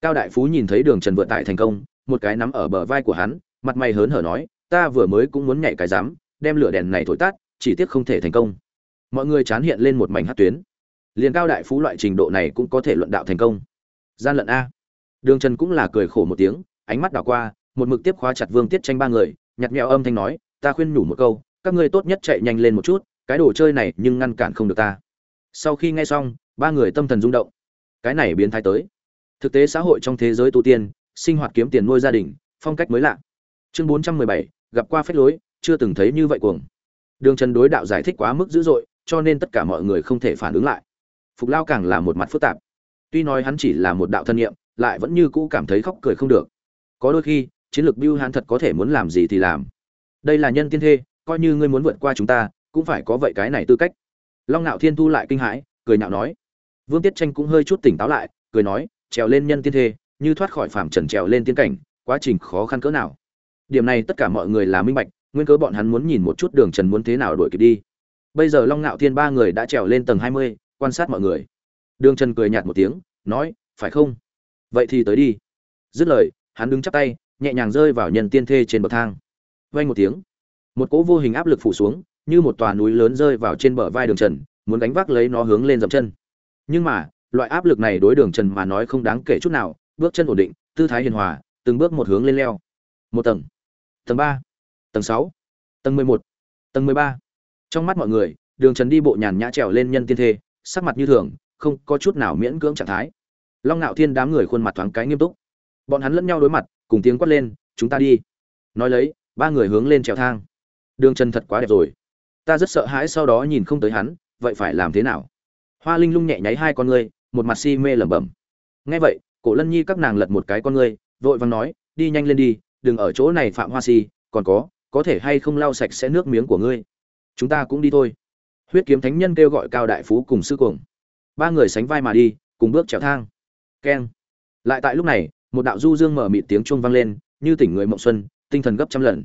Cao đại phú nhìn thấy đường trần vượt tại thành công, một cái nắm ở bờ vai của hắn, mặt mày hớn hở nói, ta vừa mới cũng muốn nhảy cái dám đem lửa đèn này thổi tắt, chỉ tiếc không thể thành công. Mọi người chán hiện lên một mảnh hắc tuyến. Liền cao đại phú loại trình độ này cũng có thể luận đạo thành công. Gian lận a. Đường trần cũng là cười khổ một tiếng, ánh mắt đảo qua, một mực tiếp khóa chặt vương tiết tranh ba người nhặt nhẽo âm thanh nói, ta khuyên nhủ một câu, các ngươi tốt nhất chạy nhanh lên một chút, cái đồ chơi này nhưng ngăn cản không được ta. Sau khi nghe xong, ba người tâm thần rung động. Cái này biến thái tới. Thực tế xã hội trong thế giới tu tiên, sinh hoạt kiếm tiền nuôi gia đình, phong cách mới lạ. Chương bốn trăm mười bảy, gặp qua phép lối chưa từng thấy như vậy cuồng. Đường trần đối đạo giải thích quá mức dữ dội, cho nên tất cả mọi người không thể phản ứng lại. Phục lao càng là một mặt phức tạp. Tuy nói hắn chỉ là một đạo thân nhiệm, lại vẫn như cũ cảm thấy khóc cười không được. Có đôi khi, chiến lược biêu hắn thật có thể muốn làm gì thì làm. Đây là nhân tiên thê, coi như ngươi muốn vượt qua chúng ta, cũng phải có vậy cái này tư cách. Long ngạo thiên thu lại kinh hãi, cười nhạo nói. Vương tiết tranh cũng hơi chút tỉnh táo lại, cười nói, trèo lên nhân tiên thê, như thoát khỏi phàm trần trèo lên tiên cảnh, quá trình khó khăn cỡ nào. Điểm này tất cả mọi người là minh bạch nguyên cớ bọn hắn muốn nhìn một chút đường trần muốn thế nào đuổi kịp đi. Bây giờ long ngạo thiên ba người đã trèo lên tầng hai mươi, quan sát mọi người. Đường trần cười nhạt một tiếng, nói, phải không? Vậy thì tới đi. Dứt lời, hắn đứng chắp tay, nhẹ nhàng rơi vào nhân tiên thê trên bậc thang. Vanh một tiếng, một cỗ vô hình áp lực phủ xuống, như một tòa núi lớn rơi vào trên bờ vai đường trần, muốn đánh vác lấy nó hướng lên dậm chân. Nhưng mà, loại áp lực này đối đường trần mà nói không đáng kể chút nào, bước chân ổn định, tư thái hiền hòa, từng bước một hướng lên leo. Một tầng. Tầng ba tầng sáu. Tầng mười một. Tầng mười ba. Trong mắt mọi người, đường trần đi bộ nhàn nhã trèo lên nhân tiên thê, sắc mặt như thường, không có chút nào miễn cưỡng trạng thái. Long ngạo thiên đám người khuôn mặt thoáng cái nghiêm túc. Bọn hắn lẫn nhau đối mặt, cùng tiếng quát lên, chúng ta đi. Nói lấy, ba người hướng lên trèo thang. Đường trần thật quá đẹp rồi. Ta rất sợ hãi sau đó nhìn không tới hắn, vậy phải làm thế nào? Hoa linh lung nhẹ nháy hai con ngươi, một mặt si mê lẩm bẩm. Nghe vậy, cổ lân nhi các nàng lật một cái con ngươi, vội vàng nói, đi nhanh lên đi, đừng ở chỗ này phạm hoa si, còn có có thể hay không lau sạch sẽ nước miếng của ngươi. Chúng ta cũng đi thôi. Huyết kiếm thánh nhân kêu gọi cao đại phú cùng sư cuồng. Ba người sánh vai mà đi, cùng bước trèo thang. Keng. Lại tại lúc này, một đạo du dương mở mịt tiếng chuông vang lên, như tỉnh người mộng xuân, tinh thần gấp trăm lần.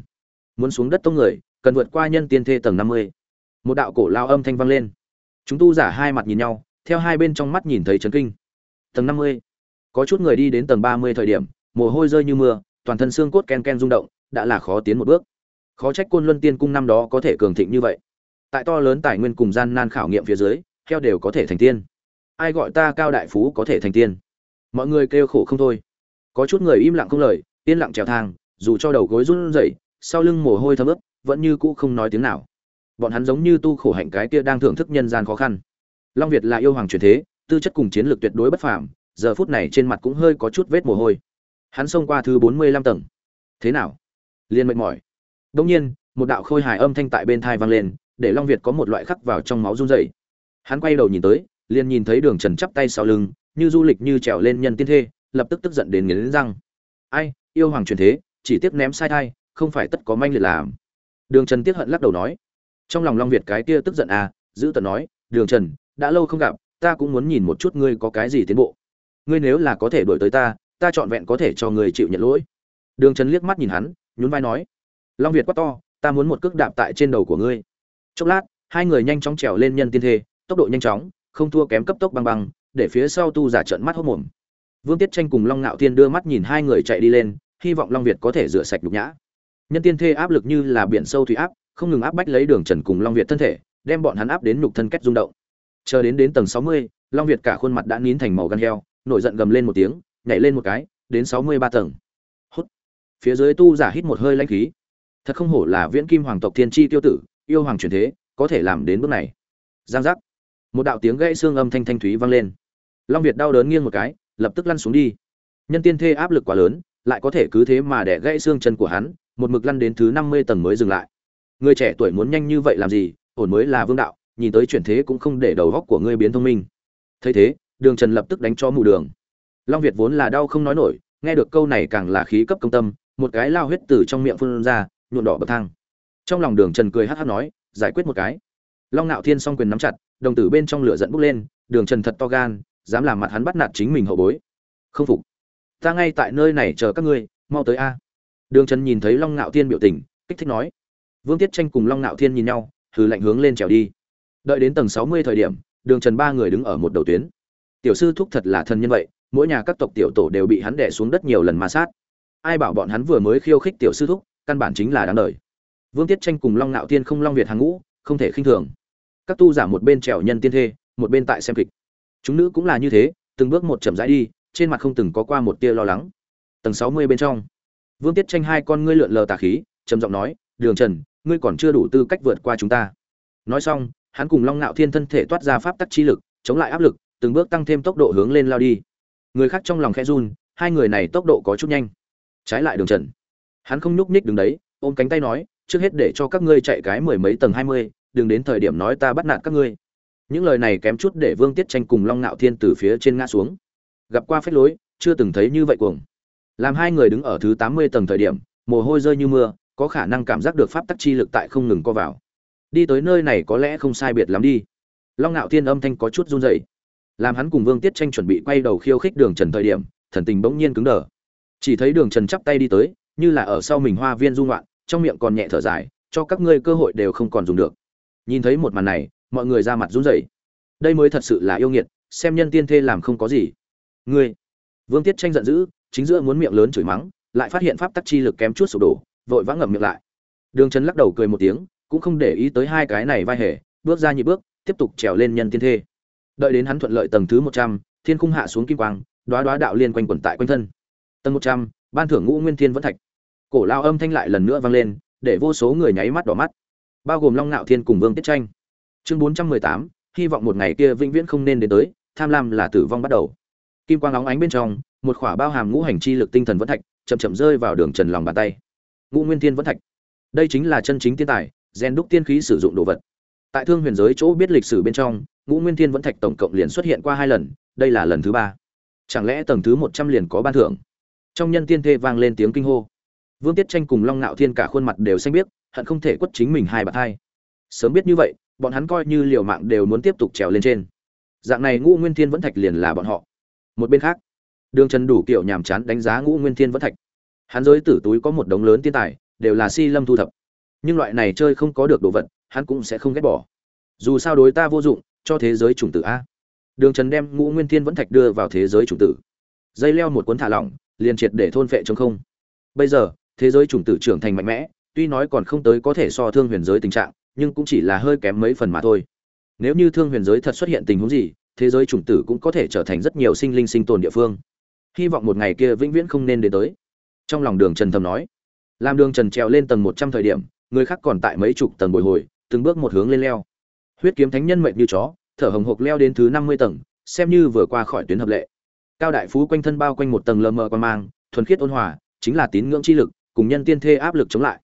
Muốn xuống đất tông người, cần vượt qua nhân tiên thê tầng năm mươi. Một đạo cổ lao âm thanh vang lên. Chúng tu giả hai mặt nhìn nhau, theo hai bên trong mắt nhìn thấy chấn kinh. Tầng năm mươi. Có chút người đi đến tầng ba mươi thời điểm, mồ hôi rơi như mưa, toàn thân xương cốt ken ken rung động, đã là khó tiến một bước khó trách côn luân tiên cung năm đó có thể cường thịnh như vậy. Tại to lớn tài nguyên cùng gian nan khảo nghiệm phía dưới, heo đều có thể thành tiên. Ai gọi ta cao đại phú có thể thành tiên? Mọi người kêu khổ không thôi. Có chút người im lặng không lời, yên lặng trèo thang, dù cho đầu gối run rẩy, sau lưng mồ hôi thấm ướt, vẫn như cũ không nói tiếng nào. Bọn hắn giống như tu khổ hạnh cái kia đang thưởng thức nhân gian khó khăn. Long việt là yêu hoàng truyền thế, tư chất cùng chiến lược tuyệt đối bất phàm, giờ phút này trên mặt cũng hơi có chút vết mồ hôi. Hắn xông qua thứ bốn mươi lăm tầng. Thế nào? Liền mệt mỏi đông nhiên, một đạo khôi hài âm thanh tại bên thai vang lên, để long việt có một loại khắc vào trong máu run rẩy. Hắn quay đầu nhìn tới, liền nhìn thấy đường trần chắp tay sau lưng, như du lịch như trèo lên nhân tiên thê, lập tức tức giận đến nghiến răng. Ai, yêu hoàng truyền thế, chỉ tiếc ném sai thai, không phải tất có manh liệt làm. Đường trần tiếc hận lắc đầu nói. Trong lòng long việt cái kia tức giận à giữ tần nói, đường trần, đã lâu không gặp, ta cũng muốn nhìn một chút ngươi có cái gì tiến bộ. Ngươi nếu là có thể đuổi tới ta ta trọn vẹn có thể cho ngươi chịu nhận lỗi. Đường trần liếc mắt nhìn hắn, nhún vai nói long việt quát to, ta muốn một cước đạp tại trên đầu của ngươi. Chốc lát, hai người nhanh chóng trèo lên nhân tiên thê, tốc độ nhanh chóng, không thua kém cấp tốc băng băng, để phía sau tu giả trợn mắt hốc mồm. Vương tiết tranh cùng long ngạo thiên đưa mắt nhìn hai người chạy đi lên, hy vọng long việt có thể rửa sạch nhục nhã. Nhân tiên thê áp lực như là biển sâu thủy áp, không ngừng áp bách lấy đường trần cùng long việt thân thể, đem bọn hắn áp đến nhục thân cách rung động. Chờ đến đến tầng sáu mươi, long việt cả khuôn mặt đã nín thành màu gan heo, nổi giận gầm lên một tiếng, nhảy lên một cái, đến sáu mươi ba tầng. Hút. Phía dưới tu giả hít một hơi lãnh khí thật không hổ là viễn kim hoàng tộc thiên tri tiêu tử, yêu hoàng truyền thế, có thể làm đến bước này. Giang giác. Một đạo tiếng gãy xương âm thanh thanh thúy vang lên. Long việt đau đớn nghiêng một cái, lập tức lăn xuống đi. Nhân tiên thê áp lực quá lớn, lại có thể cứ thế mà đẻ gãy xương chân của hắn, một mực lăn đến thứ năm mươi tầng mới dừng lại. Người trẻ tuổi muốn nhanh như vậy làm gì, ổn mới là vương đạo, nhìn tới chuyển thế cũng không để đầu góc của ngươi biến thông minh. Thấy thế, đường trần lập tức đánh cho mù đường. Long việt vốn là đau không nói nổi, nghe được câu này càng là khí cấp công tâm, một cái lao huyết từ trong miệng phun ra nhuộm đỏ bậc thang. Trong lòng đường trần cười hát hát nói, giải quyết một cái. Long nạo thiên s o n g quyền nắm chặt, đồng tử bên trong lửa dẫn bốc lên, đường trần thật to gan, dám làm mặt hắn bắt nạt chính mình hậu bối. Không phục. Ta ngay tại nơi này chờ các ngươi, mau tới a. Đường trần nhìn thấy long nạo thiên biểu tình, kích thích nói. Vương tiết tranh cùng long nạo thiên nhìn nhau thử lạnh hướng lên trèo đi. Đợi đến tầng sáu mươi thời điểm, đường trần ba người đứng ở một đầu tuyến. Tiểu sư thúc thật là thần nhân vậy, mỗi nhà các tộc tiểu tổ đều bị hắn đẻ xuống đất nhiều lần ma sát. Ai bảo bọn hắn vừa mới khiêu khích tiểu sư thúc căn bản chính là đáng đời. Vương tiết tranh cùng long nạo thiên không long việt hàng ngũ, không thể khinh thường. Các tu giả một bên trèo nhân tiên thê, một bên tại xem kịch. Chúng nữ cũng là như thế, từng bước một chậm rãi đi, trên mặt không từng có qua một tia lo lắng. Tầng sáu mươi bên trong. Vương tiết tranh hai con ngươi lượn lờ tà khí, trầm giọng nói, đường trần, ngươi còn chưa đủ tư cách vượt qua chúng ta. Nói xong, hắn cùng long Nạo thiên thân thể toát ra pháp tắc chi lực, chống lại áp lực, từng bước tăng thêm tốc độ hướng lên lao đi. Người khác trong lòng khẽ run, hai người này tốc độ có chút nhanh. Trái lại đường trần hắn không nhúc nhích đứng đấy, ôm cánh tay nói, trước hết để cho các ngươi chạy cái mười mấy tầng hai mươi, đừng đến thời điểm nói ta bắt nạt các ngươi. Những lời này kém chút để vương tiết tranh cùng long ngạo thiên từ phía trên ngã xuống. Gặp qua phép lối, chưa từng thấy như vậy cuồng. Làm hai người đứng ở thứ tám mươi tầng thời điểm, mồ hôi rơi như mưa, có khả năng cảm giác được pháp tắc chi lực tại không ngừng co vào. Đi tới nơi này có lẽ không sai biệt lắm đi. Long ngạo thiên âm thanh có chút run rẩy. Làm hắn cùng vương tiết tranh chuẩn bị quay đầu khiêu khích đường trần thời điểm, thần tình bỗng nhiên cứng đờ. Chỉ thấy đường trần chắp tay đi tới như là ở sau mình hoa viên dung loạn, trong miệng còn nhẹ thở dài, cho các ngươi cơ hội đều không còn dùng được. Nhìn thấy một màn này, mọi người ra mặt run rẩy. Đây mới thật sự là yêu nghiệt, xem nhân tiên thê làm không có gì. Ngươi, vương tiết tranh giận dữ, chính giữa muốn miệng lớn chửi mắng, lại phát hiện pháp tắc chi lực kém chút sụp đổ, vội vã ngậm miệng lại. Đường trần lắc đầu cười một tiếng, cũng không để ý tới hai cái này vai hề, bước ra nhị bước, tiếp tục trèo lên nhân tiên thê. Đợi đến hắn thuận lợi tầng thứ một trăm, thiên khung hạ xuống kim quang đoá đoá đạo liên quanh quẩn tại quanh thân. Tầng một trăm ban thưởng ngũ nguyên thiên vẫn thạch. Cổ lao âm thanh lại lần nữa vang lên, để vô số người nháy mắt đỏ mắt. Bao gồm long ngạo thiên cùng vương tiết tranh. Chương bốn trăm mười tám, hy vọng một ngày kia vĩnh viễn không nên đến tới, tham lam là tử vong bắt đầu. Kim quang óng ánh bên trong, một khỏa bao hàm ngũ hành chi lực tinh thần vẫn thạch, chậm chậm rơi vào đường trần lòng bàn tay. Ngũ nguyên thiên vẫn thạch. Đây chính là chân chính tiên tài, gen đúc tiên khí sử dụng đồ vật. Tại thương huyền giới chỗ biết lịch sử bên trong, ngũ nguyên thiên vẫn thạch tổng cộng liền xuất hiện qua hai lần, đây là lần thứ ba. Chẳng lẽ tầng thứ một trăm liền có ban thưởng? Trong nhân tiên thê vang lên tiếng kinh hô. Vương tiết tranh cùng long ngạo thiên cả khuôn mặt đều xanh biếc, hận không thể quất chính mình hai bạc hai. Sớm biết như vậy, bọn hắn coi như liều mạng đều muốn tiếp tục trèo lên trên. Dạng này ngũ nguyên thiên vẫn thạch liền là bọn họ. Một bên khác, đường trần đủ kiểu nhàm chán đánh giá ngũ nguyên thiên vẫn thạch. Hắn giới tử túi có một đống lớn tiên tài, đều là si lâm thu thập. Nhưng loại này chơi không có được đồ vật, hắn cũng sẽ không ghét bỏ. Dù sao đối ta vô dụng, cho thế giới chủng tử a. Đường trần đem ngũ nguyên thiên vẫn thạch đưa vào thế giới chủng tử. Dây leo một cuốn thả lỏng liền triệt để thôn phệ trong không. Bây giờ, thế giới chủng tử trưởng thành mạnh mẽ, tuy nói còn không tới có thể so thương huyền giới tình trạng, nhưng cũng chỉ là hơi kém mấy phần mà thôi. Nếu như thương huyền giới thật xuất hiện tình huống gì, thế giới chủng tử cũng có thể trở thành rất nhiều sinh linh sinh tồn địa phương. Hy vọng một ngày kia vĩnh viễn không nên đến tới. Trong lòng đường trần thầm nói, làm đường trần trèo lên tầng một trăm thời điểm, người khác còn tại mấy chục tầng bồi hồi, từng bước một hướng lên leo. Huyết kiếm thánh nhân mệnh như chó, thở hồng hộc leo đến thứ năm mươi tầng, xem như vừa qua khỏi tuyến hợp lệ cao đại phú quanh thân bao quanh một tầng lờ mờ quan mang, thuần khiết ôn hòa, chính là tín ngưỡng chi lực, cùng nhân tiên thê áp lực chống lại.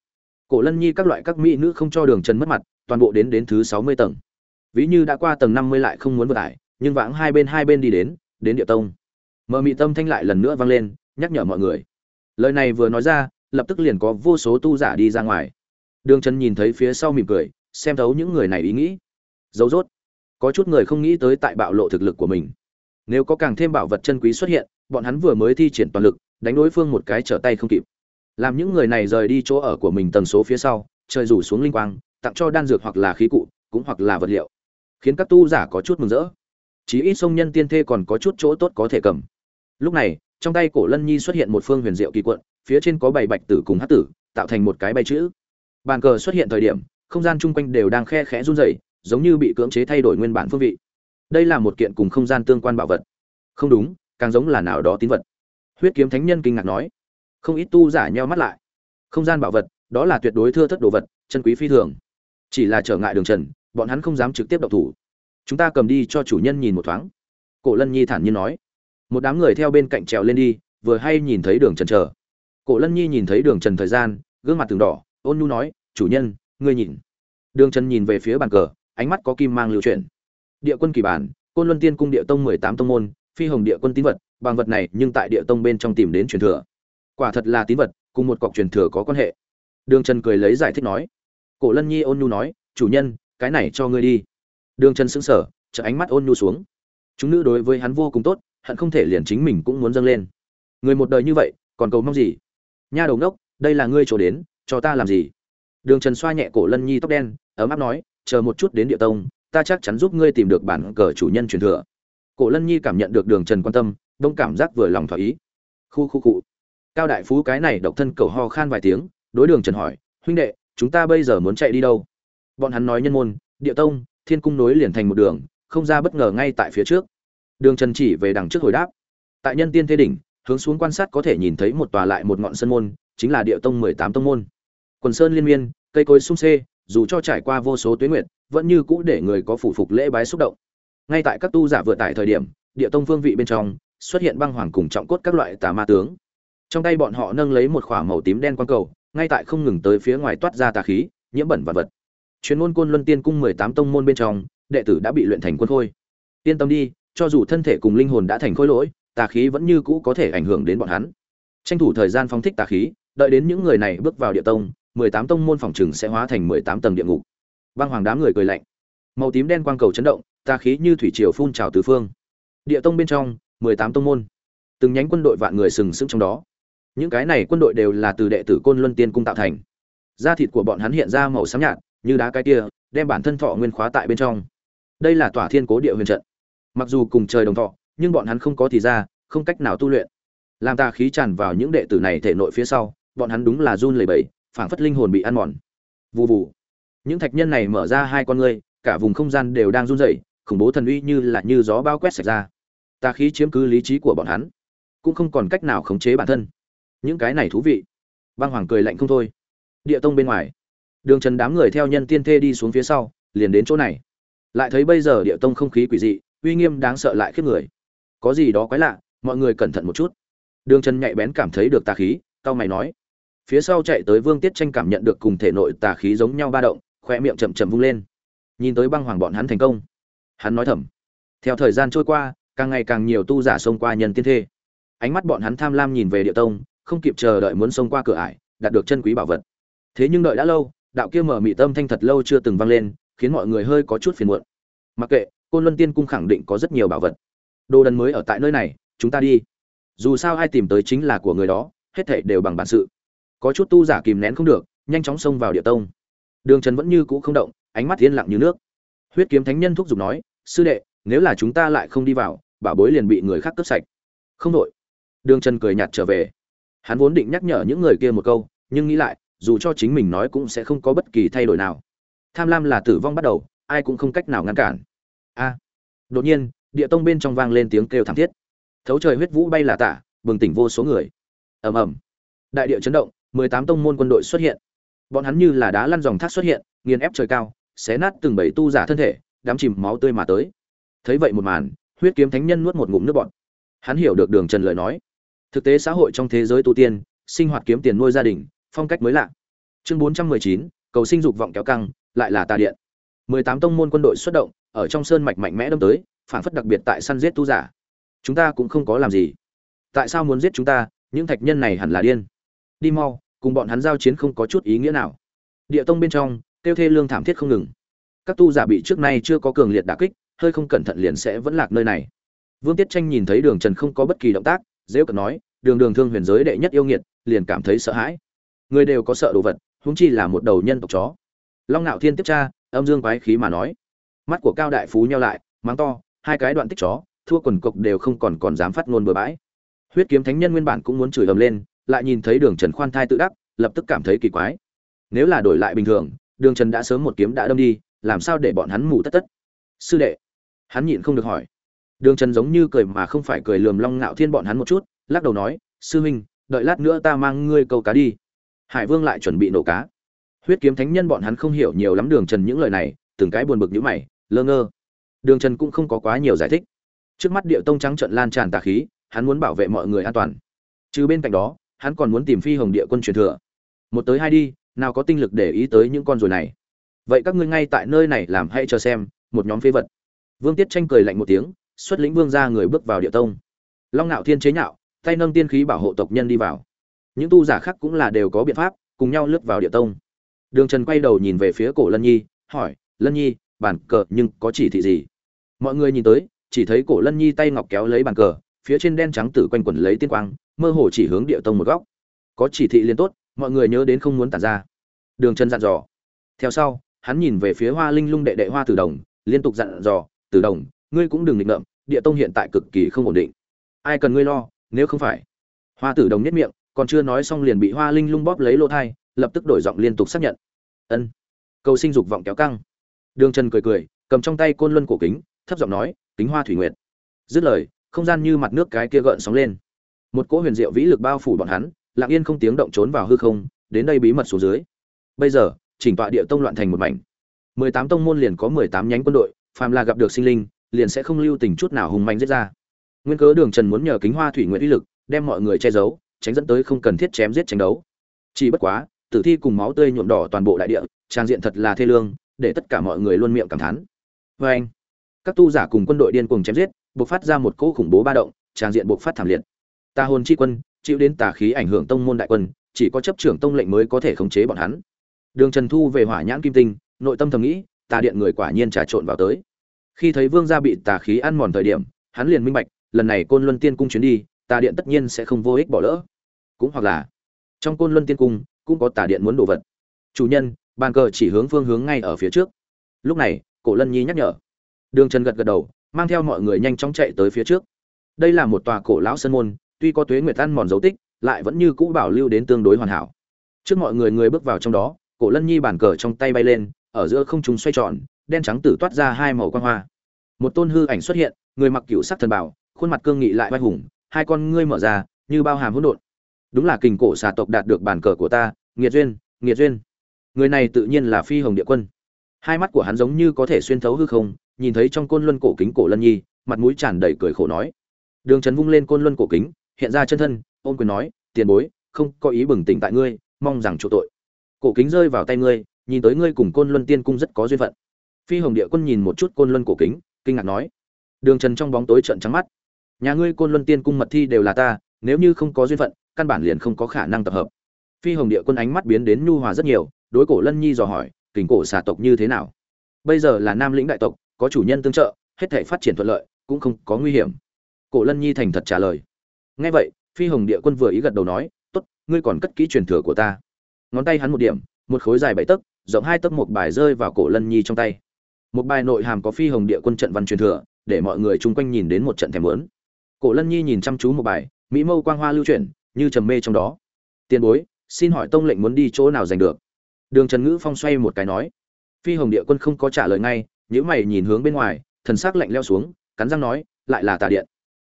Cổ lân nhi các loại các mỹ nữ không cho đường trần mất mặt, toàn bộ đến đến thứ sáu mươi tầng. Ví như đã qua tầng năm mươi lại không muốn vượt tải nhưng vãng hai bên hai bên đi đến đến địa tông. Mờ mị tâm thanh lại lần nữa vang lên, nhắc nhở mọi người. Lời này vừa nói ra, lập tức liền có vô số tu giả đi ra ngoài. Đường trần nhìn thấy phía sau mỉm cười, xem thấu những người này ý nghĩ. Dấu dốt có chút người không nghĩ tới tại bạo lộ thực lực của mình nếu có càng thêm bảo vật chân quý xuất hiện, bọn hắn vừa mới thi triển toàn lực, đánh đối phương một cái trở tay không kịp. Làm những người này rời đi chỗ ở của mình tầng số phía sau, trời rủ xuống linh quang, tặng cho đan dược hoặc là khí cụ, cũng hoặc là vật liệu. Khiến các tu giả có chút mừng rỡ. Chí ít sông nhân tiên thê còn có chút chỗ tốt có thể cầm. Lúc này, trong tay cổ lân nhi xuất hiện một phương huyền diệu kỳ quận, phía trên có bảy bạch tử cùng hát tử, tạo thành một cái bay chữ. Bàn cờ xuất hiện thời điểm, không gian chung quanh đều đang khe khẽ run rẩy, giống như bị cưỡng chế thay đổi nguyên bản phương vị đây là một kiện cùng không gian tương quan bảo vật. Không đúng, càng giống là nào đó tín vật. Huyết kiếm thánh nhân kinh ngạc nói. Không ít tu giả nheo mắt lại. Không gian bảo vật, đó là tuyệt đối thưa thất đồ vật, chân quý phi thường. Chỉ là trở ngại đường trần, bọn hắn không dám trực tiếp độc thủ. Chúng ta cầm đi cho chủ nhân nhìn một thoáng. Cổ lân nhi thản nhiên nói. Một đám người theo bên cạnh trèo lên đi, vừa hay nhìn thấy đường trần chờ. Cổ lân nhi nhìn thấy đường trần thời gian, gương mặt từng đỏ, ôn nhu nói, chủ nhân, ngươi nhìn. Đường trần nhìn về phía bàn cờ, ánh mắt có kim mang lưu chuyển địa quân kỳ bản, côn luân tiên cung địa tông mười tám tông môn, phi hồng địa quân tín vật, bằng vật này nhưng tại địa tông bên trong tìm đến truyền thừa. Quả thật là tín vật, cùng một cọc truyền thừa có quan hệ. Đường trần cười lấy giải thích nói. Cổ lân nhi ôn nhu nói, chủ nhân, cái này cho ngươi đi. Đường trần sững sờ chợ ánh mắt ôn nhu xuống. Chúng nữ đối với hắn vô cùng tốt, hận không thể liền chính mình cũng muốn dâng lên. Người một đời như vậy, còn cầu mong gì? Nha đầu ngốc, đây là ngươi chỗ đến, cho ta làm gì? Đường trần xoa nhẹ cổ lân nhi tóc đen, ấm áp nói, chờ một chút đến địa tông ta chắc chắn giúp ngươi tìm được bản cờ chủ nhân truyền thừa. Cổ lân nhi cảm nhận được đường trần quan tâm, đông cảm giác vừa lòng thỏa ý. Khu khu cụ cao đại phú cái này độc thân cầu ho khan vài tiếng, đối đường trần hỏi, huynh đệ, chúng ta bây giờ muốn chạy đi đâu? Bọn hắn nói nhân môn, địa tông, thiên cung nối liền thành một đường, không ra bất ngờ ngay tại phía trước. Đường trần chỉ về đằng trước hồi đáp. Tại nhân tiên thế đỉnh, hướng xuống quan sát có thể nhìn thấy một tòa lại một ngọn sân môn, chính là địa tông mười tám tông môn. Quần sơn liên miên, cây cối sung xê dù cho trải qua vô số tuyến nguyệt, vẫn như cũ để người có phủ phục lễ bái xúc động. Ngay tại các tu giả vừa tại thời điểm, địa tông phương vị bên trong, xuất hiện băng hoàng cùng trọng cốt các loại tà ma tướng. Trong tay bọn họ nâng lấy một khỏa màu tím đen quang cầu, ngay tại không ngừng tới phía ngoài toát ra tà khí, nhiễm bẩn vật vật. Chuyên môn côn luân tiên cung mười tám tông môn bên trong, đệ tử đã bị luyện thành quân khôi. Yên tâm đi, cho dù thân thể cùng linh hồn đã thành khối lỗi, tà khí vẫn như cũ có thể ảnh hưởng đến bọn hắn. Tranh thủ thời gian phóng thích tà khí, đợi đến những người này bước vào địa tông mười tám tông môn phòng trừng sẽ hóa thành mười tám tầng địa ngục. Băng hoàng đám người cười lạnh. Màu tím đen quang cầu chấn động tà khí như thủy triều phun trào tứ phương. Địa tông bên trong, mười tám tông môn. Từng nhánh quân đội vạn người sừng sững trong đó. Những cái này quân đội đều là từ đệ tử côn luân tiên cung tạo thành. Da thịt của bọn hắn hiện ra màu xám nhạt, như đá cái kia, đem bản thân thọ nguyên khóa tại bên trong. Đây là tỏa thiên cố địa huyền trận. Mặc dù cùng trời đồng thọ, nhưng bọn hắn không có thì ra, không cách nào tu luyện. Làm tà khí tràn vào những đệ tử này thể nội phía sau, bọn hắn đúng là run lẩy bẩy phảng phất linh hồn bị ăn mòn. Vù vù. Những thạch nhân này mở ra hai con ngươi, cả vùng không gian đều đang run rẩy, khủng bố thần uy như là như gió bao quét sạch ra. Tà khí chiếm cứ lý trí của bọn hắn, cũng không còn cách nào khống chế bản thân. Những cái này thú vị. Băng hoàng cười lạnh không thôi. Địa tông bên ngoài. Đường trần đám người theo nhân tiên thê đi xuống phía sau, liền đến chỗ này. Lại thấy bây giờ địa tông không khí quỷ dị, uy nghiêm đáng sợ lại khiếp người. Có gì đó quái lạ, mọi người cẩn thận một chút. Đường trần nhạy bén cảm thấy được tà khí, cau mày nói phía sau chạy tới vương tiết tranh cảm nhận được cùng thể nội tà khí giống nhau ba động, khoe miệng chậm chậm vung lên. Nhìn tới băng hoàng bọn hắn thành công. Hắn nói thầm, theo thời gian trôi qua, càng ngày càng nhiều tu giả xông qua nhân tiên thê. Ánh mắt bọn hắn tham lam nhìn về địa tông, không kịp chờ đợi muốn xông qua cửa ải, đạt được chân quý bảo vật. Thế nhưng đợi đã lâu, đạo kia mở mị tâm thanh thật lâu chưa từng vang lên, khiến mọi người hơi có chút phiền muộn. Mặc kệ, côn luân tiên cung khẳng định có rất nhiều bảo vật. Đồ đần mới ở tại nơi này, chúng ta đi. Dù sao ai tìm tới chính là của người đó, hết thảy đều bằng bản sự có chút tu giả kìm nén không được, nhanh chóng xông vào địa tông. Đường trần vẫn như cũ không động, ánh mắt yên lặng như nước. Huyết kiếm thánh nhân thúc giục nói, sư đệ, nếu là chúng ta lại không đi vào, bảo bối liền bị người khác cướp sạch. Không đội đường trần cười nhạt trở về. Hắn vốn định nhắc nhở những người kia một câu, nhưng nghĩ lại, dù cho chính mình nói cũng sẽ không có bất kỳ thay đổi nào. Tham lam là tử vong bắt đầu, ai cũng không cách nào ngăn cản. A. Đột nhiên, địa tông bên trong vang lên tiếng kêu thảm thiết. Thấu trời huyết vũ bay là tả, bừng tỉnh vô số người. Ầm ầm. Đại địa chấn động mười tám tông môn quân đội xuất hiện. Bọn hắn như là đá lăn dòng thác xuất hiện, nghiền ép trời cao, xé nát từng bảy tu giả thân thể, đám chìm máu tươi mà tới. Thấy vậy một màn, huyết kiếm thánh nhân nuốt một ngụm nước bọt. hắn hiểu được đường trần lời nói, thực tế xã hội trong thế giới tu tiên, sinh hoạt kiếm tiền nuôi gia đình, phong cách mới lạ. Chương bốn trăm mười chín, cầu sinh dục vọng kéo căng, lại là tà điện. mười tám tông môn quân đội xuất động, ở trong sơn mạch mạnh mẽ đâm tới, phản phất đặc biệt tại săn giết tu giả. Chúng ta cũng không có làm gì. Tại sao muốn giết chúng ta? Những thạch nhân này hẳn là điên đi mau, cùng bọn hắn giao chiến không có chút ý nghĩa nào. Địa tông bên trong, tiêu thê lương thảm thiết không ngừng. Các tu giả bị trước nay chưa có cường liệt đả kích, hơi không cẩn thận liền sẽ vẫn lạc nơi này. Vương tiết tranh nhìn thấy đường trần không có bất kỳ động tác, dễ cận nói, đường đường thương huyền giới đệ nhất yêu nghiệt, liền cảm thấy sợ hãi. Người đều có sợ đồ vật, huống chi là một đầu nhân tộc chó. Long nạo thiên tiếp tra, âm dương quái khí mà nói. Mắt của cao đại phú nhau lại, mắng to, hai cái đoạn tích chó, thua quần cộc đều không còn còn dám phát ngôn bừa bãi. Huyết kiếm thánh nhân nguyên bản cũng muốn chửi ầm lên lại nhìn thấy đường trần khoan thai tự đắc, lập tức cảm thấy kỳ quái. Nếu là đổi lại bình thường, đường trần đã sớm một kiếm đã đâm đi, làm sao để bọn hắn mù tất tất? Sư đệ, hắn nhịn không được hỏi. Đường trần giống như cười mà không phải cười lườm long ngạo thiên bọn hắn một chút, lắc đầu nói, sư huynh, đợi lát nữa ta mang ngươi câu cá đi. Hải vương lại chuẩn bị nổ cá. Huyết kiếm thánh nhân bọn hắn không hiểu nhiều lắm đường trần những lời này, từng cái buồn bực nhữ mày, lơ ngơ. Đường trần cũng không có quá nhiều giải thích. Trước mắt địa tông trắng trận lan tràn tà khí, hắn muốn bảo vệ mọi người an toàn. Chứ bên cạnh đó hắn còn muốn tìm phi hồng địa quân truyền thừa. Một tới hai đi, nào có tinh lực để ý tới những con ruồi này. Vậy các ngươi ngay tại nơi này làm hay chờ xem, một nhóm phế vật. Vương tiết tranh cười lạnh một tiếng, xuất lĩnh vương ra người bước vào địa tông. Long ngạo thiên chế nhạo, tay nâng tiên khí bảo hộ tộc nhân đi vào. Những tu giả khác cũng là đều có biện pháp, cùng nhau lướt vào địa tông. Đường trần quay đầu nhìn về phía cổ lân nhi, hỏi, lân nhi, bàn cờ nhưng có chỉ thị gì? Mọi người nhìn tới, chỉ thấy cổ lân nhi tay ngọc kéo lấy bàn cờ phía trên đen trắng tử quanh quẩn lấy tiên quang, mơ hồ chỉ hướng địa tông một góc. Có chỉ thị liên tốt, mọi người nhớ đến không muốn tản ra. Đường trần dặn dò. Theo sau, hắn nhìn về phía hoa linh lung đệ đệ hoa tử đồng, liên tục dặn dò, tử đồng, ngươi cũng đừng định ngợm, địa tông hiện tại cực kỳ không ổn định. Ai cần ngươi lo, nếu không phải. Hoa tử đồng nhất miệng, còn chưa nói xong liền bị hoa linh lung bóp lấy lỗ thai, lập tức đổi giọng liên tục xác nhận. Ân. Cầu sinh dục vọng kéo căng. Đường trần cười cười, cầm trong tay côn luân cổ kính, thấp giọng nói, kính hoa thủy nguyệt. Dứt lời không gian như mặt nước cái kia gợn sóng lên. Một cỗ huyền diệu vĩ lực bao phủ bọn hắn, lặng yên không tiếng động trốn vào hư không, đến đây bí mật xuống dưới. Bây giờ, chỉnh tọa địa tông loạn thành một mảnh. Mười tám tông môn liền có mười tám nhánh quân đội, phàm là gặp được sinh linh, liền sẽ không lưu tình chút nào hùng mạnh giết ra. Nguyên cớ đường trần muốn nhờ kính hoa thủy nguyện uy lực, đem mọi người che giấu, tránh dẫn tới không cần thiết chém giết tranh đấu. Chỉ bất quá, tử thi cùng máu tươi nhuộm đỏ toàn bộ đại địa, trang diện thật là thê lương, để tất cả mọi người luôn miệng cảm thán. Vê anh các tu giả cùng quân đội điên cuồng chém giết bộc phát ra một cỗ khủng bố ba động trang diện bộc phát thảm liệt. Tà hồn chi quân, chịu đến tà khí ảnh hưởng tông môn đại quân, chỉ có chấp trưởng tông lệnh mới có thể khống chế bọn hắn. Đường trần thu về hỏa nhãn kim tinh, nội tâm thầm nghĩ, tà điện người quả nhiên trà trộn vào tới. Khi thấy vương gia bị tà khí ăn mòn thời điểm, hắn liền minh bạch, lần này côn luân tiên cung chuyến đi, tà điện tất nhiên sẽ không vô ích bỏ lỡ. Cũng hoặc là, trong côn luân tiên cung, cũng có tà điện muốn đồ vật. Chủ nhân, bàn cờ chỉ hướng phương hướng ngay ở phía trước. Lúc này, cổ lân nhi nhắc nhở. Đường trần gật gật đầu mang theo mọi người nhanh chóng chạy tới phía trước. Đây là một tòa cổ lão sân môn, tuy có tuế nguyệt ăn mòn dấu tích, lại vẫn như cũ bảo lưu đến tương đối hoàn hảo. Trước mọi người người bước vào trong đó, cổ lân nhi bàn cờ trong tay bay lên, ở giữa không trung xoay tròn, đen trắng tử toát ra hai màu quang hoa. Một tôn hư ảnh xuất hiện, người mặc cựu sắc thần bảo, khuôn mặt cương nghị lại vai hùng, hai con ngươi mở ra, như bao hàm hỗn độn. Đúng là kình cổ xà tộc đạt được bàn cờ của ta, nghiệt duyên nghiệt duyên. Người này tự nhiên là phi hồng địa quân. Hai mắt của hắn giống như có thể xuyên thấu hư không nhìn thấy trong côn luân cổ kính cổ lân nhi, mặt mũi tràn đầy cười khổ nói. Đường trấn vung lên côn luân cổ kính, hiện ra chân thân ôm quyền nói, tiền bối, không có ý bừng tỉnh tại ngươi, mong rằng chỗ tội. Cổ kính rơi vào tay ngươi, nhìn tới ngươi cùng côn luân tiên cung rất có duyên phận. Phi hồng địa quân nhìn một chút côn luân cổ kính, kinh ngạc nói. Đường trần trong bóng tối trận trắng mắt. Nhà ngươi côn luân tiên cung mật thi đều là ta, nếu như không có duyên phận, căn bản liền không có khả năng tập hợp. Phi hồng địa quân ánh mắt biến đến nhu hòa rất nhiều, đối cổ lân nhi dò hỏi, kình cổ xà tộc như thế nào? Bây giờ là nam lĩnh đại tộc có chủ nhân tương trợ, hết thể phát triển thuận lợi, cũng không có nguy hiểm. Cổ lân nhi thành thật trả lời. Ngay vậy, phi hồng địa quân vừa ý gật đầu nói, tốt, ngươi còn cất kỹ truyền thừa của ta. Ngón tay hắn một điểm, một khối dài bảy tấc, rộng hai tấc một bài rơi vào cổ lân nhi trong tay. Một bài nội hàm có phi hồng địa quân trận văn truyền thừa, để mọi người chung quanh nhìn đến một trận thèm lớn. Cổ lân nhi nhìn chăm chú một bài, mỹ mâu quang hoa lưu chuyển, như trầm mê trong đó. Tiền bối, xin hỏi tông lệnh muốn đi chỗ nào giành được? Đường trần ngữ phong xoay một cái nói. Phi hồng địa quân không có trả lời ngay nhíu mày nhìn hướng bên ngoài thần sắc lạnh lẽo xuống cắn răng nói lại là tà điện.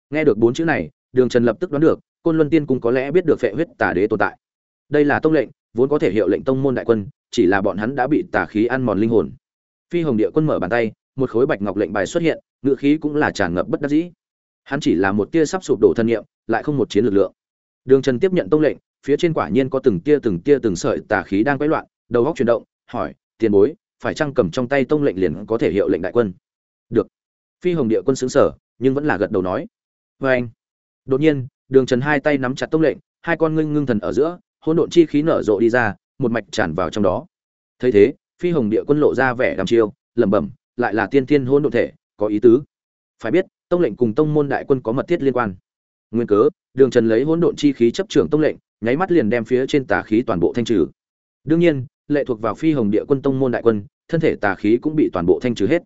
Nghe được bốn chữ này đường trần lập tức đoán được côn luân tiên cung có lẽ biết được phệ huyết tà đế tồn tại. Đây là tông lệnh vốn có thể hiệu lệnh tông môn đại quân chỉ là bọn hắn đã bị tà khí ăn mòn linh hồn. Phi hồng địa quân mở bàn tay một khối bạch ngọc lệnh bài xuất hiện ngựa khí cũng là tràn ngập bất đắc dĩ. Hắn chỉ là một tia sắp sụp đổ thân nghiệm, lại không một chiến lực lượng. Đường trần tiếp nhận tông lệnh phía trên quả nhiên có từng tia từng tia từng sợi tà khí đang quấy loạn đầu góc chuyển động hỏi tiền bối phải chăng cầm trong tay tông lệnh liền có thể hiệu lệnh đại quân? Được. Phi hồng địa quân xứng sở nhưng vẫn là gật đầu nói. Vê anh. Đột nhiên, đường trần hai tay nắm chặt tông lệnh, hai con ngưng ngưng thần ở giữa, hỗn độn chi khí nở rộ đi ra, một mạch tràn vào trong đó. Thấy thế, phi hồng địa quân lộ ra vẻ đăm chiêu, lẩm bẩm, lại là tiên thiên hỗn độn thể, có ý tứ. Phải biết, tông lệnh cùng tông môn đại quân có mật thiết liên quan. Nguyên cớ, đường trần lấy hỗn độn chi khí chấp trưởng tông lệnh, nháy mắt liền đem phía trên tà khí toàn bộ thanh trừ. Đương nhiên, lệ thuộc vào phi hồng địa quân tông môn đại quân thân thể tà khí cũng bị toàn bộ thanh trừ hết.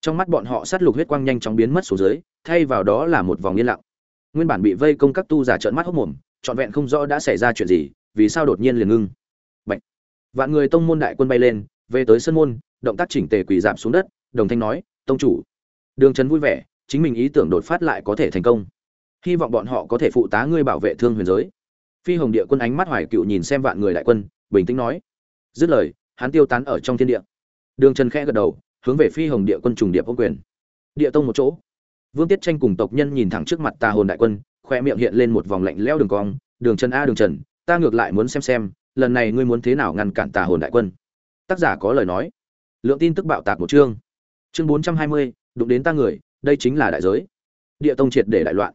Trong mắt bọn họ sát lục huyết quang nhanh chóng biến mất xuống dưới, thay vào đó là một vòng yên lặng. Nguyên bản bị vây công các tu giả trợn mắt hốc mồm, trọn vẹn không rõ đã xảy ra chuyện gì, vì sao đột nhiên liền ngưng. Bạch. vạn người tông môn đại quân bay lên, về tới sân môn, động tác chỉnh tề quỳ dạp xuống đất, đồng thanh nói, tông chủ. Đường trấn vui vẻ, chính mình ý tưởng đột phát lại có thể thành công. Hy vọng bọn họ có thể phụ tá ngươi bảo vệ thương huyền giới. Phi hồng địa quân ánh mắt hoài cựu nhìn xem vạn người đại quân, bình tĩnh nói. Dứt lời, hắn tiêu tán ở trong thiên địa đường trần khẽ gật đầu, hướng về phi hồng địa quân trùng điệp ô quyền. Địa tông một chỗ. Vương tiết tranh cùng tộc nhân nhìn thẳng trước mặt tà hồn đại quân, khoe miệng hiện lên một vòng lạnh leo đường cong. Đường trần a, đường trần, ta ngược lại muốn xem xem, lần này ngươi muốn thế nào ngăn cản tà hồn đại quân? Tác giả có lời nói. Lượng tin tức bạo tạc một chương. Chương bốn trăm hai mươi, đụng đến ta người, đây chính là đại giới. Địa tông triệt để đại loạn.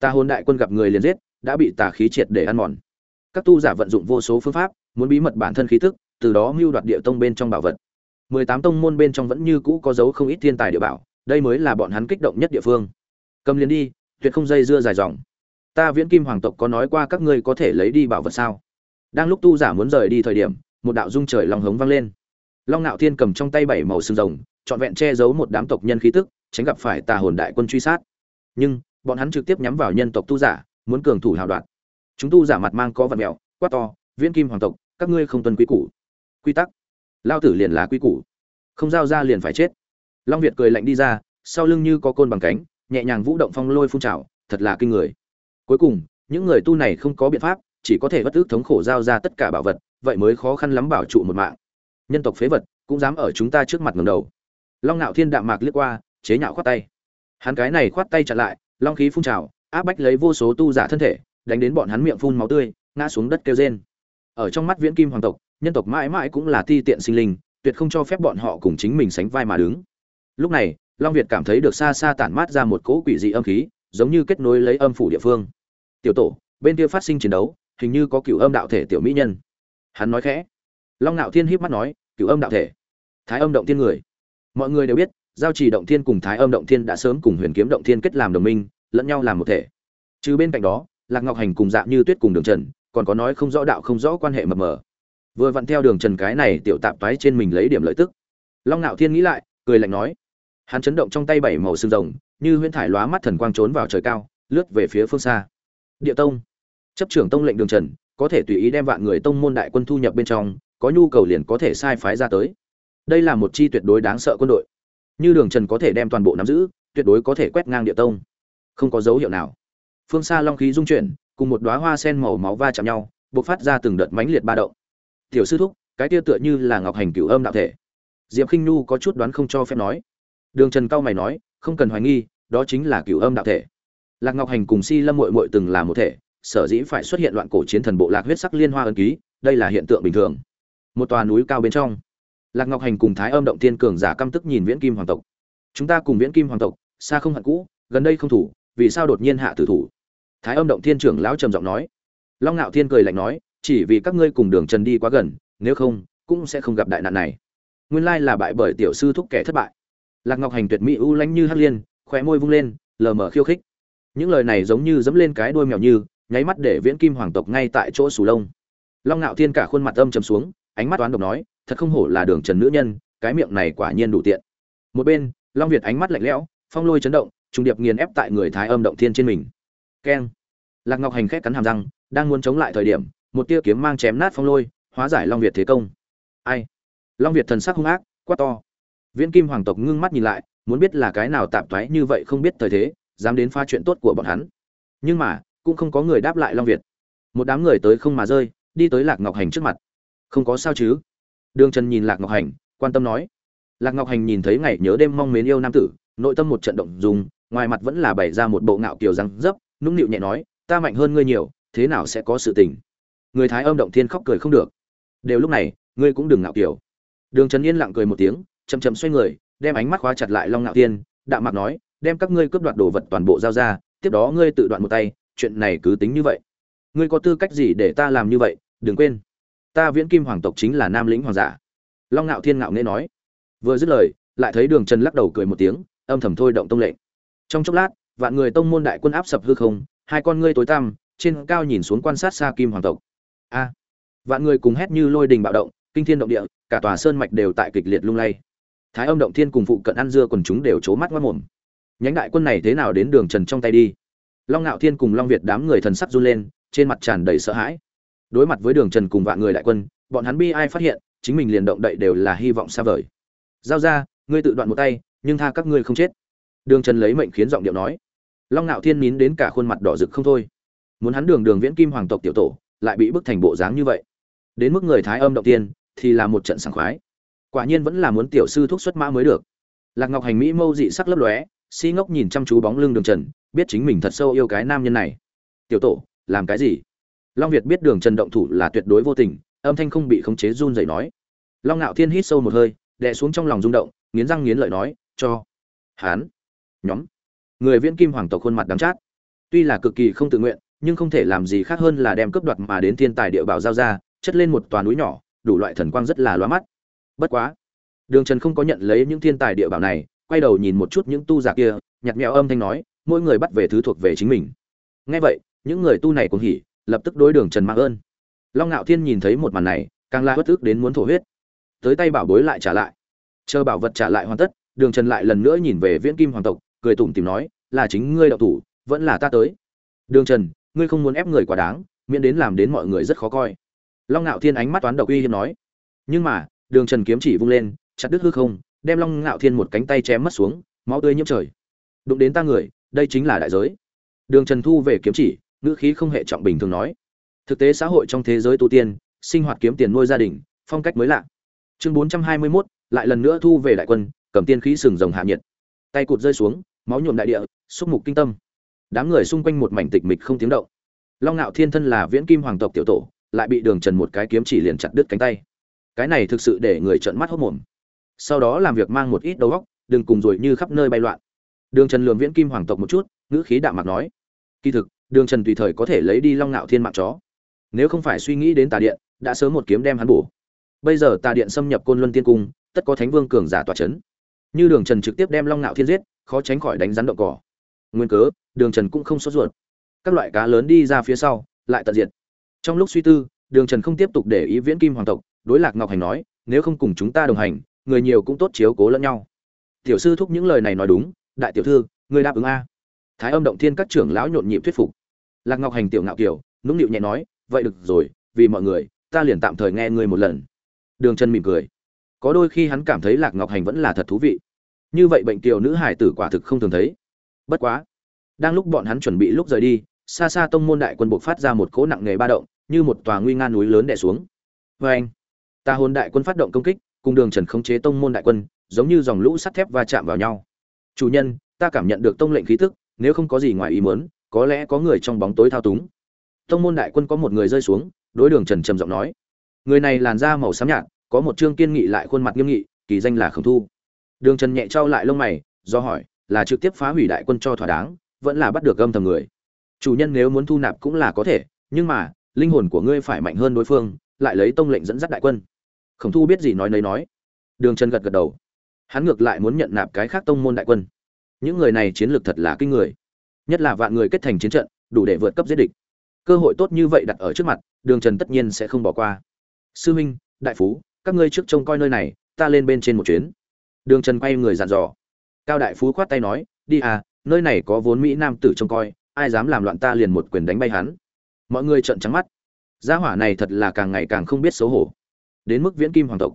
Tà hồn đại quân gặp người liền giết, đã bị tà khí triệt để ăn mòn. Các tu giả vận dụng vô số phương pháp, muốn bí mật bản thân khí tức, từ đó mưu đoạt địa tông bên trong bảo vật mười tám tông môn bên trong vẫn như cũ có dấu không ít thiên tài địa bảo, đây mới là bọn hắn kích động nhất địa phương. Cầm liền đi, tuyệt không dây dưa dài dòng. Ta viễn kim hoàng tộc có nói qua các ngươi có thể lấy đi bảo vật sao? Đang lúc tu giả muốn rời đi thời điểm, một đạo dung trời long hống vang lên. Long nạo thiên cầm trong tay bảy màu xương rồng, trọn vẹn che giấu một đám tộc nhân khí tức, tránh gặp phải tà hồn đại quân truy sát. Nhưng, bọn hắn trực tiếp nhắm vào nhân tộc tu giả, muốn cường thủ hào đoạn chúng tu giả mặt mang có vật mẹo quát to, viễn kim hoàng tộc, các ngươi không tuân quy củ. Quy tắc lao tử liền là quy củ. Không giao ra liền phải chết. Long việt cười lạnh đi ra, sau lưng như có côn bằng cánh, nhẹ nhàng vũ động phong lôi phun trào, thật là kinh người. Cuối cùng, những người tu này không có biện pháp, chỉ có thể bất ước thống khổ giao ra tất cả bảo vật, vậy mới khó khăn lắm bảo trụ một mạng. Nhân tộc phế vật, cũng dám ở chúng ta trước mặt ngầm đầu. Long ngạo thiên đạm mạc liếc qua, chế nhạo khoát tay. Hắn cái này khoát tay chặn lại, long khí phun trào, áp bách lấy vô số tu giả thân thể, đánh đến bọn hắn miệng phun máu tươi, ngã xuống đất kêu rên. Ở trong mắt viễn kim hoàng tộc nhân tộc mãi mãi cũng là ti tiện sinh linh, tuyệt không cho phép bọn họ cùng chính mình sánh vai mà đứng. Lúc này, long việt cảm thấy được xa xa tản mát ra một cỗ quỷ dị âm khí, giống như kết nối lấy âm phủ địa phương. Tiểu tổ, bên kia phát sinh chiến đấu, hình như có cựu âm đạo thể tiểu mỹ nhân. Hắn nói khẽ. Long ngạo thiên híp mắt nói, cựu âm đạo thể? Thái âm động thiên người. Mọi người đều biết, giao trì động thiên cùng thái âm động thiên đã sớm cùng huyền kiếm động thiên kết làm đồng minh, lẫn nhau làm một thể. Chứ bên cạnh đó, lạc ngọc hành cùng dạng như tuyết cùng đường trần, còn có nói không rõ đạo không rõ quan hệ mập mờ vừa vặn theo đường trần cái này tiểu tạp toái trên mình lấy điểm lợi tức. Long ngạo thiên nghĩ lại, cười lạnh nói, hắn chấn động trong tay bảy màu xương rồng, như huyễn thải lóa mắt thần quang trốn vào trời cao, lướt về phía phương xa. Địa tông, chấp trưởng tông lệnh đường trần, có thể tùy ý đem vạn người tông môn đại quân thu nhập bên trong, có nhu cầu liền có thể sai phái ra tới. Đây là một chi tuyệt đối đáng sợ quân đội. Như đường trần có thể đem toàn bộ nắm giữ, tuyệt đối có thể quét ngang địa tông. Không có dấu hiệu nào. Phương xa long khí dung chuyển, cùng một đóa hoa sen màu máu va chạm nhau, bộc phát ra từng đợt mãnh liệt ba động tiểu sư thúc, cái kia tựa như là ngọc hành cửu âm đạo thể. Diệp khinh nhu có chút đoán không cho phép nói. Đường trần cao mày nói, không cần hoài nghi, đó chính là cửu âm đạo thể. Lạc ngọc hành cùng si lâm mội mội từng là một thể, sở dĩ phải xuất hiện loạn cổ chiến thần bộ lạc huyết sắc liên hoa ân ký, đây là hiện tượng bình thường. Một tòa núi cao bên trong, lạc ngọc hành cùng thái âm động tiên cường giả căm tức nhìn viễn kim hoàng tộc. Chúng ta cùng viễn kim hoàng tộc, xa không hận cũ, gần đây không thủ, vì sao đột nhiên hạ tử thủ? Thái âm động thiên trưởng lão trầm giọng nói. Long ngạo thiên cười lạnh nói chỉ vì các ngươi cùng đường trần đi quá gần, nếu không, cũng sẽ không gặp đại nạn này. Nguyên lai là bại bởi tiểu sư thúc kẻ thất bại. Lạc ngọc hành tuyệt mỹ u lánh như hắc liên, khóe môi vung lên, lờ mờ khiêu khích. Những lời này giống như dẫm lên cái đuôi mèo như, nháy mắt để viễn kim hoàng tộc ngay tại chỗ sù lông. Long ngạo thiên cả khuôn mặt âm trầm xuống, ánh mắt toán độc nói, thật không hổ là đường trần nữ nhân, cái miệng này quả nhiên đủ tiện. Một bên, long việt ánh mắt lạnh lẽo, phong lôi chấn động, trùng điệp nghiền ép tại người thái âm động thiên trên mình. Keng. Lạc ngọc hành khét cắn hàm răng, đang muốn chống lại thời điểm một tia kiếm mang chém nát phong lôi, hóa giải long việt thế công. Ai? Long việt thần sắc hung ác, quát to. Viễn kim hoàng tộc ngưng mắt nhìn lại, muốn biết là cái nào tạm thoái như vậy không biết thời thế, dám đến pha chuyện tốt của bọn hắn. Nhưng mà, cũng không có người đáp lại long việt. Một đám người tới không mà rơi, đi tới lạc ngọc hành trước mặt. Không có sao chứ? Đường trần nhìn lạc ngọc hành, quan tâm nói. Lạc ngọc hành nhìn thấy ngày nhớ đêm mong mến yêu nam tử, nội tâm một trận động dùng ngoài mặt vẫn là bày ra một bộ ngạo kiều răng dấp, nũng nịu nhẹ nói, ta mạnh hơn ngươi nhiều, thế nào sẽ có sự tình? Người thái âm động thiên khóc cười không được. Đều lúc này, ngươi cũng đừng ngạo kiểu. Đường trần yên lặng cười một tiếng, chậm chậm xoay người, đem ánh mắt khóa chặt lại long ngạo thiên, đạm mạc nói, đem các ngươi cướp đoạt đồ vật toàn bộ giao ra, tiếp đó ngươi tự đoạn một tay, chuyện này cứ tính như vậy. Ngươi có tư cách gì để ta làm như vậy, đừng quên. Ta viễn kim hoàng tộc chính là nam lĩnh hoàng giả. Long ngạo thiên ngạo nghễ nói. Vừa dứt lời, lại thấy đường trần lắc đầu cười một tiếng, âm thầm thôi động tông lệnh. Trong chốc lát, vạn người tông môn đại quân áp sập hư không, hai con ngươi tối tăm, trên cao nhìn xuống quan sát xa kim hoàng tộc a. Vạn người cùng hét như lôi đình bạo động, kinh thiên động địa, cả tòa sơn mạch đều tại kịch liệt lung lay. Thái âm động thiên cùng phụ cận ăn dưa quần chúng đều c mắt mất mồm. Nhánh đại quân này thế nào đến đường trần trong tay đi? Long ngạo thiên cùng long việt đám người thần sắc run lên, trên mặt tràn đầy sợ hãi. Đối mặt với đường trần cùng vạn người đại quân, bọn hắn bi ai phát hiện, chính mình liền động đậy đều là hy vọng xa vời. Giao ra, ngươi tự đoạn một tay, nhưng tha các ngươi không chết. Đường trần lấy mệnh khiến giọng điệu nói. Long ngạo thiên nín đến cả khuôn mặt đỏ rực không thôi. Muốn hắn đường đường viễn kim hoàng tộc tiểu tổ lại bị bức thành bộ dáng như vậy. Đến mức người thái âm động tiên thì là một trận sảng khoái. Quả nhiên vẫn là muốn tiểu sư thúc xuất mã mới được. Lạc ngọc hành mỹ mâu dị sắc lấp lóe, si ngốc nhìn chăm chú bóng lưng đường trần, biết chính mình thật sâu yêu cái nam nhân này. Tiểu tổ, làm cái gì? Long việt biết đường trần động thủ là tuyệt đối vô tình, âm thanh không bị khống chế run rẩy nói. Long ngạo thiên hít sâu một hơi, đè xuống trong lòng rung động, nghiến răng nghiến lợi nói, cho hán nhóm. Người viễn kim hoàng tộc khuôn mặt đắng chát. Tuy là cực kỳ không tự nguyện nhưng không thể làm gì khác hơn là đem cướp đoạt mà đến thiên tài địa bảo giao ra, chất lên một tòa núi nhỏ, đủ loại thần quang rất là loa mắt. Bất quá, đường trần không có nhận lấy những thiên tài địa bảo này, quay đầu nhìn một chút những tu giả kia nhặt mèo âm thanh nói, mỗi người bắt về thứ thuộc về chính mình. Nghe vậy, những người tu này cũng hỉ, lập tức đối đường trần mang ơn. Long nạo thiên nhìn thấy một màn này, càng la bất tức đến muốn thổ huyết. Tới tay bảo bối lại trả lại. Chờ bảo vật trả lại hoàn tất, đường trần lại lần nữa nhìn về viễn kim hoàng tộc, cười tủm tỉm nói, là chính ngươi đạo thủ, vẫn là ta tới. Đường trần ngươi không muốn ép người quá đáng, miễn đến làm đến mọi người rất khó coi. Long ngạo thiên ánh mắt toán độc uy hiếp nói. Nhưng mà, đường trần kiếm chỉ vung lên, chặt đứt hư không, đem long ngạo thiên một cánh tay chém mất xuống, máu tươi nhiễm trời. Đụng đến ta người, đây chính là đại giới. Đường trần thu về kiếm chỉ, ngữ khí không hệ trọng bình thường nói. Thực tế xã hội trong thế giới tu tiên, sinh hoạt kiếm tiền nuôi gia đình, phong cách mới lạ. Chương bốn trăm hai mươi mốt, lại lần nữa thu về đại quân, cầm tiên khí sừng rồng hạ nhiệt. Tay cụt rơi xuống, máu nhuộm đại địa, xúc mục kinh tâm đám người xung quanh một mảnh tịch mịch không tiếng động. Long ngạo thiên thân là viễn kim hoàng tộc tiểu tổ, lại bị đường trần một cái kiếm chỉ liền chặt đứt cánh tay. Cái này thực sự để người trợn mắt hốt mồm. Sau đó làm việc mang một ít đầu óc, đừng cùng rồi như khắp nơi bay loạn. Đường trần lường viễn kim hoàng tộc một chút, ngữ khí đạm mạc nói, kỳ thực, đường trần tùy thời có thể lấy đi long ngạo thiên mạng chó. Nếu không phải suy nghĩ đến tà điện, đã sớm một kiếm đem hắn bổ. Bây giờ tà điện xâm nhập côn luân tiên cung, tất có thánh vương cường giả tòa c h ấ n như đường trần trực tiếp đem long ngạo thiên giết, khó tránh khỏi đánh rắn động cỏ. Nguyên cớ đường trần cũng không sốt ruột. Các loại cá lớn đi ra phía sau, lại tận diệt. Trong lúc suy tư, đường trần không tiếp tục để ý viễn kim hoàng tộc, đối lạc ngọc hành nói, nếu không cùng chúng ta đồng hành, người nhiều cũng tốt chiếu cố lẫn nhau. Tiểu sư thúc những lời này nói đúng, đại tiểu thư người đáp ứng a. Thái âm động thiên các trưởng lão nhộn nhịp thuyết phục. Lạc ngọc hành tiểu ngạo kiều nũng nịu nhẹ nói, vậy được rồi, vì mọi người, ta liền tạm thời nghe ngươi một lần. Đường Trần mỉm cười. Có đôi khi hắn cảm thấy lạc ngọc hành vẫn là thật thú vị. Như vậy bệnh tiểu nữ hải tử quả thực không thường thấy. Bất quá đang lúc bọn hắn chuẩn bị lúc rời đi, xa xa tông môn đại quân buộc phát ra một cỗ nặng nghề ba động, như một tòa nguy nga núi lớn đè xuống. Vê anh, ta hồn đại quân phát động công kích, cùng đường trần khống chế tông môn đại quân, giống như dòng lũ sắt thép va chạm vào nhau. Chủ nhân, ta cảm nhận được tông lệnh khí tức, nếu không có gì ngoài ý muốn, có lẽ có người trong bóng tối thao túng. Tông môn đại quân có một người rơi xuống, đối đường trần trầm giọng nói. Người này làn da màu xám nhạt, có một trương kiên nghị lại khuôn mặt nghiêm nghị, kỳ danh là khổng thu. Đường trần nhẹ trao lại lông mày, do hỏi, là trực tiếp phá hủy đại quân cho thỏa đáng vẫn là bắt được âm thầm người. Chủ nhân nếu muốn thu nạp cũng là có thể, nhưng mà, linh hồn của ngươi phải mạnh hơn đối phương, lại lấy tông lệnh dẫn dắt đại quân. Khổng thu biết gì nói nấy nói. Đường trần gật gật đầu. Hắn ngược lại muốn nhận nạp cái khác tông môn đại quân. Những người này chiến lược thật là kinh người. Nhất là vạn người kết thành chiến trận, đủ để vượt cấp giết địch. Cơ hội tốt như vậy đặt ở trước mặt, đường trần tất nhiên sẽ không bỏ qua. Sư huynh đại phú, các ngươi trước trông coi nơi này, ta lên bên trên một chuyến. Đường trần quay người dặn dò. Cao đại phú khoát tay nói, đi à nơi này có vốn mỹ nam tử trông coi, ai dám làm loạn ta liền một quyền đánh bay hắn. Mọi người trợn trắng mắt. Gia hỏa này thật là càng ngày càng không biết xấu hổ. Đến mức viễn kim hoàng tộc.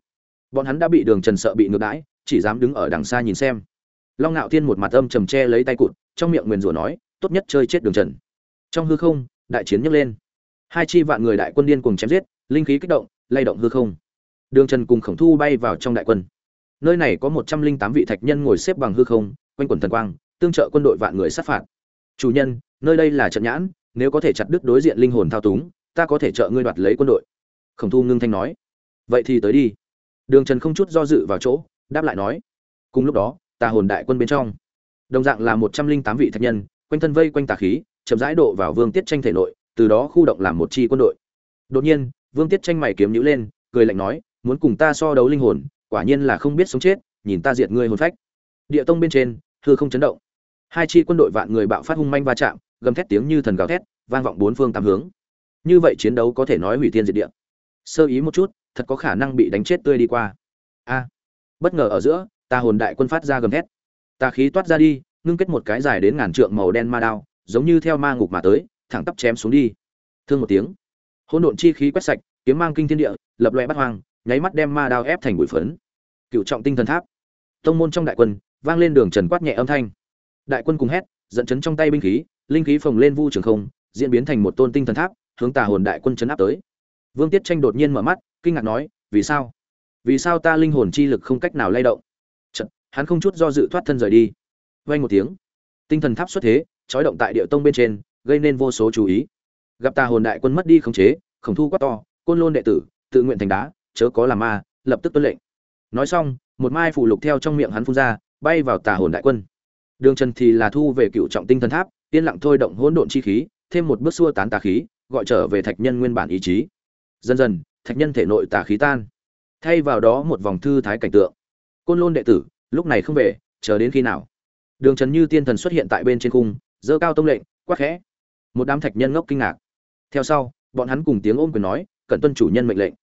Bọn hắn đã bị đường trần sợ bị ngược đãi, chỉ dám đứng ở đằng xa nhìn xem. Long ngạo thiên một mặt âm trầm che lấy tay cụt, trong miệng nguyền rủa nói, tốt nhất chơi chết đường trần. Trong hư không, đại chiến nhấc lên. Hai chi vạn người đại quân điên cùng chém giết, linh khí kích động, lay động hư không. Đường trần cùng khổng thu bay vào trong đại quân. Nơi này có một trăm linh tám vị thạch nhân ngồi xếp bằng hư không, quanh quần thần quang tương trợ quân đội vạn người sát phạt. Chủ nhân, nơi đây là trận nhãn, nếu có thể chặt đứt đối diện linh hồn thao túng, ta có thể trợ ngươi đoạt lấy quân đội. Khổng thu ngưng thanh nói. Vậy thì tới đi. Đường trần không chút do dự vào chỗ, đáp lại nói. Cùng lúc đó, tà hồn đại quân bên trong, đồng dạng là một trăm linh tám vị thạch nhân, quanh thân vây quanh tà khí, chậm rãi độ vào vương tiết tranh thể nội, từ đó khu động làm một chi quân đội. Đột nhiên, vương tiết tranh mày kiếm nhíu lên, cười lạnh nói, muốn cùng ta so đấu linh hồn, quả nhiên là không biết sống chết, nhìn ta diệt ngươi hồn phách. Địa tông bên trên, hư không chấn động hai chi quân đội vạn người bạo phát hung manh va chạm, gầm thét tiếng như thần gào thét, vang vọng bốn phương tám hướng. Như vậy chiến đấu có thể nói hủy thiên diệt địa. Sơ ý một chút, thật có khả năng bị đánh chết tươi đi qua. A. Bất ngờ ở giữa ta hồn đại quân phát ra gầm thét. Ta khí toát ra đi, ngưng kết một cái dài đến ngàn trượng màu đen ma đao, giống như theo ma ngục mà tới, thẳng tắp chém xuống đi. Thương một tiếng. Hỗn độn chi khí quét sạch, kiếm mang kinh thiên địa, lập loe bắt hoang, nháy mắt đem ma đao ép thành bụi phấn. Cựu trọng tinh thần tháp. Tông môn trong đại quân, vang lên đường trần quát nhẹ âm thanh đại quân cùng hét dẫn chấn trong tay binh khí linh khí phồng lên vu trường không diễn biến thành một tôn tinh thần tháp hướng tà hồn đại quân chấn áp tới. Vương tiết tranh đột nhiên mở mắt kinh ngạc nói vì sao? Vì sao ta linh hồn chi lực không cách nào lay động? Chật, hắn không chút do dự thoát thân rời đi. Vay một tiếng tinh thần tháp xuất thế trói động tại địa tông bên trên gây nên vô số chú ý. Gặp tà hồn đại quân mất đi khống chế khổng thu quát to côn lôn đệ tử tự nguyện thành đá chớ có làm ma lập tức tuân lệnh. Nói xong một mai phủ lục theo trong miệng hắn phun ra bay vào tà hồn đại quân đường trần thì là thu về cựu trọng tinh thần tháp, yên lặng thôi động hỗn độn chi khí, thêm một bước xua tán tà khí, gọi trở về thạch nhân nguyên bản ý chí. Dần dần, thạch nhân thể nội tà khí tan. Thay vào đó một vòng thư thái cảnh tượng. Côn lôn đệ tử, lúc này không về, chờ đến khi nào? Đường trần như tiên thần xuất hiện tại bên trên cung dơ cao tông lệnh, quát khẽ. Một đám thạch nhân ngốc kinh ngạc. Theo sau, bọn hắn cùng tiếng ôm quyền nói, cẩn tuân chủ nhân mệnh lệnh.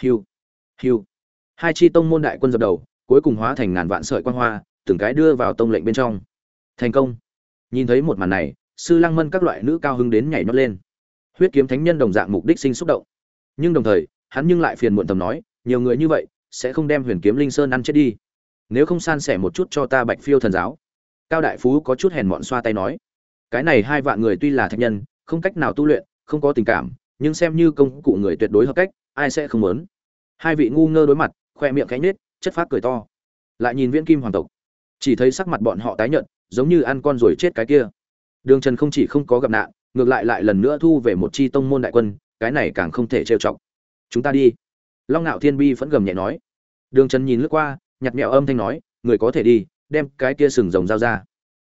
Hiu hiu. Hai chi tông môn đại quân dập đầu, cuối cùng hóa thành ngàn vạn sợi quang hoa, từng cái đưa vào tông lệnh bên trong thành công. Nhìn thấy một màn này, sư lăng mân các loại nữ cao hứng đến nhảy nhót lên. Huyết kiếm thánh nhân đồng dạng mục đích sinh xúc động. Nhưng đồng thời, hắn nhưng lại phiền muộn tầm nói, nhiều người như vậy, sẽ không đem huyền kiếm linh sơn ăn chết đi. Nếu không san sẻ một chút cho ta bạch phiêu thần giáo. Cao đại phú có chút hèn mọn xoa tay nói, cái này hai vạn người tuy là thạch nhân, không cách nào tu luyện, không có tình cảm, nhưng xem như công cụ người tuyệt đối hợp cách, ai sẽ không muốn? Hai vị ngu ngơ đối mặt, khoe miệng cánh nết chất phát cười to. Lại nhìn viễn kim hoàng tộc chỉ thấy sắc mặt bọn họ tái nhợt, giống như ăn con rồi chết cái kia. Đường trần không chỉ không có gặp nạn, ngược lại lại lần nữa thu về một chi tông môn đại quân, cái này càng không thể trêu chọc. Chúng ta đi. Long ngạo thiên bi vẫn gầm nhẹ nói. Đường trần nhìn lướt qua nhặt mẹo âm thanh nói, người có thể đi, đem cái kia sừng rồng dao ra.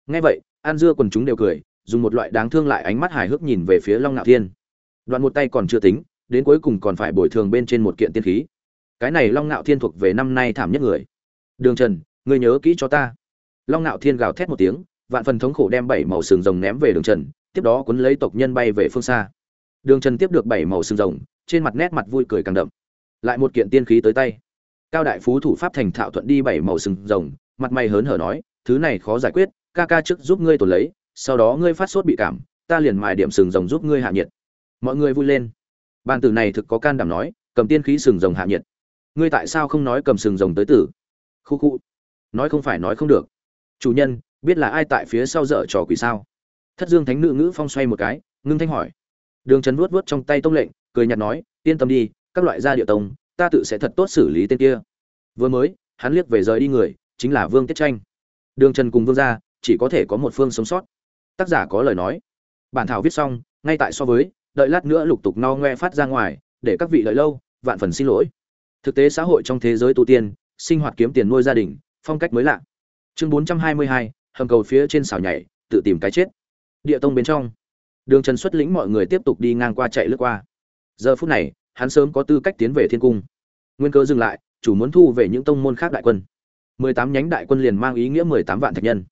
Ngay vậy, an dưa quần chúng đều cười, dùng một loại đáng thương lại ánh mắt hài hước nhìn về phía long ngạo thiên. Đoạn một tay còn chưa tính, đến cuối cùng còn phải bồi thường bên trên một kiện tiên khí. Cái này long ngạo thiên thuộc về năm nay thảm nhất người. Đường trần ngươi nhớ kỹ cho ta. Long Nạo thiên gào thét một tiếng, vạn phần thống khổ đem bảy màu sừng rồng ném về đường trần, tiếp đó cuốn lấy tộc nhân bay về phương xa. Đường trần tiếp được bảy màu sừng rồng, trên mặt nét mặt vui cười càng đậm. Lại một kiện tiên khí tới tay. Cao đại phú thủ pháp thành thạo thuận đi bảy màu sừng rồng, mặt mày hớn hở nói, thứ này khó giải quyết, ca ca trước giúp ngươi tồn lấy, sau đó ngươi phát sốt bị cảm, ta liền mài điểm sừng rồng giúp ngươi hạ nhiệt. Mọi người vui lên. Bàn tử này thực có can đảm nói, cầm tiên khí sừng rồng hạ nhiệt. Ngươi tại sao không nói cầm sừng rồng tới tử? Khu khu nói không phải nói không được. Chủ nhân, biết là ai tại phía sau dở trò quỷ sao? Thất dương thánh nữ ngữ phong xoay một cái, ngưng thanh hỏi. Đường trần vuốt vuốt trong tay tông lệnh, cười nhạt nói, yên tâm đi, các loại gia địa tông, ta tự sẽ thật tốt xử lý tên kia. Vừa mới, hắn liếc về rời đi người, chính là vương tiết tranh. Đường trần cùng vương gia, chỉ có thể có một phương sống sót. Tác giả có lời nói. Bản thảo viết xong, ngay tại so với, đợi lát nữa lục tục no ngoe phát ra ngoài, để các vị đợi lâu, vạn phần xin lỗi. Thực tế xã hội trong thế giới tu tiên, sinh hoạt kiếm tiền nuôi gia đình phong cách mới lạ. Chương bốn trăm hai mươi hai, hầm cầu phía trên xào nhảy, tự tìm cái chết. Địa tông bên trong. Đường trần xuất lĩnh mọi người tiếp tục đi ngang qua chạy lướt qua. Giờ phút này, hắn sớm có tư cách tiến về thiên cung. Nguyên cơ dừng lại, chủ muốn thu về những tông môn khác đại quân. Mười tám nhánh đại quân liền mang ý nghĩa mười tám vạn thạch nhân.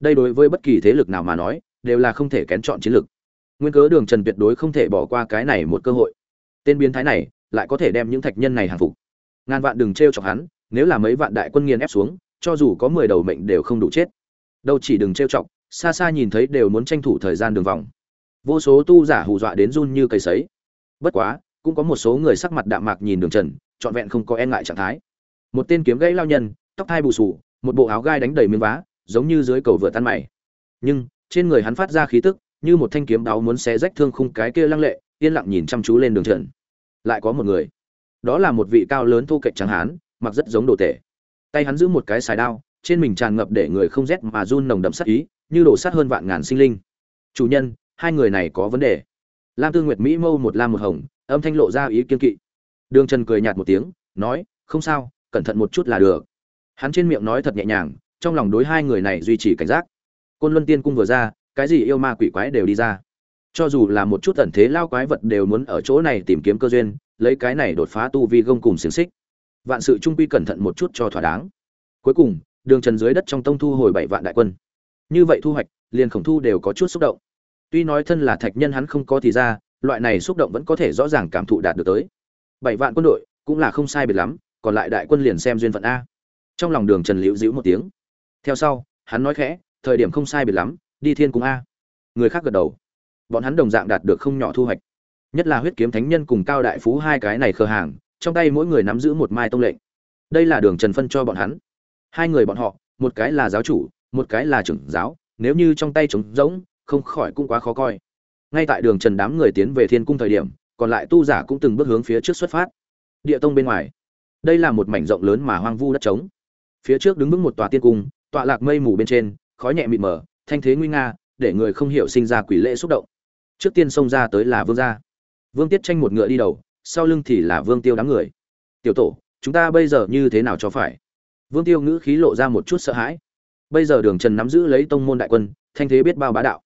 Đây đối với bất kỳ thế lực nào mà nói, đều là không thể kén chọn chiến lược. Nguyên cớ đường trần tuyệt đối không thể bỏ qua cái này một cơ hội. Tên biến thái này, lại có thể đem những thạch nhân này hàng phục. Ngàn vạn đừng t r e o chọc hắn, nếu là mấy vạn đại quân nghiền ép xuống cho dù có mười đầu mệnh đều không đủ chết. Đâu chỉ đừng trêu chọc, xa xa nhìn thấy đều muốn tranh thủ thời gian đường vòng. Vô số tu giả hù dọa đến run như cây sấy. Bất quá, cũng có một số người sắc mặt đạm mạc nhìn đường trần, trọn vẹn không có e ngại trạng thái. Một tên kiếm gãy lao nhân, tóc thai bù sù một bộ áo gai đánh đầy miếng vá, giống như dưới cầu vừa tan mày. Nhưng, trên người hắn phát ra khí tức, như một thanh kiếm đáo muốn xé rách thương khung cái kia lăng lệ, yên lặng nhìn chăm chú lên đường trần. Lại có một người. Đó là một vị cao lớn thu kệch trắng hán, mặc rất giống đồ tể tay hắn giữ một cái xài đao, trên mình tràn ngập để người không rét mà run nồng đậm sát ý, như đổ sát hơn vạn ngàn sinh linh. Chủ nhân, hai người này có vấn đề. Lam tư nguyệt mỹ mâu một lam một hồng, âm thanh lộ ra ý kiên kỵ. Đường trần cười nhạt một tiếng, nói, không sao, cẩn thận một chút là được. Hắn trên miệng nói thật nhẹ nhàng, trong lòng đối hai người này duy trì cảnh giác. Côn luân tiên cung vừa ra, cái gì yêu ma quỷ quái đều đi ra. Cho dù là một chút tẩn thế lao quái vật đều muốn ở chỗ này tìm kiếm cơ duyên, lấy cái này đột phá tu vi gông cùng xiềng xích vạn sự trung quy cẩn thận một chút cho thỏa đáng. Cuối cùng, đường trần dưới đất trong tông thu hồi bảy vạn đại quân. Như vậy thu hoạch, liền khổng thu đều có chút xúc động. Tuy nói thân là thạch nhân hắn không có thì ra, loại này xúc động vẫn có thể rõ ràng cảm thụ đạt được tới. Bảy vạn quân đội, cũng là không sai biệt lắm, còn lại đại quân liền xem duyên phận a. Trong lòng đường trần liễu dĩu một tiếng. Theo sau, hắn nói khẽ, thời điểm không sai biệt lắm, đi thiên cung a. Người khác gật đầu. Bọn hắn đồng dạng đạt được không nhỏ thu hoạch. Nhất là huyết kiếm thánh nhân cùng cao đại phú hai cái này khờ hàng trong tay mỗi người nắm giữ một mai tông lệnh. Đây là đường trần phân cho bọn hắn. Hai người bọn họ, một cái là giáo chủ, một cái là trưởng giáo, nếu như trong tay trống rỗng, không khỏi cũng quá khó coi. Ngay tại đường trần đám người tiến về thiên cung thời điểm, còn lại tu giả cũng từng bước hướng phía trước xuất phát. Địa tông bên ngoài, đây là một mảnh rộng lớn mà hoang vu đất trống. Phía trước đứng vững một tòa tiên cung, tọa lạc mây mù bên trên, khói nhẹ mịt mờ, thanh thế nguy nga, để người không hiểu sinh ra quỷ lễ xúc động. Trước tiên xông ra tới là vương gia. Vương tiết tranh một ngựa đi đầu sau lưng thì là vương tiêu đám người. Tiểu tổ chúng ta bây giờ như thế nào cho phải? Vương tiêu ngữ khí lộ ra một chút sợ hãi. Bây giờ đường trần nắm giữ lấy tông môn đại quân thanh thế biết bao bá đạo.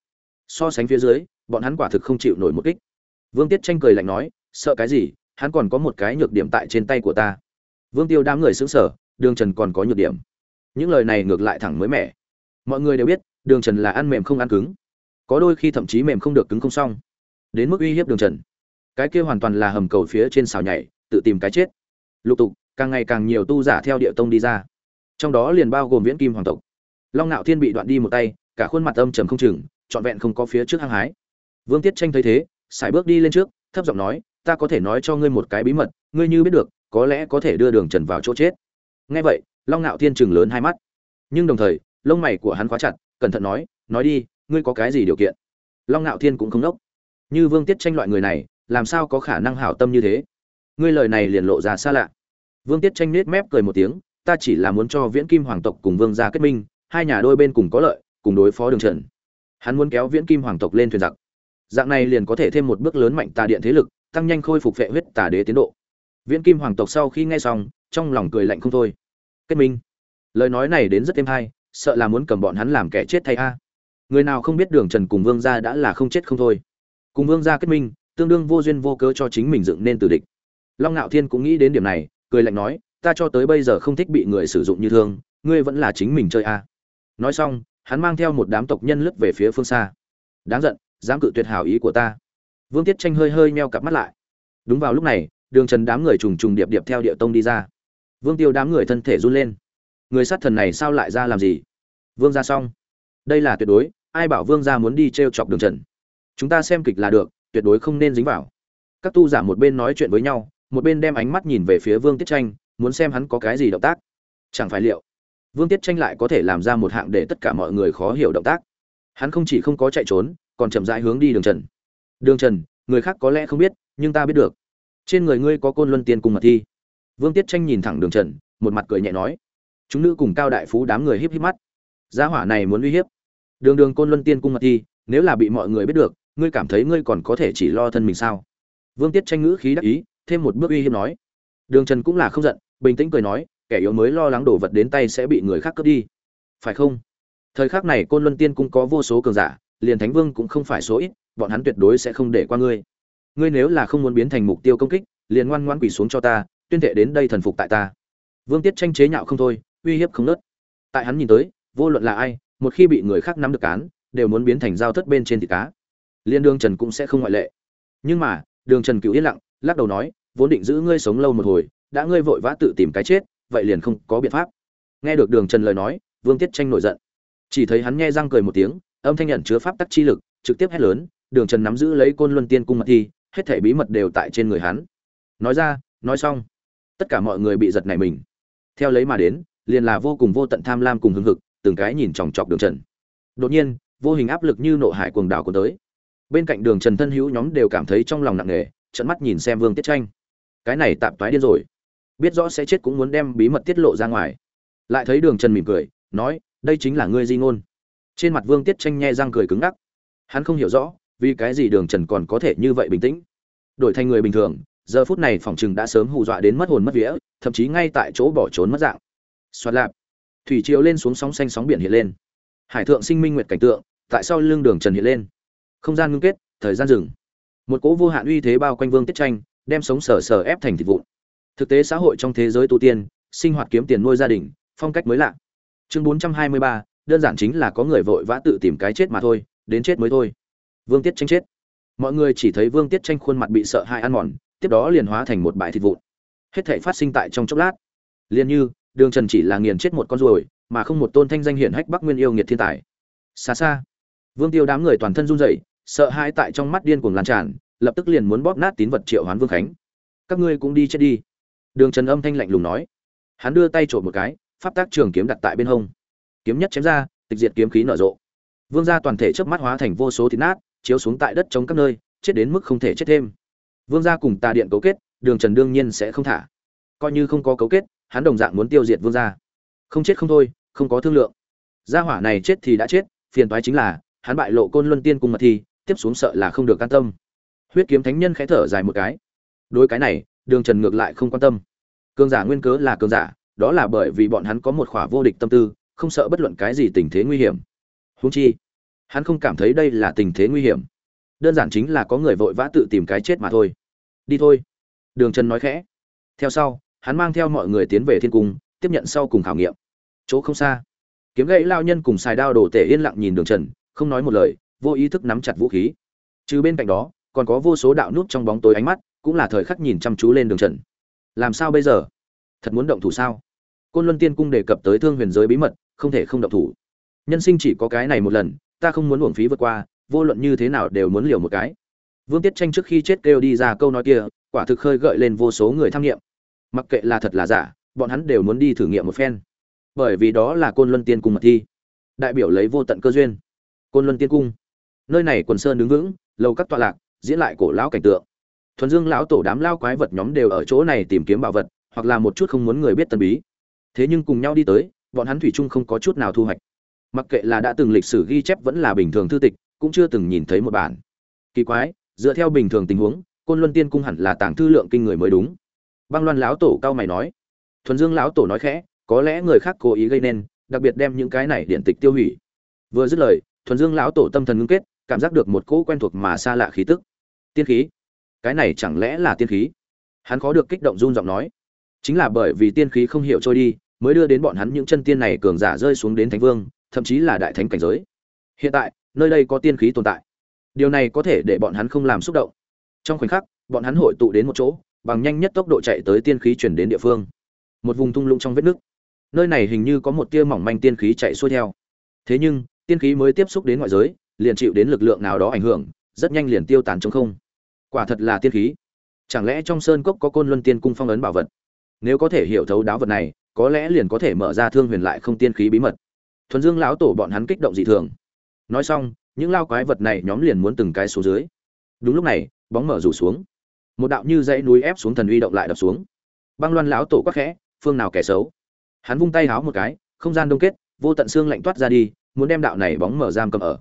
So sánh phía dưới bọn hắn quả thực không chịu nổi một kích. Vương tiết tranh cười lạnh nói sợ cái gì hắn còn có một cái nhược điểm tại trên tay của ta. Vương tiêu đám người sững sờ, đường trần còn có nhược điểm. Những lời này ngược lại thẳng mới mẻ. Mọi người đều biết đường trần là ăn mềm không ăn cứng. Có đôi khi thậm chí mềm không được cứng không xong. Đến mức uy hiếp đường trần cái kia hoàn toàn là hầm cầu phía trên xào nhảy, tự tìm cái chết. Lục tục, càng ngày càng nhiều tu giả theo địa tông đi ra. Trong đó liền bao gồm viễn kim hoàng tộc. Long ngạo thiên bị đoạn đi một tay, cả khuôn mặt âm trầm không chừng, trọn vẹn không có phía trước hăng hái. Vương tiết tranh thấy thế, sải bước đi lên trước, thấp giọng nói, ta có thể nói cho ngươi một cái bí mật, ngươi như biết được, có lẽ có thể đưa đường trần vào chỗ chết. Nghe vậy, long ngạo thiên chừng lớn hai mắt. Nhưng đồng thời, lông mày của hắn khóa chặt, cẩn thận nói nói đi, ngươi có cái gì điều kiện? Long ngạo thiên cũng không đốc. Như vương tiết tranh loại người này làm sao có khả năng hảo tâm như thế? Ngươi lời này liền lộ ra xa lạ. Vương tiết tranh nết mép cười một tiếng, ta chỉ là muốn cho viễn kim hoàng tộc cùng vương gia kết minh, hai nhà đôi bên cùng có lợi, cùng đối phó đường trần. Hắn muốn kéo viễn kim hoàng tộc lên thuyền giặc. Dạng này liền có thể thêm một bước lớn mạnh tà điện thế lực, tăng nhanh khôi phục vệ huyết tà đế tiến độ. Viễn kim hoàng tộc sau khi nghe xong, trong lòng cười lạnh không thôi. Kết minh. Lời nói này đến rất êm hay, sợ là muốn cầm bọn hắn làm kẻ chết thay a. Người nào không biết đường trần cùng vương gia đã là không chết không thôi. Cùng vương gia kết minh tương đương vô duyên vô cớ cho chính mình dựng nên từ địch. Long ngạo thiên cũng nghĩ đến điểm này, cười lạnh nói, ta cho tới bây giờ không thích bị người sử dụng như thương, ngươi vẫn là chính mình chơi a nói xong, hắn mang theo một đám tộc nhân lướt về phía phương xa. Đáng giận, dám cự tuyệt hảo ý của ta. Vương tiết tranh hơi hơi meo cặp mắt lại. Đúng vào lúc này, đường trần đám người trùng trùng điệp điệp theo địa tông đi ra. Vương tiêu đám người thân thể run lên. Người sát thần này sao lại ra làm gì? Vương ra xong. Đây là tuyệt đối, ai bảo vương ra muốn đi t r e o chọc đường trần? Chúng ta xem kịch là được tuyệt đối không nên dính vào. Các tu giả một bên nói chuyện với nhau, một bên đem ánh mắt nhìn về phía vương tiết tranh, muốn xem hắn có cái gì động tác. Chẳng phải liệu, vương tiết tranh lại có thể làm ra một hạng để tất cả mọi người khó hiểu động tác. Hắn không chỉ không có chạy trốn, còn chậm rãi hướng đi đường trần. Đường trần, người khác có lẽ không biết, nhưng ta biết được. Trên người ngươi có côn luân tiên cùng mật thi. Vương tiết tranh nhìn thẳng đường trần, một mặt cười nhẹ nói. Chúng nữ cùng cao đại phú đám người híp híp mắt. Gia hỏa này muốn uy hiếp. Đường đường côn luân tiên cung mật thi, nếu là bị mọi người biết được ngươi cảm thấy ngươi còn có thể chỉ lo thân mình sao? Vương tiết tranh ngữ khí đắc ý, thêm một bước uy hiếp nói. Đường trần cũng là không giận, bình tĩnh cười nói, kẻ yếu mới lo lắng đổ vật đến tay sẽ bị người khác cướp đi. Phải không? Thời khắc này côn luân tiên cũng có vô số cường giả, liền thánh vương cũng không phải số ít, bọn hắn tuyệt đối sẽ không để qua ngươi. Ngươi nếu là không muốn biến thành mục tiêu công kích, liền ngoan ngoãn quỳ xuống cho ta, tuyên thệ đến đây thần phục tại ta. Vương tiết tranh chế nhạo không thôi, uy hiếp không nớt. Tại hắn nhìn tới, vô luận là ai, một khi bị người khác nắm được cán đều muốn biến thành dao thất bên trên thịt cá liên đường trần cũng sẽ không ngoại lệ. Nhưng mà, đường trần cựu yên lặng, lắc đầu nói, vốn định giữ ngươi sống lâu một hồi, đã ngươi vội vã tự tìm cái chết, vậy liền không có biện pháp. Nghe được đường trần lời nói, vương tiết tranh nổi giận. Chỉ thấy hắn nghe răng cười một tiếng, âm thanh nhận chứa pháp tắc chi lực, trực tiếp hét lớn, đường trần nắm giữ lấy côn luân tiên cung mật thi, hết thể bí mật đều tại trên người hắn. Nói ra, nói xong, tất cả mọi người bị giật nảy mình. Theo lấy mà đến, liền là vô cùng vô tận tham lam cùng hưng hực, từng cái nhìn chòng chọc đường trần. Đột nhiên, vô hình áp lực như nộ hải cuồng đảo của tới bên cạnh đường trần thân hữu nhóm đều cảm thấy trong lòng nặng nề trận mắt nhìn xem vương tiết tranh. Cái này tạm toái điên rồi. Biết rõ sẽ chết cũng muốn đem bí mật tiết lộ ra ngoài. Lại thấy đường trần mỉm cười, nói, đây chính là ngươi di ngôn. Trên mặt vương tiết tranh nhe răng cười cứng ngắc. Hắn không hiểu rõ, vì cái gì đường trần còn có thể như vậy bình tĩnh. Đổi thành người bình thường, giờ phút này phòng chừng đã sớm hù dọa đến mất hồn mất vía, thậm chí ngay tại chỗ bỏ trốn mất dạng. Xoạt lạp. Thủy chiều lên xuống sóng xanh sóng biển hiện lên. Hải thượng sinh minh nguyệt cảnh tượng, tại sao lưng đường trần hiện lên không gian ngưng kết, thời gian dừng. Một cỗ vô hạn uy thế bao quanh vương tiết tranh, đem sống sờ sờ ép thành thịt vụn. Thực tế xã hội trong thế giới tu tiên, sinh hoạt kiếm tiền nuôi gia đình, phong cách mới lạ. Chương bốn trăm hai mươi ba, đơn giản chính là có người vội vã tự tìm cái chết mà thôi, đến chết mới thôi. Vương tiết tranh chết. Mọi người chỉ thấy vương tiết tranh khuôn mặt bị sợ hãi ăn mòn, tiếp đó liền hóa thành một bãi thịt vụn. Hết thể phát sinh tại trong chốc lát. Liền như, đường trần chỉ là nghiền chết một con ruồi, mà không một tôn thanh danh hiển hách bắc nguyên yêu nghiệt thiên tài. Xa xa vương tiêu đám người toàn thân run rẩy, sợ hãi tại trong mắt điên cuồng lan tràn, lập tức liền muốn bóp nát tín vật triệu hoán vương khánh. Các ngươi cũng đi chết đi. Đường trần âm thanh lạnh lùng nói. Hắn đưa tay chộp một cái, pháp tác trường kiếm đặt tại bên hông. Kiếm nhất chém ra, tịch diệt kiếm khí nở rộ. Vương gia toàn thể chớp mắt hóa thành vô số thịt nát, chiếu xuống tại đất trống các nơi, chết đến mức không thể chết thêm. Vương gia cùng tà điện cấu kết, đường trần đương nhiên sẽ không thả. Coi như không có cấu kết, hắn đồng dạng muốn tiêu diệt vương gia. Không chết không thôi, không có thương lượng. Gia hỏa này chết thì đã chết, phiền toái chính là hắn bại lộ côn luân tiên cung mật thi, tiếp xuống sợ là không được can tâm. Huyết kiếm thánh nhân khẽ thở dài một cái. Đối cái này, đường trần ngược lại không quan tâm. Cường giả nguyên cớ là cường giả, đó là bởi vì bọn hắn có một khỏa vô địch tâm tư, không sợ bất luận cái gì tình thế nguy hiểm. Húng chi, hắn không cảm thấy đây là tình thế nguy hiểm. Đơn giản chính là có người vội vã tự tìm cái chết mà thôi. Đi thôi. Đường trần nói khẽ. Theo sau, hắn mang theo mọi người tiến về thiên cung, tiếp nhận sau cùng khảo nghiệm. Chỗ không xa, kiếm gậy lao nhân cùng xài đao đổ tể yên lặng nhìn đường trần không nói một lời, vô ý thức nắm chặt vũ khí. Trừ bên cạnh đó, còn có vô số đạo nút trong bóng tối ánh mắt, cũng là thời khắc nhìn chăm chú lên đường trần. Làm sao bây giờ? Thật muốn động thủ sao? Côn luân tiên cung đề cập tới thương huyền giới bí mật, không thể không động thủ. Nhân sinh chỉ có cái này một lần, ta không muốn uổng phí vượt qua, vô luận như thế nào đều muốn liều một cái. Vương tiết tranh trước khi chết kêu đi ra câu nói kia, quả thực khơi gợi lên vô số người tham nghiệm. Mặc kệ là thật là giả, bọn hắn đều muốn đi thử nghiệm một phen. Bởi vì đó là côn luân tiên cung mật thi. Đại biểu lấy vô tận cơ duyên côn luân tiên cung. Nơi này quần sơn đứng vững, lâu các tọa lạc, diễn lại cổ lão cảnh tượng. Thuần dương lão tổ đám lao quái vật nhóm đều ở chỗ này tìm kiếm bảo vật, hoặc là một chút không muốn người biết tân bí. Thế nhưng cùng nhau đi tới, bọn hắn thủy chung không có chút nào thu hoạch. Mặc kệ là đã từng lịch sử ghi chép vẫn là bình thường thư tịch, cũng chưa từng nhìn thấy một bản. Kỳ quái, dựa theo bình thường tình huống, côn luân tiên cung hẳn là tàng thư lượng kinh người mới đúng. Băng loan lão tổ cao mày nói. Thuần dương lão tổ nói khẽ, có lẽ người khác cố ý gây nên, đặc biệt đem những cái này điện tịch tiêu hủy. Vừa dứt lời thuần dương lão tổ tâm thần ngưng kết, cảm giác được một cỗ quen thuộc mà xa lạ khí tức. Tiên khí? Cái này chẳng lẽ là tiên khí? Hắn khó được kích động run giọng nói. Chính là bởi vì tiên khí không hiểu trôi đi, mới đưa đến bọn hắn những chân tiên này cường giả rơi xuống đến thánh vương, thậm chí là đại thánh cảnh giới. Hiện tại, nơi đây có tiên khí tồn tại. Điều này có thể để bọn hắn không làm xúc động. Trong khoảnh khắc, bọn hắn hội tụ đến một chỗ, bằng nhanh nhất tốc độ chạy tới tiên khí chuyển đến địa phương. Một vùng thung lũng trong vết nước nơi này hình như có một tia mỏng manh tiên khí chạy xuôi theo. Thế nhưng tiên khí mới tiếp xúc đến ngoại giới, liền chịu đến lực lượng nào đó ảnh hưởng, rất nhanh liền tiêu tán trong không. Quả thật là tiên khí. Chẳng lẽ trong sơn cốc có côn luân tiên cung phong ấn bảo vật? Nếu có thể hiểu thấu đáo vật này, có lẽ liền có thể mở ra thương huyền lại không tiên khí bí mật. Thuần dương lão tổ bọn hắn kích động dị thường. Nói xong, những lao quái vật này nhóm liền muốn từng cái xuống dưới. Đúng lúc này, bóng mở rủ xuống. Một đạo như dãy núi ép xuống thần uy động lại đập xuống. Băng loan lão tổ quắc khẽ, phương nào kẻ xấu? Hắn vung tay háo một cái, không gian đông kết, vô tận xương lạnh toát ra đi muốn đem đạo này bóng mở giam cầm ở.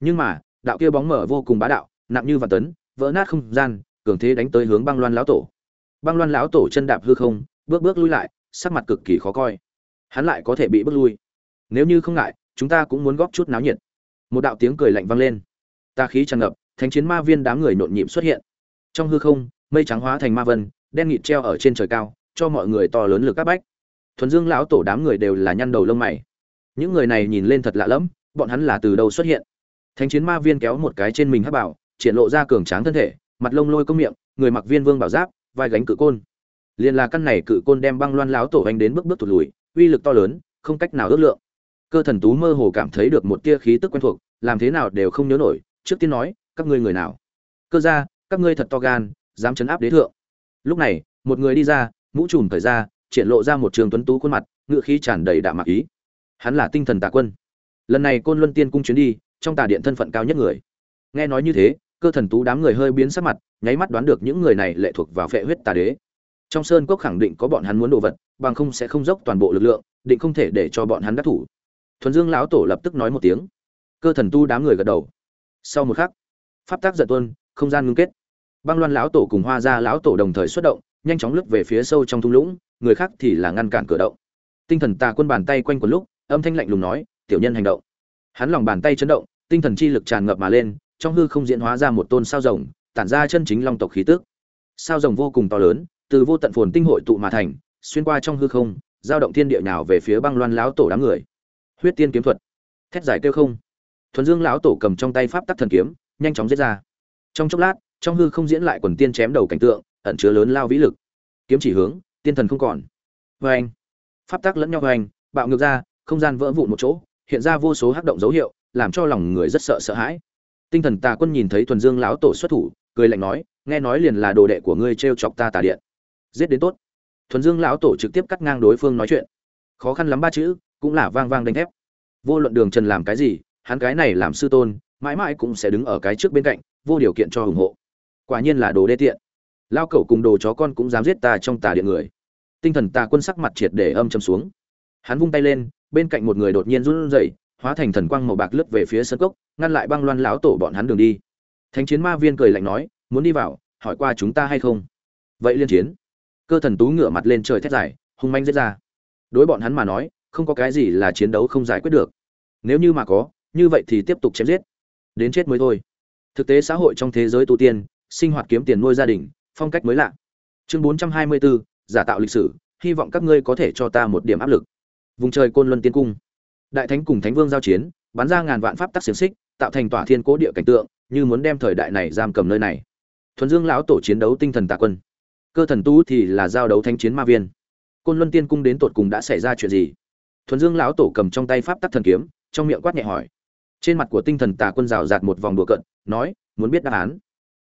Nhưng mà, đạo kia bóng mở vô cùng bá đạo, nặng như vạn tấn, vỡ nát không gian, cường thế đánh tới hướng băng loan lão tổ. Băng loan lão tổ chân đạp hư không, bước bước lui lại, sắc mặt cực kỳ khó coi. Hắn lại có thể bị bước lui. Nếu như không ngại, chúng ta cũng muốn góp chút náo nhiệt. Một đạo tiếng cười lạnh vang lên. Ta khí tràn ngập, thánh chiến ma viên đám người nhộn nhịp xuất hiện. Trong hư không, mây trắng hóa thành ma vân, đen nghịt treo ở trên trời cao, cho mọi người to lớn lực các bách. Thuần dương lão tổ đám người đều là nhăn đầu lông mày những người này nhìn lên thật lạ lẫm, bọn hắn là từ đâu xuất hiện? Thánh chiến ma viên kéo một cái trên mình hắc bảo, triển lộ ra cường tráng thân thể, mặt lông lôi công miệng, người mặc viên vương bảo giáp, vai gánh cự côn. Liền là căn này cự côn đem băng loan láo tổ anh đến bước bước thụt lùi, uy lực to lớn, không cách nào ước lượng. Cơ thần tú mơ hồ cảm thấy được một tia khí tức quen thuộc, làm thế nào đều không nhớ nổi, trước tiên nói, các ngươi người nào? Cơ ra các ngươi thật to gan, dám chấn áp đế thượng. Lúc này, một người đi ra, mũ trùm thời ra, triển lộ ra một trường tuấn tú khuôn mặt, ngựa khí tràn đầy đạm mạc ý hắn là tinh thần tà quân. Lần này côn luân tiên cung chuyến đi, trong tà điện thân phận cao nhất người. Nghe nói như thế, cơ thần tú đám người hơi biến sắc mặt, nháy mắt đoán được những người này lệ thuộc vào phệ huyết tà đế. Trong sơn cốc khẳng định có bọn hắn muốn đồ vật, bằng không sẽ không dốc toàn bộ lực lượng, định không thể để cho bọn hắn đắc thủ. Thuần dương lão tổ lập tức nói một tiếng. Cơ thần tu đám người gật đầu. Sau một khắc, pháp tác giật tuân không gian ngưng kết. Băng loan lão tổ cùng hoa gia lão tổ đồng thời xuất động, nhanh chóng lướt về phía sâu trong thung lũng, người khác thì là ngăn cản cửa động. Tinh thần tà quân bàn tay quanh quần lúc âm thanh lạnh lùng nói, tiểu nhân hành động. Hắn lòng bàn tay chấn động, tinh thần chi lực tràn ngập mà lên, trong hư không diễn hóa ra một tôn sao rồng, tản ra chân chính long tộc khí tức. Sao rồng vô cùng to lớn, từ vô tận phồn tinh hội tụ mà thành, xuyên qua trong hư không, giao động thiên địa nào về phía băng loan lão tổ đám người. Huyết tiên kiếm thuật. Thét giải kêu không. Thuần dương lão tổ cầm trong tay pháp tắc thần kiếm, nhanh chóng giết ra. Trong chốc lát, trong hư không diễn lại quần tiên chém đầu cảnh tượng, ẩn chứa lớn lao vĩ lực. Kiếm chỉ hướng, tiên thần không còn. Vê anh pháp tắc lẫn nhau vê anh bạo ngược ra không gian vỡ vụn một chỗ, hiện ra vô số hắc động dấu hiệu, làm cho lòng người rất sợ sợ hãi. Tinh thần tà quân nhìn thấy thuần dương lão tổ xuất thủ, cười lạnh nói, nghe nói liền là đồ đệ của ngươi t r e o chọc ta tà điện. Giết đến tốt. Thuần dương lão tổ trực tiếp cắt ngang đối phương nói chuyện. Khó khăn lắm ba chữ, cũng là vang vang đánh thép. Vô luận đường trần làm cái gì, hắn cái này làm sư tôn, mãi mãi cũng sẽ đứng ở cái trước bên cạnh, vô điều kiện cho ủng hộ. Quả nhiên là đồ đê tiện. Lao cẩu cùng đồ chó con cũng dám giết ta trong tà điện người. Tinh thần tà quân sắc mặt triệt để âm châm xuống. Hắn vung tay lên bên cạnh một người đột nhiên run rẩy hóa thành thần quang màu bạc lướt về phía sân cốc ngăn lại băng loan láo tổ bọn hắn đường đi. Thánh chiến ma viên cười lạnh nói muốn đi vào hỏi qua chúng ta hay không? Vậy liên chiến. Cơ thần tú ngửa mặt lên trời thét dài hung manh giết ra. Đối bọn hắn mà nói không có cái gì là chiến đấu không giải quyết được. Nếu như mà có như vậy thì tiếp tục chém giết. Đến chết mới thôi. Thực tế xã hội trong thế giới tu tiên sinh hoạt kiếm tiền nuôi gia đình phong cách mới lạ. Chương 424, giả tạo lịch sử hy vọng các ngươi có thể cho ta một điểm áp lực vùng trời côn luân tiên cung. Đại thánh cùng thánh vương giao chiến, bắn ra ngàn vạn pháp tắc xiềng xích, tạo thành tỏa thiên cố địa cảnh tượng, như muốn đem thời đại này giam cầm nơi này. Thuần dương lão tổ chiến đấu tinh thần tạ quân. Cơ thần tú thì là giao đấu thanh chiến ma viên. Côn luân tiên cung đến tột cùng đã xảy ra chuyện gì? Thuần dương lão tổ cầm trong tay pháp tắc thần kiếm, trong miệng quát nhẹ hỏi. Trên mặt của tinh thần tà quân rào rạt một vòng đùa cận nói, muốn biết đáp án.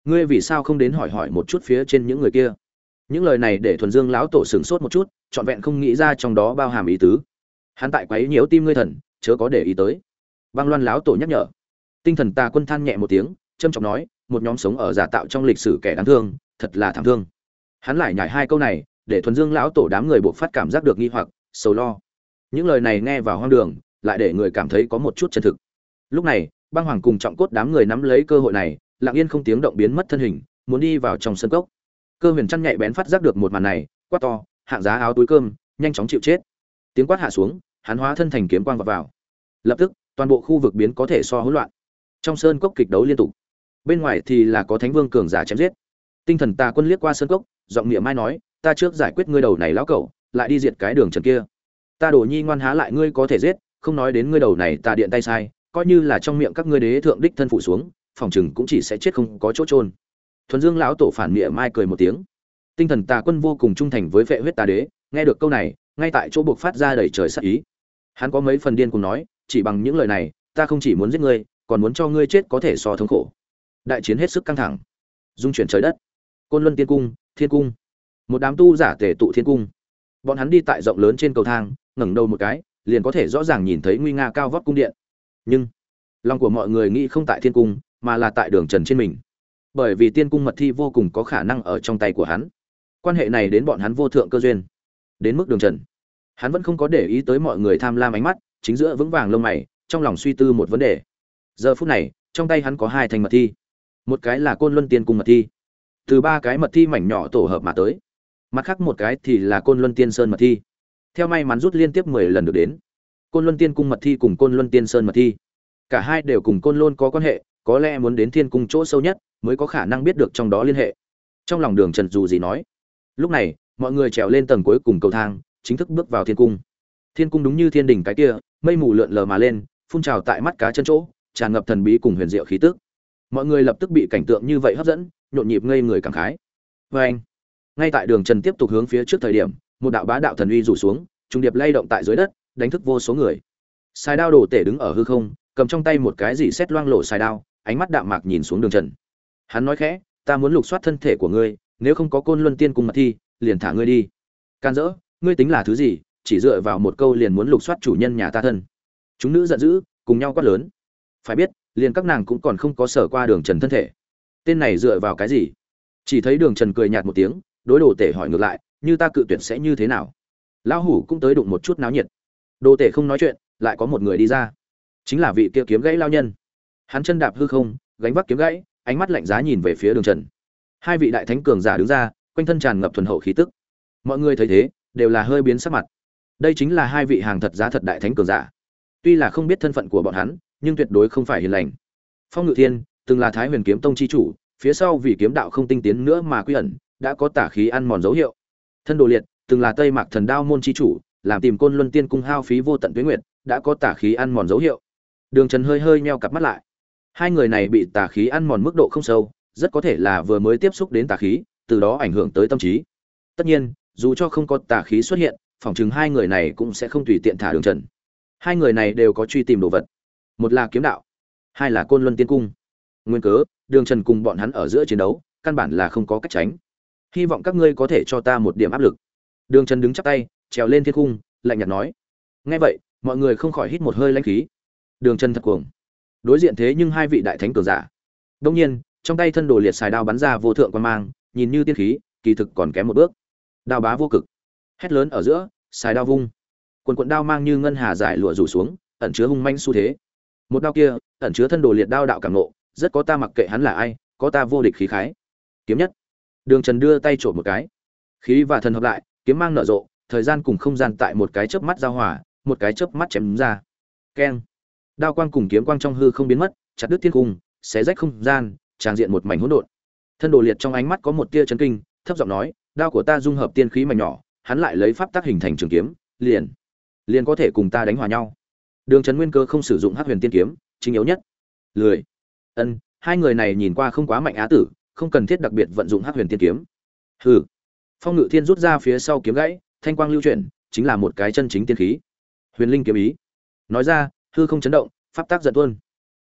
Ngươi vì sao không đến hỏi hỏi một chút phía trên những người kia? Những lời này để thuần dương lão tổ sửng sốt một chút, trọn vẹn không nghĩ ra trong đó bao hàm ý tứ hắn tại quấy nhiễu tim ngươi thần, chớ có để ý tới. Băng loan lão tổ nhắc nhở. Tinh thần tà quân than nhẹ một tiếng trâm trọng nói, một nhóm sống ở giả tạo trong lịch sử kẻ đáng thương, thật là thảm thương. Hắn lại nhảy hai câu này, để thuần dương lão tổ đám người buộc phát cảm giác được nghi hoặc, sầu lo. Những lời này nghe vào hoang đường, lại để người cảm thấy có một chút chân thực. Lúc này, băng hoàng cùng trọng cốt đám người nắm lấy cơ hội này, lặng yên không tiếng động biến mất thân hình, muốn đi vào trong sân cốc. Cơ huyền chăn nhạy bén phát giác được một màn này, quát to, hạng giá áo túi cơm, nhanh chóng chịu chết. Tiếng quát hạ xuống hắn hóa thân thành kiếm quang vào, vào. lập tức toàn bộ khu vực biến có thể so hỗn loạn. Trong sơn cốc kịch đấu liên tục. Bên ngoài thì là có thánh vương cường giả chém giết. Tinh thần tà quân liếc qua sơn cốc giọng miệng mai nói ta trước giải quyết ngươi đầu này lão cẩu lại đi diệt cái đường trần kia. Ta đổ nhi ngoan há lại ngươi có thể giết không nói đến ngươi đầu này ta điện tay sai coi như là trong miệng các ngươi đế thượng đích thân phủ xuống phòng chừng cũng chỉ sẽ chết không có chỗ trôn thuần dương lão tổ phản miệng mai cười một tiếng. Tinh thần tà quân vô cùng trung thành với vệ huyết tà đế nghe được câu này ngay tại chỗ buộc phát ra đầy trời sát ý hắn có mấy phần điên cùng nói, chỉ bằng những lời này, ta không chỉ muốn giết ngươi, còn muốn cho ngươi chết có thể so thống khổ. Đại chiến hết sức căng thẳng. Dung chuyển trời đất. Côn luân tiên cung, thiên cung. Một đám tu giả tề tụ thiên cung. Bọn hắn đi tại rộng lớn trên cầu thang, ngẩng đầu một cái, liền có thể rõ ràng nhìn thấy nguy nga cao vót cung điện. Nhưng, lòng của mọi người nghĩ không tại thiên cung, mà là tại đường trần trên mình. Bởi vì tiên cung mật thi vô cùng có khả năng ở trong tay của hắn. Quan hệ này đến bọn hắn vô thượng cơ duyên. Đến mức đường trần hắn vẫn không có để ý tới mọi người tham lam ánh mắt, chính giữa vững vàng lông mày, trong lòng suy tư một vấn đề. Giờ phút này, trong tay hắn có hai thành mật thi. Một cái là côn luân tiên cung mật thi. Từ ba cái mật thi mảnh nhỏ tổ hợp mà tới. Mặt khác một cái thì là côn luân tiên sơn mật thi. Theo may mắn rút liên tiếp mười lần được đến. Côn luân tiên cung mật thi cùng côn luân tiên sơn mật thi. Cả hai đều cùng côn luân có quan hệ, có lẽ muốn đến thiên cung chỗ sâu nhất mới có khả năng biết được trong đó liên hệ. Trong lòng đường trần dù gì nói. Lúc này, mọi người trèo lên tầng cuối cùng cầu thang chính thức bước vào thiên cung. Thiên cung đúng như thiên đình cái kia, mây mù lượn lờ mà lên, phun trào tại mắt cá chân chỗ, tràn ngập thần bí cùng huyền diệu khí tức. Mọi người lập tức bị cảnh tượng như vậy hấp dẫn, nhộn nhịp ngây người cảm khái. Vê anh, ngay tại đường trần tiếp tục hướng phía trước thời điểm, một đạo bá đạo thần uy rủ xuống, trùng điệp lay động tại dưới đất, đánh thức vô số người. Sai đao đổ tể đứng ở hư không, cầm trong tay một cái gì xét loang lộ sai đao, ánh mắt đạm mạc nhìn xuống đường trần. Hắn nói khẽ, ta muốn lục soát thân thể của ngươi, nếu không có côn luân tiên cung mật thi, liền thả ngươi đi. Can dỡ ngươi tính là thứ gì, chỉ dựa vào một câu liền muốn lục soát chủ nhân nhà ta thân. Chúng nữ giận dữ, cùng nhau quát lớn. Phải biết, liền các nàng cũng còn không có sở qua đường trần thân thể. Tên này dựa vào cái gì? Chỉ thấy đường trần cười nhạt một tiếng, đối đồ tể hỏi ngược lại, như ta cự tuyệt sẽ như thế nào? Lão hủ cũng tới đụng một chút náo nhiệt. Đồ tể không nói chuyện, lại có một người đi ra. Chính là vị kia kiếm gãy lao nhân. Hắn chân đạp hư không, gánh vác kiếm gãy, ánh mắt lạnh giá nhìn về phía đường trần. Hai vị đại thánh cường giả đứng ra, quanh thân tràn ngập thuần hậu khí tức. Mọi người thấy thế đều là hơi biến sắc mặt. Đây chính là hai vị hàng thật giá thật đại thánh cường giả. Tuy là không biết thân phận của bọn hắn, nhưng tuyệt đối không phải hiền lành. Phong ngự thiên, từng là thái huyền kiếm tông chi chủ, phía sau vì kiếm đạo không tinh tiến nữa mà quy ẩn, đã có tả khí ăn mòn dấu hiệu. Thân đồ liệt, từng là tây mạc thần đao môn chi chủ, làm tìm côn luân tiên cung hao phí vô tận tuyến nguyệt, đã có tả khí ăn mòn dấu hiệu. Đường trần hơi hơi meo cặp mắt lại. Hai người này bị tà khí ăn mòn mức độ không sâu, rất có thể là vừa mới tiếp xúc đến tà khí, từ đó ảnh hưởng tới tâm trí. Tất nhiên dù cho không có tà khí xuất hiện, phỏng chừng hai người này cũng sẽ không tùy tiện thả đường trần. Hai người này đều có truy tìm đồ vật. Một là kiếm đạo, hai là côn luân tiên cung. Nguyên cớ, đường trần cùng bọn hắn ở giữa chiến đấu, căn bản là không có cách tránh. Hy vọng các ngươi có thể cho ta một điểm áp lực. Đường trần đứng chắp tay, trèo lên thiên cung, lạnh nhạt nói. Ngay vậy, mọi người không khỏi hít một hơi lãnh khí. Đường trần thật cuồng. Đối diện thế nhưng hai vị đại thánh cường giả. Đông nhiên, trong tay thân đồ liệt xài đao bắn ra vô thượng quan mang, nhìn như tiên khí, kỳ thực còn kém một bước đao bá vô cực. Hét lớn ở giữa, xài đao vung. Quần quận đao mang như ngân hà giải lụa rủ xuống, ẩn chứa hung manh xu thế. Một đao kia, ẩn chứa thân đồ liệt đao đạo cảm nộ rất có ta mặc kệ hắn là ai, có ta vô địch khí khái. Kiếm nhất. Đường trần đưa tay trộm một cái. Khí và thần hợp lại, kiếm mang nở rộ, thời gian cùng không gian tại một cái chớp mắt giao hòa, một cái chớp mắt chém ra. Keng. Đao quang cùng kiếm quang trong hư không biến mất, chặt đứt thiên cung, xé rách không gian tràn diện một mảnh hỗn độn. Thân đồ liệt trong ánh mắt có một tia chấn kinh, thấp giọng nói đao của ta dung hợp tiên khí mảnh nhỏ, hắn lại lấy pháp tác hình thành trường kiếm, liền liền có thể cùng ta đánh hòa nhau. Đường trấn nguyên cơ không sử dụng hắc huyền tiên kiếm, chính yếu nhất, lười. Ân, hai người này nhìn qua không quá mạnh á tử, không cần thiết đặc biệt vận dụng hắc huyền tiên kiếm. Hừ. Phong ngự thiên rút ra phía sau kiếm gãy, thanh quang lưu chuyển, chính là một cái chân chính tiên khí. Huyền linh kiếm ý. Nói ra, hư không chấn động, pháp tác giận tuôn.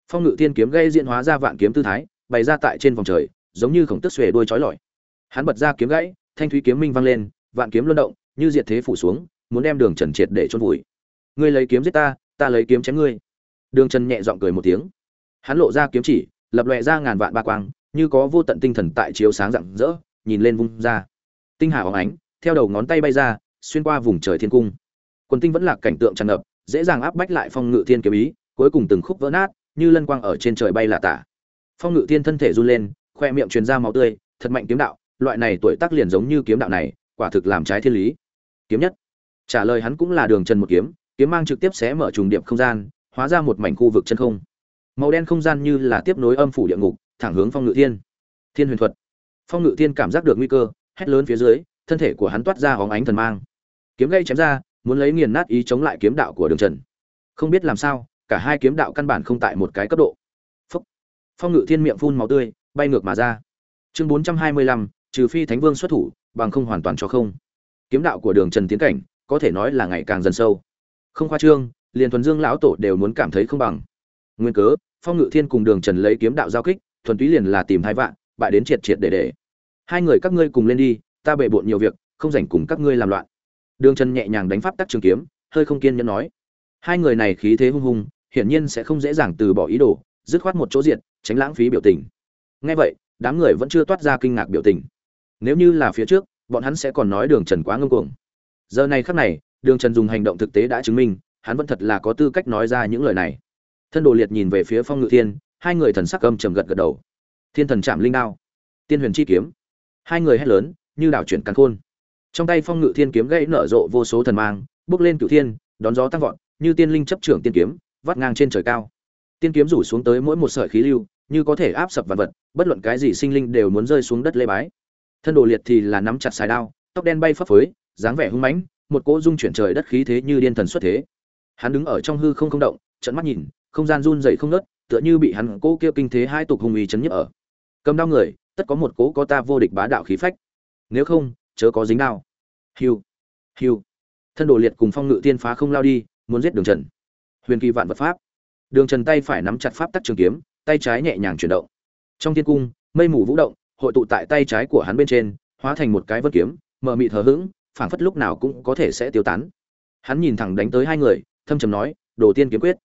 Phong ngự thiên kiếm gây diễn hóa ra vạn kiếm tư thái, bày ra tại trên vòng trời, giống như khổng tức xuề đuôi chói lọi. Hắn bật ra kiếm gãy thanh thúy kiếm minh vang lên, vạn kiếm luân động, như diệt thế phủ xuống, muốn đem đường trần triệt để chôn vùi. Ngươi lấy kiếm giết ta ta lấy kiếm chém ngươi. Đường trần nhẹ giọng cười một tiếng. Hắn lộ ra kiếm chỉ, lập lòe ra ngàn vạn ba quang, như có vô tận tinh thần tại chiếu sáng rạng rỡ, nhìn lên vung ra. Tinh hà óng ánh, theo đầu ngón tay bay ra, xuyên qua vùng trời thiên cung. Quần tinh vẫn là cảnh tượng tràn ngập, dễ dàng áp bách lại phong ngự thiên kiếm ý, cuối cùng từng khúc vỡ nát, như lân quang ở trên trời bay là tả. Phong ngự thiên thân thể run lên, khoe miệng truyền ra máu tươi, thật mạnh kiếm đạo loại này tuổi tác liền giống như kiếm đạo này, quả thực làm trái thiên lý. Kiếm nhất. Trả lời hắn cũng là đường trần một kiếm kiếm mang trực tiếp xé mở trùng điệp không gian, hóa ra một mảnh khu vực chân không. Màu đen không gian như là tiếp nối âm phủ địa ngục, thẳng hướng phong ngự thiên. Thiên huyền thuật. Phong ngự thiên cảm giác được nguy cơ, hét lớn phía dưới, thân thể của hắn toát ra hóng ánh thần mang. Kiếm gây chém ra, muốn lấy nghiền nát ý chống lại kiếm đạo của đường trần không biết làm sao, cả hai kiếm đạo căn bản không tại một cái cấp độ. Phúc. phong ngự thiên miệng phun máu tươi, bay ngược mà ra. Chương bốn trăm hai mươi lăm trừ phi thánh vương xuất thủ, bằng không hoàn toàn cho không. Kiếm đạo của đường trần tiến cảnh, có thể nói là ngày càng dần sâu. Không khoa trương, liền thuần dương lão tổ đều muốn cảm thấy không bằng. Nguyên cớ, phong ngự thiên cùng đường trần lấy kiếm đạo giao kích, thuần túy liền là tìm hai vạn, bại đến triệt triệt để để. Hai người các ngươi cùng lên đi, ta bệ bộn nhiều việc, không rảnh cùng các ngươi làm loạn. Đường trần nhẹ nhàng đánh pháp tắc trường kiếm, hơi không kiên nhẫn nói. Hai người này khí thế hung hung hiển nhiên sẽ không dễ dàng từ bỏ ý đồ, dứt khoát một chỗ diện tránh lãng phí biểu tình. Ngay vậy, đám người vẫn chưa toát ra kinh ngạc biểu tình nếu như là phía trước, bọn hắn sẽ còn nói đường trần quá ngông cuồng. Giờ này khắc này, đường trần dùng hành động thực tế đã chứng minh, hắn vẫn thật là có tư cách nói ra những lời này. Thân đồ liệt nhìn về phía phong ngự thiên, hai người thần sắc âm trầm gật gật đầu. Thiên thần chạm linh đao, tiên huyền chi kiếm. Hai người hét lớn, như đảo chuyển càn khôn. Trong tay phong ngự thiên kiếm gãy nở rộ vô số thần mang, bước lên cửu thiên, đón gió tăng vọt, như tiên linh chấp trưởng tiên kiếm, vắt ngang trên trời cao. Tiên kiếm rủ xuống tới mỗi một sợi khí lưu, như có thể áp sập vật vật, bất luận cái gì sinh linh đều muốn rơi xuống đất lê bái thân đồ liệt thì là nắm chặt xài đao, tóc đen bay phấp phới, dáng vẻ hung mãnh, một cỗ dung chuyển trời đất khí thế như điên thần xuất thế. Hắn đứng ở trong hư không không động trận mắt nhìn, không gian run dậy không nớt tựa như bị hắn cỗ kia kinh thế hai tục hùng ý chấn nhức ở. Cầm đao người, tất có một cỗ có ta vô địch bá đạo khí phách. Nếu không, chớ có dính đao. Hiu hiu. Thân đồ liệt cùng phong ngự tiên phá không lao đi, muốn giết đường trần. Huyền kỳ vạn vật pháp. Đường trần tay phải nắm chặt pháp tắc trường kiếm, tay trái nhẹ nhàng chuyển động. Trong thiên cung, mây mù vũ động hội tụ tại tay trái của hắn bên trên, hóa thành một cái vân kiếm, mờ mịt hờ hững, phảng phất lúc nào cũng có thể sẽ tiêu tán. Hắn nhìn thẳng đánh tới hai người, thâm trầm nói, đồ tiên kiếm quyết.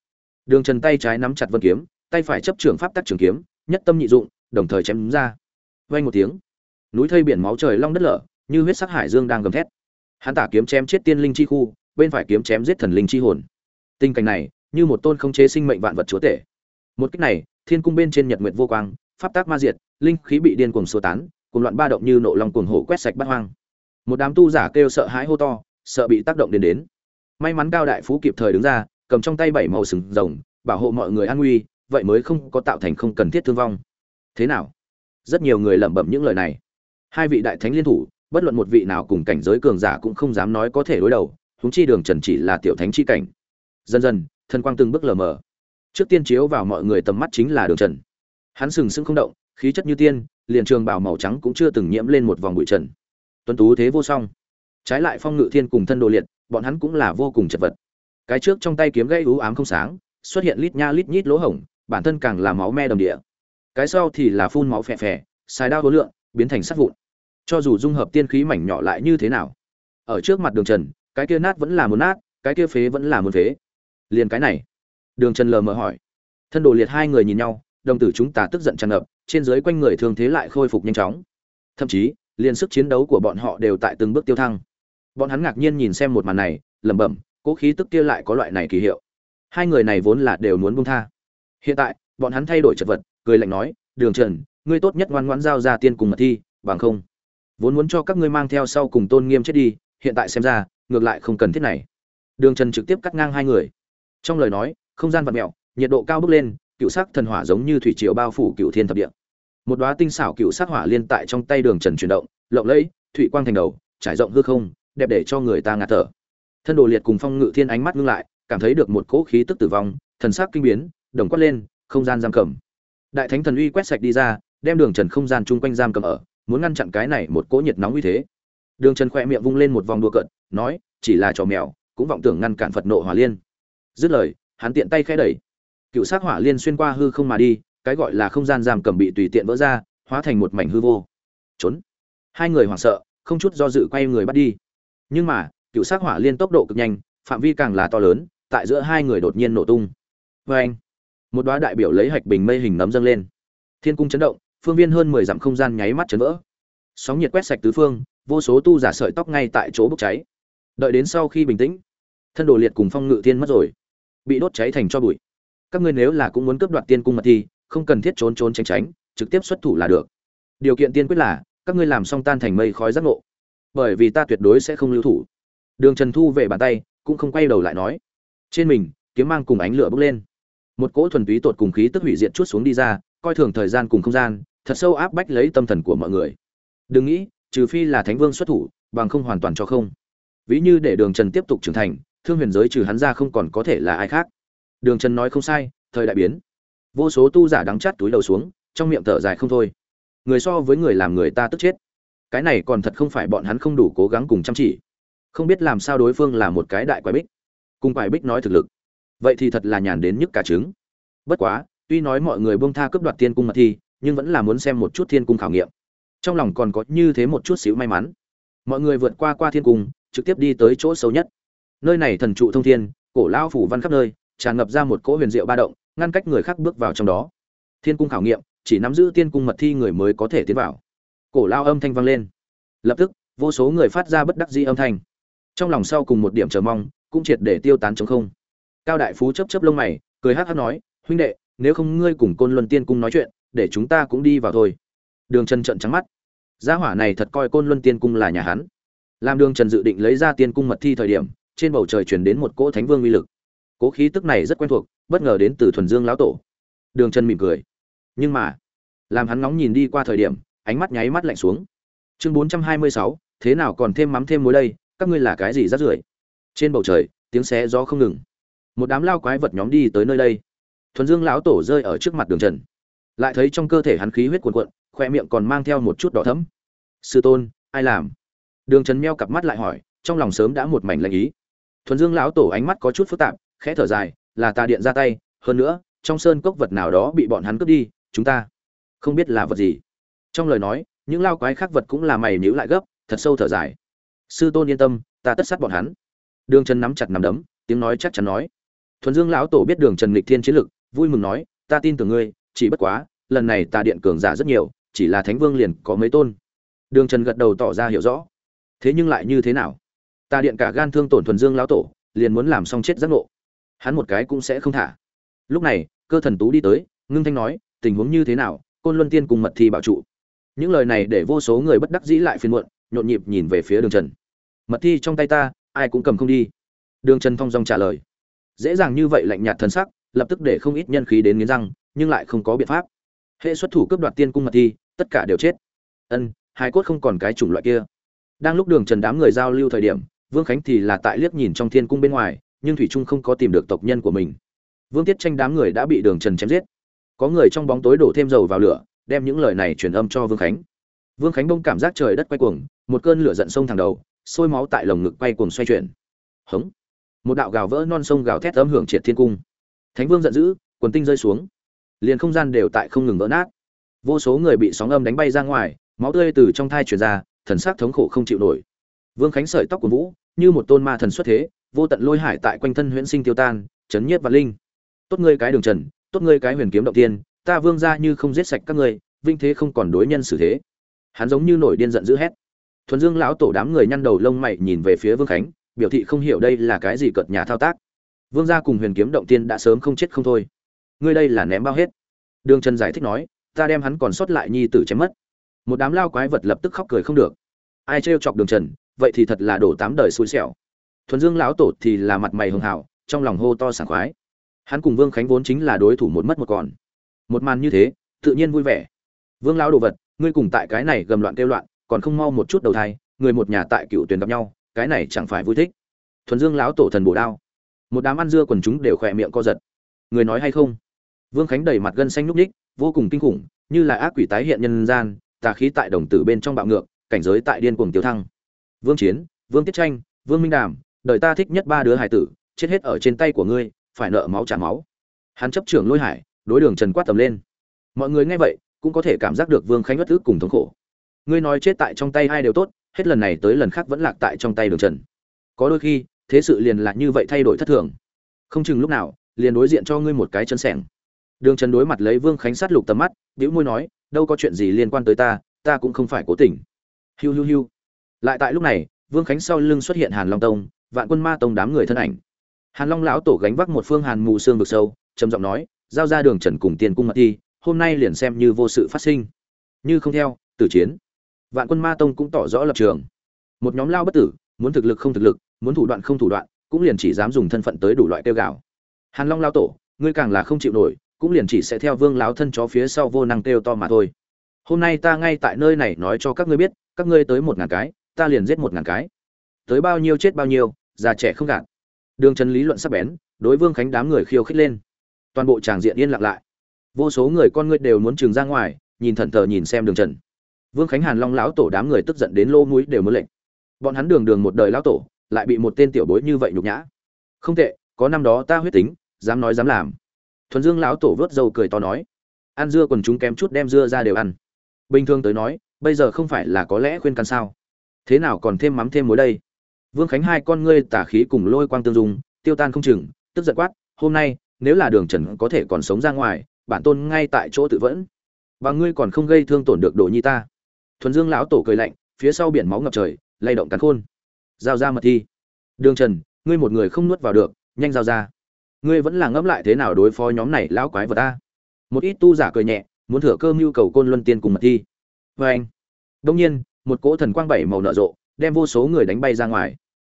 Đường trần tay trái nắm chặt vân kiếm, tay phải chấp trường pháp tắc trường kiếm, nhất tâm nhị dụng, đồng thời chém ra. Vang một tiếng, núi thây biển máu trời long đất lở, như huyết sắc hải dương đang gầm thét. Hắn tả kiếm chém chết tiên linh chi khu, bên phải kiếm chém giết thần linh chi hồn. Tình cảnh này, như một tôn không chế sinh mệnh vạn vật chúa tể. Một cách này, thiên cung bên trên nhật nguyện vô quang pháp tác ma diệt, linh khí bị điên cuồng xô tán cùng loạn ba động như nộ long cuồng hổ quét sạch bát hoang. Một đám tu giả kêu sợ hãi hô to, sợ bị tác động đến đến. May mắn cao đại phú kịp thời đứng ra, cầm trong tay bảy màu sừng rồng, bảo hộ mọi người an nguy, vậy mới không có tạo thành không cần thiết thương vong. Thế nào? Rất nhiều người lẩm bẩm những lời này. Hai vị đại thánh liên thủ, bất luận một vị nào cùng cảnh giới cường giả cũng không dám nói có thể đối đầu, huống chi đường trần chỉ là tiểu thánh chi cảnh. Dần dần thân quang từng bước lờ mờ. Trước tiên chiếu vào mọi người tầm mắt chính là đường trần hắn sừng sững không động, khí chất như tiên, liền trường bào màu trắng cũng chưa từng nhiễm lên một vòng bụi trần. Tuấn tú thế vô song. Trái lại phong ngự thiên cùng thân đồ liệt, bọn hắn cũng là vô cùng chật vật. Cái trước trong tay kiếm gây ú ám không sáng, xuất hiện lít nha lít nhít lỗ hổng, bản thân càng là máu me đầm địa. Cái sau thì là phun máu phè phè, xài đao hối lượng, biến thành sắt vụn. Cho dù dung hợp tiên khí mảnh nhỏ lại như thế nào? Ở trước mặt đường trần, cái kia nát vẫn là muốn nát, cái kia phế vẫn là muốn phế. Liền cái này. Đường trần lờ mờ hỏi. Thân đồ liệt hai người nhìn nhau đồng tử chúng ta tức giận tràn ngập, trên dưới quanh người thường thế lại khôi phục nhanh chóng. Thậm chí, liền sức chiến đấu của bọn họ đều tại từng bước tiêu thăng. Bọn hắn ngạc nhiên nhìn xem một màn này, lẩm bẩm, cố khí tức kia lại có loại này kỳ hiệu. Hai người này vốn là đều muốn buông tha. Hiện tại, bọn hắn thay đổi chật vật, cười lạnh nói, đường trần, ngươi tốt nhất ngoan ngoãn giao ra tiên cùng mật thi, bằng không, vốn muốn cho các ngươi mang theo sau cùng tôn nghiêm chết đi, hiện tại xem ra, ngược lại không cần thiết này. Đường trần trực tiếp cắt ngang hai người. Trong lời nói, không gian vật mèo, nhiệt độ cao bốc lên cựu sắc thần hỏa giống như thủy triều bao phủ cựu thiên thập địa. Một đoá tinh xảo cựu sắc hỏa liên tại trong tay đường trần chuyển động, lộng lẫy thủy quang thành đầu, trải rộng hư không, đẹp để cho người ta ngạt thở. Thân đồ liệt cùng phong ngự thiên ánh mắt ngưng lại, cảm thấy được một cỗ khí tức tử vong, thần sắc kinh biến, đồng quát lên, không gian giam cầm. Đại thánh thần uy quét sạch đi ra, đem đường trần không gian chung quanh giam cầm ở, muốn ngăn chặn cái này một cỗ nhiệt nóng uy thế. Đường trần khỏe miệng vung lên một vòng đùa cợt, nói, chỉ là trò mèo, cũng vọng tưởng ngăn cản phật nộ hỏa liên. Dứt lời, hắn tiện tay khẽ đẩy cựu sát hỏa liên xuyên qua hư không mà đi, cái gọi là không gian giam cầm bị tùy tiện vỡ ra, hóa thành một mảnh hư vô. Trốn. Hai người hoảng sợ, không chút do dự quay người bắt đi. Nhưng mà, cựu sát hỏa liên tốc độ cực nhanh, phạm vi càng là to lớn, tại giữa hai người đột nhiên nổ tung. Vê anh, một đoá đại biểu lấy hạch bình mây hình nấm dâng lên. Thiên cung chấn động, phương viên hơn mười dặm không gian nháy mắt chấn vỡ. Sóng nhiệt quét sạch tứ phương, vô số tu giả sợi tóc ngay tại chỗ bốc cháy. Đợi đến sau khi bình tĩnh, thân đồ liệt cùng phong ngự thiên mất rồi, bị đốt cháy thành cho bụi các ngươi nếu là cũng muốn cướp đoạt tiên cung mật thi không cần thiết trốn trốn tránh tránh, trực tiếp xuất thủ là được. Điều kiện tiên quyết là, các ngươi làm xong tan thành mây khói giác ngộ. Bởi vì ta tuyệt đối sẽ không lưu thủ. Đường trần thu về bàn tay, cũng không quay đầu lại nói. Trên mình, kiếm mang cùng ánh lửa bốc lên. Một cỗ thuần túy tột cùng khí tức hủy diệt chút xuống đi ra, coi thường thời gian cùng không gian, thật sâu áp bách lấy tâm thần của mọi người. Đừng nghĩ, trừ phi là thánh vương xuất thủ, bằng không hoàn toàn cho không. Ví như để đường trần tiếp tục trưởng thành, thương huyền giới trừ hắn ra không còn có thể là ai khác đường trần nói không sai, thời đại biến. Vô số tu giả đắng chát túi đầu xuống, trong miệng thở dài không thôi. Người so với người làm người ta tức chết. Cái này còn thật không phải bọn hắn không đủ cố gắng cùng chăm chỉ. Không biết làm sao đối phương là một cái đại quái bích. Cùng quái bích nói thực lực. Vậy thì thật là nhàn đến nhức cả trứng. Bất quá, tuy nói mọi người buông tha cướp đoạt tiên cung mật thi nhưng vẫn là muốn xem một chút thiên cung khảo nghiệm. Trong lòng còn có như thế một chút xíu may mắn. Mọi người vượt qua qua thiên cung, trực tiếp đi tới chỗ sâu nhất. Nơi này thần trụ thông thiên, cổ lao phủ văn khắp nơi tràn ngập ra một cỗ huyền diệu ba động, ngăn cách người khác bước vào trong đó. Thiên cung khảo nghiệm, chỉ nắm giữ tiên cung mật thi người mới có thể tiến vào. Cổ lao âm thanh vang lên. Lập tức, vô số người phát ra bất đắc dĩ âm thanh. Trong lòng sau cùng một điểm chờ mong, cũng triệt để tiêu tán chống không. Cao đại phú chấp chấp lông mày, cười hát hát nói, huynh đệ, nếu không ngươi cùng côn luân tiên cung nói chuyện, để chúng ta cũng đi vào thôi. Đường trần trận trắng mắt. Gia hỏa này thật coi côn luân tiên cung là nhà hắn. Làm đường trần dự định lấy ra tiên cung mật thi thời điểm, trên bầu trời chuyển đến một cỗ thánh vương uy lực cố khí tức này rất quen thuộc, bất ngờ đến từ thuần dương lão tổ. Đường trần mỉm cười. Nhưng mà, làm hắn nóng nhìn đi qua thời điểm, ánh mắt nháy mắt lạnh xuống. Chương bốn trăm hai mươi sáu, thế nào còn thêm mắm thêm muối đây, các ngươi là cái gì rát rưởi? Trên bầu trời, tiếng xé gió không ngừng. Một đám lao quái vật nhóm đi tới nơi đây. Thuần dương lão tổ rơi ở trước mặt đường trần. Lại thấy trong cơ thể hắn khí huyết cuồn cuộn, khoe miệng còn mang theo một chút đỏ thấm sư tôn, ai làm? Đường trần meo cặp mắt lại hỏi, trong lòng sớm đã một mảnh lạnh ý. Thuần dương lão tổ ánh mắt có chút phức tạp khẽ thở dài, là ta điện ra tay, hơn nữa, trong sơn cốc vật nào đó bị bọn hắn cướp đi, chúng ta không biết là vật gì. Trong lời nói, những lao quái khác vật cũng là mày nhíu lại gấp, thật sâu thở dài. Sư tôn yên tâm, ta tất sát bọn hắn. Đường trần nắm chặt nắm đấm, tiếng nói chắc chắn nói. Thuần dương lão tổ biết đường trần lịch thiên chiến lực, vui mừng nói, ta tin tưởng ngươi, chỉ bất quá, lần này ta điện cường giả rất nhiều, chỉ là thánh vương liền có mấy tôn. Đường trần gật đầu tỏ ra hiểu rõ. Thế nhưng lại như thế nào? Ta điện cả gan thương tổn thuần dương lão tổ, liền muốn làm xong chết giác ngộ hắn một cái cũng sẽ không thả. Lúc này, cơ thần tú đi tới, ngưng thanh nói, tình huống như thế nào, côn luân tiên cùng mật thi bảo trụ? Những lời này để vô số người bất đắc dĩ lại phiền muộn, nhộn nhịp nhìn về phía đường trần. Mật thi trong tay ta, ai cũng cầm không đi. Đường trần thong dong trả lời. Dễ dàng như vậy lạnh nhạt thân sắc, lập tức để không ít nhân khí đến nghiến răng, nhưng lại không có biện pháp. Hệ xuất thủ cướp đoạt tiên cung mật thi, tất cả đều chết. Ân hai cốt không còn cái chủng loại kia. Đang lúc đường trần đám người giao lưu thời điểm, vương khánh thì là tại liếc nhìn trong thiên cung bên ngoài nhưng thủy trung không có tìm được tộc nhân của mình. Vương tiết tranh đám người đã bị đường trần chém giết. Có người trong bóng tối đổ thêm dầu vào lửa, đem những lời này truyền âm cho vương khánh. Vương khánh bông cảm giác trời đất quay cuồng, một cơn lửa giận sông thẳng đầu, sôi máu tại lồng ngực quay cuồng xoay chuyển. Hống! Một đạo gào vỡ non sông gào thét âm hưởng triệt thiên cung. Thánh vương giận dữ, quần tinh rơi xuống. Liền không gian đều tại không ngừng vỡ nát. Vô số người bị sóng âm đánh bay ra ngoài, máu tươi từ trong thai truyền ra, thần sắc thống khổ không chịu nổi. Vương khánh sợi tóc của vũ, như một tôn ma thần xuất thế vô tận lôi hải tại quanh thân huyễn sinh tiêu tan, chấn nhiếp và linh. Tốt ngươi cái đường trần, tốt ngươi cái huyền kiếm động tiên, ta vương Gia như không giết sạch các ngươi, vinh thế không còn đối nhân xử thế. Hắn giống như nổi điên giận dữ hét. Thuần dương lão tổ đám người nhăn đầu lông mày nhìn về phía vương khánh, biểu thị không hiểu đây là cái gì cợt nhà thao tác. Vương gia cùng huyền kiếm động tiên đã sớm không chết không thôi. Ngươi đây là ném bao hết. Đường trần giải thích nói, ta đem hắn còn sót lại nhi tử chém mất. Một đám lao quái vật lập tức khóc cười không được. Ai trêu chọc đường trần, vậy thì thật là đổ tám đời xui xẻo thuần dương lão tổ thì là mặt mày hưng hảo, trong lòng hô to sảng khoái. Hắn cùng vương khánh vốn chính là đối thủ một mất một còn. Một màn như thế, tự nhiên vui vẻ. Vương lão đồ vật, ngươi cùng tại cái này gầm loạn kêu loạn, còn không mau một chút đầu thai, người một nhà tại cựu tuyển gặp nhau, cái này chẳng phải vui thích. Thuần dương lão tổ thần bổ đao. Một đám ăn dưa quần chúng đều khỏe miệng co giật. Người nói hay không? Vương khánh đầy mặt gân xanh nhúc ních, vô cùng kinh khủng, như là ác quỷ tái hiện nhân gian, tà khí tại đồng tử bên trong bạo ngược, cảnh giới tại điên cuồng tiêu thăng. Vương chiến, vương tiết tranh, vương minh đàm đời ta thích nhất ba đứa hải tử, chết hết ở trên tay của ngươi, phải nợ máu trả máu. Hắn chấp trưởng lôi hải, đối đường trần quát tầm lên. Mọi người nghe vậy, cũng có thể cảm giác được vương khánh bất tức cùng thống khổ. Ngươi nói chết tại trong tay ai đều tốt, hết lần này tới lần khác vẫn lạc tại trong tay đường trần. Có đôi khi, thế sự liền là như vậy thay đổi thất thường. Không chừng lúc nào, liền đối diện cho ngươi một cái chân sẻng. Đường trần đối mặt lấy vương khánh sát lục tầm mắt, bĩu môi nói, đâu có chuyện gì liên quan tới ta ta cũng không phải cố tình. Hiu hiu hiu. Lại tại lúc này, vương khánh sau lưng xuất hiện hàn long tông vạn quân ma tông đám người thân ảnh. Hàn long lão tổ gánh vác một phương hàn mù xương vực sâu, trầm giọng nói, giao ra đường trần cùng tiền cung mật thi, hôm nay liền xem như vô sự phát sinh. Như không theo, tử chiến. Vạn quân ma tông cũng tỏ rõ lập trường. Một nhóm lao bất tử, muốn thực lực không thực lực, muốn thủ đoạn không thủ đoạn, cũng liền chỉ dám dùng thân phận tới đủ loại tiêu gạo hàn long lao tổ, ngươi càng là không chịu nổi, cũng liền chỉ sẽ theo vương lão thân chó phía sau vô năng kêu to mà thôi. Hôm nay ta ngay tại nơi này nói cho các ngươi biết, các ngươi tới một ngàn cái, ta liền giết một ngàn cái tới bao nhiêu chết bao nhiêu, già trẻ không gạt. Đường trần lý luận sắp bén, đối vương khánh đám người khiêu khích lên. Toàn bộ tràng diện yên lặng lại. Vô số người con ngươi đều muốn trừng ra ngoài, nhìn thận thờ nhìn xem đường trần. Vương khánh hàn long lão tổ đám người tức giận đến lô mũi đều muốn lệnh bọn hắn đường đường một đời lão tổ, lại bị một tên tiểu bối như vậy nhục nhã. Không tệ, có năm đó ta huyết tính, dám nói dám làm. Thuần dương lão tổ vớt dâu cười to nói. Ăn dưa còn chúng kém chút đem dưa ra đều ăn. Bình thường tới nói, bây giờ không phải là có lẽ khuyên can sao? Thế nào còn thêm mắm thêm muối đây? Vương khánh hai con ngươi tả khí cùng lôi quang tương dung, tiêu tan không chừng, tức giận quát, hôm nay, nếu là đường trần có thể còn sống ra ngoài, bản tôn ngay tại chỗ tự vẫn. Và ngươi còn không gây thương tổn được đồ nhi ta. Thuần dương lão tổ cười lạnh, phía sau biển máu ngập trời, lay động cắn khôn. Giao ra mật thi. Đường trần, ngươi một người không nuốt vào được, nhanh giao ra. Ngươi vẫn là ngẫm lại thế nào đối phó nhóm này lão quái vật ta? Một ít tu giả cười nhẹ, muốn thừa cơ mưu cầu côn luân tiên cùng mật thi. Vê anh đông nhiên, một cỗ thần quang bảy màu nở rộ, đem vô số người đánh bay ra ngoài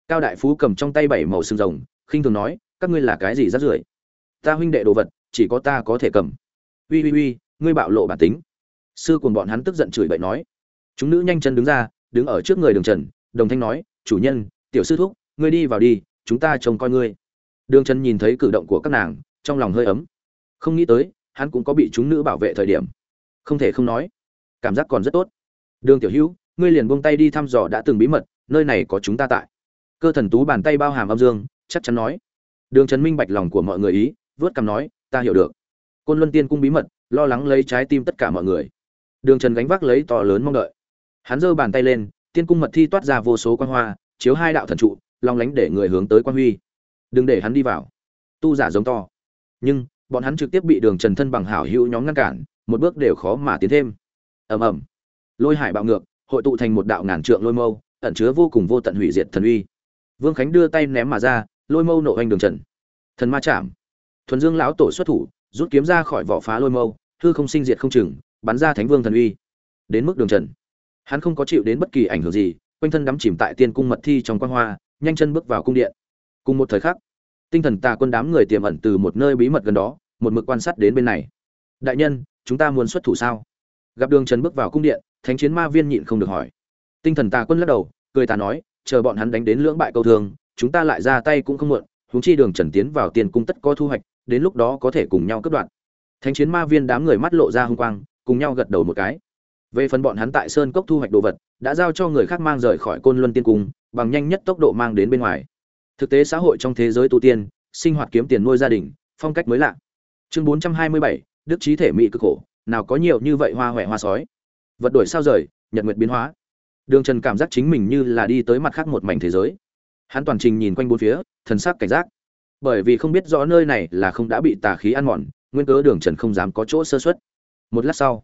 cao đại phú cầm trong tay bảy màu xương rồng, khinh thường nói, các ngươi là cái gì rắt rưởi? Ta huynh đệ đồ vật, chỉ có ta có thể cầm. Uy uy uy, ngươi bạo lộ bản tính. Sư cùng bọn hắn tức giận chửi bậy nói. Chúng nữ nhanh chân đứng ra, đứng ở trước người đường trần, đồng thanh nói, chủ nhân, tiểu sư thúc, ngươi đi vào đi, chúng ta trông coi ngươi. Đường trần nhìn thấy cử động của các nàng, trong lòng hơi ấm. Không nghĩ tới, hắn cũng có bị chúng nữ bảo vệ thời điểm. Không thể không nói, cảm giác còn rất tốt. Đường tiểu hữu, ngươi liền buông tay đi thăm dò đã từng bí mật, nơi này có chúng ta tại cơ thần tú bàn tay bao hàm âm dương, chắc chắn nói. Đường trần minh bạch lòng của mọi người ý, vớt cằm nói, ta hiểu được. Côn luân tiên cung bí mật, lo lắng lấy trái tim tất cả mọi người. Đường trần gánh vác lấy to lớn mong đợi. Hắn giơ bàn tay lên, tiên cung mật thi toát ra vô số quan hoa, chiếu hai đạo thần trụ, long lánh để người hướng tới quan huy. Đừng để hắn đi vào. Tu giả giống to. Nhưng, bọn hắn trực tiếp bị đường trần thân bằng hảo hữu nhóm ngăn cản, một bước đều khó mà tiến thêm. Ầm ầm. Lôi hải bạo ngược, hội tụ thành một đạo ngàn trượng lôi mâu, ẩn chứa vô cùng vô tận hủy diệt thần uy vương khánh đưa tay ném mà ra, lôi mâu nộ anh đường trần. Thần ma chạm. Thuần dương lão tổ xuất thủ, rút kiếm ra khỏi vỏ phá lôi mâu, hư không sinh diệt không chừng, bắn ra thánh vương thần uy. Đến mức đường trần. Hắn không có chịu đến bất kỳ ảnh hưởng gì, quanh thân đắm chìm tại tiên cung mật thi trong quan hoa, nhanh chân bước vào cung điện. Cùng một thời khắc, tinh thần tà quân đám người tiềm ẩn từ một nơi bí mật gần đó, một mực quan sát đến bên này. Đại nhân, chúng ta muốn xuất thủ sao? Gặp đường trần bước vào cung điện, thánh chiến ma viên nhịn không được hỏi. Tinh thần tà quân lắc đầu, cười tà nói chờ bọn hắn đánh đến lưỡng bại câu thương, chúng ta lại ra tay cũng không muộn, huống chi đường trần tiến vào tiền cung tất có thu hoạch, đến lúc đó có thể cùng nhau cướp đoạn thánh chiến ma viên đám người mắt lộ ra hung quang, cùng nhau gật đầu một cái. Về phần bọn hắn tại sơn cốc thu hoạch đồ vật, đã giao cho người khác mang rời khỏi côn luân tiên cung, bằng nhanh nhất tốc độ mang đến bên ngoài. Thực tế xã hội trong thế giới tu tiên, sinh hoạt kiếm tiền nuôi gia đình, phong cách mới lạ. Chương bốn trăm hai mươi bảy, đức trí thể mỹ cực khổ, nào có nhiều như vậy hoa hoè hoa sói. Vật đổi sao rời, nhật nguyệt biến hóa đường trần cảm giác chính mình như là đi tới mặt khác một mảnh thế giới. Hắn toàn trình nhìn quanh bốn phía, thần sắc cảnh giác. Bởi vì không biết rõ nơi này là không đã bị tà khí ăn mòn, nguyên cớ đường trần không dám có chỗ sơ suất. một lát sau,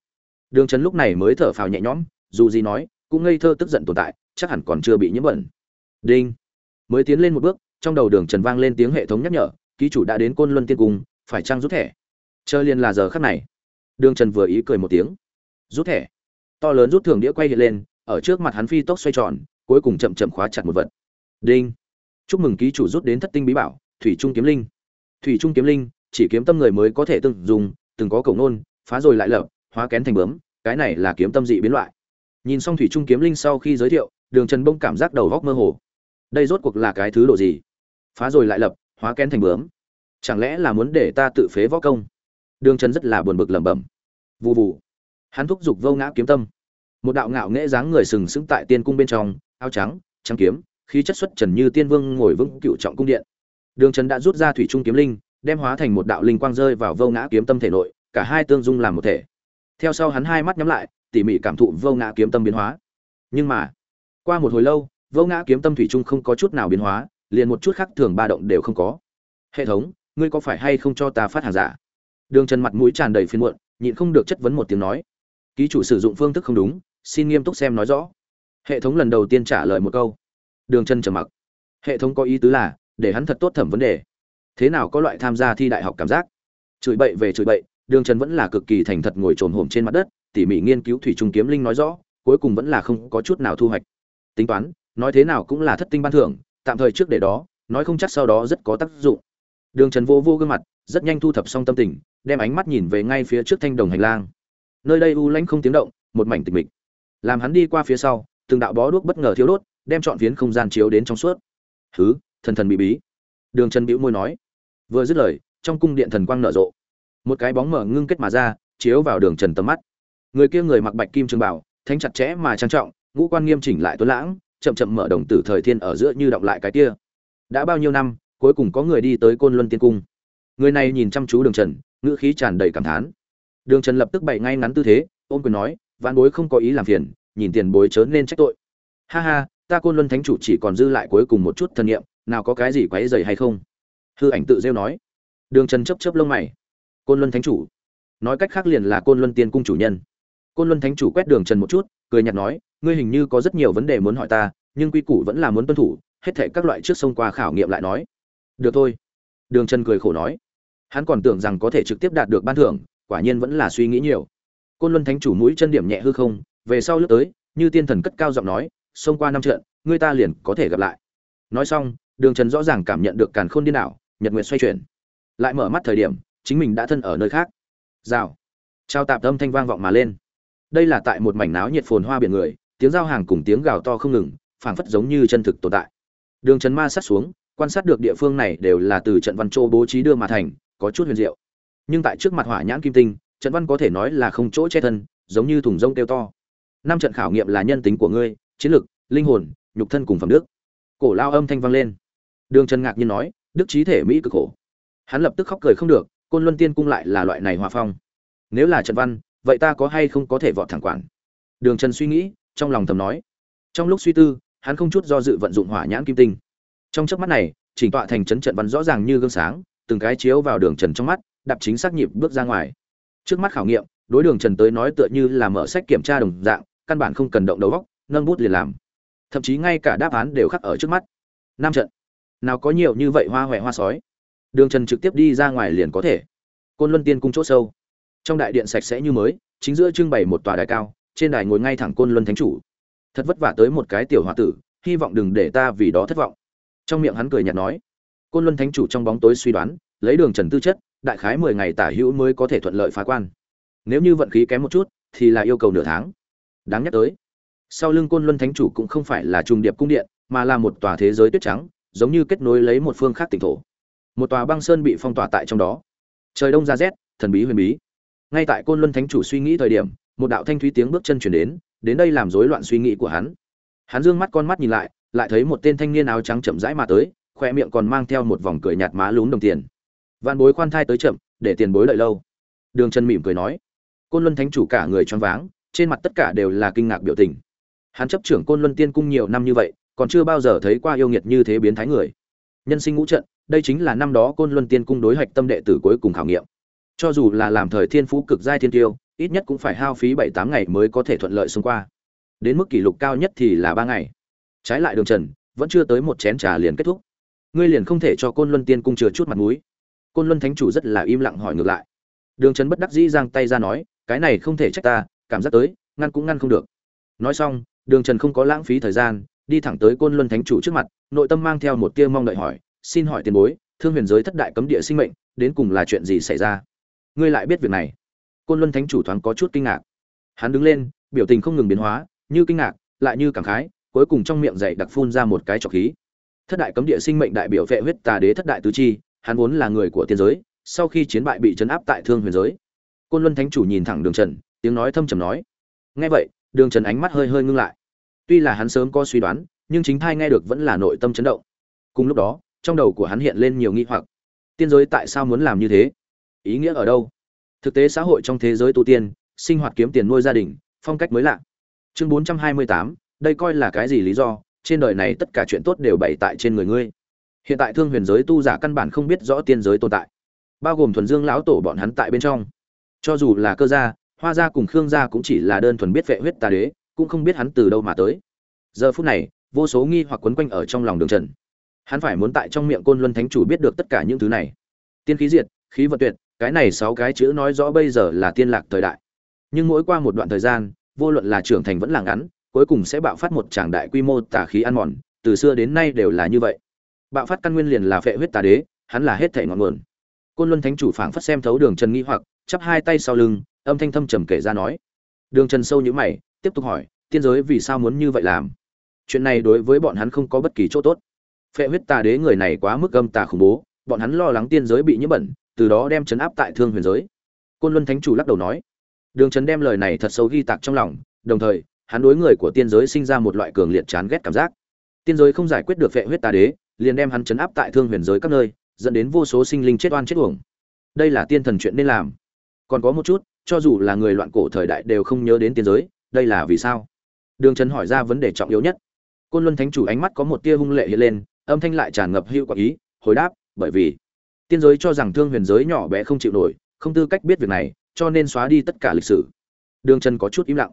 đường trần lúc này mới thở phào nhẹ nhõm, dù gì nói, cũng ngây thơ tức giận tồn tại, chắc hẳn còn chưa bị nhiễm bẩn. Đinh! Mới tiến lên một bước, trong đầu đường trần vang lên tiếng hệ thống nhắc nhở, ký chủ đã đến côn luân tiên cung, phải trang rút thẻ? Chờ liền là giờ khắc này. Đường trần vừa ý cười một tiếng. Rút thẻ. To lớn rút thưởng đĩa quay hiện lên ở trước mặt hắn phi tốc xoay tròn, cuối cùng chậm chậm khóa chặt một vật. Đinh. Chúc mừng ký chủ rút đến thất tinh bí bảo, thủy trung kiếm linh. Thủy trung kiếm linh, chỉ kiếm tâm người mới có thể từng dùng, từng có cầu nôn, phá rồi lại lập, hóa kén thành bướm, cái này là kiếm tâm dị biến loại. Nhìn xong thủy trung kiếm linh sau khi giới thiệu, đường trần bông cảm giác đầu óc mơ hồ. Đây rốt cuộc là cái thứ độ gì? Phá rồi lại lập, hóa kén thành bướm. Chẳng lẽ là muốn để ta tự phế võ công? Đường trần rất là buồn bực lẩm bẩm. Vụ vụ hắn thúc giục vô ngã kiếm tâm một đạo ngạo nghễ dáng người sừng sững tại tiên cung bên trong, áo trắng trắng kiếm, khí chất xuất trần như tiên vương ngồi vững cựu trọng cung điện. Đường trần đã rút ra thủy trung kiếm linh, đem hóa thành một đạo linh quang rơi vào vô ngã kiếm tâm thể nội, cả hai tương dung làm một thể. Theo sau hắn hai mắt nhắm lại, tỉ mỉ cảm thụ vô ngã kiếm tâm biến hóa. Nhưng mà, qua một hồi lâu, vô ngã kiếm tâm thủy trung không có chút nào biến hóa, liền một chút khác thường ba động đều không có. Hệ thống, ngươi có phải hay không cho ta phát hàng giả? Đường trần mặt mũi tràn đầy phiền muộn, nhịn không được chất vấn một tiếng nói. Ký chủ sử dụng phương thức không đúng xin nghiêm túc xem nói rõ. Hệ thống lần đầu tiên trả lời một câu. Đường chân trầm mặc. Hệ thống có ý tứ là, để hắn thật tốt thẩm vấn đề. Thế nào có loại tham gia thi đại học cảm giác? Chửi bậy về chửi bậy, đường trần vẫn là cực kỳ thành thật ngồi trồn hổm trên mặt đất, tỉ mỉ nghiên cứu thủy trung kiếm linh nói rõ, cuối cùng vẫn là không có chút nào thu hoạch. Tính toán, nói thế nào cũng là thất tinh ban thưởng, tạm thời trước để đó, nói không chắc sau đó rất có tác dụng. Đường trần vô vô gương mặt, rất nhanh thu thập xong tâm tình, đem ánh mắt nhìn về ngay phía trước thanh đồng hành lang. Nơi đây u lãnh không tiếng động, một mảnh tịch mịch làm hắn đi qua phía sau, từng đạo bó đuốc bất ngờ thiếu đốt, đem trọn phiến không gian chiếu đến trong suốt. Thứ thần thần bí bí. Đường trần bĩu môi nói. Vừa dứt lời, trong cung điện thần quang nở rộ. Một cái bóng mở ngưng kết mà ra, chiếu vào đường trần tầm mắt. Người kia người mặc bạch kim trường bảo thanh chặt chẽ mà trang trọng, ngũ quan nghiêm chỉnh lại tuấn lãng, chậm chậm mở đồng tử thời thiên ở giữa như đọng lại cái kia. Đã bao nhiêu năm, cuối cùng có người đi tới côn luân tiên cung? Người này nhìn chăm chú đường trần, ngữ khí tràn đầy cảm thán. Đường trần lập tức bày ngay ngắn tư thế ôm quyền nói vạn bối không có ý làm phiền, nhìn tiền bối chớ nên trách tội. Ha ha, ta côn luân thánh chủ chỉ còn dư lại cuối cùng một chút thân nhiệm, nào có cái gì quấy dày hay không? Hư ảnh tự rêu nói. Đường trần chấp chấp lông mày. Côn luân thánh chủ. Nói cách khác liền là côn luân tiên cung chủ nhân. Côn luân thánh chủ quét đường trần một chút, cười nhạt nói, ngươi hình như có rất nhiều vấn đề muốn hỏi ta, nhưng quy củ vẫn là muốn tuân thủ, hết thệ các loại trước sông qua khảo nghiệm lại nói. Được thôi. Đường trần cười khổ nói. Hắn còn tưởng rằng có thể trực tiếp đạt được ban thưởng, quả nhiên vẫn là suy nghĩ nhiều côn luân thánh chủ mũi chân điểm nhẹ hư không, về sau lướt tới, như tiên thần cất cao giọng nói, xông qua năm trận ngươi ta liền có thể gặp lại. Nói xong, đường trần rõ ràng cảm nhận được càn khôn điên đảo, nhật nguyện xoay chuyển. Lại mở mắt thời điểm, chính mình đã thân ở nơi khác. Rào. Trao tạp âm thanh vang vọng mà lên. Đây là tại một mảnh náo nhiệt phồn hoa biển người, tiếng giao hàng cùng tiếng gào to không ngừng, phảng phất giống như chân thực tồn tại. Đường trần ma sát xuống, quan sát được địa phương này đều là từ trận văn châu bố trí đưa mà thành, có chút huyền diệu. Nhưng tại trước mặt hỏa nhãn kim tinh trận văn có thể nói là không chỗ che thân, giống như thùng rông kêu to. Năm trận khảo nghiệm là nhân tính của ngươi, chiến lực, linh hồn, nhục thân cùng phẩm đức. Cổ lao âm thanh vang lên. Đường trần ngạc nhiên nói, đức trí thể mỹ cực khổ. Hắn lập tức khóc cười không được, côn luân tiên cung lại là loại này hòa phong. Nếu là trận văn, vậy ta có hay không có thể vọt thẳng quản? Đường trần suy nghĩ, trong lòng thầm nói. Trong lúc suy tư, hắn không chút do dự vận dụng hỏa nhãn kim tinh. Trong chớp mắt này, chỉnh tọa thành trấn trận văn rõ ràng như gương sáng, từng cái chiếu vào đường trần trong mắt, đạp chính xác nhịp bước ra ngoài trước mắt khảo nghiệm, đối đường trần tới nói tựa như là mở sách kiểm tra đồng dạng, căn bản không cần động đầu góc nâng bút liền làm. Thậm chí ngay cả đáp án đều khắc ở trước mắt. Năm trận. Nào có nhiều như vậy hoa huệ hoa sói. Đường trần trực tiếp đi ra ngoài liền có thể. Côn luân tiên cung c h ỗ sâu. Trong đại điện sạch sẽ như mới, chính giữa trưng bày một tòa đài cao, trên đài ngồi ngay thẳng côn luân thánh chủ. Thật vất vả tới một cái tiểu h o a tử, hy vọng đừng để ta vì đó thất vọng. Trong miệng hắn cười nhạt nói. Côn luân thánh chủ trong bóng tối suy đoán, lấy đường trần tư chất đại khái mười ngày tả hữu mới có thể thuận lợi phá quan. Nếu như vận khí kém một chút, thì là yêu cầu nửa tháng. Đáng nhắc tới, sau lưng côn luân thánh chủ cũng không phải là trùng điệp cung điện, mà là một tòa thế giới tuyết trắng, giống như kết nối lấy một phương khác tỉnh thổ. Một tòa băng sơn bị phong tỏa tại trong đó. Trời đông ra rét, thần bí huyền bí. Ngay tại côn luân thánh chủ suy nghĩ thời điểm, một đạo thanh thúy tiếng bước chân chuyển đến đến đây làm rối loạn suy nghĩ của hắn. Hắn dương mắt con mắt nhìn lại lại thấy một tên thanh niên áo trắng chậm rãi mà tới, khoe miệng còn mang theo một vòng cười nhạt má lún đồng tiền vạn bối khoan thai tới chậm, để tiền bối đợi lâu. Đường trần mỉm cười nói. Côn luân thánh chủ cả người choáng váng, trên mặt tất cả đều là kinh ngạc biểu tình. Hắn chấp trưởng côn luân tiên cung nhiều năm như vậy, còn chưa bao giờ thấy qua yêu nghiệt như thế biến thái người. Nhân sinh ngũ trận, đây chính là năm đó côn luân tiên cung đối hạch tâm đệ tử cuối cùng khảo nghiệm. Cho dù là làm thời thiên phú cực giai thiên tiêu, ít nhất cũng phải hao phí bảy tám ngày mới có thể thuận lợi xông qua. Đến mức kỷ lục cao nhất thì là ba ngày. Trái lại đường trần, vẫn chưa tới một chén trà liền kết thúc. Ngươi liền không thể cho côn luân tiên cung chừa chút mặt mũi côn luân thánh chủ rất là im lặng hỏi ngược lại. Đường trần bất đắc dĩ giang tay ra nói, cái này không thể trách ta, cảm giác tới, ngăn cũng ngăn không được. Nói xong, đường trần không có lãng phí thời gian, đi thẳng tới côn luân thánh chủ trước mặt, nội tâm mang theo một tia mong đợi hỏi, xin hỏi tiền bối, thương huyền giới thất đại cấm địa sinh mệnh, đến cùng là chuyện gì xảy ra? Ngươi lại biết việc này. Côn luân thánh chủ thoáng có chút kinh ngạc. Hắn đứng lên, biểu tình không ngừng biến hóa, như kinh ngạc, lại như cảm khái, cuối cùng trong miệng dậy đặc phun ra một cái trọc khí. Thất đại cấm địa sinh mệnh đại biểu vệ huyết tà đế thất đại tứ chi hắn vốn là người của tiên giới, sau khi chiến bại bị chấn áp tại thương huyền giới. Côn luân thánh chủ nhìn thẳng đường trần, tiếng nói thâm trầm nói, nghe vậy, đường trần ánh mắt hơi hơi ngưng lại. Tuy là hắn sớm có suy đoán, nhưng chính thai nghe được vẫn là nội tâm chấn động. Cùng lúc đó, trong đầu của hắn hiện lên nhiều nghi hoặc. Tiên giới tại sao muốn làm như thế? Ý nghĩa ở đâu? Thực tế xã hội trong thế giới tu tiên, sinh hoạt kiếm tiền nuôi gia đình, phong cách mới lạ. Chương bốn trăm hai mươi tám, đây coi là cái gì lý do? Trên đời này tất cả chuyện tốt đều bày tại trên người ngươi hiện tại thương huyền giới tu giả căn bản không biết rõ tiên giới tồn tại, bao gồm thuần dương lão tổ bọn hắn tại bên trong. Cho dù là cơ gia, hoa gia cùng khương gia cũng chỉ là đơn thuần biết vệ huyết tà đế, cũng không biết hắn từ đâu mà tới. Giờ phút này, vô số nghi hoặc quấn quanh ở trong lòng đường trần. Hắn phải muốn tại trong miệng côn luân thánh chủ biết được tất cả những thứ này. Tiên khí diệt, khí vật tuyệt, cái này sáu cái chữ nói rõ bây giờ là tiên lạc thời đại. Nhưng mỗi qua một đoạn thời gian, vô luận là trưởng thành vẫn là ngắn, cuối cùng sẽ bạo phát một tràng đại quy mô tà khí ăn mòn, từ xưa đến nay đều là như vậy bạo phát căn nguyên liền là phệ huyết tà đế, hắn là hết thể ngọn nguồn. Côn luân thánh chủ phảng phất xem thấu đường trần nghi hoặc, chắp hai tay sau lưng, âm thanh thâm trầm kể ra nói. Đường trần sâu nhữ mày, tiếp tục hỏi, tiên giới vì sao muốn như vậy làm? Chuyện này đối với bọn hắn không có bất kỳ chỗ tốt. Phệ huyết tà đế người này quá mức âm tà khủng bố, bọn hắn lo lắng tiên giới bị nhiễm bẩn, từ đó đem chấn áp tại thương huyền giới. Côn luân thánh chủ lắc đầu nói. Đường trần đem lời này thật sâu ghi tạc trong lòng, đồng thời, hắn đối người của tiên giới sinh ra một loại cường liệt chán ghét cảm giác. Tiên giới không giải quyết được phệ huyết tà đế liền đem hắn chấn áp tại thương huyền giới các nơi, dẫn đến vô số sinh linh chết oan chết uổng. Đây là tiên thần chuyện nên làm. Còn có một chút, cho dù là người loạn cổ thời đại đều không nhớ đến tiên giới, đây là vì sao? Đường trần hỏi ra vấn đề trọng yếu nhất. Côn luân thánh chủ ánh mắt có một tia hung lệ hiện lên, âm thanh lại tràn ngập hữu quả ý, hồi đáp, bởi vì tiên giới cho rằng thương huyền giới nhỏ bé không chịu nổi, không tư cách biết việc này, cho nên xóa đi tất cả lịch sử. Đường trần có chút im lặng.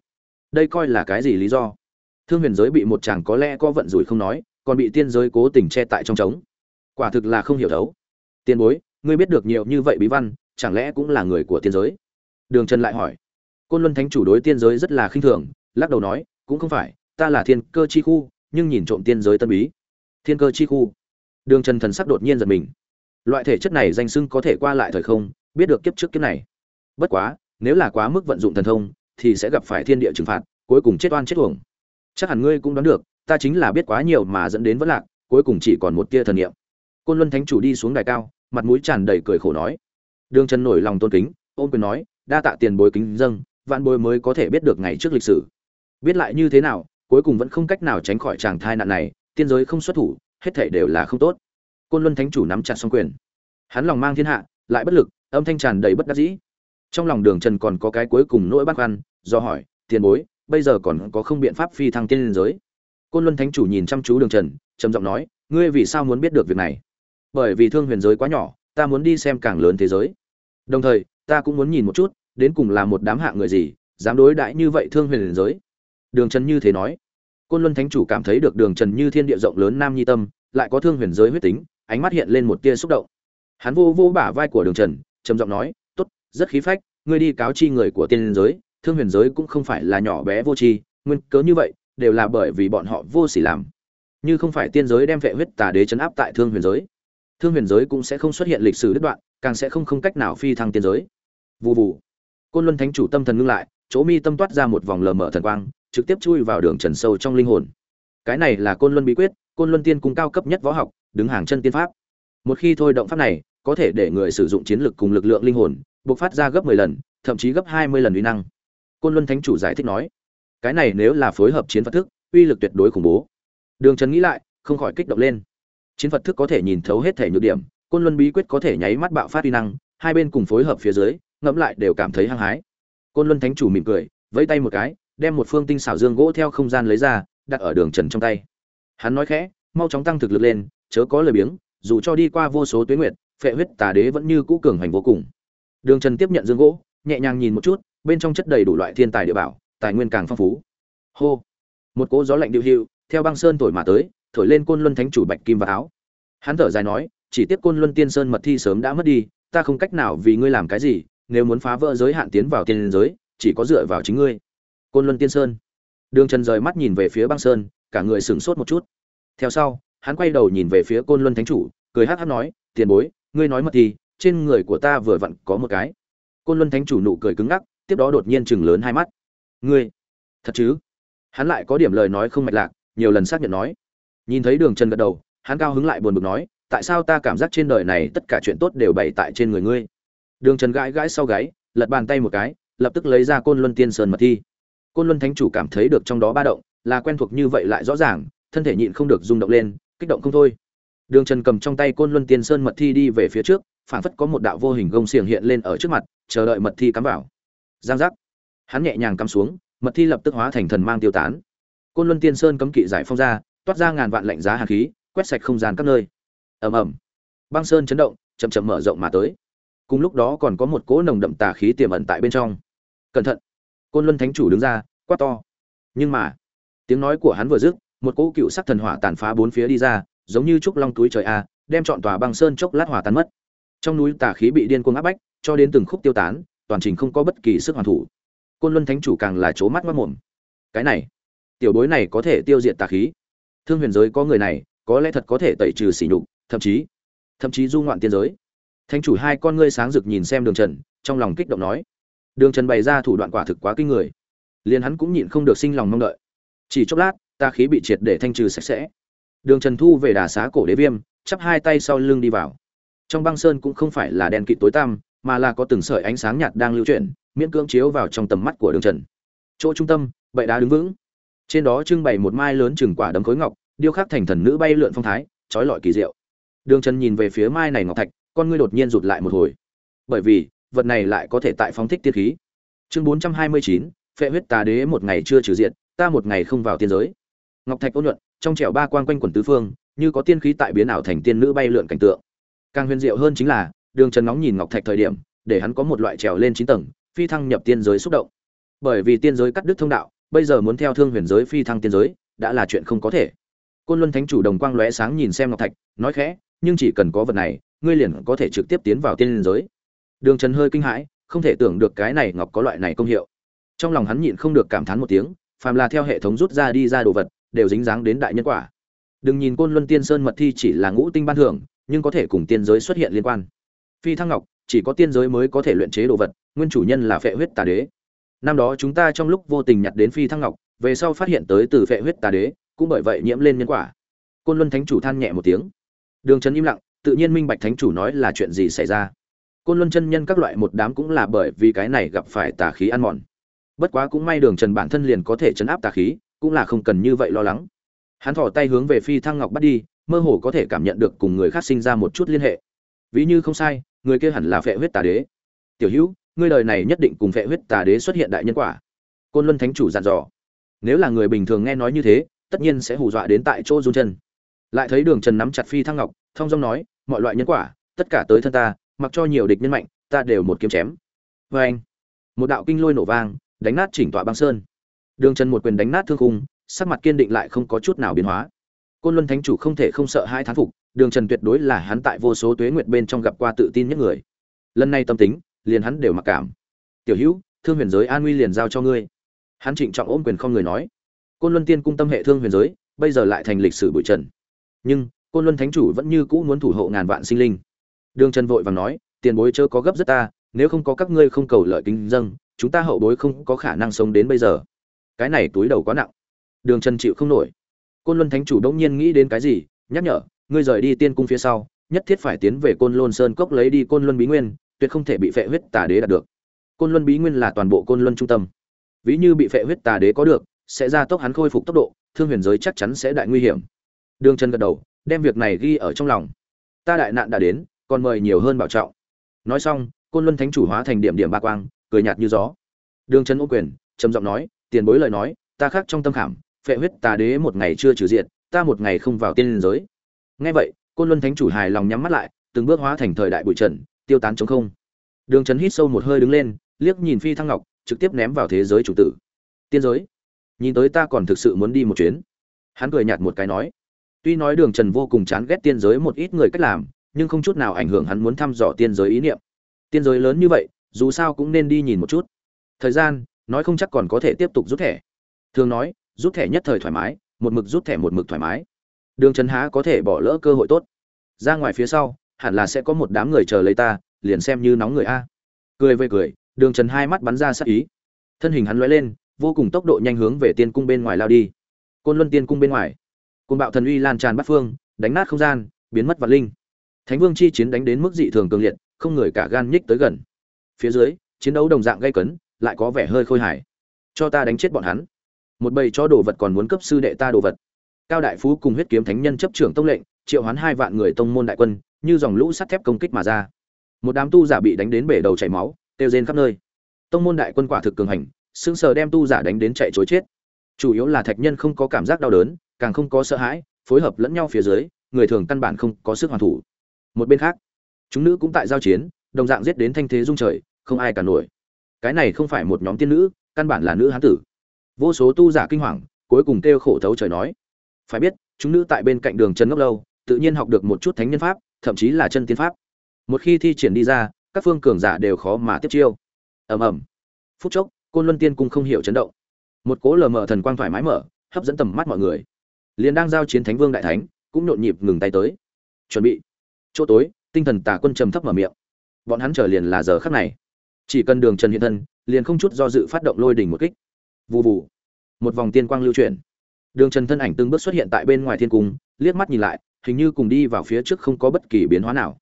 Đây coi là cái gì lý do? Thương huyền giới bị một chàng có lẽ có vận rủi không nói còn bị tiên giới cố tình che tại trong trống. Quả thực là không hiểu đấu tiên bối, ngươi biết được nhiều như vậy bí văn, chẳng lẽ cũng là người của tiên giới? Đường trần lại hỏi. Côn luân thánh chủ đối tiên giới rất là khinh thường, lắc đầu nói, cũng không phải, ta là thiên cơ chi khu, nhưng nhìn trộm tiên giới tân bí. Thiên cơ chi khu. Đường trần thần sắc đột nhiên giật mình. Loại thể chất này danh sưng có thể qua lại thời không, biết được kiếp trước kiếp này. Bất quá, nếu là quá mức vận dụng thần thông, thì sẽ gặp phải thiên địa trừng phạt, cuối cùng chết oan chết uổng. Chắc hẳn ngươi cũng đoán được ta chính là biết quá nhiều mà dẫn đến vẫn lạc, cuối cùng chỉ còn một tia thần niệm. Côn luân thánh chủ đi xuống đài cao, mặt mũi tràn đầy cười khổ nói. Đường trần nổi lòng tôn kính ôm quyền nói, đa tạ tiền bối kính dâng, vạn bối mới có thể biết được ngày trước lịch sử. Biết lại như thế nào, cuối cùng vẫn không cách nào tránh khỏi chàng thai nạn này, tiên giới không xuất thủ, hết thảy đều là không tốt. Côn luân thánh chủ nắm chặt song quyền. Hắn lòng mang thiên hạ, lại bất lực, âm thanh tràn đầy bất đắc dĩ. Trong lòng đường trần còn có cái cuối cùng nỗi băn khoăn, do hỏi, tiền bối, bây giờ còn có không biện pháp phi thăng tiên liên giới? Côn luân thánh chủ nhìn chăm chú đường trần, trầm giọng nói, ngươi vì sao muốn biết được việc này? Bởi vì thương huyền giới quá nhỏ, ta muốn đi xem càng lớn thế giới. Đồng thời, ta cũng muốn nhìn một chút, đến cùng là một đám hạ người gì, dám đối đãi như vậy thương huyền giới? Đường trần như thế nói. Côn luân thánh chủ cảm thấy được đường trần như thiên địa rộng lớn nam nhi tâm, lại có thương huyền giới huyết tính, ánh mắt hiện lên một tia xúc động. Hắn vô vô bả vai của đường trần, trầm giọng nói, tốt, rất khí phách, ngươi đi cáo chi người của tiên giới, thương huyền giới cũng không phải là nhỏ bé vô tri, nguyên cớ như vậy đều là bởi vì bọn họ vô sỉ làm. Như không phải tiên giới đem vệ huyết tà đế chấn áp tại thương huyền giới, thương huyền giới cũng sẽ không xuất hiện lịch sử đứt đoạn, càng sẽ không không cách nào phi thăng tiên giới. Vụ vụ côn luân thánh chủ tâm thần ngưng lại, chỗ mi tâm toát ra một vòng lờ mở thần quang, trực tiếp chui vào đường trần sâu trong linh hồn. Cái này là côn luân bí quyết, côn luân tiên cung cao cấp nhất võ học, đứng hàng chân tiên pháp. Một khi thôi động pháp này, có thể để người sử dụng chiến lực cùng lực lượng linh hồn, bộc phát ra gấp 10 lần, thậm chí gấp 20 lần uy năng. Côn luân thánh chủ giải thích nói cái này nếu là phối hợp chiến phật thức, uy lực tuyệt đối khủng bố. Đường trần nghĩ lại, không khỏi kích động lên. Chiến phật thức có thể nhìn thấu hết thể nhược điểm, côn luân bí quyết có thể nháy mắt bạo phát uy năng, hai bên cùng phối hợp phía dưới, ngẫm lại đều cảm thấy hăng hái. Côn luân thánh chủ mỉm cười, vẫy tay một cái, đem một phương tinh xảo dương gỗ theo không gian lấy ra, đặt ở đường trần trong tay. Hắn nói khẽ, mau chóng tăng thực lực lên, chớ có lời biếng, dù cho đi qua vô số tuyến nguyệt, phệ huyết tà đế vẫn như cũ cường hành vô cùng. Đường trần tiếp nhận dương gỗ, nhẹ nhàng nhìn một chút, bên trong chất đầy đủ loại thiên tài địa bảo tài nguyên càng phong phú. Hô. Một cỗ gió lạnh điệu hiệu, theo băng sơn thổi mà tới, thổi lên côn luân thánh chủ bạch kim và áo hắn thở dài nói, chỉ tiếc côn luân tiên sơn mật thi sớm đã mất đi, ta không cách nào vì ngươi làm cái gì, nếu muốn phá vỡ giới hạn tiến vào tiên giới, chỉ có dựa vào chính ngươi. Côn luân tiên sơn. Đường trần rời mắt nhìn về phía băng sơn, cả người sửng sốt một chút. Theo sau, hắn quay đầu nhìn về phía côn luân thánh chủ, cười hát hát nói, tiền bối, ngươi nói mật thi, trên người của ta vừa vặn có một cái. Côn luân thánh chủ nụ cười cứng ngắc, tiếp đó đột nhiên chừng lớn hai mắt ngươi, thật chứ? Hắn lại có điểm lời nói không mạch lạc, nhiều lần xác nhận nói. Nhìn thấy đường trần gật đầu, hắn cao hứng lại buồn bực nói, tại sao ta cảm giác trên đời này tất cả chuyện tốt đều bày tại trên người ngươi? Đường trần gãi gãi sau gáy, lật bàn tay một cái, lập tức lấy ra côn luân tiên sơn mật thi. Côn luân thánh chủ cảm thấy được trong đó ba động, là quen thuộc như vậy lại rõ ràng, thân thể nhịn không được rung động lên, kích động không thôi. Đường trần cầm trong tay côn luân tiên sơn mật thi đi về phía trước phản phất có một đạo vô hình gông xiềng hiện lên ở trước mặt, chờ đợi mật thi cắm vào. Giang giác hắn nhẹ nhàng cắm xuống, mật thi lập tức hóa thành thần mang tiêu tán. Côn luân tiên sơn cấm kỵ giải phong ra, toát ra ngàn vạn lạnh giá hàn khí, quét sạch không gian các nơi. Ầm ầm. Băng sơn chấn động, chậm chậm mở rộng mà tới. Cùng lúc đó còn có một cỗ nồng đậm tà khí tiềm ẩn tại bên trong. Cẩn thận. Côn luân thánh chủ đứng ra, quát to. Nhưng mà, tiếng nói của hắn vừa dứt, một cỗ cựu sắc thần hỏa tàn phá bốn phía đi ra, giống như trúc long túi trời a, đem chọn tòa băng sơn chốc lát hỏa tan mất. Trong núi tà khí bị điên cuồng áp bách, cho đến từng khúc tiêu tán, toàn trình không có bất kỳ sức hoàn thủ côn luân thánh chủ càng là c mắt mất mồm. Cái này, tiểu bối này có thể tiêu diệt tà khí. Thương huyền giới có người này, có lẽ thật có thể tẩy trừ sỉ nhục, thậm chí thậm chí du ngoạn tiên giới. Thánh chủ hai con ngươi sáng rực nhìn xem đường trần, trong lòng kích động nói. Đường trần bày ra thủ đoạn quả thực quá kinh người. Liền hắn cũng nhịn không được sinh lòng mong đợi. Chỉ chốc lát, tà khí bị triệt để thanh trừ sạch sẽ. Đường trần thu về đà xá cổ đế viêm, chắp hai tay sau lưng đi vào. Trong băng sơn cũng không phải là đèn kịt tối tăm, mà là có từng sợi ánh sáng nhạt đang lưu chuyển miễn cưỡng chiếu vào trong tầm mắt của đường trần. Chỗ trung tâm bậy đá đứng vững. Trên đó trưng bày một mai lớn chừng quả đấm khối ngọc, điêu khắc thành thần nữ bay lượn phong thái, trói lọi kỳ diệu. Đường trần nhìn về phía mai này ngọc thạch, con ngươi đột nhiên rụt lại một hồi. Bởi vì, vật này lại có thể tại phóng thích tiên khí. Chương bốn trăm hai mươi chín, phệ huyết tà đế một ngày chưa trừ diện, ta một ngày không vào tiên giới. Ngọc thạch ôn nhuận, trong trẻo ba quan quanh quần tứ phương, như có tiên khí tại biến ảo thành tiên nữ bay lượn cảnh tượng. Càng huyền diệu hơn chính là, đường trần nóng nhìn ngọc thạch thời điểm, để hắn có một loại trèo lên chín tầng phi thăng nhập tiên giới xúc động. Bởi vì tiên giới cắt đứt thông đạo, bây giờ muốn theo thương huyền giới phi thăng tiên giới, đã là chuyện không có thể. Côn luân thánh chủ đồng quang lóe sáng nhìn xem ngọc thạch, nói khẽ, nhưng chỉ cần có vật này, ngươi liền có thể trực tiếp tiến vào tiên giới. Đường trần hơi kinh hãi, không thể tưởng được cái này ngọc có loại này công hiệu. Trong lòng hắn nhịn không được cảm thán một tiếng, phàm là theo hệ thống rút ra đi ra đồ vật, đều dính dáng đến đại nhân quả. Đừng nhìn côn luân tiên sơn mật thi chỉ là ngũ tinh ban thưởng, nhưng có thể cùng tiên giới xuất hiện liên quan. Phi thăng ngọc, chỉ có tiên giới mới có thể luyện chế đồ vật nguyên chủ nhân là phệ huyết tà đế. Năm đó chúng ta trong lúc vô tình nhặt đến phi thăng ngọc, về sau phát hiện tới từ phệ huyết tà đế, cũng bởi vậy nhiễm lên nhân quả. Côn luân thánh chủ than nhẹ một tiếng. Đường trấn im lặng, tự nhiên minh bạch thánh chủ nói là chuyện gì xảy ra. Côn luân chân nhân các loại một đám cũng là bởi vì cái này gặp phải tà khí ăn mòn. Bất quá cũng may đường trần bản thân liền có thể chấn áp tà khí, cũng là không cần như vậy lo lắng. Hắn thỏ tay hướng về phi thăng ngọc bắt đi, mơ hồ có thể cảm nhận được cùng người khác sinh ra một chút liên hệ. Ví như không sai, người kia hẳn là phệ huyết tà đế. Tiểu hữu ngươi đời này nhất định cùng vệ huyết tà đế xuất hiện đại nhân quả. Côn luân thánh chủ dặn dò. Nếu là người bình thường nghe nói như thế, tất nhiên sẽ hù dọa đến tại chỗ run chân. Lại thấy đường trần nắm chặt phi thăng ngọc, thông dong nói, mọi loại nhân quả, tất cả tới thân ta, mặc cho nhiều địch nhân mạnh, ta đều một kiếm chém. Vê anh, một đạo kinh lôi nổ vang, đánh nát chỉnh tọa băng sơn. Đường trần một quyền đánh nát thương khung, sắc mặt kiên định lại không có chút nào biến hóa. Côn luân thánh chủ không thể không sợ hai thán phục, đường trần tuyệt đối là hắn tại vô số tuế nguyệt bên trong gặp qua tự tin nhất người. Lần này tâm tính liền hắn đều mặc cảm. Tiểu hữu, thương huyền giới an nguy liền giao cho ngươi. Hắn trịnh trọng ôm quyền không người nói. Côn luân tiên cung tâm hệ thương huyền giới, bây giờ lại thành lịch sử bụi trần. Nhưng, côn luân thánh chủ vẫn như cũ muốn thủ hộ ngàn vạn sinh linh. Đường trần vội vàng nói, tiền bối chớ có gấp rất ta, nếu không có các ngươi không cầu lợi kính dâng chúng ta hậu bối không có khả năng sống đến bây giờ. Cái này túi đầu quá nặng. Đường trần chịu không nổi. Côn luân thánh chủ đông nhiên nghĩ đến cái gì, nhắc nhở, ngươi rời đi tiên cung phía sau, nhất thiết phải tiến về côn luân sơn cốc lấy đi côn luân bí nguyên tuyệt không thể bị phệ huyết tà đế đạt được. Côn luân bí nguyên là toàn bộ côn luân trung tâm. Ví như bị phệ huyết tà đế có được, sẽ gia tốc hắn khôi phục tốc độ, thương huyền giới chắc chắn sẽ đại nguy hiểm. Đường trần gật đầu, đem việc này ghi ở trong lòng. Ta đại nạn đã đến, còn mời nhiều hơn bảo trọng. Nói xong, côn luân thánh chủ hóa thành điểm điểm ba quang, cười nhạt như gió. Đường trần ô quyền, trầm giọng nói, tiền bối lời nói, ta khác trong tâm khảm, phệ huyết tà đế một ngày chưa trừ diệt, ta một ngày không vào tiên giới. Ngay vậy, côn luân thánh chủ hài lòng nhắm mắt lại, từng bước hóa thành thời đại bụi trần tiêu tán chống không. Đường trấn hít sâu một hơi đứng lên, liếc nhìn phi thăng ngọc, trực tiếp ném vào thế giới chủ tử. Tiên giới, nhìn tới ta còn thực sự muốn đi một chuyến. Hắn cười nhạt một cái nói. Tuy nói đường trần vô cùng chán ghét tiên giới một ít người cách làm, nhưng không chút nào ảnh hưởng hắn muốn thăm dò tiên giới ý niệm. Tiên giới lớn như vậy, dù sao cũng nên đi nhìn một chút. Thời gian, nói không chắc còn có thể tiếp tục rút thẻ. Thường nói, rút thẻ nhất thời thoải mái, một mực rút thẻ một mực thoải mái. Đường trần há có thể bỏ lỡ cơ hội tốt. Ra ngoài phía sau hẳn là sẽ có một đám người chờ lấy ta, liền xem như nóng người a. Cười về cười, đường trần hai mắt bắn ra sắc ý. Thân hình hắn lóe lên, vô cùng tốc độ nhanh hướng về tiên cung bên ngoài lao đi. Côn luân tiên cung bên ngoài. Côn bạo thần uy lan tràn bắt phương, đánh nát không gian, biến mất vật linh. Thánh vương chi chiến đánh đến mức dị thường cường liệt, không người cả gan nhích tới gần. Phía dưới, chiến đấu đồng dạng gây cấn, lại có vẻ hơi khôi hài. Cho ta đánh chết bọn hắn. Một bầy cho đồ vật còn muốn cấp sư đệ ta đồ vật. Cao đại phú cùng huyết kiếm thánh nhân chấp trưởng tông lệnh triệu hoán hai vạn người tông môn đại quân, như dòng lũ sắt thép công kích mà ra. Một đám tu giả bị đánh đến bể đầu chảy máu tiêu rên khắp nơi. Tông môn đại quân quả thực cường hành, sững sờ đem tu giả đánh đến chạy chối chết. Chủ yếu là thạch nhân không có cảm giác đau đớn, càng không có sợ hãi, phối hợp lẫn nhau phía dưới, người thường căn bản không có sức hoàn thủ. Một bên khác, chúng nữ cũng tại giao chiến, đồng dạng giết đến thanh thế dung trời, không ai cả nổi. Cái này không phải một nhóm tiên nữ, căn bản là nữ hán tử. Vô số tu giả kinh hoàng, cuối cùng kêu khổ thấu trời nói. Phải biết, chúng nữ tại bên cạnh đường trần ngốc lâu tự nhiên học được một chút thánh nhân pháp, thậm chí là chân tiên pháp. Một khi thi triển đi ra, các phương cường giả đều khó mà tiếp chiêu. Ầm ầm. Phút chốc, côn luân tiên cung không hiểu chấn động. Một cỗ lờ mờ thần quang thoải mái mở, hấp dẫn tầm mắt mọi người. Liền đang giao chiến thánh vương đại thánh, cũng nhộn nhịp ngừng tay tới. Chuẩn bị. Chỗ tối, tinh thần tà quân trầm thấp mở miệng. Bọn hắn chờ liền là giờ khắc này. Chỉ cần đường trần hiện thân, liền không chút do dự phát động lôi đỉnh một kích. Vù vù. Một vòng tiên quang lưu chuyển. Đường trần thân ảnh từng bước xuất hiện tại bên ngoài thiên cung, liếc mắt nhìn lại hình như cùng đi vào phía trước không có bất kỳ biến hóa nào.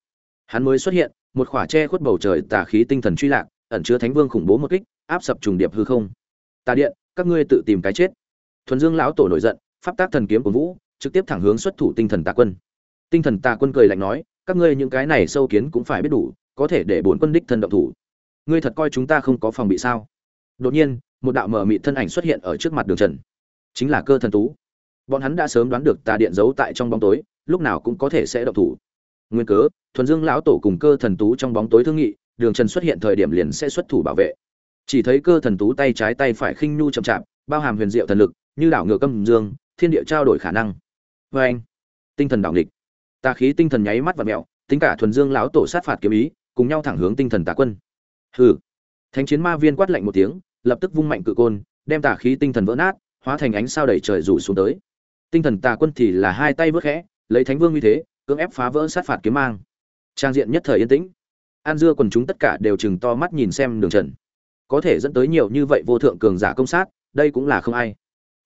Hắn mới xuất hiện, một khỏa che khuất bầu trời tà khí tinh thần truy lạc, ẩn chứa thánh vương khủng bố một kích, áp sập trùng điệp hư không. Tà điện, các ngươi tự tìm cái chết. Thuần dương lão tổ nổi giận, pháp tác thần kiếm của vũ, trực tiếp thẳng hướng xuất thủ tinh thần tà quân. Tinh thần tà quân cười lạnh nói, các ngươi những cái này sâu kiến cũng phải biết đủ, có thể để bốn quân đích thân động thủ. Ngươi thật coi chúng ta không có phòng bị sao? Đột nhiên, một đạo mở mị thân ảnh xuất hiện ở trước mặt đường trần. Chính là cơ thần tú. Bọn hắn đã sớm đoán được tà điện giấu tại trong bóng tối lúc nào cũng có thể sẽ động thủ. Nguyên cớ, thuần dương lão tổ cùng cơ thần tú trong bóng tối thương nghị, đường trần xuất hiện thời điểm liền sẽ xuất thủ bảo vệ. Chỉ thấy cơ thần tú tay trái tay phải khinh nhu chậm chạp, bao hàm huyền diệu thần lực, như đảo ngược âm dương, thiên địa trao đổi khả năng. Vê anh, tinh thần đảo nghịch. Tà khí tinh thần nháy mắt và mẹo tính cả thuần dương lão tổ sát phạt kiếm ý, cùng nhau thẳng hướng tinh thần tà quân. Hừ. Thánh chiến ma viên quát lạnh một tiếng, lập tức vung mạnh cự côn, đem tà khí tinh thần vỡ nát, hóa thành ánh sao đầy trời rủ xuống tới. Tinh thần tà quân thì là hai tay vớt khẽ lấy thánh vương như thế, cưỡng ép phá vỡ sát phạt kiếm mang. Trang diện nhất thời yên tĩnh. An dưa quần chúng tất cả đều chừng to mắt nhìn xem đường trần. Có thể dẫn tới nhiều như vậy vô thượng cường giả công sát, đây cũng là không ai.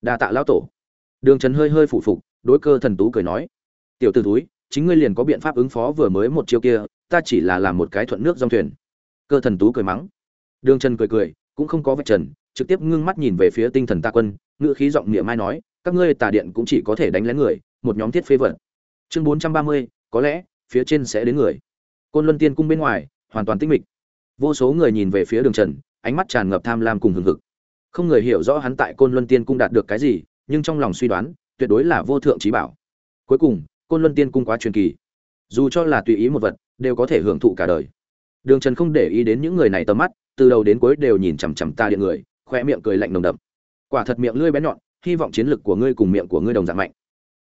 Đa tạ lão tổ. Đường trần hơi hơi phủ phục, đối cơ thần tú cười nói. Tiểu t ử túi chính ngươi liền có biện pháp ứng phó vừa mới một chiêu kia, ta chỉ là làm một cái thuận nước dòng thuyền. Cơ thần tú cười mắng. Đường trần cười cười, cũng không có vạch trần, trực tiếp ngưng mắt nhìn về phía tinh thần ta quân ngự khí giọng miệng mai nói, các ngươi tà điện cũng chỉ có thể đánh lén người, một nhóm thiết phế vật chương bốn trăm ba mươi, có lẽ, phía trên sẽ đến người. Côn luân tiên cung bên ngoài, hoàn toàn tĩnh mịch. Vô số người nhìn về phía đường trần, ánh mắt tràn ngập tham lam cùng hừng hực. Không người hiểu rõ hắn tại côn luân tiên cung đạt được cái gì, nhưng trong lòng suy đoán, tuyệt đối là vô thượng trí bảo. Cuối cùng, côn luân tiên cung quá truyền kỳ. Dù cho là tùy ý một vật, đều có thể hưởng thụ cả đời. Đường trần không để ý đến những người này tầm mắt, từ đầu đến cuối đều nhìn chằm chằm ta điện người, khoe miệng cười lạnh nồng đậm. Quả thật miệng lưỡi bén nhọn, hy vọng chiến lực của ngươi cùng miệng của ngươi đồng dạng mạnh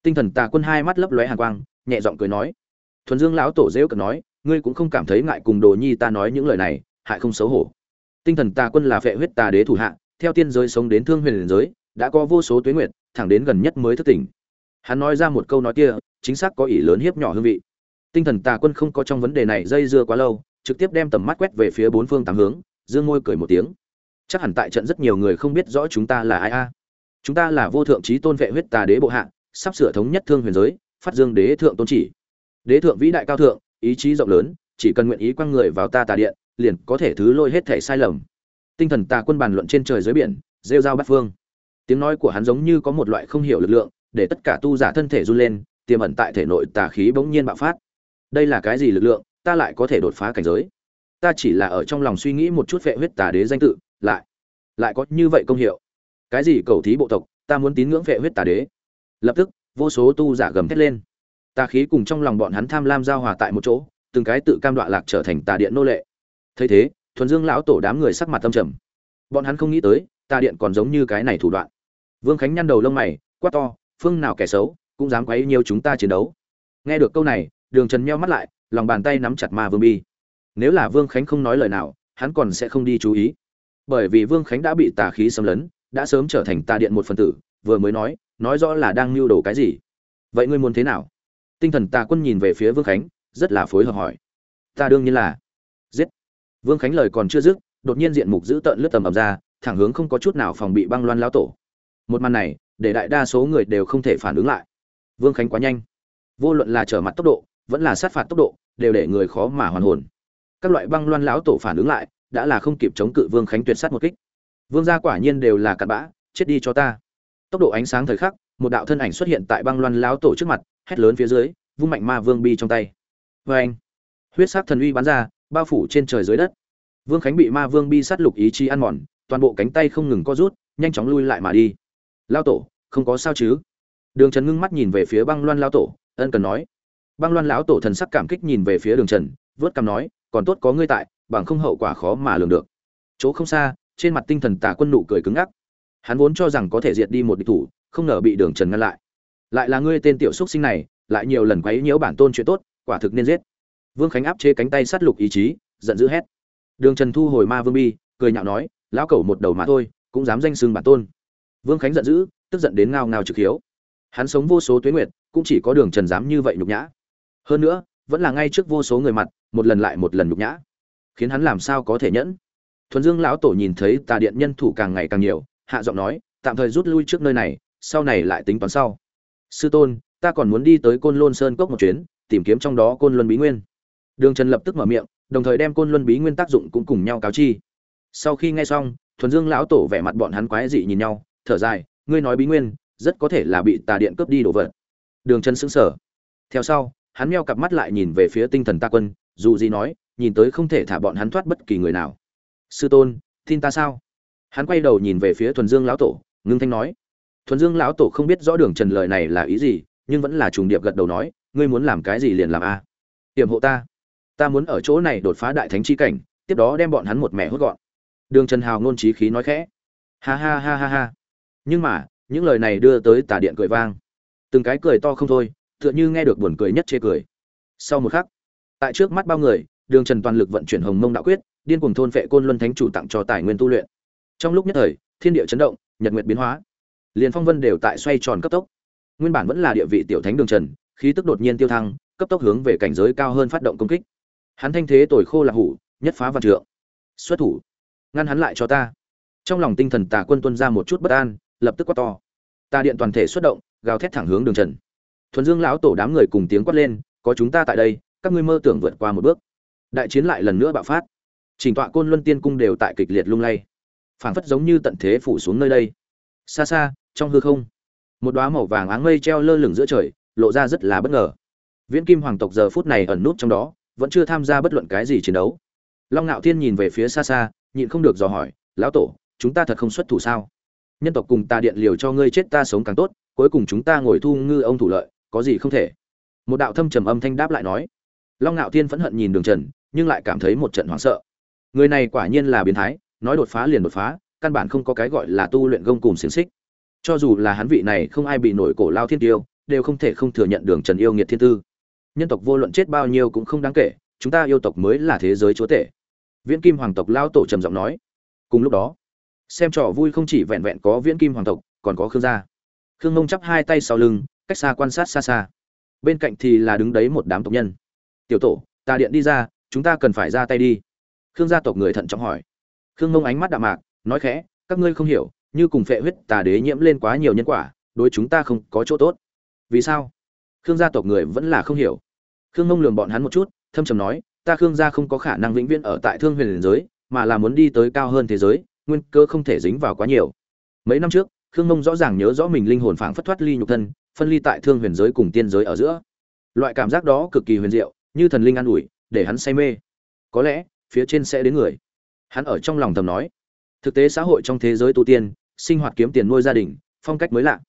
tinh thần tà quân hai mắt lấp lóe hàn quang, nhẹ giọng cười nói. Thuần dương lão tổ dễ cợt nói, ngươi cũng không cảm thấy ngại cùng đồ nhi ta nói những lời này, hại không xấu hổ. Tinh thần tà quân là phệ huyết tà đế thủ hạ, theo tiên giới sống đến thương huyền liền giới, đã có vô số tuế nguyệt, thẳng đến gần nhất mới thức tỉnh. Hắn nói ra một câu nói kia, chính xác có ý lớn hiếp nhỏ hương vị. Tinh thần tà quân không có trong vấn đề này dây dưa quá lâu, trực tiếp đem tầm mắt quét về phía bốn phương tám hướng, dương môi cười một tiếng. Chắc hẳn tại trận rất nhiều người không biết rõ chúng ta là ai a. Chúng ta là vô thượng trí tôn vệ huyết tà đế bộ hạ sắp sửa thống nhất thương huyền giới, phát dương đế thượng tôn chỉ. Đế thượng vĩ đại cao thượng, ý chí rộng lớn, chỉ cần nguyện ý quăng người vào ta tà điện, liền có thể thứ lôi hết thể sai lầm. Tinh thần tà quân bàn luận trên trời dưới biển, rêu rao bát phương. Tiếng nói của hắn giống như có một loại không hiểu lực lượng, để tất cả tu giả thân thể run lên, tiềm ẩn tại thể nội tà khí bỗng nhiên bạo phát. Đây là cái gì lực lượng, ta lại có thể đột phá cảnh giới? Ta chỉ là ở trong lòng suy nghĩ một chút vệ huyết tà đế danh tự, lại lại có như vậy công hiệu. Cái gì cầu thí bộ tộc, ta muốn tín ngưỡng vệ huyết tà đế? Lập tức, vô số tu giả gầm thét lên. Tà khí cùng trong lòng bọn hắn tham lam giao hòa tại một chỗ, từng cái tự cam đoạ lạc trở thành tà điện nô lệ. Thấy thế, thuần dương lão tổ đám người sắc mặt tâm trầm. Bọn hắn không nghĩ tới, tà điện còn giống như cái này thủ đoạn. Vương khánh nhăn đầu lông mày, quát to, phương nào kẻ xấu, cũng dám quấy nhiều chúng ta chiến đấu. Nghe được câu này, đường trần meo mắt lại, lòng bàn tay nắm chặt ma vương bi. Nếu là vương khánh không nói lời nào, hắn còn sẽ không đi chú ý. Bởi vì vương khánh đã bị tà khí xâm lấn, đã sớm trở thành tà điện một phần tử, vừa mới nói nói rõ là đang mưu đồ cái gì. Vậy ngươi muốn thế nào? Tinh thần tà quân nhìn về phía vương khánh, rất là phối hợp hỏi. Ta đương nhiên là. Giết. Vương khánh lời còn chưa dứt, đột nhiên diện mục giữ tợn lướt tầm ầm ra, thẳng hướng không có chút nào phòng bị băng loan lao tổ. Một màn này, để đại đa số người đều không thể phản ứng lại. Vương khánh quá nhanh. Vô luận là trở mặt tốc độ, vẫn là sát phạt tốc độ, đều để người khó mà hoàn hồn. Các loại băng loan lão tổ phản ứng lại, đã là không kịp chống cự vương khánh tuyệt sát một kích. Vương gia quả nhiên đều là cặn bã, chết đi cho ta tốc độ ánh sáng thời khắc, một đạo thân ảnh xuất hiện tại băng loan lão tổ trước mặt, hét lớn phía dưới, vung mạnh ma vương bi trong tay. Vê anh, huyết sắc thần uy bắn ra, bao phủ trên trời dưới đất. Vương khánh bị ma vương bi sát lục ý chí ăn mòn, toàn bộ cánh tay không ngừng co rút, nhanh chóng lui lại mà đi. Lao tổ, không có sao chứ? Đường trần ngưng mắt nhìn về phía băng loan lao tổ, ân cần nói. Băng loan lão tổ thần sắc cảm kích nhìn về phía đường trần, vớt cằm nói, còn tốt có ngươi tại, bằng không hậu quả khó mà lường được. Chỗ không xa, trên mặt tinh thần tà quân nụ cười cứng ngắc hắn vốn cho rằng có thể diệt đi một địch thủ, không ngờ bị đường trần ngăn lại. Lại là ngươi tên tiểu xúc sinh này, lại nhiều lần quấy nhiễu bản tôn chuyện tốt, quả thực nên giết. Vương khánh áp chế cánh tay sát lục ý chí, giận dữ hét. Đường trần thu hồi ma vương bi, cười nhạo nói, lão cẩu một đầu mà thôi, cũng dám danh xưng bản tôn. Vương khánh giận dữ, tức giận đến ngao ngao trực hiếu. Hắn sống vô số tuế nguyệt, cũng chỉ có đường trần dám như vậy nhục nhã. Hơn nữa, vẫn là ngay trước vô số người mặt, một lần lại một lần nhục nhã. Khiến hắn làm sao có thể nhẫn? Thuần dương lão tổ nhìn thấy tà điện nhân thủ càng ngày càng nhiều hạ giọng nói, tạm thời rút lui trước nơi này, sau này lại tính toán sau. Sư tôn, ta còn muốn đi tới côn lôn sơn cốc một chuyến, tìm kiếm trong đó côn luân bí nguyên. Đường trần lập tức mở miệng, đồng thời đem côn luân bí nguyên tác dụng cũng cùng nhau cáo chi. Sau khi nghe xong, thuần dương lão tổ vẻ mặt bọn hắn quái dị nhìn nhau, thở dài, ngươi nói bí nguyên, rất có thể là bị tà điện cướp đi đồ vật. Đường trần sững sờ. Theo sau, hắn meo cặp mắt lại nhìn về phía tinh thần ta quân, dù gì nói, nhìn tới không thể thả bọn hắn thoát bất kỳ người nào. Sư tôn, tin ta sao? Hắn quay đầu nhìn về phía thuần dương lão tổ, ngưng thanh nói, thuần dương lão tổ không biết rõ đường trần lời này là ý gì, nhưng vẫn là trùng điệp gật đầu nói, ngươi muốn làm cái gì liền làm a. À? hiểm hộ ta. Ta muốn ở chỗ này đột phá đại thánh chi cảnh, tiếp đó đem bọn hắn một mẹ hốt gọn. Đường trần hào ngôn trí khí nói khẽ, ha ha ha ha ha. Nhưng mà, những lời này đưa tới tà điện cười vang. Từng cái cười to không thôi, tựa như nghe được buồn cười nhất chê cười. Sau một khắc, tại trước mắt bao người, đường trần toàn lực vận chuyển hồng mông đạo quyết, điên cuồng thôn vệ côn luân thánh chủ tặng cho tài nguyên tu luyện trong lúc nhất thời, thiên địa chấn động, nhật nguyệt biến hóa. Liền phong vân đều tại xoay tròn cấp tốc. Nguyên bản vẫn là địa vị tiểu thánh đường trần, khí tức đột nhiên tiêu thăng, cấp tốc hướng về cảnh giới cao hơn phát động công kích. Hắn thanh thế tồi khô là hủ, nhất phá văn trượng. Xuất thủ. Ngăn hắn lại cho ta. Trong lòng tinh thần tà quân tuân ra một chút bất an, lập tức quát to. Ta điện toàn thể xuất động, gào thét thẳng hướng đường trần. Thuần dương lão tổ đám người cùng tiếng quát lên, có chúng ta tại đây, các ngươi mơ tưởng vượt qua một bước. Đại chiến lại lần nữa bạo phát. Trình tọa côn luân tiên cung đều tại kịch liệt lung lay phảng phất giống như tận thế phủ xuống nơi đây. Xa xa, trong hư không, một đoá màu vàng áng mây treo lơ lửng giữa trời, lộ ra rất là bất ngờ. Viễn kim hoàng tộc giờ phút này ẩn nút trong đó, vẫn chưa tham gia bất luận cái gì chiến đấu. Long ngạo thiên nhìn về phía xa xa, nhịn không được dò hỏi, lão tổ, chúng ta thật không xuất thủ sao? Nhân tộc cùng ta điện liều cho ngươi chết ta sống càng tốt, cuối cùng chúng ta ngồi thu ngư ông thủ lợi, có gì không thể? Một đạo thâm trầm âm thanh đáp lại nói. Long ngạo thiên phẫn hận nhìn đường trần, nhưng lại cảm thấy một trận hoảng sợ. Người này quả nhiên là biến thái nói đột phá liền đột phá, căn bản không có cái gọi là tu luyện gông cùng xiềng xích. Cho dù là hắn vị này không ai bị nổi cổ lao thiên tiêu, đều không thể không thừa nhận đường trần yêu nghiệt thiên tư. Nhân tộc vô luận chết bao nhiêu cũng không đáng kể, chúng ta yêu tộc mới là thế giới chúa tể. Viễn kim hoàng tộc lao tổ trầm giọng nói. Cùng lúc đó, xem trò vui không chỉ vẹn vẹn có viễn kim hoàng tộc, còn có khương gia. Khương mông chắp hai tay sau lưng, cách xa quan sát xa xa. Bên cạnh thì là đứng đấy một đám tộc nhân. Tiểu tổ, ta điện đi ra, chúng ta cần phải ra tay đi. Khương gia tộc người thận trọng hỏi khương mông ánh mắt đạm mạc, nói khẽ, các ngươi không hiểu, như cùng phệ huyết tà đế nhiễm lên quá nhiều nhân quả, đối chúng ta không có chỗ tốt. Vì sao? Khương gia tộc người vẫn là không hiểu. Khương mông lường bọn hắn một chút, thâm trầm nói, ta khương gia không có khả năng vĩnh viễn ở tại thương huyền liền giới, mà là muốn đi tới cao hơn thế giới, nguyên cơ không thể dính vào quá nhiều. Mấy năm trước, khương mông rõ ràng nhớ rõ mình linh hồn phảng phất thoát ly nhục thân, phân ly tại thương huyền giới cùng tiên giới ở giữa. Loại cảm giác đó cực kỳ huyền diệu, như thần linh an ủi, để hắn say mê. Có lẽ, phía trên sẽ đến người hắn ở trong lòng thầm nói, thực tế xã hội trong thế giới tu tiên, sinh hoạt kiếm tiền nuôi gia đình, phong cách mới lạ.